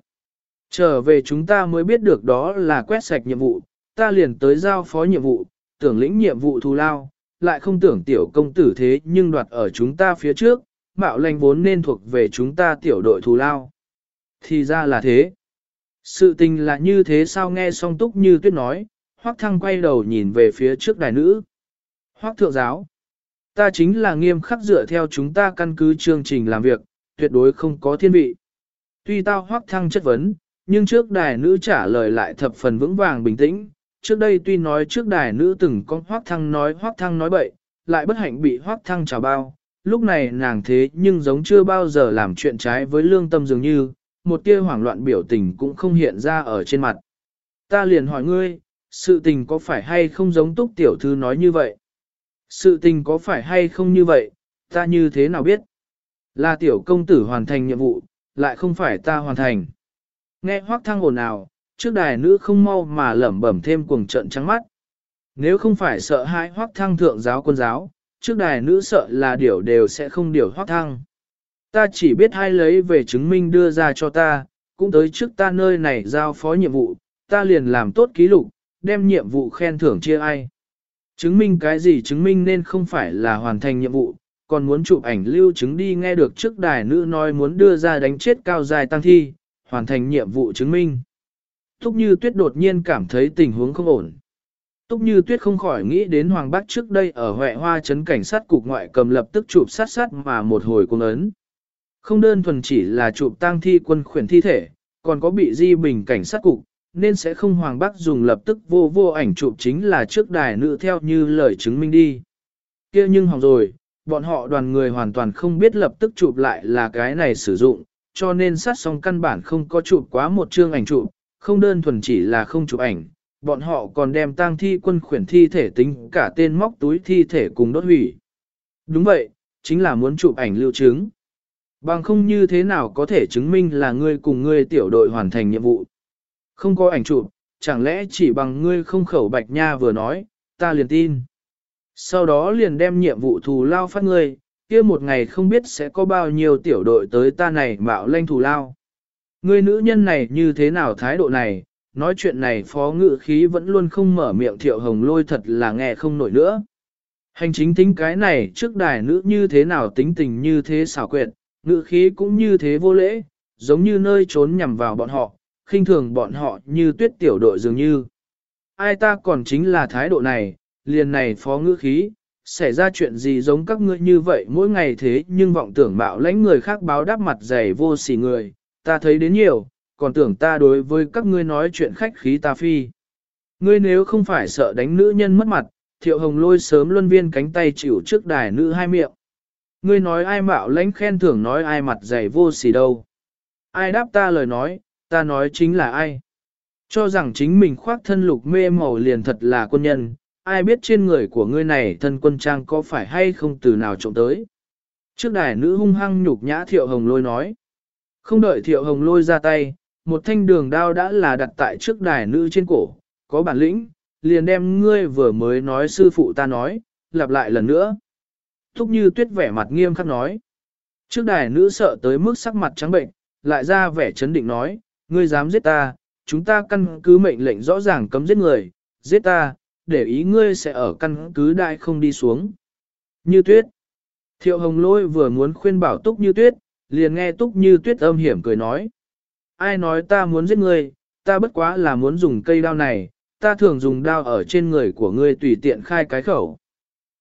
Trở về chúng ta mới biết được đó là quét sạch nhiệm vụ, ta liền tới giao phó nhiệm vụ, tưởng lĩnh nhiệm vụ thù lao, lại không tưởng tiểu công tử thế nhưng đoạt ở chúng ta phía trước, mạo lành vốn nên thuộc về chúng ta tiểu đội thù lao. Thì ra là thế. Sự tình là như thế sao nghe song túc như tuyết nói, hoác thăng quay đầu nhìn về phía trước đài nữ. Hoác thượng giáo. Ta chính là nghiêm khắc dựa theo chúng ta căn cứ chương trình làm việc, tuyệt đối không có thiên vị. Tuy tao hoác thăng chất vấn, nhưng trước đài nữ trả lời lại thập phần vững vàng bình tĩnh. Trước đây tuy nói trước đài nữ từng có hoác thăng nói hoác thăng nói bậy, lại bất hạnh bị hoác thăng trào bao. Lúc này nàng thế nhưng giống chưa bao giờ làm chuyện trái với lương tâm dường như, một tia hoảng loạn biểu tình cũng không hiện ra ở trên mặt. Ta liền hỏi ngươi, sự tình có phải hay không giống túc tiểu thư nói như vậy? Sự tình có phải hay không như vậy, ta như thế nào biết? Là tiểu công tử hoàn thành nhiệm vụ, lại không phải ta hoàn thành. Nghe hoác thăng ồn ào, trước đài nữ không mau mà lẩm bẩm thêm cuồng trận trắng mắt. Nếu không phải sợ hãi hoác thăng thượng giáo quân giáo, trước đài nữ sợ là điều đều sẽ không điều hoác thăng. Ta chỉ biết hai lấy về chứng minh đưa ra cho ta, cũng tới trước ta nơi này giao phó nhiệm vụ, ta liền làm tốt ký lục, đem nhiệm vụ khen thưởng chia ai. Chứng minh cái gì chứng minh nên không phải là hoàn thành nhiệm vụ, còn muốn chụp ảnh lưu chứng đi nghe được trước đài nữ nói muốn đưa ra đánh chết cao dài tăng thi, hoàn thành nhiệm vụ chứng minh. Túc Như Tuyết đột nhiên cảm thấy tình huống không ổn. Túc Như Tuyết không khỏi nghĩ đến Hoàng Bắc trước đây ở Huệ Hoa Trấn Cảnh sát cục ngoại cầm lập tức chụp sát sát mà một hồi cung ấn. Không đơn thuần chỉ là chụp tang thi quân khuyển thi thể, còn có bị di bình cảnh sát cục, nên sẽ không Hoàng Bắc dùng lập tức vô vô ảnh chụp chính là trước đài nữ theo như lời chứng minh đi. kia nhưng hỏng rồi, bọn họ đoàn người hoàn toàn không biết lập tức chụp lại là cái này sử dụng, cho nên sát xong căn bản không có chụp quá một chương ảnh chụp, không đơn thuần chỉ là không chụp ảnh, bọn họ còn đem tang thi quân khuyển thi thể tính cả tên móc túi thi thể cùng đốt hủy. Đúng vậy, chính là muốn chụp ảnh lưu chứng. Bằng không như thế nào có thể chứng minh là ngươi cùng ngươi tiểu đội hoàn thành nhiệm vụ. Không có ảnh chụp, chẳng lẽ chỉ bằng ngươi không khẩu bạch nha vừa nói, ta liền tin. Sau đó liền đem nhiệm vụ thù lao phát ngươi, kia một ngày không biết sẽ có bao nhiêu tiểu đội tới ta này mạo lanh thù lao. Ngươi nữ nhân này như thế nào thái độ này, nói chuyện này phó ngự khí vẫn luôn không mở miệng thiệu hồng lôi thật là nghe không nổi nữa. Hành chính tính cái này trước đài nữ như thế nào tính tình như thế xảo quyệt, Ngữ khí cũng như thế vô lễ, giống như nơi trốn nhằm vào bọn họ, khinh thường bọn họ như tuyết tiểu đội dường như. Ai ta còn chính là thái độ này, liền này phó ngữ khí, xảy ra chuyện gì giống các ngươi như vậy mỗi ngày thế nhưng vọng tưởng bạo lãnh người khác báo đáp mặt dày vô sỉ người, ta thấy đến nhiều, còn tưởng ta đối với các ngươi nói chuyện khách khí ta phi. Ngươi nếu không phải sợ đánh nữ nhân mất mặt, thiệu hồng lôi sớm luân viên cánh tay chịu trước đài nữ hai miệng. Ngươi nói ai mạo lãnh khen thưởng nói ai mặt dày vô sỉ đâu. Ai đáp ta lời nói, ta nói chính là ai. Cho rằng chính mình khoác thân lục mê màu liền thật là quân nhân, ai biết trên người của ngươi này thân quân trang có phải hay không từ nào trộm tới. Trước đài nữ hung hăng nhục nhã thiệu hồng lôi nói. Không đợi thiệu hồng lôi ra tay, một thanh đường đao đã là đặt tại trước đài nữ trên cổ, có bản lĩnh, liền đem ngươi vừa mới nói sư phụ ta nói, lặp lại lần nữa. Thúc như tuyết vẻ mặt nghiêm khắc nói. Trước đài nữ sợ tới mức sắc mặt trắng bệnh, lại ra vẻ chấn định nói, ngươi dám giết ta, chúng ta căn cứ mệnh lệnh rõ ràng cấm giết người, giết ta, để ý ngươi sẽ ở căn cứ đại không đi xuống. Như tuyết. Thiệu hồng lôi vừa muốn khuyên bảo túc như tuyết, liền nghe túc như tuyết âm hiểm cười nói. Ai nói ta muốn giết ngươi, ta bất quá là muốn dùng cây đao này, ta thường dùng đao ở trên người của ngươi tùy tiện khai cái khẩu.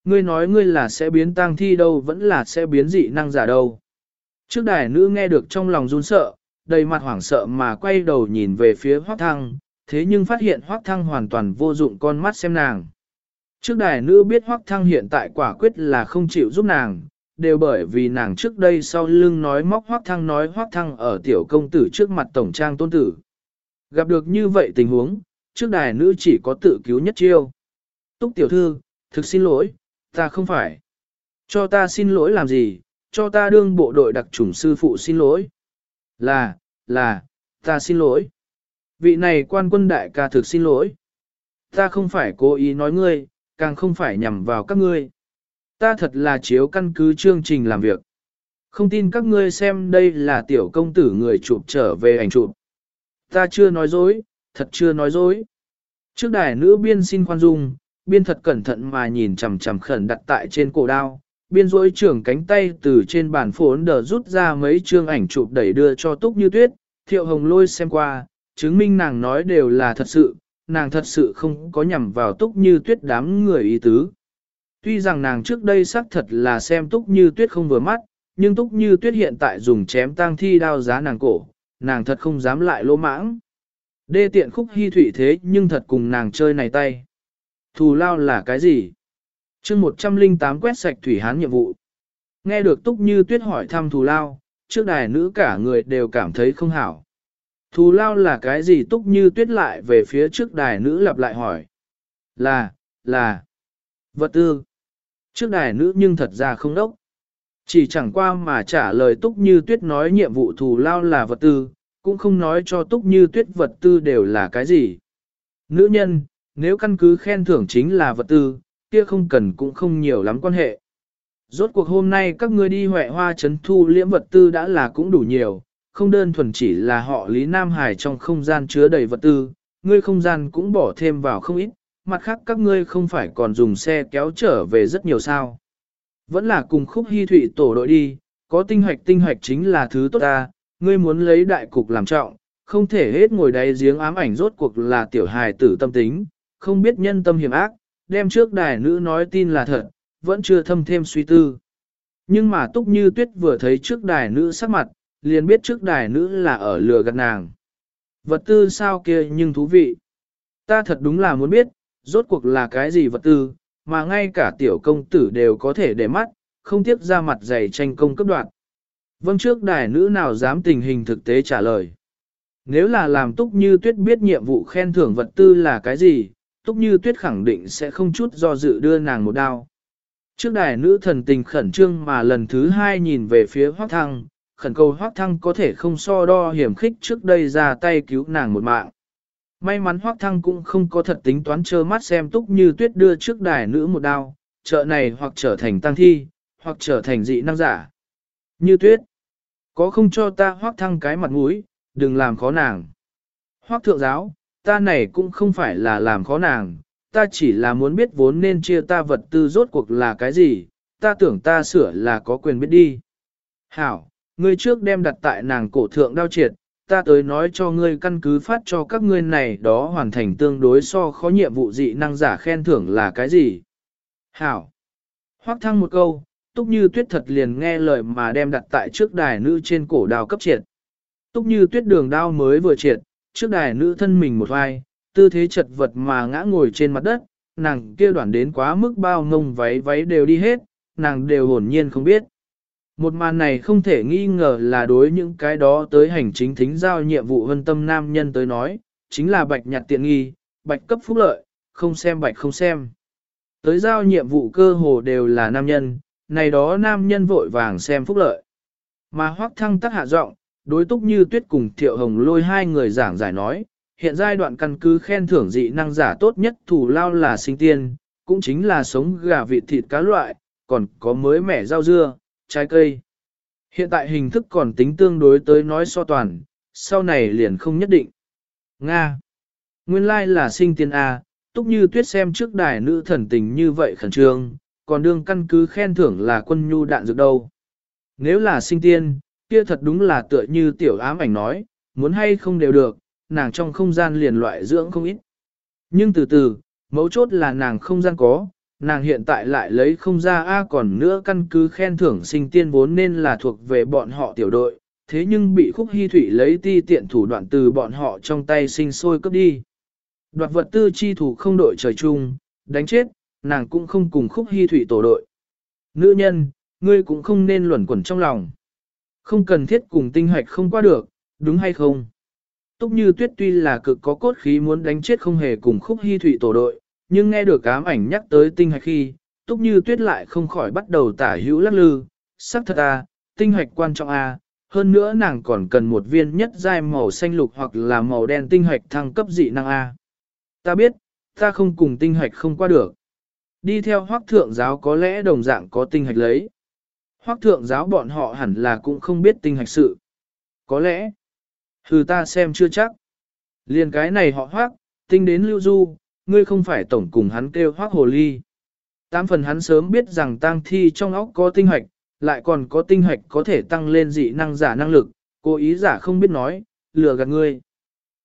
Ngươi nói ngươi là sẽ biến tang thi đâu vẫn là sẽ biến dị năng giả đâu. Trước đài nữ nghe được trong lòng run sợ, đầy mặt hoảng sợ mà quay đầu nhìn về phía hoác thăng, thế nhưng phát hiện hoác thăng hoàn toàn vô dụng con mắt xem nàng. Trước đài nữ biết hoác thăng hiện tại quả quyết là không chịu giúp nàng, đều bởi vì nàng trước đây sau lưng nói móc hoác thăng nói hoác thăng ở tiểu công tử trước mặt tổng trang tôn tử. Gặp được như vậy tình huống, trước đài nữ chỉ có tự cứu nhất chiêu. Túc tiểu thư, thực xin lỗi, ta không phải. Cho ta xin lỗi làm gì, cho ta đương bộ đội đặc chủng sư phụ xin lỗi. Là, là, ta xin lỗi. Vị này quan quân đại ca thực xin lỗi. Ta không phải cố ý nói ngươi, càng không phải nhằm vào các ngươi. Ta thật là chiếu căn cứ chương trình làm việc. Không tin các ngươi xem đây là tiểu công tử người chụp trở về ảnh chụp. Ta chưa nói dối, thật chưa nói dối. Trước đài nữ biên xin khoan dung, biên thật cẩn thận mà nhìn chằm chằm khẩn đặt tại trên cổ đao, biên rỗi trưởng cánh tay từ trên bàn phốn đờ rút ra mấy chương ảnh chụp đẩy đưa cho túc như tuyết, thiệu hồng lôi xem qua, chứng minh nàng nói đều là thật sự, nàng thật sự không có nhằm vào túc như tuyết đám người ý tứ. Tuy rằng nàng trước đây xác thật là xem túc như tuyết không vừa mắt, nhưng túc như tuyết hiện tại dùng chém tang thi đao giá nàng cổ, nàng thật không dám lại lỗ mãng. Đê tiện khúc hy thủy thế nhưng thật cùng nàng chơi này tay. Thù lao là cái gì? chương 108 quét sạch thủy hán nhiệm vụ. Nghe được túc như tuyết hỏi thăm thù lao, trước đài nữ cả người đều cảm thấy không hảo. Thù lao là cái gì túc như tuyết lại về phía trước đài nữ lặp lại hỏi. Là, là, vật tư. Trước đài nữ nhưng thật ra không đốc. Chỉ chẳng qua mà trả lời túc như tuyết nói nhiệm vụ thù lao là vật tư, cũng không nói cho túc như tuyết vật tư đều là cái gì. Nữ nhân, nếu căn cứ khen thưởng chính là vật tư, kia không cần cũng không nhiều lắm quan hệ. Rốt cuộc hôm nay các ngươi đi huệ hoa chấn thu liễm vật tư đã là cũng đủ nhiều, không đơn thuần chỉ là họ Lý Nam Hải trong không gian chứa đầy vật tư, ngươi không gian cũng bỏ thêm vào không ít, mặt khác các ngươi không phải còn dùng xe kéo trở về rất nhiều sao. Vẫn là cùng khúc hy thụy tổ đội đi, có tinh hoạch tinh hoạch chính là thứ tốt ta, ngươi muốn lấy đại cục làm trọng, không thể hết ngồi đáy giếng ám ảnh rốt cuộc là tiểu hài tử tâm tính, không biết nhân tâm hiểm ác, đem trước đài nữ nói tin là thật, vẫn chưa thâm thêm suy tư. Nhưng mà túc như tuyết vừa thấy trước đài nữ sắc mặt, liền biết trước đài nữ là ở lừa gạt nàng. Vật tư sao kia nhưng thú vị. Ta thật đúng là muốn biết, rốt cuộc là cái gì vật tư, mà ngay cả tiểu công tử đều có thể để mắt, không tiếc ra mặt dày tranh công cấp đoạn. Vâng trước đài nữ nào dám tình hình thực tế trả lời. Nếu là làm túc như tuyết biết nhiệm vụ khen thưởng vật tư là cái gì, túc như tuyết khẳng định sẽ không chút do dự đưa nàng một đao. Trước đài nữ thần tình khẩn trương mà lần thứ hai nhìn về phía hoác thăng, khẩn cầu hoác thăng có thể không so đo hiểm khích trước đây ra tay cứu nàng một mạng. May mắn hoác thăng cũng không có thật tính toán trơ mắt xem túc như tuyết đưa trước đài nữ một đao, chợ này hoặc trở thành tăng thi, hoặc trở thành dị năng giả. Như tuyết, có không cho ta hoác thăng cái mặt mũi, đừng làm khó nàng. Hoác thượng giáo, ta này cũng không phải là làm khó nàng, ta chỉ là muốn biết vốn nên chia ta vật tư rốt cuộc là cái gì, ta tưởng ta sửa là có quyền biết đi. Hảo, ngươi trước đem đặt tại nàng cổ thượng đao triệt, ta tới nói cho ngươi căn cứ phát cho các ngươi này đó hoàn thành tương đối so khó nhiệm vụ dị năng giả khen thưởng là cái gì. Hảo, hoác thăng một câu, túc như tuyết thật liền nghe lời mà đem đặt tại trước đài nữ trên cổ đao cấp triệt. Túc như tuyết đường đao mới vừa triệt, trước đài nữ thân mình một vai, tư thế chật vật mà ngã ngồi trên mặt đất, nàng kia đoạn đến quá mức bao ngông váy váy đều đi hết, nàng đều hồn nhiên không biết. Một màn này không thể nghi ngờ là đối những cái đó tới hành chính thính giao nhiệm vụ vân tâm nam nhân tới nói, chính là bạch nhặt tiện nghi, bạch cấp phúc lợi, không xem bạch không xem. Tới giao nhiệm vụ cơ hồ đều là nam nhân, này đó nam nhân vội vàng xem phúc lợi. Mà hoác thăng tắc hạ giọng, đối túc như tuyết cùng thiệu hồng lôi hai người giảng giải nói, hiện giai đoạn căn cứ khen thưởng dị năng giả tốt nhất thủ lao là sinh tiên, cũng chính là sống gà vịt thịt cá loại, còn có mới mẻ rau dưa, trái cây. Hiện tại hình thức còn tính tương đối tới nói so toàn, sau này liền không nhất định. Nga. Nguyên lai like là sinh tiên A, túc như tuyết xem trước đài nữ thần tình như vậy khẩn trương, còn đương căn cứ khen thưởng là quân nhu đạn dược đâu. Nếu là sinh tiên, kia thật đúng là tựa như tiểu ám ảnh nói, muốn hay không đều được, nàng trong không gian liền loại dưỡng không ít. Nhưng từ từ, mấu chốt là nàng không gian có, nàng hiện tại lại lấy không ra A còn nữa căn cứ khen thưởng sinh tiên vốn nên là thuộc về bọn họ tiểu đội, thế nhưng bị khúc hy thủy lấy ti tiện thủ đoạn từ bọn họ trong tay sinh sôi cấp đi. Đoạt vật tư chi thủ không đội trời chung, đánh chết, nàng cũng không cùng khúc hy thủy tổ đội. Nữ nhân, ngươi cũng không nên luẩn quẩn trong lòng. Không cần thiết cùng tinh hoạch không qua được, đúng hay không? Túc như tuyết tuy là cực có cốt khí muốn đánh chết không hề cùng khúc hy thủy tổ đội, nhưng nghe được ám ảnh nhắc tới tinh hoạch khi, túc như tuyết lại không khỏi bắt đầu tả hữu lắc lư, sắc thật à, tinh hoạch quan trọng à, hơn nữa nàng còn cần một viên nhất giai màu xanh lục hoặc là màu đen tinh hoạch thăng cấp dị năng A. Ta biết, ta không cùng tinh hoạch không qua được. Đi theo hoác thượng giáo có lẽ đồng dạng có tinh hoạch lấy. Hoác thượng giáo bọn họ hẳn là cũng không biết tinh hoạch sự. Có lẽ, hừ ta xem chưa chắc. Liền cái này họ hoác, tinh đến lưu du, ngươi không phải tổng cùng hắn kêu hoác hồ ly. Tám phần hắn sớm biết rằng tang thi trong óc có tinh hoạch, lại còn có tinh hoạch có thể tăng lên dị năng giả năng lực, cố ý giả không biết nói, lừa gạt ngươi.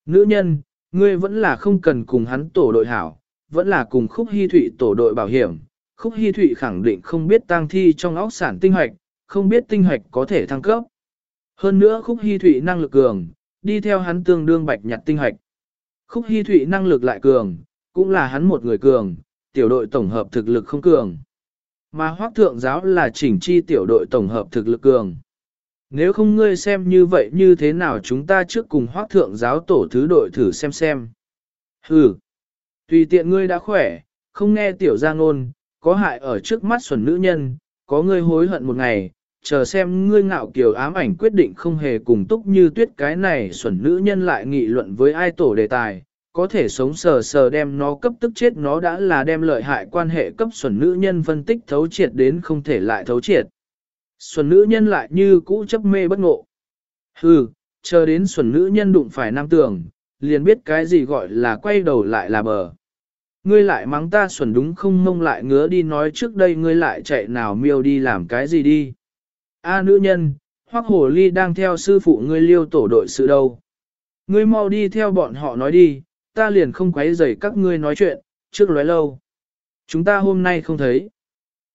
Nữ nhân, ngươi vẫn là không cần cùng hắn tổ đội hảo, vẫn là cùng khúc hy thụy tổ đội bảo hiểm, khúc hy thụy khẳng định không biết tang thi trong óc sản tinh hoạch, không biết tinh hoạch có thể thăng cấp. Hơn nữa khúc hy thụy năng lực cường, đi theo hắn tương đương bạch nhặt tinh hoạch. Khúc hy thụy năng lực lại cường, cũng là hắn một người cường, tiểu đội tổng hợp thực lực không cường. Mà hoác thượng giáo là chỉnh chi tiểu đội tổng hợp thực lực cường. Nếu không ngươi xem như vậy như thế nào chúng ta trước cùng hoác thượng giáo tổ thứ đội thử xem xem. Ừ, tùy tiện ngươi đã khỏe, không nghe tiểu gia ngôn, có hại ở trước mắt xuẩn nữ nhân, có ngươi hối hận một ngày, chờ xem ngươi ngạo kiều ám ảnh quyết định không hề cùng túc như tuyết cái này xuẩn nữ nhân lại nghị luận với ai tổ đề tài, có thể sống sờ sờ đem nó cấp tức chết nó đã là đem lợi hại quan hệ cấp xuẩn nữ nhân phân tích thấu triệt đến không thể lại thấu triệt. Xuẩn nữ nhân lại như cũ chấp mê bất ngộ. Hừ, chờ đến xuẩn nữ nhân đụng phải nam tường, liền biết cái gì gọi là quay đầu lại là bờ. Ngươi lại mắng ta xuẩn đúng không mông lại ngứa đi nói trước đây ngươi lại chạy nào miêu đi làm cái gì đi. A nữ nhân, hoắc hồ ly đang theo sư phụ ngươi liêu tổ đội sự đâu. Ngươi mau đi theo bọn họ nói đi, ta liền không quấy rầy các ngươi nói chuyện, trước lóe lâu. Chúng ta hôm nay không thấy.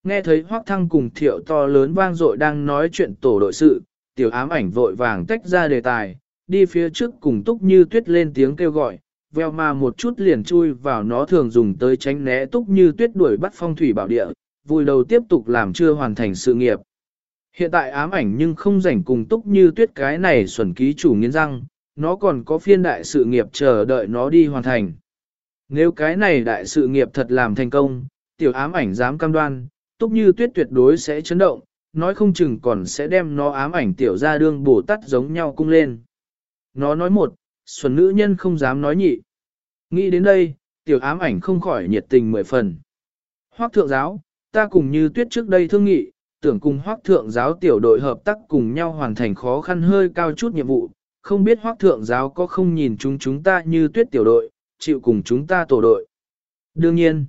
Nghe thấy hoắc thăng cùng thiệu to lớn vang dội đang nói chuyện tổ đội sự, tiểu ám ảnh vội vàng tách ra đề tài, đi phía trước cùng túc như tuyết lên tiếng kêu gọi, veo mà một chút liền chui vào nó thường dùng tới tránh né túc như tuyết đuổi bắt phong thủy bảo địa, vui đầu tiếp tục làm chưa hoàn thành sự nghiệp. Hiện tại ám ảnh nhưng không rảnh cùng túc như tuyết cái này xuẩn ký chủ nghiến răng, nó còn có phiên đại sự nghiệp chờ đợi nó đi hoàn thành. Nếu cái này đại sự nghiệp thật làm thành công, tiểu ám ảnh dám cam đoan, túc như tuyết tuyệt đối sẽ chấn động, nói không chừng còn sẽ đem nó ám ảnh tiểu ra đương bổ tắt giống nhau cung lên. Nó nói một, xuân nữ nhân không dám nói nhị. Nghĩ đến đây, tiểu ám ảnh không khỏi nhiệt tình mười phần. Hoác thượng giáo, ta cùng như tuyết trước đây thương nghị, tưởng cùng hoác thượng giáo tiểu đội hợp tác cùng nhau hoàn thành khó khăn hơi cao chút nhiệm vụ, không biết hoác thượng giáo có không nhìn chúng chúng ta như tuyết tiểu đội, chịu cùng chúng ta tổ đội. Đương nhiên,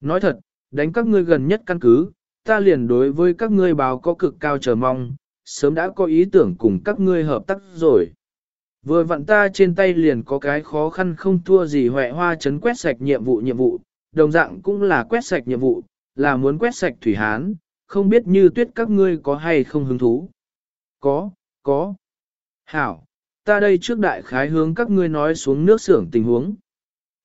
nói thật, đánh các ngươi gần nhất căn cứ, ta liền đối với các ngươi báo có cực cao chờ mong, sớm đã có ý tưởng cùng các ngươi hợp tác rồi. Vừa vặn ta trên tay liền có cái khó khăn không thua gì huệ hoa chấn quét sạch nhiệm vụ nhiệm vụ, đồng dạng cũng là quét sạch nhiệm vụ, là muốn quét sạch thủy hán, không biết như tuyết các ngươi có hay không hứng thú. Có, có. Hảo, ta đây trước đại khái hướng các ngươi nói xuống nước xưởng tình huống.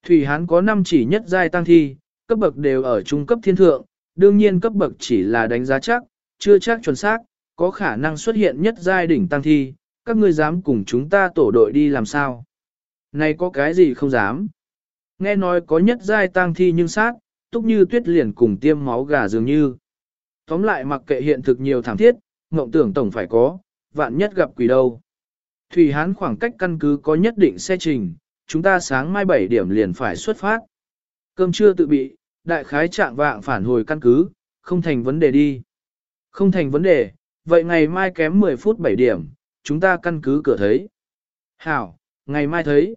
Thủy hán có năm chỉ nhất giai tăng thi, cấp bậc đều ở trung cấp thiên thượng, đương nhiên cấp bậc chỉ là đánh giá chắc, chưa chắc chuẩn xác, có khả năng xuất hiện nhất giai đỉnh tăng thi, các ngươi dám cùng chúng ta tổ đội đi làm sao? Này có cái gì không dám? Nghe nói có nhất giai tang thi nhưng sát, túc như tuyết liền cùng tiêm máu gà dường như. Tóm lại mặc kệ hiện thực nhiều thảm thiết, mộng tưởng tổng phải có, vạn nhất gặp quỷ đâu. Thủy Hán khoảng cách căn cứ có nhất định xe trình, chúng ta sáng mai 7 điểm liền phải xuất phát. Cơm trưa tự bị, đại khái trạng vạng phản hồi căn cứ, không thành vấn đề đi. Không thành vấn đề, vậy ngày mai kém 10 phút 7 điểm, chúng ta căn cứ cửa thấy. Hảo, ngày mai thấy.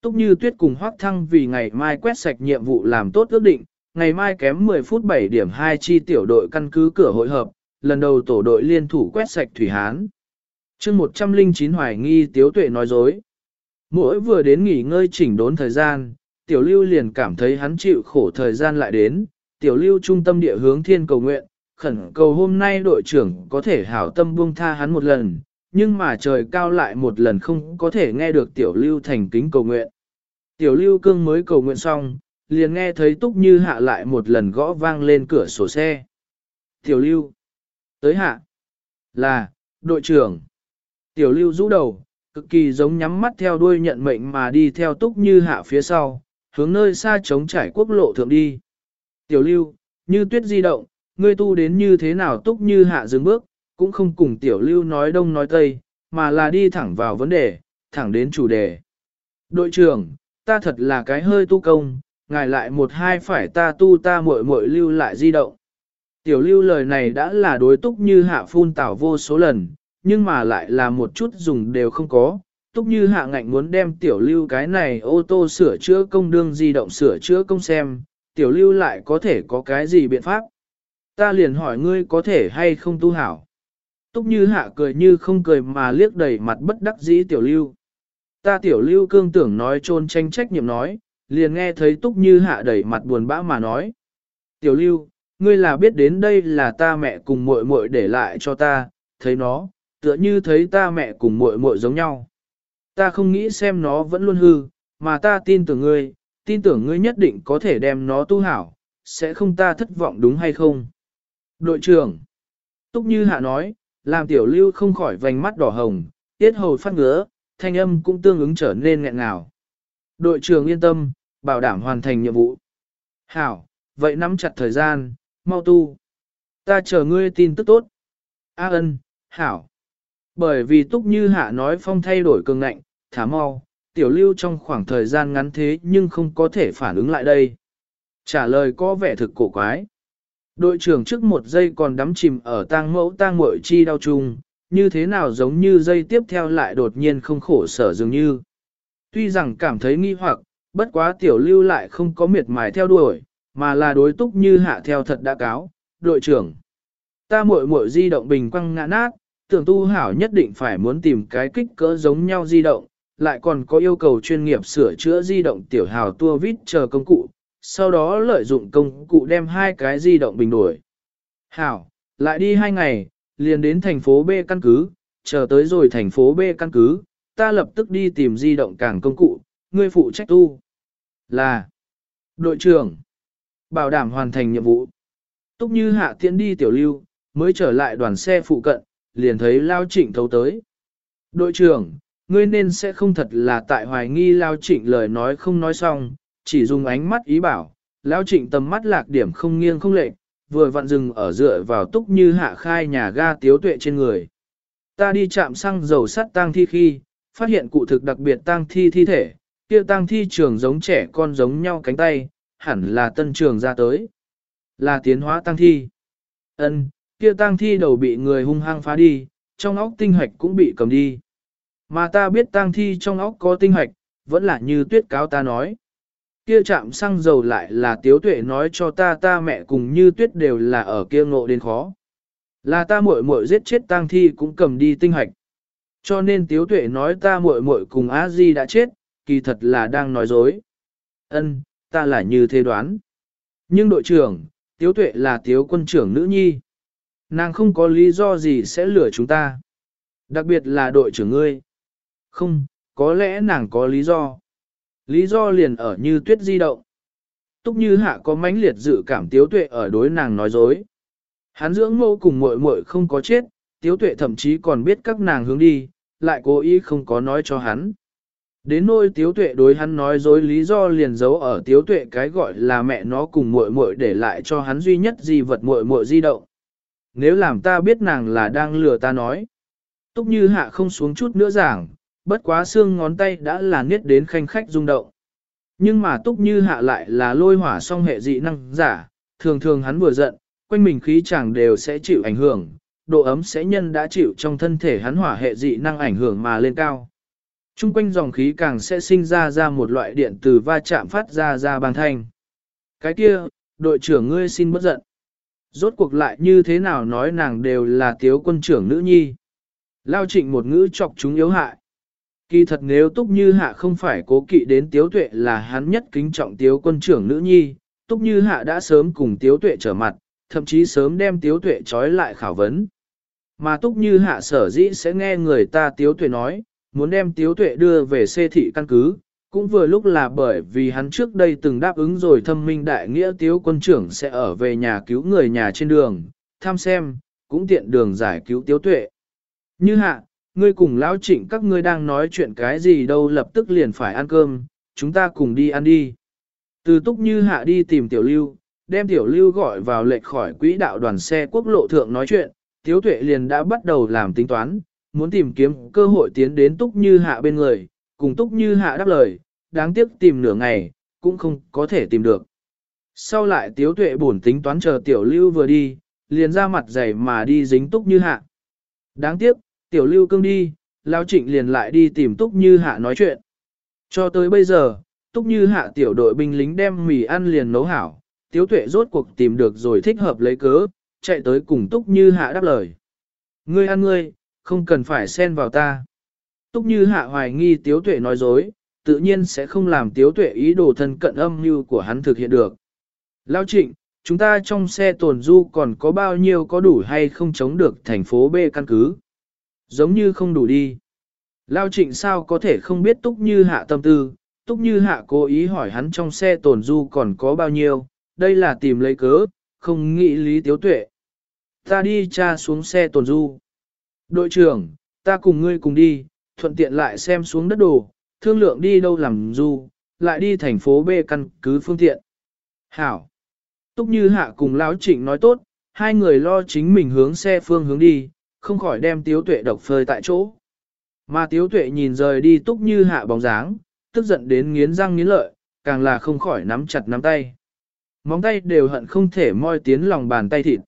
Túc như tuyết cùng hoác thăng vì ngày mai quét sạch nhiệm vụ làm tốt ước định, ngày mai kém 10 phút 7 điểm 2 chi tiểu đội căn cứ cửa hội hợp, lần đầu tổ đội liên thủ quét sạch Thủy Hán. chương 109 hoài nghi tiếu tuệ nói dối. Mỗi vừa đến nghỉ ngơi chỉnh đốn thời gian, tiểu lưu liền cảm thấy hắn chịu khổ thời gian lại đến, tiểu lưu trung tâm địa hướng thiên cầu nguyện, khẩn cầu hôm nay đội trưởng có thể hảo tâm buông tha hắn một lần, nhưng mà trời cao lại một lần không có thể nghe được tiểu lưu thành kính cầu nguyện. Tiểu lưu cương mới cầu nguyện xong, liền nghe thấy túc như hạ lại một lần gõ vang lên cửa sổ xe. Tiểu lưu, tới hạ, là, đội trưởng. Tiểu lưu rũ đầu, cực kỳ giống nhắm mắt theo đuôi nhận mệnh mà đi theo túc như hạ phía sau, hướng nơi xa trống trải quốc lộ thượng đi. Tiểu lưu, như tuyết di động, ngươi tu đến như thế nào túc như hạ dừng bước, cũng không cùng tiểu lưu nói đông nói tây, mà là đi thẳng vào vấn đề, thẳng đến chủ đề. Đội trưởng, ta thật là cái hơi tu công, ngài lại một hai phải ta tu ta muội muội lưu lại di động. Tiểu lưu lời này đã là đối túc như hạ phun tảo vô số lần, nhưng mà lại là một chút dùng đều không có. Túc như hạ ngạnh muốn đem tiểu lưu cái này ô tô sửa chữa công đương di động sửa chữa công xem, tiểu lưu lại có thể có cái gì biện pháp. Ta liền hỏi ngươi có thể hay không tu hảo. Túc như hạ cười như không cười mà liếc đầy mặt bất đắc dĩ tiểu lưu. Ta tiểu lưu cương tưởng nói trôn tranh trách nhiệm nói, liền nghe thấy túc như hạ đầy mặt buồn bã mà nói. Tiểu lưu, ngươi là biết đến đây là ta mẹ cùng muội muội để lại cho ta, thấy nó, tựa như thấy ta mẹ cùng muội muội giống nhau. Ta không nghĩ xem nó vẫn luôn hư, mà ta tin tưởng ngươi, tin tưởng ngươi nhất định có thể đem nó tu hảo, sẽ không ta thất vọng đúng hay không. Đội trưởng, Túc Như Hạ nói, làm tiểu lưu không khỏi vành mắt đỏ hồng, tiết hầu phát ngứa, thanh âm cũng tương ứng trở nên nghẹn ngào. Đội trưởng yên tâm, bảo đảm hoàn thành nhiệm vụ. Hảo, vậy nắm chặt thời gian, mau tu. Ta chờ ngươi tin tức tốt. A ân, hảo. Bởi vì túc như hạ nói phong thay đổi cường ngạnh, thả mau, tiểu lưu trong khoảng thời gian ngắn thế nhưng không có thể phản ứng lại đây. Trả lời có vẻ thực cổ quái. Đội trưởng trước một giây còn đắm chìm ở tang mẫu tang muội chi đau chung, như thế nào giống như giây tiếp theo lại đột nhiên không khổ sở dường như. Tuy rằng cảm thấy nghi hoặc, bất quá tiểu lưu lại không có miệt mài theo đuổi, mà là đối túc như hạ theo thật đã cáo, đội trưởng. Ta muội muội di động bình quăng ngã nát, tưởng tu hảo nhất định phải muốn tìm cái kích cỡ giống nhau di động, lại còn có yêu cầu chuyên nghiệp sửa chữa di động tiểu hào tua vít chờ công cụ, sau đó lợi dụng công cụ đem hai cái di động bình đuổi, Hảo, lại đi hai ngày, liền đến thành phố B căn cứ, chờ tới rồi thành phố B căn cứ, ta lập tức đi tìm di động cảng công cụ, ngươi phụ trách tu. Là đội trưởng, bảo đảm hoàn thành nhiệm vụ. Túc như hạ tiễn đi tiểu lưu, mới trở lại đoàn xe phụ cận, liền thấy Lao Trịnh thấu tới. Đội trưởng, ngươi nên sẽ không thật là tại hoài nghi Lao Trịnh lời nói không nói xong, chỉ dùng ánh mắt ý bảo, lão Trịnh tầm mắt lạc điểm không nghiêng không lệch, vừa vặn dừng ở dựa vào túc như hạ khai nhà ga tiếu tuệ trên người. Ta đi chạm xăng dầu sắt tang thi khi, phát hiện cụ thực đặc biệt tang thi thi thể, kia tang thi trường giống trẻ con giống nhau cánh tay, hẳn là tân trường ra tới. Là tiến hóa tang thi. Ân, kia tang thi đầu bị người hung hăng phá đi, trong óc tinh hoạch cũng bị cầm đi. Mà ta biết tang thi trong óc có tinh hoạch, vẫn là như tuyết cáo ta nói. Kia chạm xăng dầu lại là tiếu tuệ nói cho ta ta mẹ cùng như tuyết đều là ở kia ngộ đến khó. Là ta muội muội giết chết tang thi cũng cầm đi tinh hạch. Cho nên tiếu tuệ nói ta muội muội cùng a di đã chết, kỳ thật là đang nói dối. Ân, ta là như thế đoán. Nhưng đội trưởng, tiếu tuệ là tiếu quân trưởng nữ nhi. Nàng không có lý do gì sẽ lừa chúng ta. Đặc biệt là đội trưởng ngươi. Không, có lẽ nàng có lý do. Lý do liền ở như tuyết di động. Túc như hạ có mãnh liệt dự cảm tiếu tuệ ở đối nàng nói dối. Hắn dưỡng mâu cùng muội muội không có chết, tiếu tuệ thậm chí còn biết các nàng hướng đi, lại cố ý không có nói cho hắn. Đến nôi tiếu tuệ đối hắn nói dối lý do liền giấu ở tiếu tuệ cái gọi là mẹ nó cùng muội muội để lại cho hắn duy nhất gì vật muội muội di động. Nếu làm ta biết nàng là đang lừa ta nói. Túc như hạ không xuống chút nữa giảng, bất quá xương ngón tay đã là niết đến khanh khách rung động. Nhưng mà túc như hạ lại là lôi hỏa song hệ dị năng giả, thường thường hắn vừa giận, quanh mình khí chẳng đều sẽ chịu ảnh hưởng, độ ấm sẽ nhân đã chịu trong thân thể hắn hỏa hệ dị năng ảnh hưởng mà lên cao. Trung quanh dòng khí càng sẽ sinh ra ra một loại điện từ va chạm phát ra ra bàn thanh. Cái kia, đội trưởng ngươi xin bất giận. Rốt cuộc lại như thế nào nói nàng đều là tiếu quân trưởng nữ nhi. Lao trịnh một ngữ chọc chúng yếu hại. Kỳ thật nếu Túc Như Hạ không phải cố kỵ đến Tiếu Tuệ là hắn nhất kính trọng Tiếu quân trưởng nữ nhi, Túc Như Hạ đã sớm cùng Tiếu Tuệ trở mặt, thậm chí sớm đem Tiếu Tuệ trói lại khảo vấn. Mà Túc Như Hạ sở dĩ sẽ nghe người ta Tiếu Tuệ nói, muốn đem Tiếu Tuệ đưa về xê thị căn cứ, cũng vừa lúc là bởi vì hắn trước đây từng đáp ứng rồi thâm minh đại nghĩa Tiếu quân trưởng sẽ ở về nhà cứu người nhà trên đường, tham xem, cũng tiện đường giải cứu Tiếu Tuệ. Như Hạ, ngươi cùng lão trịnh các ngươi đang nói chuyện cái gì đâu lập tức liền phải ăn cơm, chúng ta cùng đi ăn đi. Từ túc như hạ đi tìm tiểu lưu, đem tiểu lưu gọi vào lệch khỏi quỹ đạo đoàn xe quốc lộ thượng nói chuyện, tiếu tuệ liền đã bắt đầu làm tính toán, muốn tìm kiếm cơ hội tiến đến túc như hạ bên người, cùng túc như hạ đáp lời, đáng tiếc tìm nửa ngày, cũng không có thể tìm được. Sau lại tiếu tuệ bổn tính toán chờ tiểu lưu vừa đi, liền ra mặt dày mà đi dính túc như hạ. Đáng tiếc, Tiểu lưu cương đi, Lao Trịnh liền lại đi tìm Túc Như Hạ nói chuyện. Cho tới bây giờ, Túc Như Hạ tiểu đội binh lính đem mì ăn liền nấu hảo, Tiếu Tuệ rốt cuộc tìm được rồi thích hợp lấy cớ, chạy tới cùng Túc Như Hạ đáp lời. Ngươi ăn ngươi, không cần phải xen vào ta. Túc Như Hạ hoài nghi Tiếu Tuệ nói dối, tự nhiên sẽ không làm Tiếu Tuệ ý đồ thân cận âm mưu của hắn thực hiện được. Lao Trịnh, chúng ta trong xe tồn du còn có bao nhiêu có đủ hay không chống được thành phố B căn cứ. Giống như không đủ đi. Lao trịnh sao có thể không biết túc như hạ tâm tư, túc như hạ cố ý hỏi hắn trong xe tồn du còn có bao nhiêu, đây là tìm lấy cớ, không nghĩ lý tiếu tuệ. Ta đi tra xuống xe tồn du. Đội trưởng, ta cùng ngươi cùng đi, thuận tiện lại xem xuống đất đồ, thương lượng đi đâu làm du, lại đi thành phố B căn cứ phương tiện. Hảo. Túc như hạ cùng lão trịnh nói tốt, hai người lo chính mình hướng xe phương hướng đi, không khỏi đem tiếu tuệ độc phơi tại chỗ. Mà tiếu tuệ nhìn rời đi túc như hạ bóng dáng, tức giận đến nghiến răng nghiến lợi, càng là không khỏi nắm chặt nắm tay. Móng tay đều hận không thể moi tiến lòng bàn tay thịt.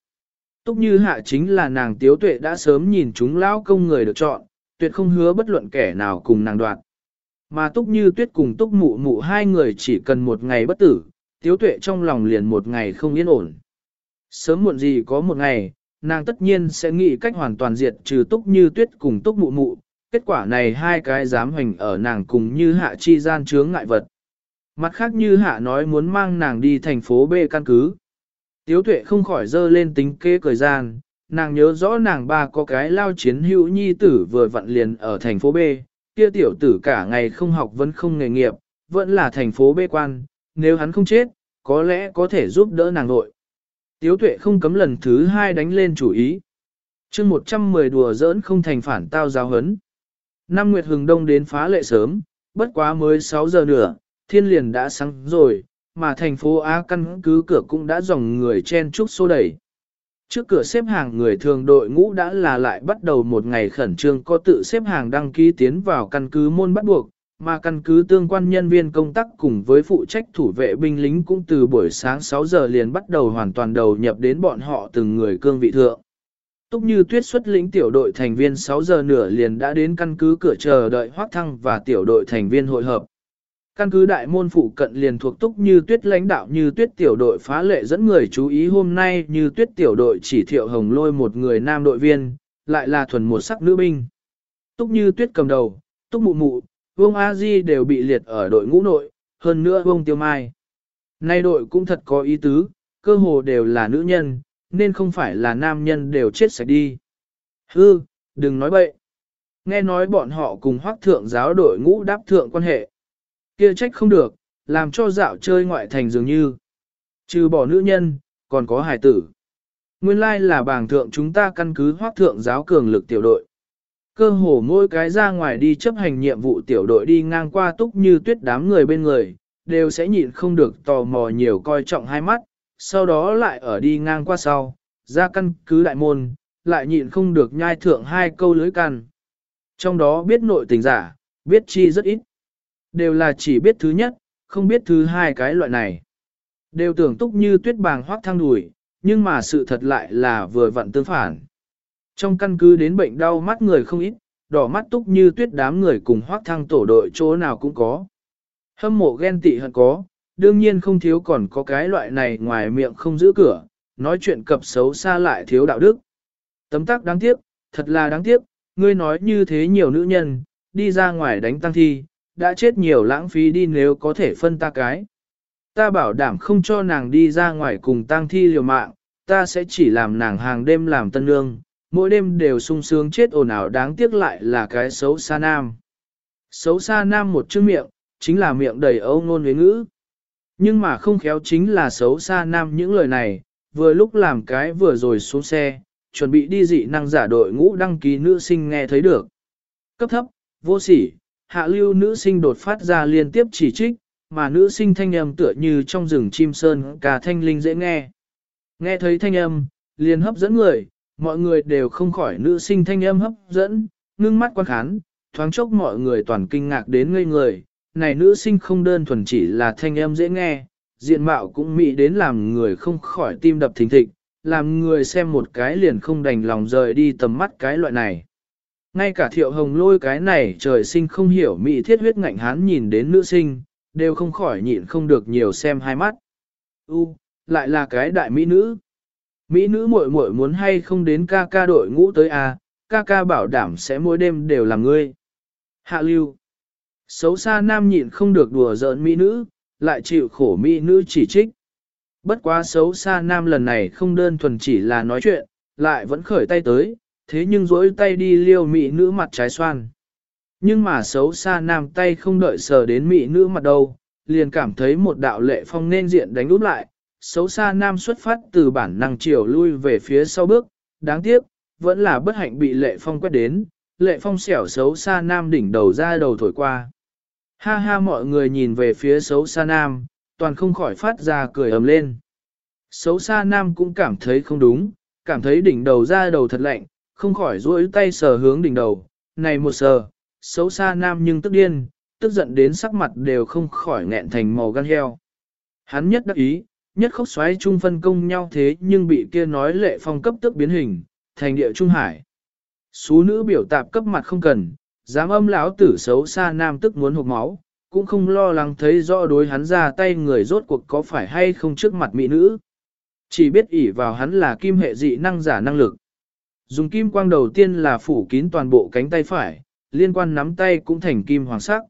Túc như hạ chính là nàng tiếu tuệ đã sớm nhìn chúng lão công người được chọn, tuyệt không hứa bất luận kẻ nào cùng nàng đoạt. Mà túc như tuyết cùng túc mụ mụ hai người chỉ cần một ngày bất tử, tiếu tuệ trong lòng liền một ngày không yên ổn. Sớm muộn gì có một ngày, nàng tất nhiên sẽ nghĩ cách hoàn toàn diệt trừ túc như tuyết cùng túc mụ mụ, kết quả này hai cái dám hành ở nàng cùng như hạ chi gian chướng ngại vật. Mặt khác như hạ nói muốn mang nàng đi thành phố B căn cứ. Tiếu tuệ không khỏi dơ lên tính kế cười gian, nàng nhớ rõ nàng ba có cái lao chiến hữu nhi tử vừa vặn liền ở thành phố B, kia tiểu tử cả ngày không học vẫn không nghề nghiệp, vẫn là thành phố B quan, nếu hắn không chết, có lẽ có thể giúp đỡ nàng nội. Tiếu tuệ không cấm lần thứ hai đánh lên chủ ý. chương 110 đùa giỡn không thành phản tao giáo hấn. Năm Nguyệt Hừng Đông đến phá lệ sớm, bất quá mới 6 giờ nữa, thiên liền đã sáng rồi, mà thành phố Á căn cứ cửa cũng đã dòng người chen chúc xô đẩy. Trước cửa xếp hàng người thường đội ngũ đã là lại bắt đầu một ngày khẩn trương có tự xếp hàng đăng ký tiến vào căn cứ môn bắt buộc, mà căn cứ tương quan nhân viên công tác cùng với phụ trách thủ vệ binh lính cũng từ buổi sáng 6 giờ liền bắt đầu hoàn toàn đầu nhập đến bọn họ từng người cương vị thượng. Túc như tuyết xuất lĩnh tiểu đội thành viên 6 giờ nửa liền đã đến căn cứ cửa chờ đợi Hoác Thăng và tiểu đội thành viên hội hợp. Căn cứ đại môn phụ cận liền thuộc Túc như tuyết lãnh đạo như tuyết tiểu đội phá lệ dẫn người chú ý hôm nay như tuyết tiểu đội chỉ thiệu hồng lôi một người nam đội viên, lại là thuần một sắc nữ binh. Túc như tuyết cầm đầu, Túc mụ mụ, Vương A Di đều bị liệt ở đội ngũ nội, hơn nữa Vương Tiêu Mai. Nay đội cũng thật có ý tứ, cơ hồ đều là nữ nhân, nên không phải là nam nhân đều chết sạch đi. Hư, đừng nói bậy. Nghe nói bọn họ cùng hoác thượng giáo đội ngũ đáp thượng quan hệ. kia trách không được, làm cho dạo chơi ngoại thành dường như. Trừ bỏ nữ nhân, còn có Hải tử. Nguyên lai là bảng thượng chúng ta căn cứ hoác thượng giáo cường lực tiểu đội. Cơ hồ mỗi cái ra ngoài đi chấp hành nhiệm vụ tiểu đội đi ngang qua túc như tuyết đám người bên người, đều sẽ nhịn không được tò mò nhiều coi trọng hai mắt, sau đó lại ở đi ngang qua sau, ra căn cứ đại môn, lại nhịn không được nhai thượng hai câu lưới căn. Trong đó biết nội tình giả, biết chi rất ít. Đều là chỉ biết thứ nhất, không biết thứ hai cái loại này. Đều tưởng túc như tuyết bàng hoác thăng đùi, nhưng mà sự thật lại là vừa vặn tương phản. Trong căn cứ đến bệnh đau mắt người không ít, đỏ mắt túc như tuyết đám người cùng hoác thăng tổ đội chỗ nào cũng có. Hâm mộ ghen tị hận có, đương nhiên không thiếu còn có cái loại này ngoài miệng không giữ cửa, nói chuyện cập xấu xa lại thiếu đạo đức. Tấm tắc đáng tiếc, thật là đáng tiếc, ngươi nói như thế nhiều nữ nhân, đi ra ngoài đánh tăng thi, đã chết nhiều lãng phí đi nếu có thể phân ta cái. Ta bảo đảm không cho nàng đi ra ngoài cùng tăng thi liều mạng, ta sẽ chỉ làm nàng hàng đêm làm tân lương, mỗi đêm đều sung sướng chết ồn ào đáng tiếc lại là cái xấu xa nam. Xấu xa nam một chữ miệng, chính là miệng đầy âu ngôn với ngữ. Nhưng mà không khéo chính là xấu xa nam những lời này, vừa lúc làm cái vừa rồi xuống xe, chuẩn bị đi dị năng giả đội ngũ đăng ký nữ sinh nghe thấy được. Cấp thấp, vô sỉ, hạ lưu nữ sinh đột phát ra liên tiếp chỉ trích, mà nữ sinh thanh âm tựa như trong rừng chim sơn cả thanh linh dễ nghe. Nghe thấy thanh âm, liền hấp dẫn người, mọi người đều không khỏi nữ sinh thanh âm hấp dẫn, ngưng mắt quan khán, thoáng chốc mọi người toàn kinh ngạc đến ngây người, này nữ sinh không đơn thuần chỉ là thanh âm dễ nghe, diện mạo cũng mỹ đến làm người không khỏi tim đập thình thịch, làm người xem một cái liền không đành lòng rời đi tầm mắt cái loại này. Ngay cả thiệu hồng lôi cái này trời sinh không hiểu mỹ thiết huyết ngạnh hán nhìn đến nữ sinh, đều không khỏi nhịn không được nhiều xem hai mắt. U, lại là cái đại mỹ nữ. Mỹ nữ muội muội muốn hay không đến ca ca đội ngũ tới à, ca ca bảo đảm sẽ mỗi đêm đều làm ngươi. Hạ lưu. Xấu xa nam nhịn không được đùa giỡn mỹ nữ, lại chịu khổ mỹ nữ chỉ trích. Bất quá xấu xa nam lần này không đơn thuần chỉ là nói chuyện, lại vẫn khởi tay tới, thế nhưng dỗi tay đi liêu mỹ nữ mặt trái xoan. Nhưng mà xấu xa nam tay không đợi sờ đến mỹ nữ mặt đâu, liền cảm thấy một đạo lệ phong nên diện đánh úp lại, xấu xa nam xuất phát từ bản năng chiều lui về phía sau bước, đáng tiếc, vẫn là bất hạnh bị lệ phong quét đến, lệ phong xẻo xấu xa nam đỉnh đầu ra đầu thổi qua. Ha ha mọi người nhìn về phía xấu xa nam, toàn không khỏi phát ra cười ầm lên. Xấu xa nam cũng cảm thấy không đúng, cảm thấy đỉnh đầu ra đầu thật lạnh, không khỏi duỗi tay sờ hướng đỉnh đầu, này một sờ, xấu xa nam nhưng tức điên, tức giận đến sắc mặt đều không khỏi nghẹn thành màu gan heo. Hắn nhất đắc ý, nhất khóc xoáy chung phân công nhau thế nhưng bị kia nói lệ phong cấp tức biến hình, thành địa trung hải. Xú nữ biểu tạp cấp mặt không cần, dám âm lão tử xấu xa nam tức muốn hụt máu, cũng không lo lắng thấy rõ đối hắn ra tay người rốt cuộc có phải hay không trước mặt mỹ nữ. Chỉ biết ỷ vào hắn là kim hệ dị năng giả năng lực. Dùng kim quang đầu tiên là phủ kín toàn bộ cánh tay phải, liên quan nắm tay cũng thành kim hoàng sắc.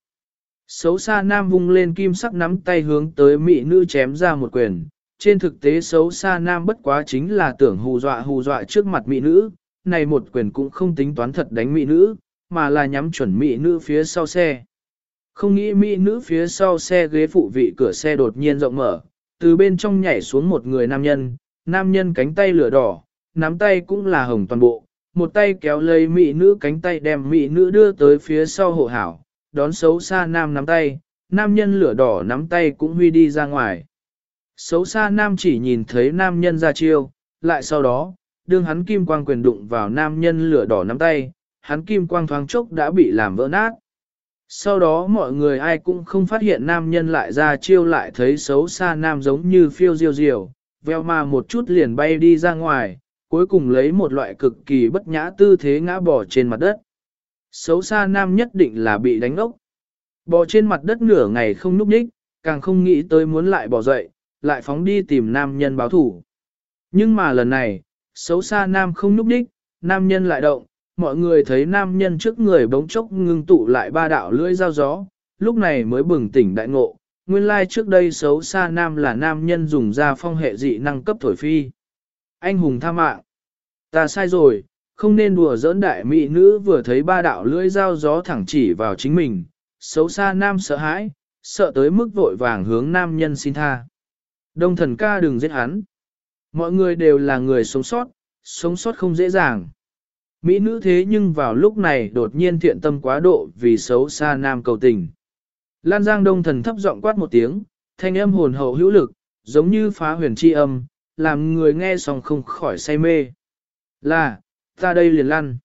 Xấu xa nam vung lên kim sắc nắm tay hướng tới mỹ nữ chém ra một quyền. Trên thực tế xấu xa nam bất quá chính là tưởng hù dọa hù dọa trước mặt mỹ nữ, này một quyền cũng không tính toán thật đánh mỹ nữ, mà là nhắm chuẩn mỹ nữ phía sau xe. Không nghĩ mỹ nữ phía sau xe ghế phụ vị cửa xe đột nhiên rộng mở, từ bên trong nhảy xuống một người nam nhân, nam nhân cánh tay lửa đỏ, nắm tay cũng là hồng toàn bộ, một tay kéo lấy mỹ nữ cánh tay đem mỹ nữ đưa tới phía sau hộ hảo, đón xấu xa nam nắm tay, nam nhân lửa đỏ nắm tay cũng huy đi ra ngoài. Xấu xa nam chỉ nhìn thấy nam nhân ra chiêu, lại sau đó, đương hắn kim quang quyền đụng vào nam nhân lửa đỏ nắm tay, hắn kim quang thoáng chốc đã bị làm vỡ nát. Sau đó mọi người ai cũng không phát hiện nam nhân lại ra chiêu lại thấy xấu xa nam giống như phiêu diêu diều, veo mà một chút liền bay đi ra ngoài, cuối cùng lấy một loại cực kỳ bất nhã tư thế ngã bò trên mặt đất. Xấu xa nam nhất định là bị đánh ốc. Bò trên mặt đất nửa ngày không núp nhích, càng không nghĩ tới muốn lại bò dậy, lại phóng đi tìm nam nhân báo thủ. Nhưng mà lần này, xấu xa nam không nhúc đích, nam nhân lại động, mọi người thấy nam nhân trước người bỗng chốc ngưng tụ lại ba đạo lưỡi dao gió, lúc này mới bừng tỉnh đại ngộ. Nguyên lai trước đây xấu xa nam là nam nhân dùng ra phong hệ dị năng cấp thổi phi. Anh hùng tha mạng. Ta sai rồi, không nên đùa giỡn đại mỹ nữ vừa thấy ba đạo lưỡi dao gió thẳng chỉ vào chính mình. Xấu xa nam sợ hãi, sợ tới mức vội vàng hướng nam nhân xin tha. Đông thần ca đừng giết hắn. Mọi người đều là người sống sót, sống sót không dễ dàng. Mỹ nữ thế nhưng vào lúc này đột nhiên thiện tâm quá độ vì xấu xa nam cầu tình. Lan Giang Đông thần thấp giọng quát một tiếng, thanh âm hồn hậu hữu lực, giống như phá huyền chi âm, làm người nghe xong không khỏi say mê. Là, ta đây liền lăn.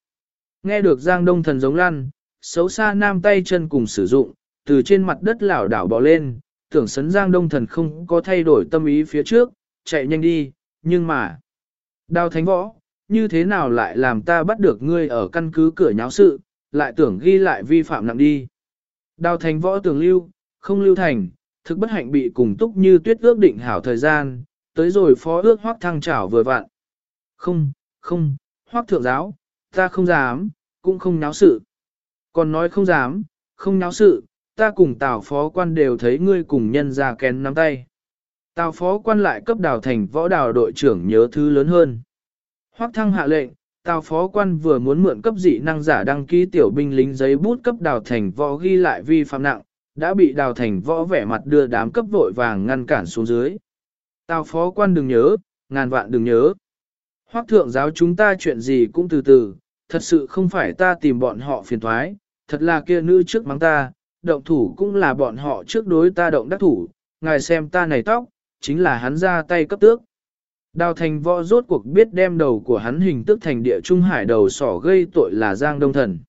Nghe được Giang Đông thần giống lăn, xấu xa nam tay chân cùng sử dụng, từ trên mặt đất lảo đảo bò lên, tưởng sấn Giang Đông thần không có thay đổi tâm ý phía trước, chạy nhanh đi, nhưng mà... Đào thánh võ, như thế nào lại làm ta bắt được ngươi ở căn cứ cửa nháo sự, lại tưởng ghi lại vi phạm nặng đi. Đào thánh võ tưởng lưu, không lưu thành, thực bất hạnh bị cùng túc như tuyết ước định hảo thời gian, tới rồi phó ước hoác thăng trảo vừa vặn. Không, không, hoác thượng giáo, ta không dám, cũng không nháo sự. Còn nói không dám, không nháo sự, ta cùng tào phó quan đều thấy ngươi cùng nhân ra kén nắm tay. Tào phó quan lại cấp đào thành võ đào đội trưởng nhớ thứ lớn hơn. Hoắc thăng hạ lệnh, Tào phó quan vừa muốn mượn cấp dị năng giả đăng ký tiểu binh lính giấy bút cấp đào thành võ ghi lại vi phạm nặng, đã bị đào thành võ vẻ mặt đưa đám cấp vội vàng ngăn cản xuống dưới. Tào phó quan đừng nhớ, ngàn vạn đừng nhớ. Hoắc thượng giáo chúng ta chuyện gì cũng từ từ, thật sự không phải ta tìm bọn họ phiền thoái, thật là kia nữ trước mắng ta, động thủ cũng là bọn họ trước đối ta động đắc thủ, ngài xem ta này tóc, chính là hắn ra tay cấp tước. Đào thành võ rốt cuộc biết đem đầu của hắn hình tức thành địa trung hải đầu sỏ gây tội là Giang Đông Thần.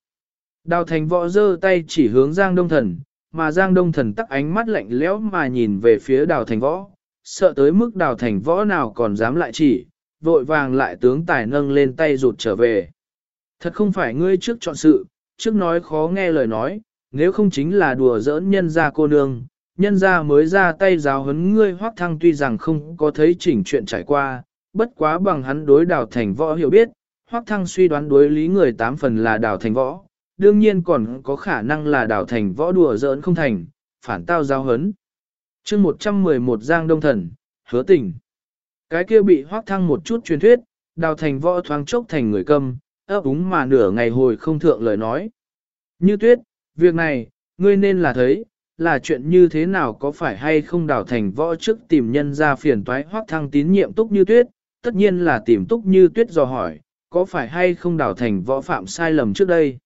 Đào thành võ giơ tay chỉ hướng Giang Đông Thần, mà Giang Đông Thần tắc ánh mắt lạnh lẽo mà nhìn về phía đào thành võ, sợ tới mức đào thành võ nào còn dám lại chỉ, vội vàng lại tướng tài nâng lên tay rụt trở về. Thật không phải ngươi trước chọn sự, trước nói khó nghe lời nói, nếu không chính là đùa giỡn nhân gia cô nương, nhân gia mới ra tay giáo huấn ngươi hoác thăng tuy rằng không có thấy chỉnh chuyện trải qua, bất quá bằng hắn đối đào thành võ hiểu biết, hoác thăng suy đoán đối lý người tám phần là đào thành võ, đương nhiên còn có khả năng là đào thành võ đùa giỡn không thành, phản tao giáo huấn. chương 111 Giang Đông Thần, hứa tình. Cái kia bị hoác thăng một chút truyền thuyết, đào thành võ thoáng chốc thành người câm, ấp úng mà nửa ngày hồi không thượng lời nói. Như tuyết, việc này, ngươi nên là thấy, là chuyện như thế nào có phải hay không đào thành võ trước tìm nhân ra phiền toái hoác thăng tín nhiệm túc như tuyết, tất nhiên là tìm túc như tuyết dò hỏi, có phải hay không đào thành võ phạm sai lầm trước đây.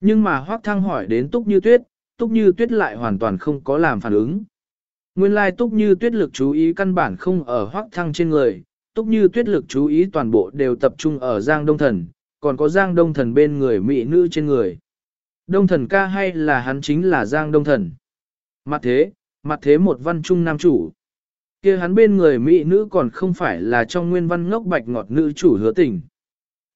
Nhưng mà hoác thăng hỏi đến túc như tuyết, túc như tuyết lại hoàn toàn không có làm phản ứng. Nguyên lai túc như tuyết lực chú ý căn bản không ở hoác thăng trên người, túc như tuyết lực chú ý toàn bộ đều tập trung ở Giang Đông Thần, còn có Giang Đông Thần bên người mỹ nữ trên người. Đông Thần ca hay là hắn chính là Giang Đông Thần. Mặt thế, mặt thế một văn trung nam chủ. kia hắn bên người mỹ nữ còn không phải là trong nguyên văn ngốc bạch ngọt nữ chủ hứa tình.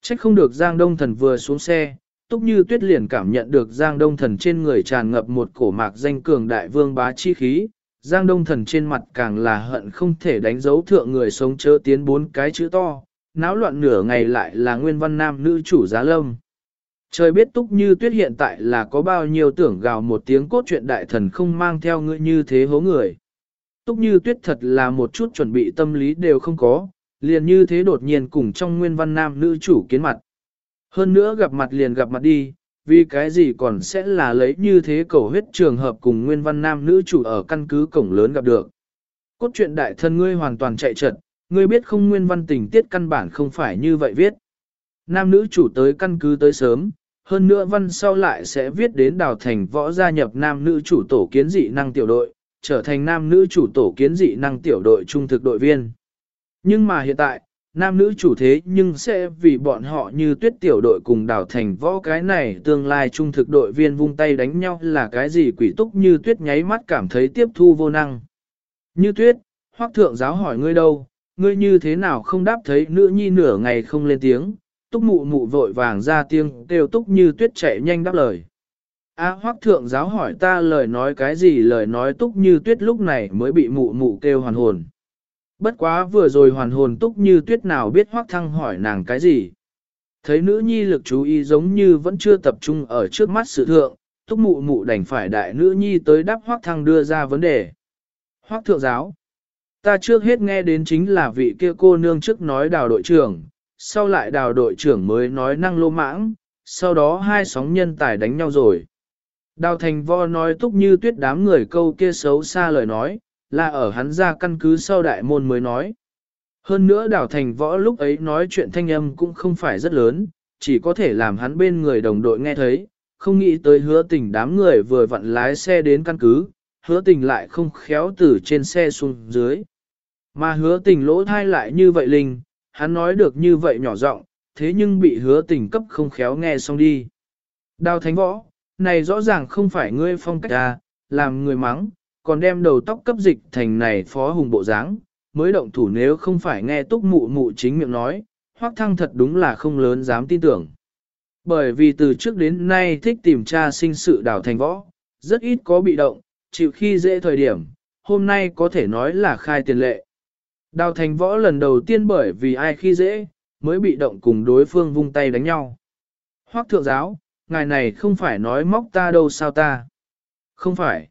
Trách không được Giang Đông Thần vừa xuống xe, Túc Như Tuyết liền cảm nhận được Giang Đông Thần trên người tràn ngập một cổ mạc danh cường đại vương bá chi khí, Giang Đông Thần trên mặt càng là hận không thể đánh dấu thượng người sống chớ tiến bốn cái chữ to, náo loạn nửa ngày lại là nguyên văn nam nữ chủ giá lâm. Trời biết Túc Như Tuyết hiện tại là có bao nhiêu tưởng gào một tiếng cốt truyện đại thần không mang theo ngươi như thế hố người. Túc Như Tuyết thật là một chút chuẩn bị tâm lý đều không có, liền như thế đột nhiên cùng trong nguyên văn nam nữ chủ kiến mặt. Hơn nữa gặp mặt liền gặp mặt đi, vì cái gì còn sẽ là lấy như thế cầu huyết trường hợp cùng nguyên văn nam nữ chủ ở căn cứ cổng lớn gặp được. Cốt truyện đại thân ngươi hoàn toàn chạy trật, ngươi biết không nguyên văn tình tiết căn bản không phải như vậy viết. Nam nữ chủ tới căn cứ tới sớm, hơn nữa văn sau lại sẽ viết đến đào thành võ gia nhập nam nữ chủ tổ kiến dị năng tiểu đội, trở thành nam nữ chủ tổ kiến dị năng tiểu đội trung thực đội viên. Nhưng mà hiện tại, nam nữ chủ thế nhưng sẽ vì bọn họ như tuyết tiểu đội cùng đào thành võ cái này tương lai trung thực đội viên vung tay đánh nhau là cái gì quỷ túc như tuyết nháy mắt cảm thấy tiếp thu vô năng. Như tuyết, hoác thượng giáo hỏi ngươi đâu, ngươi như thế nào không đáp thấy nữ nhi nửa ngày không lên tiếng, túc mụ mụ vội vàng ra tiếng kêu túc như tuyết chạy nhanh đáp lời. A à, hoác thượng giáo hỏi ta lời nói cái gì lời nói túc như tuyết lúc này mới bị mụ mụ kêu hoàn hồn. Bất quá vừa rồi hoàn hồn túc như tuyết nào biết hoác thăng hỏi nàng cái gì. Thấy nữ nhi lực chú ý giống như vẫn chưa tập trung ở trước mắt sự thượng, túc mụ mụ đành phải đại nữ nhi tới đáp hoác thăng đưa ra vấn đề. Hoác thượng giáo. Ta trước hết nghe đến chính là vị kia cô nương trước nói đào đội trưởng, sau lại đào đội trưởng mới nói năng lô mãng, sau đó hai sóng nhân tài đánh nhau rồi. Đào thành vo nói túc như tuyết đám người câu kia xấu xa lời nói, là ở hắn ra căn cứ sau đại môn mới nói. Hơn nữa đào thành võ lúc ấy nói chuyện thanh âm cũng không phải rất lớn, chỉ có thể làm hắn bên người đồng đội nghe thấy, không nghĩ tới hứa tình đám người vừa vặn lái xe đến căn cứ, hứa tình lại không khéo từ trên xe xuống dưới. Mà hứa tình lỗ thai lại như vậy linh, hắn nói được như vậy nhỏ giọng, thế nhưng bị hứa tình cấp không khéo nghe xong đi. Đào thánh võ, này rõ ràng không phải ngươi phong cách à, làm người mắng, còn đem đầu tóc cấp dịch thành này phó hùng bộ dáng, mới động thủ nếu không phải nghe túc mụ mụ chính miệng nói, hoác thăng thật đúng là không lớn dám tin tưởng. Bởi vì từ trước đến nay thích tìm tra sinh sự Đào thành võ, rất ít có bị động, chịu khi dễ thời điểm, hôm nay có thể nói là khai tiền lệ. Đào thành võ lần đầu tiên bởi vì ai khi dễ, mới bị động cùng đối phương vung tay đánh nhau. Hoắc thượng giáo, ngài này không phải nói móc ta đâu sao ta. Không phải.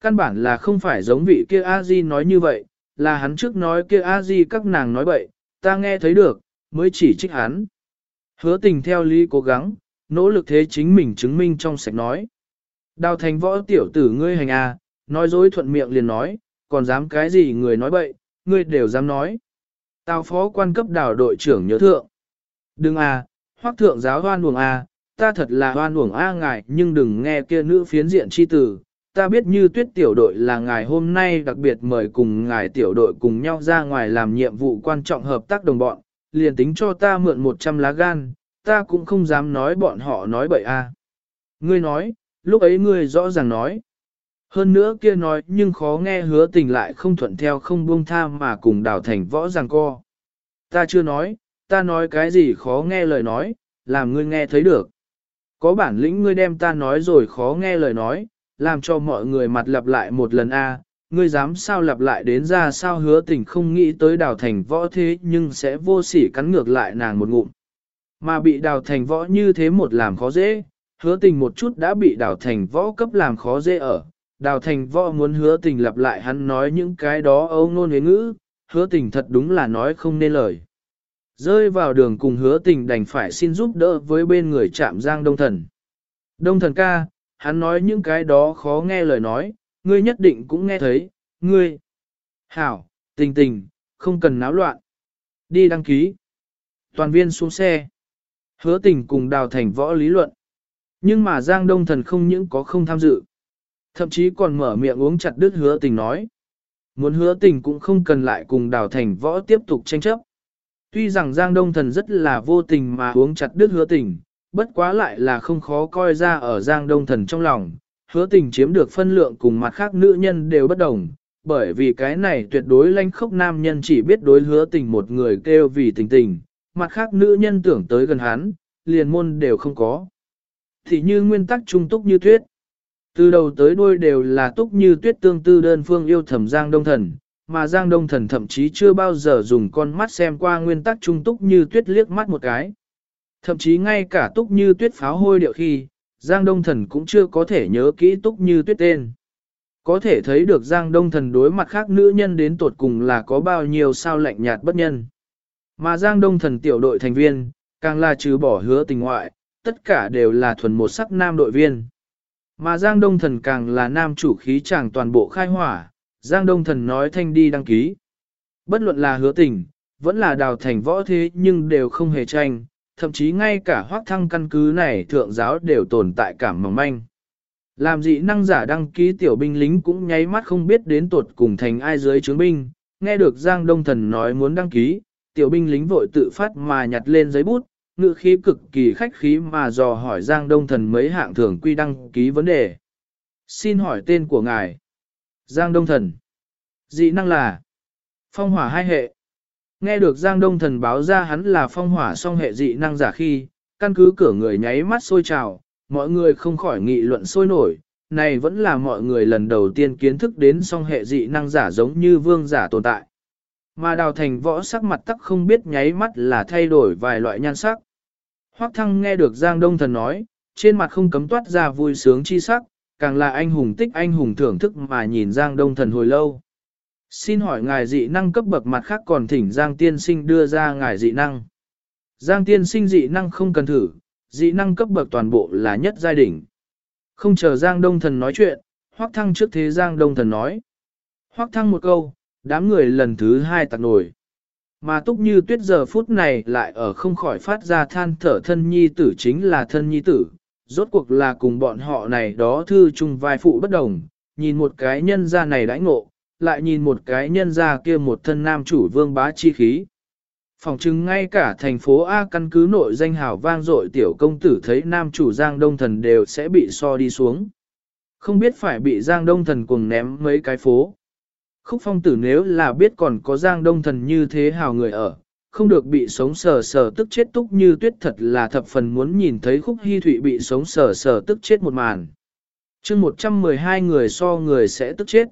Căn bản là không phải giống vị kia A-di nói như vậy, là hắn trước nói kia A-di các nàng nói bậy, ta nghe thấy được, mới chỉ trích hắn. Hứa tình theo lý cố gắng, nỗ lực thế chính mình chứng minh trong sạch nói. Đào thành võ tiểu tử ngươi hành à? nói dối thuận miệng liền nói, còn dám cái gì người nói bậy, ngươi đều dám nói. Tào phó quan cấp đảo đội trưởng nhớ thượng. Đừng à, hoác thượng giáo hoan uổng à, ta thật là hoan uổng a ngài nhưng đừng nghe kia nữ phiến diện chi tử, ta biết như tuyết tiểu đội là ngài hôm nay đặc biệt mời cùng ngài tiểu đội cùng nhau ra ngoài làm nhiệm vụ quan trọng hợp tác đồng bọn, liền tính cho ta mượn 100 lá gan, ta cũng không dám nói bọn họ nói bậy a. À. Ngươi nói, lúc ấy ngươi rõ ràng nói. Hơn nữa kia nói nhưng khó nghe hứa tình lại không thuận theo không buông tha mà cùng đào thành võ ràng co. Ta chưa nói, ta nói cái gì khó nghe lời nói, làm ngươi nghe thấy được. Có bản lĩnh ngươi đem ta nói rồi khó nghe lời nói, làm cho mọi người mặt lặp lại một lần a. ngươi dám sao lặp lại đến ra sao hứa tình không nghĩ tới đào thành võ thế nhưng sẽ vô sỉ cắn ngược lại nàng một ngụm. Mà bị đào thành võ như thế một làm khó dễ, hứa tình một chút đã bị đào thành võ cấp làm khó dễ ở. Đào thành võ muốn hứa tình lặp lại hắn nói những cái đó âu ngôn huế ngữ, hứa tình thật đúng là nói không nên lời. Rơi vào đường cùng hứa tình đành phải xin giúp đỡ với bên người chạm giang đông thần. Đông thần ca, hắn nói những cái đó khó nghe lời nói, ngươi nhất định cũng nghe thấy, ngươi. Hảo, tình tình, không cần náo loạn. Đi đăng ký. Toàn viên xuống xe. Hứa tình cùng đào thành võ lý luận. Nhưng mà Giang Đông Thần không những có không tham dự. Thậm chí còn mở miệng uống chặt đứt hứa tình nói. Muốn hứa tình cũng không cần lại cùng đào thành võ tiếp tục tranh chấp. Tuy rằng Giang Đông Thần rất là vô tình mà uống chặt đứt hứa tình, bất quá lại là không khó coi ra ở Giang Đông Thần trong lòng. Hứa tình chiếm được phân lượng cùng mặt khác nữ nhân đều bất đồng, bởi vì cái này tuyệt đối lanh khốc nam nhân chỉ biết đối hứa tình một người kêu vì tình tình, mặt khác nữ nhân tưởng tới gần hắn, liền môn đều không có. Thì như nguyên tắc trung túc như tuyết. Từ đầu tới đuôi đều là túc như tuyết tương tư đơn phương yêu thầm Giang Đông Thần, mà Giang Đông Thần thậm chí chưa bao giờ dùng con mắt xem qua nguyên tắc trung túc như tuyết liếc mắt một cái. Thậm chí ngay cả túc như tuyết pháo hôi điệu khi, Giang Đông Thần cũng chưa có thể nhớ kỹ túc như tuyết tên. Có thể thấy được Giang Đông Thần đối mặt khác nữ nhân đến tột cùng là có bao nhiêu sao lạnh nhạt bất nhân. Mà Giang Đông Thần tiểu đội thành viên, càng là trừ bỏ hứa tình ngoại, tất cả đều là thuần một sắc nam đội viên. Mà Giang Đông Thần càng là nam chủ khí chàng toàn bộ khai hỏa, Giang Đông Thần nói thanh đi đăng ký. Bất luận là hứa tình, vẫn là đào thành võ thế nhưng đều không hề tranh, thậm chí ngay cả hoác thăng căn cứ này thượng giáo đều tồn tại cảm mỏng manh. Làm dị năng giả đăng ký tiểu binh lính cũng nháy mắt không biết đến tuột cùng thành ai dưới chứng binh, nghe được Giang Đông Thần nói muốn đăng ký, tiểu binh lính vội tự phát mà nhặt lên giấy bút, ngữ khí cực kỳ khách khí mà dò hỏi Giang Đông Thần mấy hạng thường quy đăng ký vấn đề. Xin hỏi tên của ngài. Giang Đông Thần. Dị năng là phong hỏa hai hệ. Nghe được Giang Đông Thần báo ra hắn là phong hỏa song hệ dị năng giả khi, căn cứ cửa người nháy mắt sôi trào, mọi người không khỏi nghị luận sôi nổi. Này vẫn là mọi người lần đầu tiên kiến thức đến song hệ dị năng giả giống như vương giả tồn tại. Mà đào thành võ sắc mặt tắc không biết nháy mắt là thay đổi vài loại nhan sắc. Hoắc thăng nghe được Giang Đông Thần nói, trên mặt không cấm toát ra vui sướng chi sắc, càng là anh hùng tích anh hùng thưởng thức mà nhìn Giang Đông Thần hồi lâu. Xin hỏi ngài dị năng cấp bậc mặt khác còn thỉnh Giang Tiên Sinh đưa ra ngài dị năng. Giang Tiên Sinh dị năng không cần thử, dị năng cấp bậc toàn bộ là nhất giai đỉnh. Không chờ Giang Đông Thần nói chuyện, Hoắc Thăng trước thế Giang Đông Thần nói. Hoắc Thăng một câu, đám người lần thứ hai tạc nổi. Mà túc như tuyết giờ phút này lại ở không khỏi phát ra than thở thân nhi tử chính là thân nhi tử, rốt cuộc là cùng bọn họ này đó thư chung vai phụ bất đồng, nhìn một cái nhân ra này đãi ngộ, lại nhìn một cái nhân ra kia một thân nam chủ vương bá chi khí. Phòng chứng ngay cả thành phố A căn cứ nội danh hào vang dội tiểu công tử thấy nam chủ Giang Đông Thần đều sẽ bị so đi xuống. Không biết phải bị Giang Đông Thần cuồng ném mấy cái phố. Khúc phong tử nếu là biết còn có Giang Đông Thần như thế hào người ở, không được bị sống sờ sờ tức chết túc như tuyết thật là thập phần muốn nhìn thấy khúc hy thụy bị sống sờ sờ tức chết một màn. chương 112 người so người sẽ tức chết.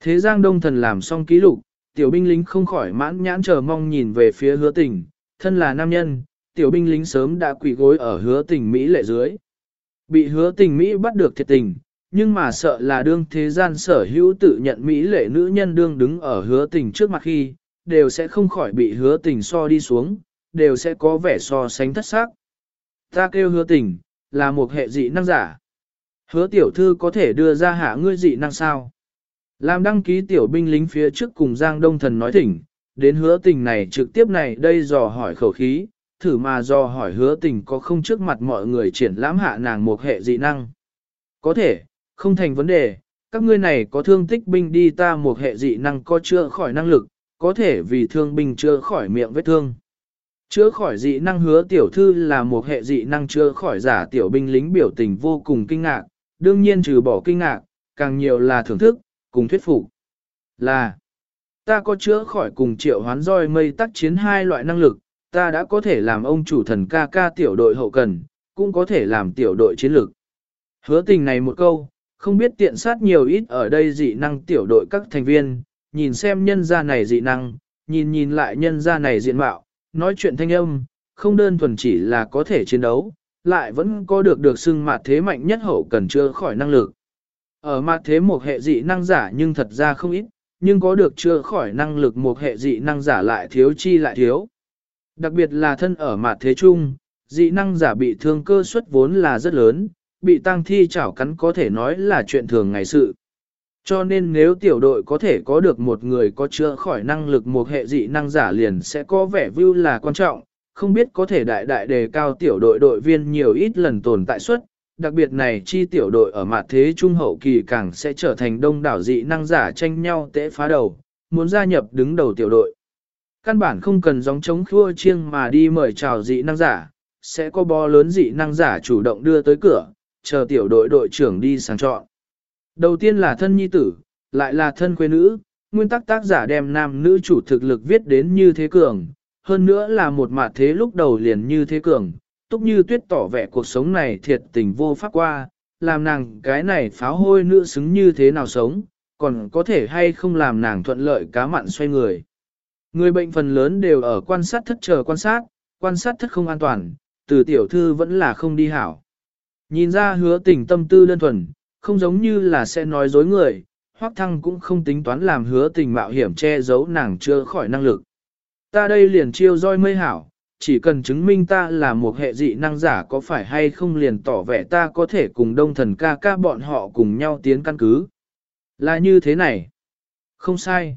Thế Giang Đông Thần làm xong ký lục, tiểu binh lính không khỏi mãn nhãn chờ mong nhìn về phía hứa tình, thân là nam nhân, tiểu binh lính sớm đã quỳ gối ở hứa tình Mỹ lệ dưới. Bị hứa tình Mỹ bắt được thiệt tình, nhưng mà sợ là đương thế gian sở hữu tự nhận Mỹ lệ nữ nhân đương đứng ở hứa tình trước mặt khi, đều sẽ không khỏi bị hứa tình so đi xuống, đều sẽ có vẻ so sánh thất xác. Ta kêu hứa tình, là một hệ dị năng giả. Hứa tiểu thư có thể đưa ra hạ ngươi dị năng sao? Làm đăng ký tiểu binh lính phía trước cùng Giang Đông Thần nói thỉnh, đến hứa tình này trực tiếp này đây dò hỏi khẩu khí, thử mà dò hỏi hứa tình có không trước mặt mọi người triển lãm hạ nàng một hệ dị năng. Có thể, không thành vấn đề, các ngươi này có thương tích binh đi ta một hệ dị năng có chữa khỏi năng lực, có thể vì thương binh chữa khỏi miệng vết thương. Chữa khỏi dị năng hứa tiểu thư là một hệ dị năng chữa khỏi giả tiểu binh lính biểu tình vô cùng kinh ngạc, đương nhiên trừ bỏ kinh ngạc, càng nhiều là thưởng thức, cùng thuyết phục. Là, ta có chữa khỏi cùng triệu hoán roi mây tác chiến hai loại năng lực, ta đã có thể làm ông chủ thần ca ca tiểu đội hậu cần, cũng có thể làm tiểu đội chiến lực. Hứa tình này một câu, không biết tiện sát nhiều ít ở đây dị năng tiểu đội các thành viên, nhìn xem nhân gia này dị năng, nhìn nhìn lại nhân gia này diện mạo, nói chuyện thanh âm, không đơn thuần chỉ là có thể chiến đấu, lại vẫn có được được xưng mặt thế mạnh nhất hậu cần chưa khỏi năng lực. Ở mặt thế một hệ dị năng giả nhưng thật ra không ít, nhưng có được chưa khỏi năng lực một hệ dị năng giả lại thiếu chi lại thiếu. Đặc biệt là thân ở mặt thế chung, dị năng giả bị thương cơ suất vốn là rất lớn, bị tăng thi chảo cắn có thể nói là chuyện thường ngày sự. Cho nên nếu tiểu đội có thể có được một người có chữa khỏi năng lực một hệ dị năng giả liền sẽ có vẻ view là quan trọng, không biết có thể đại đại đề cao tiểu đội đội viên nhiều ít lần tồn tại suất, đặc biệt này chi tiểu đội ở mặt thế trung hậu kỳ càng sẽ trở thành đông đảo dị năng giả tranh nhau tễ phá đầu, muốn gia nhập đứng đầu tiểu đội. Căn bản không cần gióng chống khua chiêng mà đi mời chào dị năng giả, sẽ có bo lớn dị năng giả chủ động đưa tới cửa, chờ tiểu đội đội trưởng đi sang chọn. Đầu tiên là thân nhi tử, lại là thân quê nữ, nguyên tắc tác giả đem nam nữ chủ thực lực viết đến như thế cường, hơn nữa là một mạt thế lúc đầu liền như thế cường, túc như tuyết tỏ vẻ cuộc sống này thiệt tình vô pháp qua, làm nàng cái này pháo hôi nữ xứng như thế nào sống, còn có thể hay không làm nàng thuận lợi cá mặn xoay người. Người bệnh phần lớn đều ở quan sát thất chờ quan sát, quan sát thất không an toàn, từ tiểu thư vẫn là không đi hảo. Nhìn ra hứa tình tâm tư đơn thuần, không giống như là sẽ nói dối người, hoắc thăng cũng không tính toán làm hứa tình mạo hiểm che giấu nàng chưa khỏi năng lực. Ta đây liền chiêu roi mây hảo, chỉ cần chứng minh ta là một hệ dị năng giả có phải hay không liền tỏ vẻ ta có thể cùng đông thần ca ca bọn họ cùng nhau tiến căn cứ. Là như thế này. Không sai.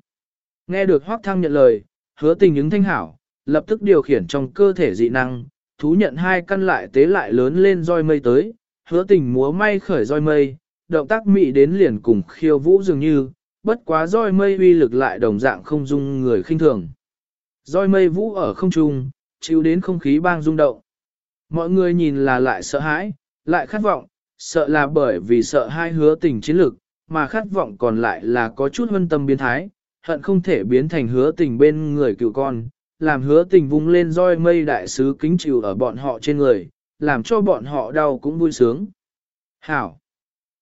Nghe được Hoác Thăng nhận lời, hứa tình ứng thanh hảo, lập tức điều khiển trong cơ thể dị năng, thú nhận hai căn lại tế lại lớn lên roi mây tới, hứa tình múa may khởi roi mây, động tác mị đến liền cùng khiêu vũ dường như, bất quá roi mây uy lực lại đồng dạng không dung người khinh thường. Roi mây vũ ở không trung, chịu đến không khí bang rung động. Mọi người nhìn là lại sợ hãi, lại khát vọng, sợ là bởi vì sợ hai hứa tình chiến lực, mà khát vọng còn lại là có chút hân tâm biến thái, hận không thể biến thành hứa tình bên người cựu con, làm hứa tình vung lên roi mây đại sứ kính chịu ở bọn họ trên người, làm cho bọn họ đau cũng vui sướng. Hảo!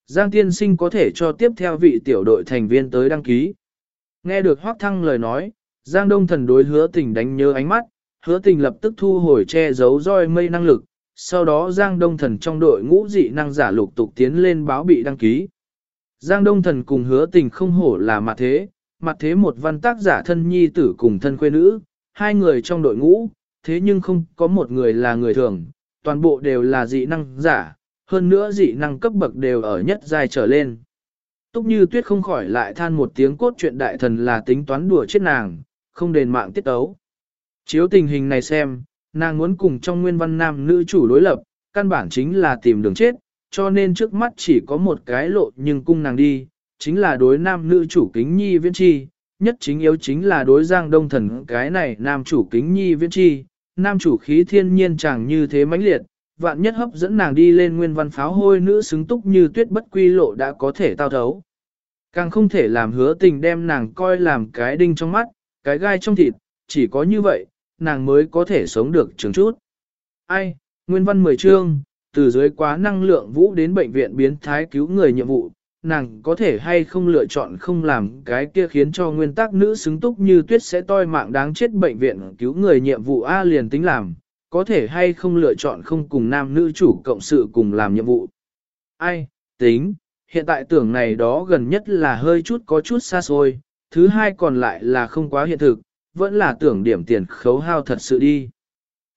Giang tiên sinh có thể cho tiếp theo vị tiểu đội thành viên tới đăng ký. Nghe được Hoác Thăng lời nói, Giang Đông Thần đối hứa tình đánh nhớ ánh mắt, hứa tình lập tức thu hồi che giấu roi mây năng lực, sau đó Giang Đông Thần trong đội ngũ dị năng giả lục tục tiến lên báo bị đăng ký. Giang Đông Thần cùng hứa tình không hổ là mặt thế, mặt thế một văn tác giả thân nhi tử cùng thân quê nữ, hai người trong đội ngũ, thế nhưng không có một người là người thường, toàn bộ đều là dị năng giả, hơn nữa dị năng cấp bậc đều ở nhất giai trở lên. Túc như tuyết không khỏi lại than một tiếng cốt truyện đại thần là tính toán đùa chết nàng, không đền mạng tiết tấu. Chiếu tình hình này xem, nàng muốn cùng trong nguyên văn nam nữ chủ đối lập, căn bản chính là tìm đường chết, cho nên trước mắt chỉ có một cái lộ nhưng cung nàng đi, chính là đối nam nữ chủ kính nhi viễn chi, nhất chính yếu chính là đối giang đông thần cái này nam chủ kính nhi viễn chi, nam chủ khí thiên nhiên chẳng như thế mãnh liệt, vạn nhất hấp dẫn nàng đi lên nguyên văn pháo hôi nữ xứng túc như tuyết bất quy lộ đã có thể tao thấu. Càng không thể làm hứa tình đem nàng coi làm cái đinh trong mắt, cái gai trong thịt, chỉ có như vậy, nàng mới có thể sống được trường chút. Ai, nguyên văn 10 chương, từ dưới quá năng lượng vũ đến bệnh viện biến thái cứu người nhiệm vụ, nàng có thể hay không lựa chọn không làm cái kia khiến cho nguyên tắc nữ xứng túc như tuyết sẽ toi mạng đáng chết bệnh viện cứu người nhiệm vụ A liền tính làm, có thể hay không lựa chọn không cùng nam nữ chủ cộng sự cùng làm nhiệm vụ. Ai, tính, hiện tại tưởng này đó gần nhất là hơi chút có chút xa xôi, thứ hai còn lại là không quá hiện thực, vẫn là tưởng điểm tiền khấu hao thật sự đi.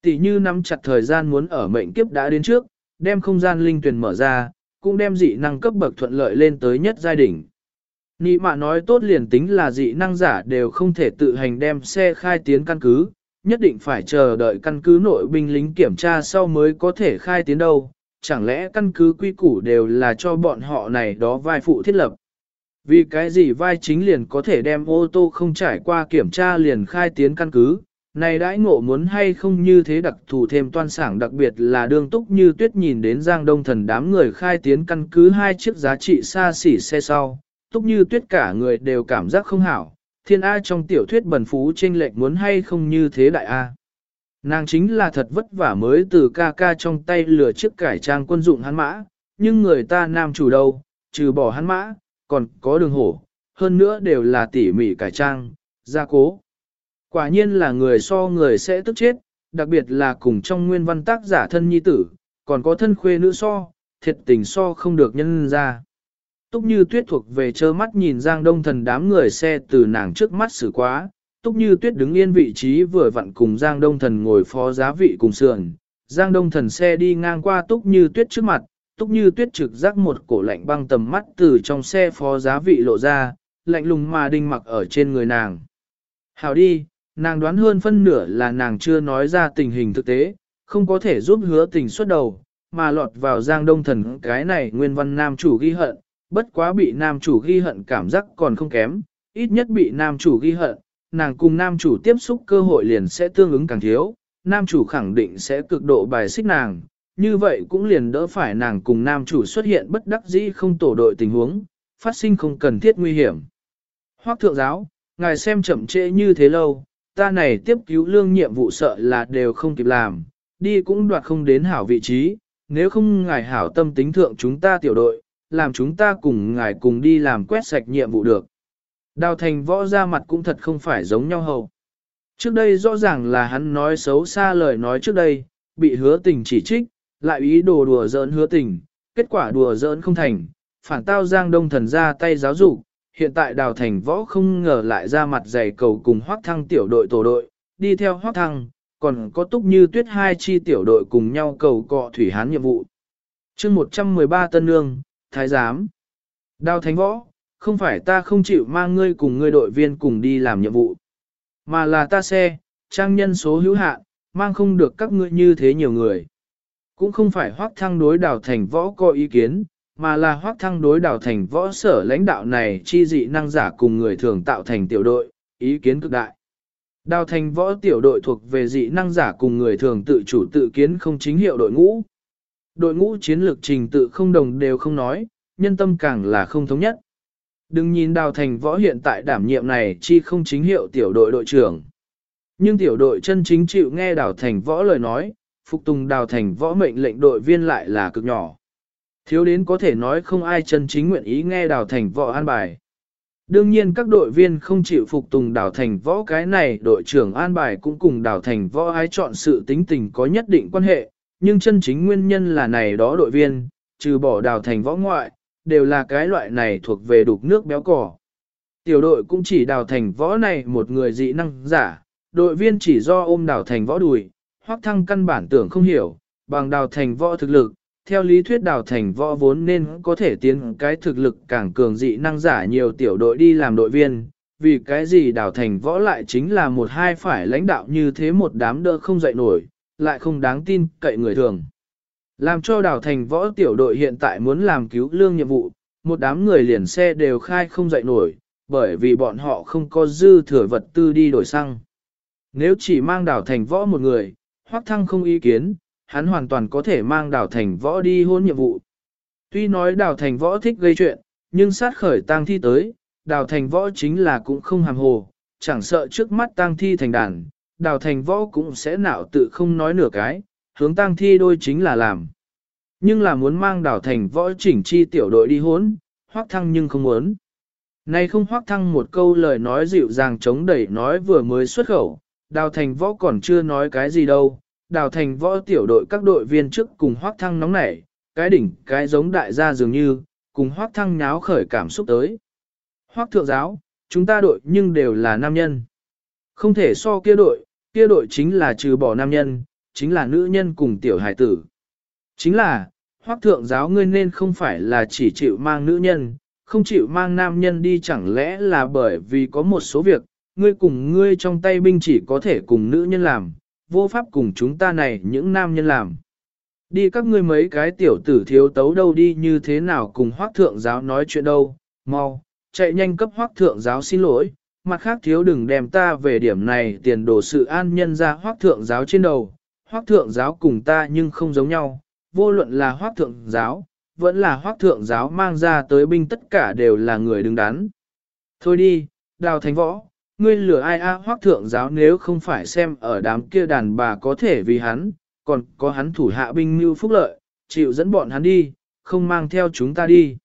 Tỷ như nắm chặt thời gian muốn ở mệnh kiếp đã đến trước, đem không gian linh tuyển mở ra, cũng đem dị năng cấp bậc thuận lợi lên tới nhất giai đỉnh. Nị mạ nói tốt liền tính là dị năng giả đều không thể tự hành đem xe khai tiến căn cứ, nhất định phải chờ đợi căn cứ nội binh lính kiểm tra sau mới có thể khai tiến đâu, chẳng lẽ căn cứ quy củ đều là cho bọn họ này đó vai phụ thiết lập. Vì cái gì vai chính liền có thể đem ô tô không trải qua kiểm tra liền khai tiến căn cứ, này đãi ngộ muốn hay không như thế đặc thù thêm toan sảng đặc biệt là đương túc như tuyết nhìn đến giang đông thần đám người khai tiến căn cứ hai chiếc giá trị xa xỉ xe sau, túc như tuyết cả người đều cảm giác không hảo, thiên A trong tiểu thuyết bần phú trên lệnh muốn hay không như thế đại A. Nàng chính là thật vất vả mới từ ca ca trong tay lừa chiếc cải trang quân dụng hắn mã, nhưng người ta nam chủ đâu, trừ bỏ hắn mã, còn có đường hổ, hơn nữa đều là tỉ mỉ cải trang, gia cố. Quả nhiên là người so người sẽ tức chết, đặc biệt là cùng trong nguyên văn tác giả thân nhi tử, còn có thân khuê nữ so, thiệt tình so không được nhân ra. Túc như tuyết thuộc về trơ mắt nhìn Giang Đông Thần đám người xe từ nàng trước mắt xử quá, Túc như tuyết đứng yên vị trí vừa vặn cùng Giang Đông Thần ngồi phó giá vị cùng sườn. Giang Đông Thần xe đi ngang qua Túc như tuyết trước mặt, Túc như tuyết trực giác một cổ lạnh băng tầm mắt từ trong xe phó giá vị lộ ra, lạnh lùng mà đinh mặc ở trên người nàng. Hảo đi, nàng đoán hơn phân nửa là nàng chưa nói ra tình hình thực tế, không có thể giúp hứa tình xuất đầu, mà lọt vào giang đông thần cái này nguyên văn nam chủ ghi hận, bất quá bị nam chủ ghi hận cảm giác còn không kém, ít nhất bị nam chủ ghi hận, nàng cùng nam chủ tiếp xúc cơ hội liền sẽ tương ứng càng thiếu, nam chủ khẳng định sẽ cực độ bài xích nàng, như vậy cũng liền đỡ phải nàng cùng nam chủ xuất hiện bất đắc dĩ không tổ đội tình huống, phát sinh không cần thiết nguy hiểm. Hoác thượng giáo, ngài xem chậm trễ như thế lâu, ta này tiếp cứu lương nhiệm vụ sợ là đều không kịp làm, đi cũng đoạt không đến hảo vị trí, nếu không ngài hảo tâm tính thượng chúng ta tiểu đội, làm chúng ta cùng ngài cùng đi làm quét sạch nhiệm vụ được. Đào thành võ ra mặt cũng thật không phải giống nhau hầu. Trước đây rõ ràng là hắn nói xấu xa lời nói trước đây, bị hứa tình chỉ trích, lại ý đồ đùa giỡn hứa tình, kết quả đùa giỡn không thành, phản tao giang đông thần ra tay giáo dục, hiện tại đào thành võ không ngờ lại ra mặt dày cầu cùng hoác thăng tiểu đội tổ đội, đi theo hoác thăng, còn có túc như tuyết hai chi tiểu đội cùng nhau cầu cọ thủy hán nhiệm vụ. chương 113 Tân Nương, Thái Giám. Đào thành võ, không phải ta không chịu mang ngươi cùng ngươi đội viên cùng đi làm nhiệm vụ, mà là ta xe, trang nhân số hữu hạn, mang không được các ngươi như thế nhiều người. Cũng không phải hoác thăng đối đào thành võ có ý kiến, mà là hoác thăng đối đảo thành võ sở lãnh đạo này chi dị năng giả cùng người thường tạo thành tiểu đội, ý kiến cực đại. Đào thành võ tiểu đội thuộc về dị năng giả cùng người thường tự chủ tự kiến không chính hiệu đội ngũ. Đội ngũ chiến lược trình tự không đồng đều không nói, nhân tâm càng là không thống nhất. Đừng nhìn đào thành võ hiện tại đảm nhiệm này chi không chính hiệu tiểu đội đội trưởng. Nhưng tiểu đội chân chính chịu nghe đào thành võ lời nói, phục tùng đào thành võ mệnh lệnh đội viên lại là cực nhỏ. Thiếu đến có thể nói không ai chân chính nguyện ý nghe đào thành võ an bài. Đương nhiên các đội viên không chịu phục tùng đào thành võ cái này đội trưởng an bài cũng cùng đào thành võ ai chọn sự tính tình có nhất định quan hệ, nhưng chân chính nguyên nhân là này đó đội viên, trừ bỏ đào thành võ ngoại, đều là cái loại này thuộc về đục nước béo cỏ. Tiểu đội cũng chỉ đào thành võ này một người dị năng giả, đội viên chỉ do ôm đào thành võ đùi, hoác thăng căn bản tưởng không hiểu, bằng đào thành võ thực lực, theo lý thuyết đào thành võ vốn nên có thể tiến cái thực lực càng cường dị năng giả nhiều tiểu đội đi làm đội viên, vì cái gì đào thành võ lại chính là một hai phải lãnh đạo như thế một đám đỡ không dậy nổi, lại không đáng tin cậy người thường. Làm cho đào thành võ tiểu đội hiện tại muốn làm cứu lương nhiệm vụ, một đám người liền xe đều khai không dậy nổi, bởi vì bọn họ không có dư thừa vật tư đi đổi xăng. Nếu chỉ mang đào thành võ một người, hoắc thăng không ý kiến, hắn hoàn toàn có thể mang đào thành võ đi hôn nhiệm vụ. Tuy nói đào thành võ thích gây chuyện, nhưng sát khởi tang thi tới, đào thành võ chính là cũng không hàm hồ, chẳng sợ trước mắt tang thi thành đàn, đào thành võ cũng sẽ nạo tự không nói nửa cái, hướng tang thi đôi chính là làm. Nhưng là muốn mang đào thành võ chỉnh chi tiểu đội đi hốn, hoác thăng nhưng không muốn. Này không hoác thăng một câu lời nói dịu dàng chống đẩy nói vừa mới xuất khẩu, đào thành võ còn chưa nói cái gì đâu, đào thành võ tiểu đội các đội viên trước cùng hoác thăng nóng nảy, cái đỉnh cái giống đại gia dường như, cùng hoác thăng nháo khởi cảm xúc tới. Hoác thượng giáo, chúng ta đội nhưng đều là nam nhân. Không thể so kia đội, kia đội chính là trừ bỏ nam nhân, chính là nữ nhân cùng tiểu hải tử. Chính là, hoác thượng giáo ngươi nên không phải là chỉ chịu mang nữ nhân, không chịu mang nam nhân đi chẳng lẽ là bởi vì có một số việc, ngươi cùng ngươi trong tay binh chỉ có thể cùng nữ nhân làm, vô pháp cùng chúng ta này những nam nhân làm. Đi các ngươi mấy cái tiểu tử thiếu tấu đâu đi như thế nào cùng hoác thượng giáo nói chuyện đâu, mau, chạy nhanh cấp hoác thượng giáo xin lỗi, mặt khác thiếu đừng đem ta về điểm này tiền đổ sự an nhân ra hoác thượng giáo trên đầu, hoác thượng giáo cùng ta nhưng không giống nhau, vô luận là hoác thượng giáo, vẫn là hoác thượng giáo mang ra tới binh tất cả đều là người đứng đắn. Thôi đi, đào Thánh võ, ngươi lừa ai a hoác thượng giáo nếu không phải xem ở đám kia đàn bà có thể vì hắn, còn có hắn thủ hạ binh mưu phúc lợi, chịu dẫn bọn hắn đi, không mang theo chúng ta đi.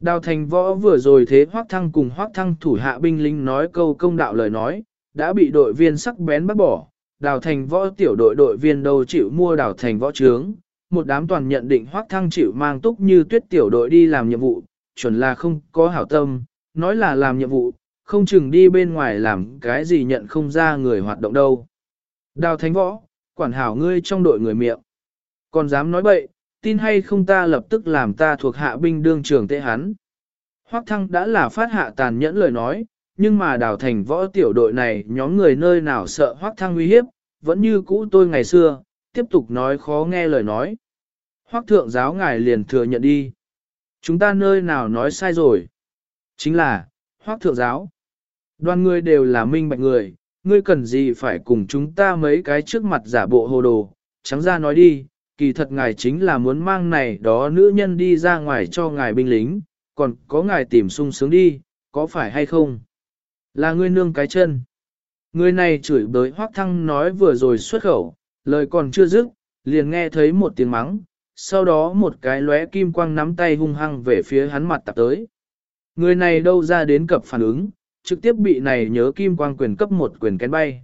Đào thành võ vừa rồi thế hoác thăng cùng hoác thăng thủ hạ binh lính nói câu công đạo lời nói, đã bị đội viên sắc bén bắt bỏ. Đào thành võ tiểu đội đội viên đâu chịu mua đào thành võ trướng, một đám toàn nhận định hoác thăng chịu mang túc như tuyết tiểu đội đi làm nhiệm vụ, chuẩn là không có hảo tâm, nói là làm nhiệm vụ, không chừng đi bên ngoài làm cái gì nhận không ra người hoạt động đâu. Đào thánh võ, quản hảo ngươi trong đội người miệng. Còn dám nói bậy, tin hay không ta lập tức làm ta thuộc hạ binh đương trường tệ hắn. Hoắc thăng đã là phát hạ tàn nhẫn lời nói, nhưng mà đào thành võ tiểu đội này nhóm người nơi nào sợ Hoắc thăng uy hiếp, vẫn như cũ tôi ngày xưa, tiếp tục nói khó nghe lời nói. Hoắc thượng giáo ngài liền thừa nhận đi. Chúng ta nơi nào nói sai rồi? Chính là, Hoắc thượng giáo. Đoàn người đều là minh bạch người, ngươi cần gì phải cùng chúng ta mấy cái trước mặt giả bộ hồ đồ, trắng ra nói đi, kỳ thật ngài chính là muốn mang này đó nữ nhân đi ra ngoài cho ngài binh lính, còn có ngài tìm sung sướng đi, có phải hay không? Là ngươi nương cái chân. Người này chửi bới hoác thăng nói vừa rồi xuất khẩu, lời còn chưa dứt, liền nghe thấy một tiếng mắng, sau đó một cái lóe kim quang nắm tay hung hăng về phía hắn mặt tạp tới. Người này đâu ra đến cập phản ứng, trực tiếp bị này nhớ kim quang quyền cấp một quyền kén bay.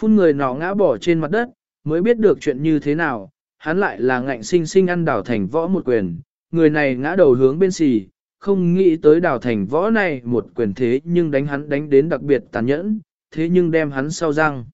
Phun người nọ ngã bỏ trên mặt đất, mới biết được chuyện như thế nào, hắn lại là ngạnh sinh sinh ăn đảo thành võ một quyền, người này ngã đầu hướng bên xì, không nghĩ tới đảo thành võ này một quyền thế nhưng đánh hắn đánh đến đặc biệt tàn nhẫn, thế nhưng đem hắn sau răng.